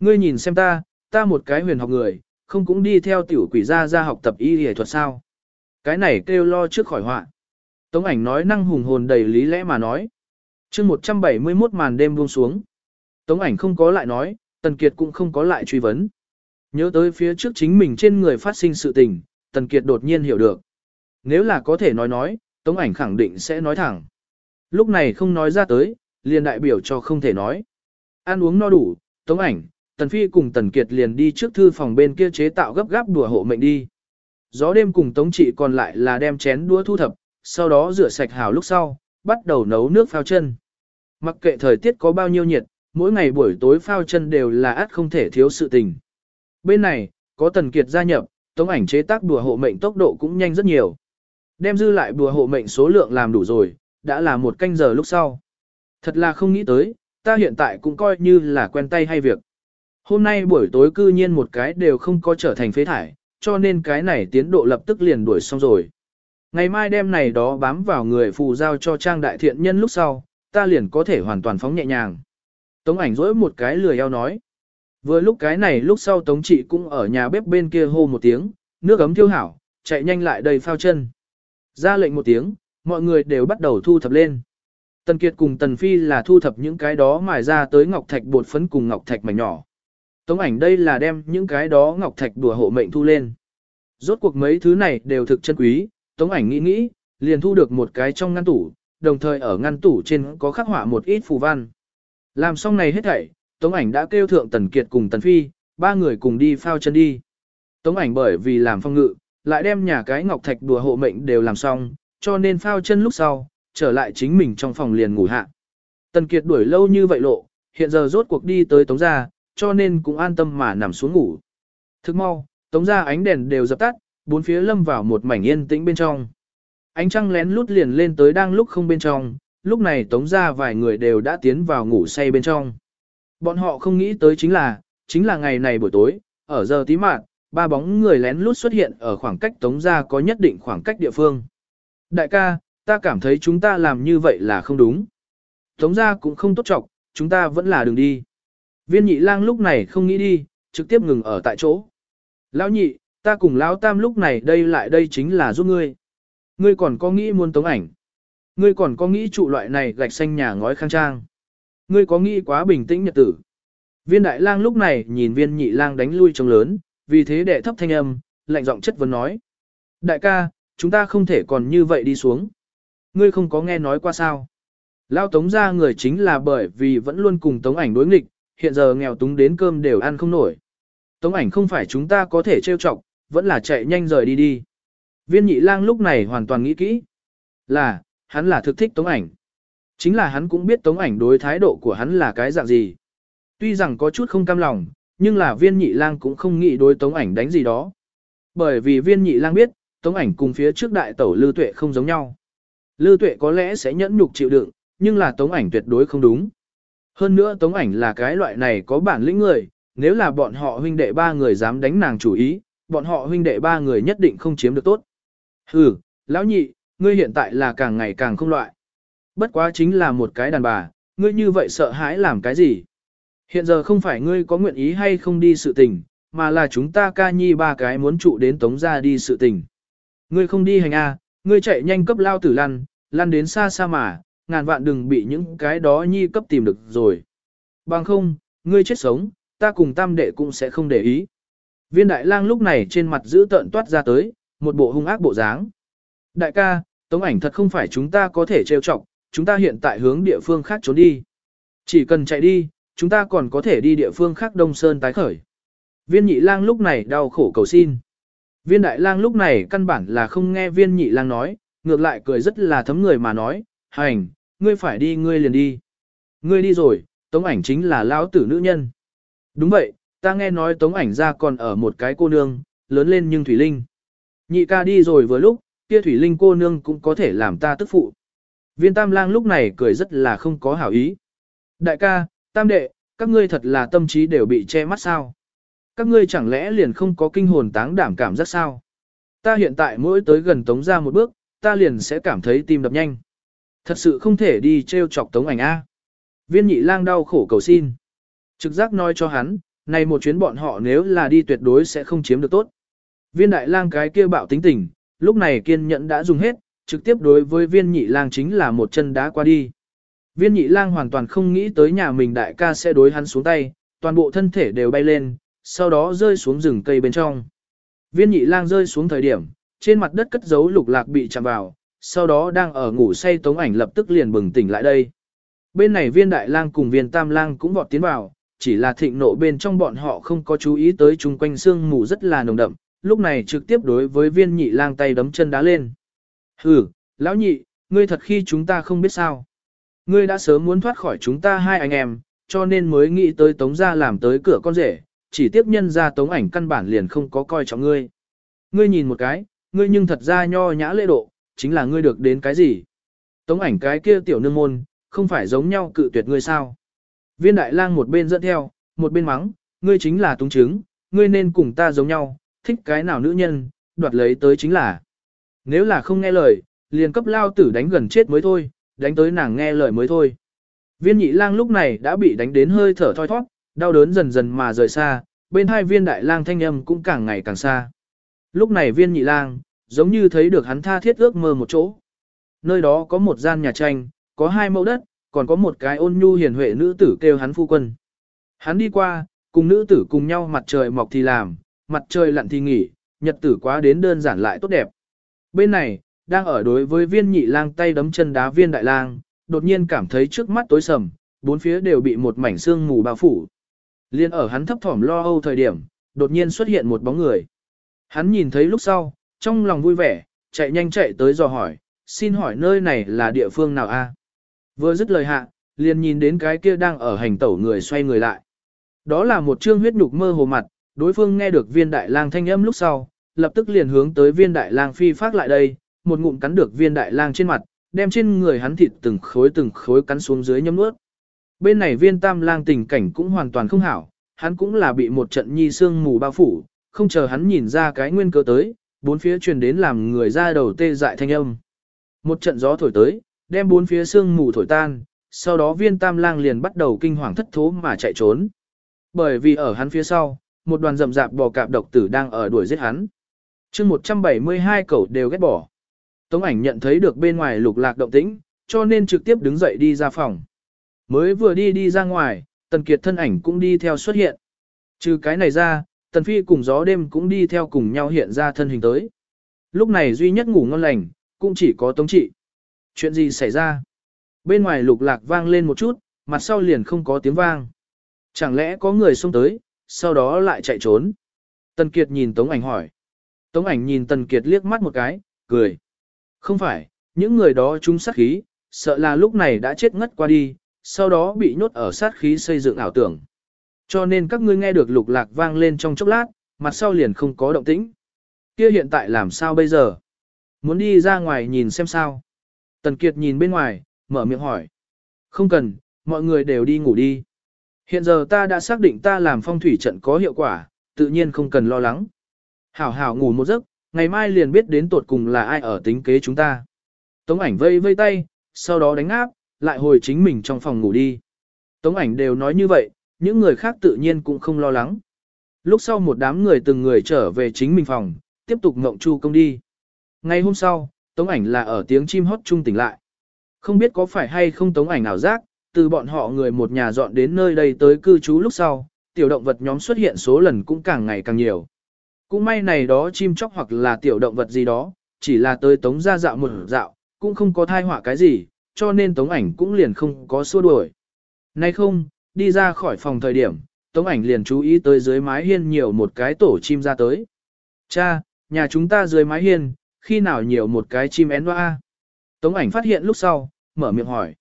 Ngươi nhìn xem ta, ta một cái huyền học người, không cũng đi theo tiểu quỷ gia ra học tập y y thuật sao? Cái này kêu lo trước khỏi họa. Tống ảnh nói năng hùng hồn đầy lý lẽ mà nói. chương 171 màn đêm buông xuống. Tống ảnh không có lại nói, Tần Kiệt cũng không có lại truy vấn. Nhớ tới phía trước chính mình trên người phát sinh sự tình, Tần Kiệt đột nhiên hiểu được. Nếu là có thể nói nói, Tống ảnh khẳng định sẽ nói thẳng. Lúc này không nói ra tới, liền đại biểu cho không thể nói. Ăn uống no đủ, tống ảnh, Tần Phi cùng Tần Kiệt liền đi trước thư phòng bên kia chế tạo gấp gáp đùa hộ mệnh đi. Gió đêm cùng Tống Trị còn lại là đem chén đũa thu thập, sau đó rửa sạch hào lúc sau, bắt đầu nấu nước phao chân. Mặc kệ thời tiết có bao nhiêu nhiệt, mỗi ngày buổi tối phao chân đều là át không thể thiếu sự tình. Bên này, có Tần Kiệt gia nhập, Tống ảnh chế tác đùa hộ mệnh tốc độ cũng nhanh rất nhiều. Đem dư lại đùa hộ mệnh số lượng làm đủ rồi, đã là một canh giờ lúc sau. Thật là không nghĩ tới, ta hiện tại cũng coi như là quen tay hay việc. Hôm nay buổi tối cư nhiên một cái đều không có trở thành phế thải, cho nên cái này tiến độ lập tức liền đuổi xong rồi. Ngày mai đêm này đó bám vào người phù giao cho trang đại thiện nhân lúc sau, ta liền có thể hoàn toàn phóng nhẹ nhàng. Tống ảnh rỗi một cái lười eo nói. Vừa lúc cái này lúc sau Tống chị cũng ở nhà bếp bên kia hô một tiếng, nước ấm thiêu hảo, chạy nhanh lại đầy phao chân. Ra lệnh một tiếng, mọi người đều bắt đầu thu thập lên. Tần Kiệt cùng Tần Phi là thu thập những cái đó mài ra tới ngọc thạch bột phấn cùng ngọc thạch mảnh nhỏ. Tống ảnh đây là đem những cái đó ngọc thạch đùa hộ mệnh thu lên. Rốt cuộc mấy thứ này đều thực chân quý, tống ảnh nghĩ nghĩ, liền thu được một cái trong ngăn tủ, đồng thời ở ngăn tủ trên có khắc họa một ít phù văn. Làm xong này hết thảy, tống ảnh đã kêu thượng Tần Kiệt cùng Tần Phi, ba người cùng đi phao chân đi. Tống ảnh bởi vì làm phong ngự, lại đem nhà cái ngọc thạch đùa hộ mệnh đều làm xong, cho nên phao chân lúc sau, trở lại chính mình trong phòng liền ngủ hạ. Tần Kiệt đuổi lâu như vậy lộ, hiện giờ rốt cuộc đi tới Tống gia, cho nên cũng an tâm mà nằm xuống ngủ. Thức mau, Tống gia ánh đèn đều dập tắt, bốn phía lâm vào một mảnh yên tĩnh bên trong. Ánh trăng lén lút liền lên tới đang lúc không bên trong, lúc này Tống gia vài người đều đã tiến vào ngủ say bên trong. Bọn họ không nghĩ tới chính là, chính là ngày này buổi tối, ở giờ tí mạng, ba bóng người lén lút xuất hiện ở khoảng cách Tống gia có nhất định khoảng cách địa phương. Đại ca, ta cảm thấy chúng ta làm như vậy là không đúng. Tống gia cũng không tốt trọng, chúng ta vẫn là đường đi. Viên nhị lang lúc này không nghĩ đi, trực tiếp ngừng ở tại chỗ. Lão nhị, ta cùng lão tam lúc này đây lại đây chính là giúp ngươi. Ngươi còn có nghĩ muốn tống ảnh. Ngươi còn có nghĩ trụ loại này gạch xanh nhà ngói khang trang. Ngươi có nghĩ quá bình tĩnh nhật tử. Viên đại lang lúc này nhìn viên nhị lang đánh lui trông lớn, vì thế đệ thấp thanh âm, lạnh giọng chất vấn nói. Đại ca, chúng ta không thể còn như vậy đi xuống. Ngươi không có nghe nói qua sao. Lao tống ra người chính là bởi vì vẫn luôn cùng tống ảnh đối nghịch, hiện giờ nghèo túng đến cơm đều ăn không nổi. Tống ảnh không phải chúng ta có thể trêu chọc, vẫn là chạy nhanh rời đi đi. Viên nhị lang lúc này hoàn toàn nghĩ kỹ. Là, hắn là thực thích tống ảnh. Chính là hắn cũng biết tống ảnh đối thái độ của hắn là cái dạng gì. Tuy rằng có chút không cam lòng, nhưng là viên nhị lang cũng không nghĩ đối tống ảnh đánh gì đó. Bởi vì viên nhị lang biết, tống ảnh cùng phía trước đại tẩu lư tuệ không giống nhau. lư tuệ có lẽ sẽ nhẫn nhục chịu đựng, nhưng là tống ảnh tuyệt đối không đúng. Hơn nữa tống ảnh là cái loại này có bản lĩnh người, nếu là bọn họ huynh đệ ba người dám đánh nàng chủ ý, bọn họ huynh đệ ba người nhất định không chiếm được tốt. Hừ, lão nhị, ngươi hiện tại là càng ngày càng không loại. Bất quá chính là một cái đàn bà, ngươi như vậy sợ hãi làm cái gì? Hiện giờ không phải ngươi có nguyện ý hay không đi sự tình, mà là chúng ta ca nhi ba cái muốn trụ đến tống ra đi sự tình. Ngươi không đi hành a, ngươi chạy nhanh cấp lao tử lăn, lăn đến xa xa mà, ngàn vạn đừng bị những cái đó nhi cấp tìm được rồi. Bằng không, ngươi chết sống, ta cùng tam đệ cũng sẽ không để ý. Viên đại lang lúc này trên mặt giữ tợn toát ra tới, một bộ hung ác bộ dáng. Đại ca, tống ảnh thật không phải chúng ta có thể trêu chọc, chúng ta hiện tại hướng địa phương khác trốn đi. Chỉ cần chạy đi, chúng ta còn có thể đi địa phương khác Đông Sơn tái khởi. Viên nhị lang lúc này đau khổ cầu xin. Viên đại lang lúc này căn bản là không nghe viên nhị lang nói, ngược lại cười rất là thấm người mà nói, hành, ngươi phải đi ngươi liền đi. Ngươi đi rồi, tống ảnh chính là lão tử nữ nhân. Đúng vậy, ta nghe nói tống ảnh ra còn ở một cái cô nương, lớn lên nhưng Thủy Linh. Nhị ca đi rồi vừa lúc, kia Thủy Linh cô nương cũng có thể làm ta tức phụ. Viên tam lang lúc này cười rất là không có hảo ý. Đại ca, tam đệ, các ngươi thật là tâm trí đều bị che mắt sao. Các ngươi chẳng lẽ liền không có kinh hồn táng đảm cảm giác sao? Ta hiện tại mỗi tới gần tống ra một bước, ta liền sẽ cảm thấy tim đập nhanh. Thật sự không thể đi treo chọc tống ảnh A. Viên nhị lang đau khổ cầu xin. Trực giác nói cho hắn, này một chuyến bọn họ nếu là đi tuyệt đối sẽ không chiếm được tốt. Viên đại lang cái kia bạo tính tình, lúc này kiên nhẫn đã dùng hết, trực tiếp đối với viên nhị lang chính là một chân đá qua đi. Viên nhị lang hoàn toàn không nghĩ tới nhà mình đại ca sẽ đối hắn xuống tay, toàn bộ thân thể đều bay lên, sau đó rơi xuống rừng cây bên trong. Viên nhị lang rơi xuống thời điểm, trên mặt đất cất giấu lục lạc bị chạm vào, sau đó đang ở ngủ say tống ảnh lập tức liền bừng tỉnh lại đây. Bên này viên đại lang cùng viên tam lang cũng vọt tiến vào, chỉ là thịnh nộ bên trong bọn họ không có chú ý tới chung quanh xương mù rất là nồng đậm, lúc này trực tiếp đối với viên nhị lang tay đấm chân đá lên. Hừ, lão nhị, ngươi thật khi chúng ta không biết sao. Ngươi đã sớm muốn thoát khỏi chúng ta hai anh em, cho nên mới nghĩ tới tống ra làm tới cửa con rể, chỉ tiếp nhân ra tống ảnh căn bản liền không có coi trọng ngươi. Ngươi nhìn một cái, ngươi nhưng thật ra nho nhã lễ độ, chính là ngươi được đến cái gì. Tống ảnh cái kia tiểu nương môn, không phải giống nhau cự tuyệt ngươi sao. Viên đại lang một bên dẫn theo, một bên mắng, ngươi chính là túng chứng, ngươi nên cùng ta giống nhau, thích cái nào nữ nhân, đoạt lấy tới chính là. Nếu là không nghe lời, liền cấp lao tử đánh gần chết mới thôi, đánh tới nàng nghe lời mới thôi. Viên nhị lang lúc này đã bị đánh đến hơi thở thoi thoát, đau đớn dần dần mà rời xa, bên hai viên đại lang thanh âm cũng càng ngày càng xa. Lúc này viên nhị lang, giống như thấy được hắn tha thiết ước mơ một chỗ. Nơi đó có một gian nhà tranh, có hai mẫu đất, còn có một cái ôn nhu hiền huệ nữ tử kêu hắn phu quân. Hắn đi qua, cùng nữ tử cùng nhau mặt trời mọc thì làm, mặt trời lặn thì nghỉ, nhật tử quá đến đơn giản lại tốt đẹp. Bên này, đang ở đối với viên nhị lang tay đấm chân đá viên đại lang, đột nhiên cảm thấy trước mắt tối sầm, bốn phía đều bị một mảnh sương mù bao phủ. Liên ở hắn thấp thỏm lo âu thời điểm, đột nhiên xuất hiện một bóng người. Hắn nhìn thấy lúc sau, trong lòng vui vẻ, chạy nhanh chạy tới dò hỏi, xin hỏi nơi này là địa phương nào a? Vừa dứt lời hạ, liền nhìn đến cái kia đang ở hành tẩu người xoay người lại. Đó là một trương huyết nhục mơ hồ mặt, đối phương nghe được viên đại lang thanh âm lúc sau, lập tức liền hướng tới viên đại lang phi phát lại đây, một ngụm cắn được viên đại lang trên mặt, đem trên người hắn thịt từng khối từng khối cắn xuống dưới nhấm nuốt. Bên này viên tam lang tình cảnh cũng hoàn toàn không hảo, hắn cũng là bị một trận nhi sương mù bao phủ, không chờ hắn nhìn ra cái nguyên cơ tới, bốn phía truyền đến làm người ra đầu tê dại thanh âm. Một trận gió thổi tới, đem bốn phía sương mù thổi tan, sau đó viên tam lang liền bắt đầu kinh hoàng thất thố mà chạy trốn. Bởi vì ở hắn phía sau, một đoàn rậm rạp bò cạp độc tử đang ở đuổi giết hắn chương 172 cẩu đều ghét bỏ. Tống ảnh nhận thấy được bên ngoài lục lạc động tĩnh, cho nên trực tiếp đứng dậy đi ra phòng. Mới vừa đi đi ra ngoài, tần kiệt thân ảnh cũng đi theo xuất hiện. Trừ cái này ra, tần phi cùng gió đêm cũng đi theo cùng nhau hiện ra thân hình tới. Lúc này duy nhất ngủ ngon lành, cũng chỉ có tống trị. Chuyện gì xảy ra? Bên ngoài lục lạc vang lên một chút, mặt sau liền không có tiếng vang. Chẳng lẽ có người xông tới, sau đó lại chạy trốn? Tần Kiệt nhìn Tống ảnh hỏi. Tống ảnh nhìn Tần Kiệt liếc mắt một cái, cười. Không phải, những người đó chúng sát khí, sợ là lúc này đã chết ngất qua đi, sau đó bị nhốt ở sát khí xây dựng ảo tưởng. Cho nên các ngươi nghe được lục lạc vang lên trong chốc lát, mặt sau liền không có động tĩnh. Kia hiện tại làm sao bây giờ? Muốn đi ra ngoài nhìn xem sao? Tần Kiệt nhìn bên ngoài, mở miệng hỏi. Không cần, mọi người đều đi ngủ đi. Hiện giờ ta đã xác định ta làm phong thủy trận có hiệu quả, tự nhiên không cần lo lắng. Hảo hảo ngủ một giấc, ngày mai liền biết đến tột cùng là ai ở tính kế chúng ta. Tống ảnh vây vây tay, sau đó đánh áp, lại hồi chính mình trong phòng ngủ đi. Tống ảnh đều nói như vậy, những người khác tự nhiên cũng không lo lắng. Lúc sau một đám người từng người trở về chính mình phòng, tiếp tục ngộng chu công đi. Ngày hôm sau, tống ảnh là ở tiếng chim hót trung tỉnh lại. Không biết có phải hay không tống ảnh nào giác, từ bọn họ người một nhà dọn đến nơi đây tới cư trú lúc sau, tiểu động vật nhóm xuất hiện số lần cũng càng ngày càng nhiều. Cũng may này đó chim chóc hoặc là tiểu động vật gì đó, chỉ là tới tống ra dạo một dạo, cũng không có thai họa cái gì, cho nên tống ảnh cũng liền không có xua đuổi. Nay không, đi ra khỏi phòng thời điểm, tống ảnh liền chú ý tới dưới mái hiên nhiều một cái tổ chim ra tới. Cha, nhà chúng ta dưới mái hiên, khi nào nhiều một cái chim én hoa? Tống ảnh phát hiện lúc sau, mở miệng hỏi.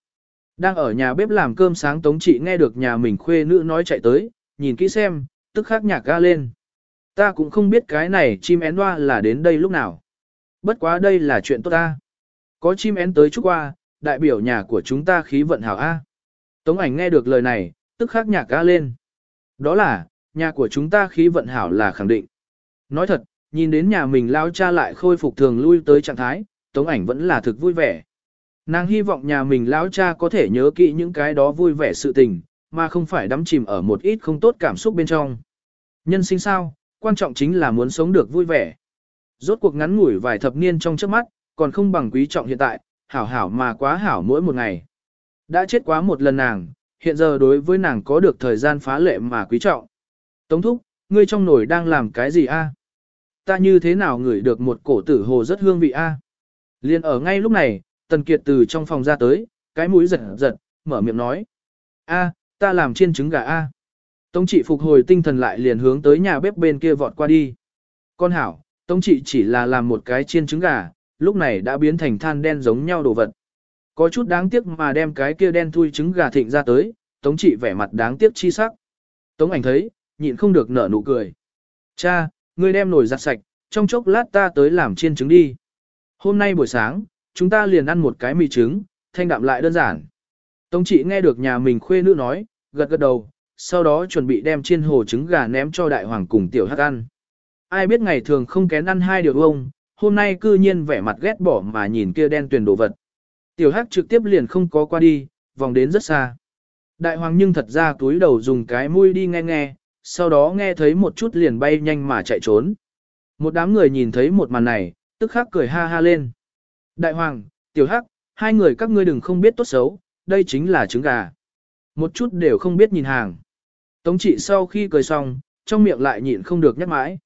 Đang ở nhà bếp làm cơm sáng Tống chị nghe được nhà mình khuê nữ nói chạy tới, nhìn kỹ xem, tức khắc nhạc ga lên. Ta cũng không biết cái này chim én hoa là đến đây lúc nào. Bất quá đây là chuyện tốt ta. Có chim én tới chút qua, đại biểu nhà của chúng ta khí vận hảo A. Tống ảnh nghe được lời này, tức khắc nhạc ca lên. Đó là, nhà của chúng ta khí vận hảo là khẳng định. Nói thật, nhìn đến nhà mình lao cha lại khôi phục thường lui tới trạng thái, tống ảnh vẫn là thực vui vẻ. Nàng hy vọng nhà mình lão cha có thể nhớ kỹ những cái đó vui vẻ sự tình, mà không phải đắm chìm ở một ít không tốt cảm xúc bên trong. Nhân sinh sao, quan trọng chính là muốn sống được vui vẻ. Rốt cuộc ngắn ngủi vài thập niên trong trước mắt, còn không bằng quý trọng hiện tại, hảo hảo mà quá hảo mỗi một ngày. Đã chết quá một lần nàng, hiện giờ đối với nàng có được thời gian phá lệ mà quý trọng. Tống thúc, ngươi trong nồi đang làm cái gì a? Ta như thế nào ngửi được một cổ tử hồ rất hương vị a? Liên ở ngay lúc này, Tần Kiệt từ trong phòng ra tới, cái mũi giật giật, mở miệng nói. A, ta làm chiên trứng gà A. Tống trị phục hồi tinh thần lại liền hướng tới nhà bếp bên kia vọt qua đi. Con hảo, tống trị chỉ là làm một cái chiên trứng gà, lúc này đã biến thành than đen giống nhau đồ vật. Có chút đáng tiếc mà đem cái kia đen thui trứng gà thịnh ra tới, tống trị vẻ mặt đáng tiếc chi sắc. Tống ảnh thấy, nhịn không được nở nụ cười. Cha, ngươi đem nồi giặt sạch, trong chốc lát ta tới làm chiên trứng đi. Hôm nay buổi sáng, chúng ta liền ăn một cái mì trứng, thanh đạm lại đơn giản. Tống trị nghe được nhà mình khuê nữ nói, gật gật đầu, sau đó chuẩn bị đem chiên hồ trứng gà ném cho đại hoàng cùng tiểu hắc ăn. Ai biết ngày thường không kén ăn hai điều ông, hôm nay cư nhiên vẻ mặt ghét bỏ mà nhìn kia đen tuyền đồ vật. Tiểu hắc trực tiếp liền không có qua đi, vòng đến rất xa. Đại hoàng nhưng thật ra túi đầu dùng cái mũi đi nghe nghe, sau đó nghe thấy một chút liền bay nhanh mà chạy trốn. Một đám người nhìn thấy một màn này, tức khắc cười ha ha lên. Đại hoàng, tiểu hắc, hai người các ngươi đừng không biết tốt xấu, đây chính là trứng gà. Một chút đều không biết nhìn hàng. Tống trị sau khi cười xong, trong miệng lại nhịn không được nhắc mãi.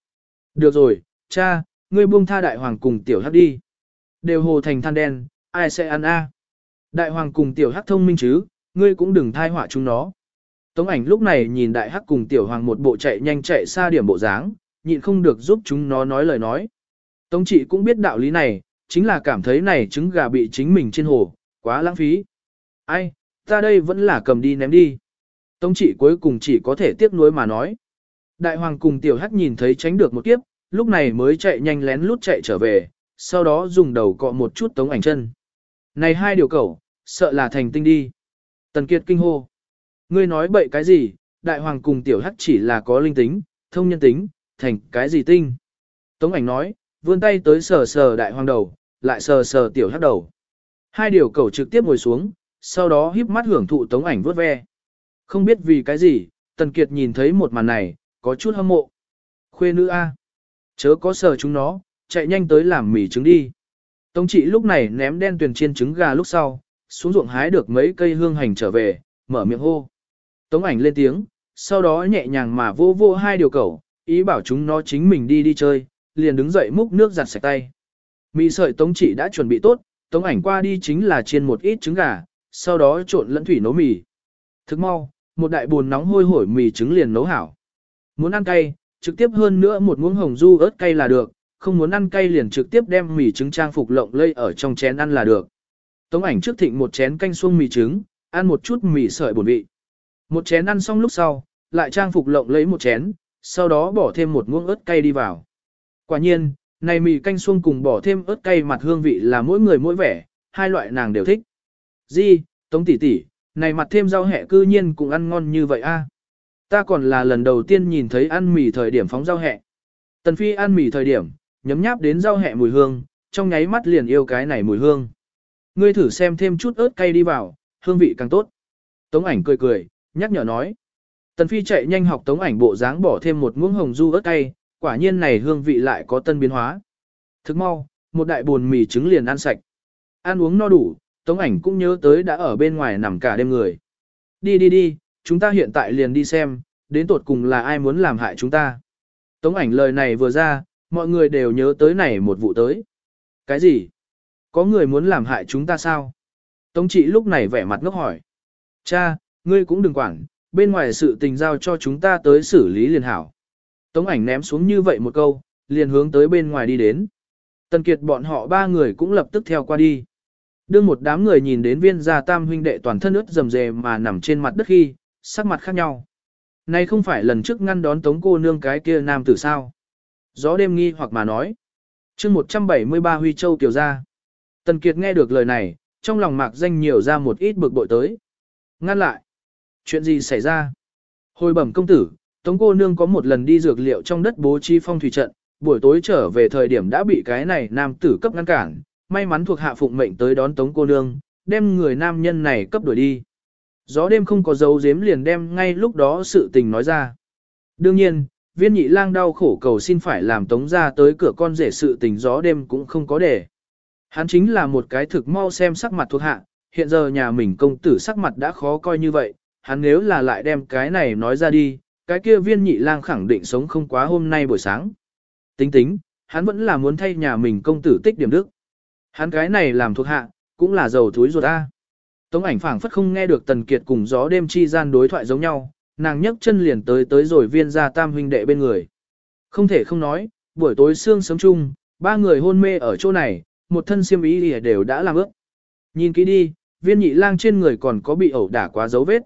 Được rồi, cha, ngươi buông tha đại hoàng cùng tiểu hắc đi. Đều hồ thành than đen, ai sẽ ăn a? Đại hoàng cùng tiểu hắc thông minh chứ, ngươi cũng đừng thai họa chúng nó. Tống ảnh lúc này nhìn đại hắc cùng tiểu hoàng một bộ chạy nhanh chạy xa điểm bộ dáng, nhịn không được giúp chúng nó nói lời nói. Tống trị cũng biết đạo lý này, chính là cảm thấy này trứng gà bị chính mình trên hồ, quá lãng phí. Ai, ta đây vẫn là cầm đi ném đi. Tống trị cuối cùng chỉ có thể tiếc nuối mà nói. Đại hoàng cùng tiểu hắc nhìn thấy tránh được một kiếp, lúc này mới chạy nhanh lén lút chạy trở về, sau đó dùng đầu cọ một chút tống ảnh chân. Này hai điều cẩu, sợ là thành tinh đi. Tần Kiệt kinh hô. Ngươi nói bậy cái gì, đại hoàng cùng tiểu hắc chỉ là có linh tính, thông nhân tính, thành cái gì tinh. Tống ảnh nói, vươn tay tới sờ sờ đại hoàng đầu, lại sờ sờ tiểu hắc đầu. Hai điều cẩu trực tiếp ngồi xuống, sau đó híp mắt hưởng thụ tống ảnh vớt ve. Không biết vì cái gì, Tần Kiệt nhìn thấy một màn này, có chút hâm mộ. Khuê nữ A. Chớ có sờ chúng nó, chạy nhanh tới làm mì trứng đi. Tống trị lúc này ném đen tuyền chiên trứng gà lúc sau, xuống ruộng hái được mấy cây hương hành trở về, mở miệng hô. Tống ảnh lên tiếng, sau đó nhẹ nhàng mà vô vô hai điều cẩu, ý bảo chúng nó chính mình đi đi chơi, liền đứng dậy múc nước giặt sạch tay. Mì sợi tống trị đã chuẩn bị tốt, tống ảnh qua đi chính là chiên một ít trứng gà, sau đó trộn lẫn thủy nấu mì. Thức mau, một đại buồn nóng hôi hổi mì trứng liền nấu hảo. Muốn ăn cay, trực tiếp hơn nữa một muỗng hồng du ớt cay là được, không muốn ăn cay liền trực tiếp đem mì trứng trang phục lộng lây ở trong chén ăn là được. Tống ảnh trước thịnh một chén canh xuông mì trứng, ăn một chút mì sợi bột vị. Một chén ăn xong lúc sau, lại trang phục lộng lấy một chén, sau đó bỏ thêm một muỗng ớt cay đi vào. Quả nhiên, này mì canh xuông cùng bỏ thêm ớt cay mặt hương vị là mỗi người mỗi vẻ, hai loại nàng đều thích. Di, Tống tỷ tỷ, này mặt thêm rau hẹ cư nhiên cũng ăn ngon như vậy a. Ta còn là lần đầu tiên nhìn thấy ăn mì thời điểm phóng rau hẹ. Tần Phi ăn mì thời điểm, nhấm nháp đến rau hẹ mùi hương, trong nháy mắt liền yêu cái này mùi hương. Ngươi thử xem thêm chút ớt cay đi vào, hương vị càng tốt. Tống ảnh cười cười, nhắc nhở nói. Tần Phi chạy nhanh học tống ảnh bộ dáng bỏ thêm một muỗng hồng du ớt cay, quả nhiên này hương vị lại có tân biến hóa. Thức mau, một đại buồn mì trứng liền ăn sạch. Ăn uống no đủ, tống ảnh cũng nhớ tới đã ở bên ngoài nằm cả đêm người. Đi đi đi, chúng ta hiện tại liền đi xem, đến tột cùng là ai muốn làm hại chúng ta. Tống ảnh lời này vừa ra, mọi người đều nhớ tới này một vụ tới. Cái gì? Có người muốn làm hại chúng ta sao? Tống trị lúc này vẻ mặt ngốc hỏi. Cha, ngươi cũng đừng quản, bên ngoài sự tình giao cho chúng ta tới xử lý liền hảo. Tống ảnh ném xuống như vậy một câu, liền hướng tới bên ngoài đi đến. Tần Kiệt bọn họ ba người cũng lập tức theo qua đi. Đương một đám người nhìn đến viên gia tam huynh đệ toàn thân ướt rầm rề mà nằm trên mặt đất khi, sắc mặt khác nhau. Này không phải lần trước ngăn đón tống cô nương cái kia nam tử sao. Gió đêm nghi hoặc mà nói. chương 173 Huy Châu tiểu ra. Tần Kiệt nghe được lời này, trong lòng mạc danh nhiều ra một ít bực bội tới. Ngăn lại. Chuyện gì xảy ra? Hồi bẩm công tử, Tống cô nương có một lần đi dược liệu trong đất bố trí phong thủy trận, buổi tối trở về thời điểm đã bị cái này nam tử cấp ngăn cản, may mắn thuộc hạ phụng mệnh tới đón Tống cô nương, đem người nam nhân này cấp đuổi đi. Gió đêm không có dấu giếm liền đem ngay lúc đó sự tình nói ra. Đương nhiên, viên nhị lang đau khổ cầu xin phải làm Tống ra tới cửa con rể sự tình gió đêm cũng không có để. Hắn chính là một cái thực mau xem sắc mặt thuộc hạ, hiện giờ nhà mình công tử sắc mặt đã khó coi như vậy, hắn nếu là lại đem cái này nói ra đi, cái kia viên nhị lang khẳng định sống không quá hôm nay buổi sáng. Tính tính, hắn vẫn là muốn thay nhà mình công tử tích điểm đức. Hắn cái này làm thuộc hạ, cũng là giàu thúi ruột ta. Tống ảnh phảng phất không nghe được Tần Kiệt cùng gió đêm chi gian đối thoại giống nhau, nàng nhấc chân liền tới tới rồi viên gia tam huynh đệ bên người. Không thể không nói, buổi tối sương sớm chung, ba người hôn mê ở chỗ này, một thân xiêm ý đều đã làm ướt. Nhìn kỹ đi, viên nhị lang trên người còn có bị ẩu đả quá dấu vết.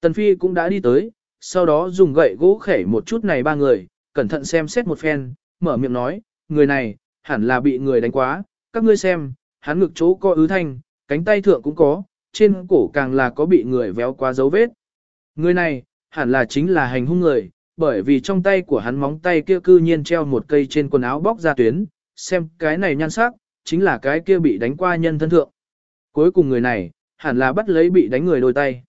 Tần Phi cũng đã đi tới, sau đó dùng gậy gỗ khẻ một chút này ba người, cẩn thận xem xét một phen, mở miệng nói, người này, hẳn là bị người đánh quá, các ngươi xem, hắn ngực chỗ có ứ thanh, cánh tay thượng cũng có, trên cổ càng là có bị người véo qua dấu vết. Người này, hẳn là chính là hành hung người, bởi vì trong tay của hắn móng tay kia cư nhiên treo một cây trên quần áo bóc ra tuyến, xem cái này nhan sắc, chính là cái kia bị đánh qua nhân thân thượng. Cuối cùng người này, hẳn là bắt lấy bị đánh người đôi tay.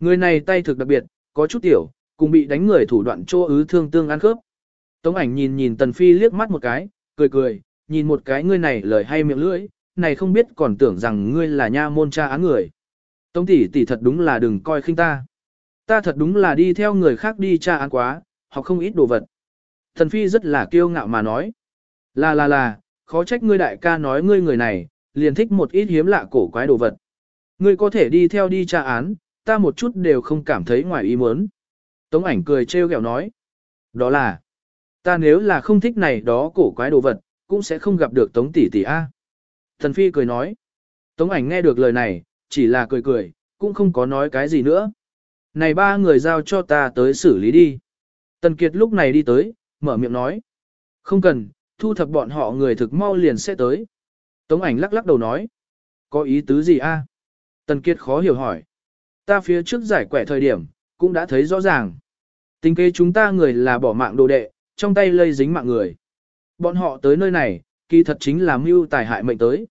Người này tay thực đặc biệt, có chút tiểu, cùng bị đánh người thủ đoạn chô ứ thương tương ăn khớp. Tống ảnh nhìn nhìn Tần Phi liếc mắt một cái, cười cười, nhìn một cái ngươi này lời hay miệng lưỡi, này không biết còn tưởng rằng ngươi là nha môn cha án người. Tống tỷ tỷ thật đúng là đừng coi khinh ta. Ta thật đúng là đi theo người khác đi tra án quá, học không ít đồ vật. Thần Phi rất là kiêu ngạo mà nói. Là là là, khó trách ngươi đại ca nói ngươi người này, liền thích một ít hiếm lạ cổ quái đồ vật. Ngươi có thể đi theo đi tra án, ta một chút đều không cảm thấy ngoài ý muốn. Tống ảnh cười trêu ghẹo nói. Đó là, ta nếu là không thích này đó cổ quái đồ vật, cũng sẽ không gặp được Tống tỷ tỷ A. Thần Phi cười nói. Tống ảnh nghe được lời này, chỉ là cười cười, cũng không có nói cái gì nữa. Này ba người giao cho ta tới xử lý đi. Tần Kiệt lúc này đi tới, mở miệng nói. Không cần, thu thập bọn họ người thực mau liền sẽ tới. Tống ảnh lắc lắc đầu nói. Có ý tứ gì a? Tần Kiệt khó hiểu hỏi. Ta phía trước giải quẻ thời điểm, cũng đã thấy rõ ràng. Tính kế chúng ta người là bỏ mạng đồ đệ, trong tay lây dính mạng người. Bọn họ tới nơi này, kỳ thật chính là mưu tài hại mệnh tới.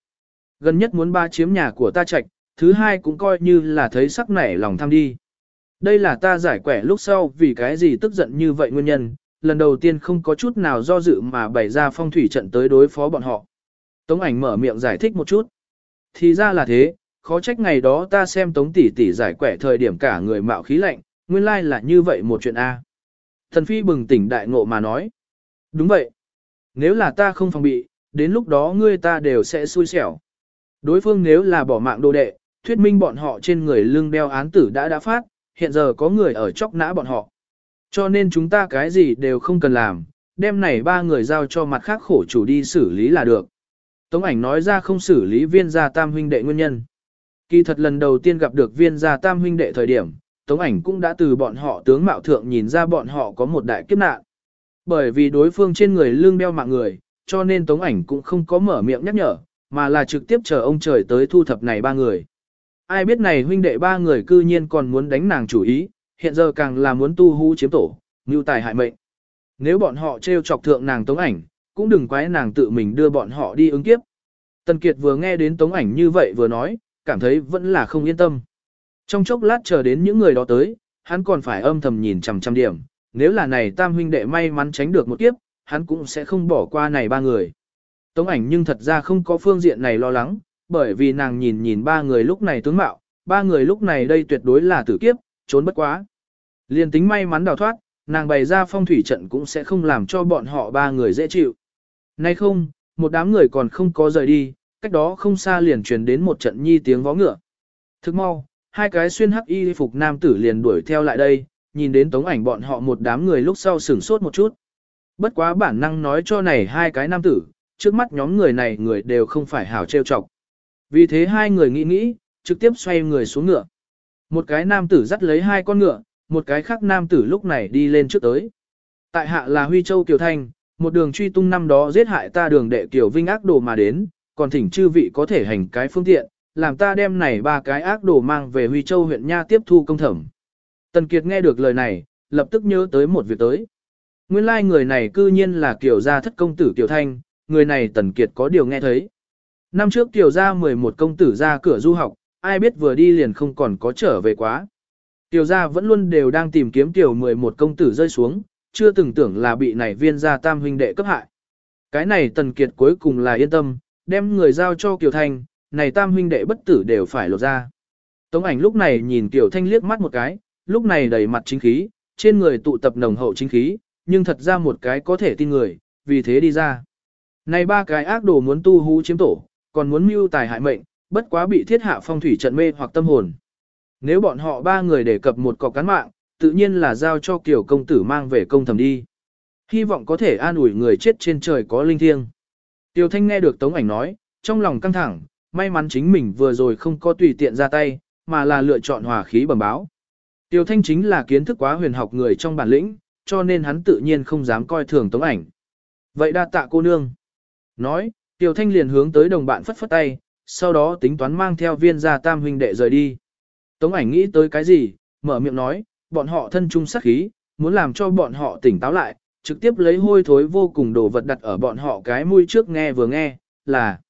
Gần nhất muốn ba chiếm nhà của ta trạch, thứ hai cũng coi như là thấy sắc nảy lòng tham đi. Đây là ta giải quẻ lúc sau vì cái gì tức giận như vậy nguyên nhân, lần đầu tiên không có chút nào do dự mà bày ra phong thủy trận tới đối phó bọn họ. Tống ảnh mở miệng giải thích một chút. Thì ra là thế, khó trách ngày đó ta xem tống tỷ tỷ giải quẻ thời điểm cả người mạo khí lạnh, nguyên lai là như vậy một chuyện A. Thần phi bừng tỉnh đại ngộ mà nói. Đúng vậy. Nếu là ta không phòng bị, đến lúc đó ngươi ta đều sẽ xui xẻo. Đối phương nếu là bỏ mạng đồ đệ, thuyết minh bọn họ trên người lưng đeo án tử đã đã phát, hiện giờ có người ở chóc nã bọn họ. Cho nên chúng ta cái gì đều không cần làm, đem này ba người giao cho mặt khác khổ chủ đi xử lý là được. Tống ảnh nói ra không xử lý viên gia tam huynh đệ nguyên nhân. Kỳ thật lần đầu tiên gặp được viên gia tam huynh đệ thời điểm, Tống ảnh cũng đã từ bọn họ tướng mạo thượng nhìn ra bọn họ có một đại kiếp nạn. Bởi vì đối phương trên người lương đeo mạng người, cho nên Tống ảnh cũng không có mở miệng nhắc nhở, mà là trực tiếp chờ ông trời tới thu thập này ba người. Ai biết này huynh đệ ba người cư nhiên còn muốn đánh nàng chủ ý, hiện giờ càng là muốn tu hú chiếm tổ, mưu tài hại mệnh. Nếu bọn họ treo chọc thượng nàng tống ảnh, cũng đừng quái nàng tự mình đưa bọn họ đi ứng kiếp. Tần Kiệt vừa nghe đến tống ảnh như vậy vừa nói, cảm thấy vẫn là không yên tâm. Trong chốc lát chờ đến những người đó tới, hắn còn phải âm thầm nhìn chằm chằm điểm, nếu là này tam huynh đệ may mắn tránh được một kiếp, hắn cũng sẽ không bỏ qua này ba người. Tống ảnh nhưng thật ra không có phương diện này lo lắng, bởi vì nàng nhìn nhìn ba người lúc này tướng mạo, ba người lúc này đây tuyệt đối là tử kiếp, trốn bất quá. Liên tính may mắn đào thoát, nàng bày ra phong thủy trận cũng sẽ không làm cho bọn họ ba người dễ chịu. Nay không, một đám người còn không có rời đi, cách đó không xa liền truyền đến một trận nhi tiếng vó ngựa. Thức mau, hai cái xuyên hắc y phục nam tử liền đuổi theo lại đây, nhìn đến tống ảnh bọn họ một đám người lúc sau sửng sốt một chút. Bất quá bản năng nói cho này hai cái nam tử, trước mắt nhóm người này người đều không phải hảo trêu chọc. Vì thế hai người nghĩ nghĩ, trực tiếp xoay người xuống ngựa. Một cái nam tử dắt lấy hai con ngựa, một cái khác nam tử lúc này đi lên trước tới. Tại hạ là Huy Châu Kiều Thanh, một đường truy tung năm đó giết hại ta đường đệ Kiều Vinh ác đồ mà đến, còn thỉnh chư vị có thể hành cái phương tiện, làm ta đem này ba cái ác đồ mang về Huy Châu huyện Nha tiếp thu công thẩm. Tần Kiệt nghe được lời này, lập tức nhớ tới một việc tới. Nguyên lai like người này cư nhiên là kiểu gia thất công tử Kiều Thanh, người này Tần Kiệt có điều nghe thấy. Năm trước Kiều gia 11 công tử ra cửa du học, ai biết vừa đi liền không còn có trở về quá. Tiểu gia vẫn luôn đều đang tìm kiếm tiểu 11 công tử rơi xuống, chưa từng tưởng là bị này viên gia tam huynh đệ cấp hại. Cái này tần kiệt cuối cùng là yên tâm, đem người giao cho Kiều Thanh, này tam huynh đệ bất tử đều phải lột ra. Tống ảnh lúc này nhìn Kiều Thanh liếc mắt một cái, lúc này đầy mặt chính khí, trên người tụ tập nồng hậu chính khí, nhưng thật ra một cái có thể tin người, vì thế đi ra. Này ba cái ác đồ muốn tu hú chiếm tổ, còn muốn mưu tài hại mệnh, bất quá bị thiết hạ phong thủy trận mê hoặc tâm hồn. Nếu bọn họ ba người đề cập một cọc cán mạng, tự nhiên là giao cho kiểu công tử mang về công thẩm đi. Hy vọng có thể an ủi người chết trên trời có linh thiêng. Tiêu Thanh nghe được Tống ảnh nói, trong lòng căng thẳng, may mắn chính mình vừa rồi không có tùy tiện ra tay, mà là lựa chọn hòa khí bẩm báo. Tiêu Thanh chính là kiến thức quá huyền học người trong bản lĩnh, cho nên hắn tự nhiên không dám coi thường Tống ảnh. Vậy đa tạ cô nương. Nói, Tiêu Thanh liền hướng tới đồng bạn phất phất tay, sau đó tính toán mang theo viên gia tam huynh đệ rời đi. Tống ảnh nghĩ tới cái gì, mở miệng nói, bọn họ thân chung sát khí, muốn làm cho bọn họ tỉnh táo lại, trực tiếp lấy hôi thối vô cùng đồ vật đặt ở bọn họ cái mũi trước nghe vừa nghe, là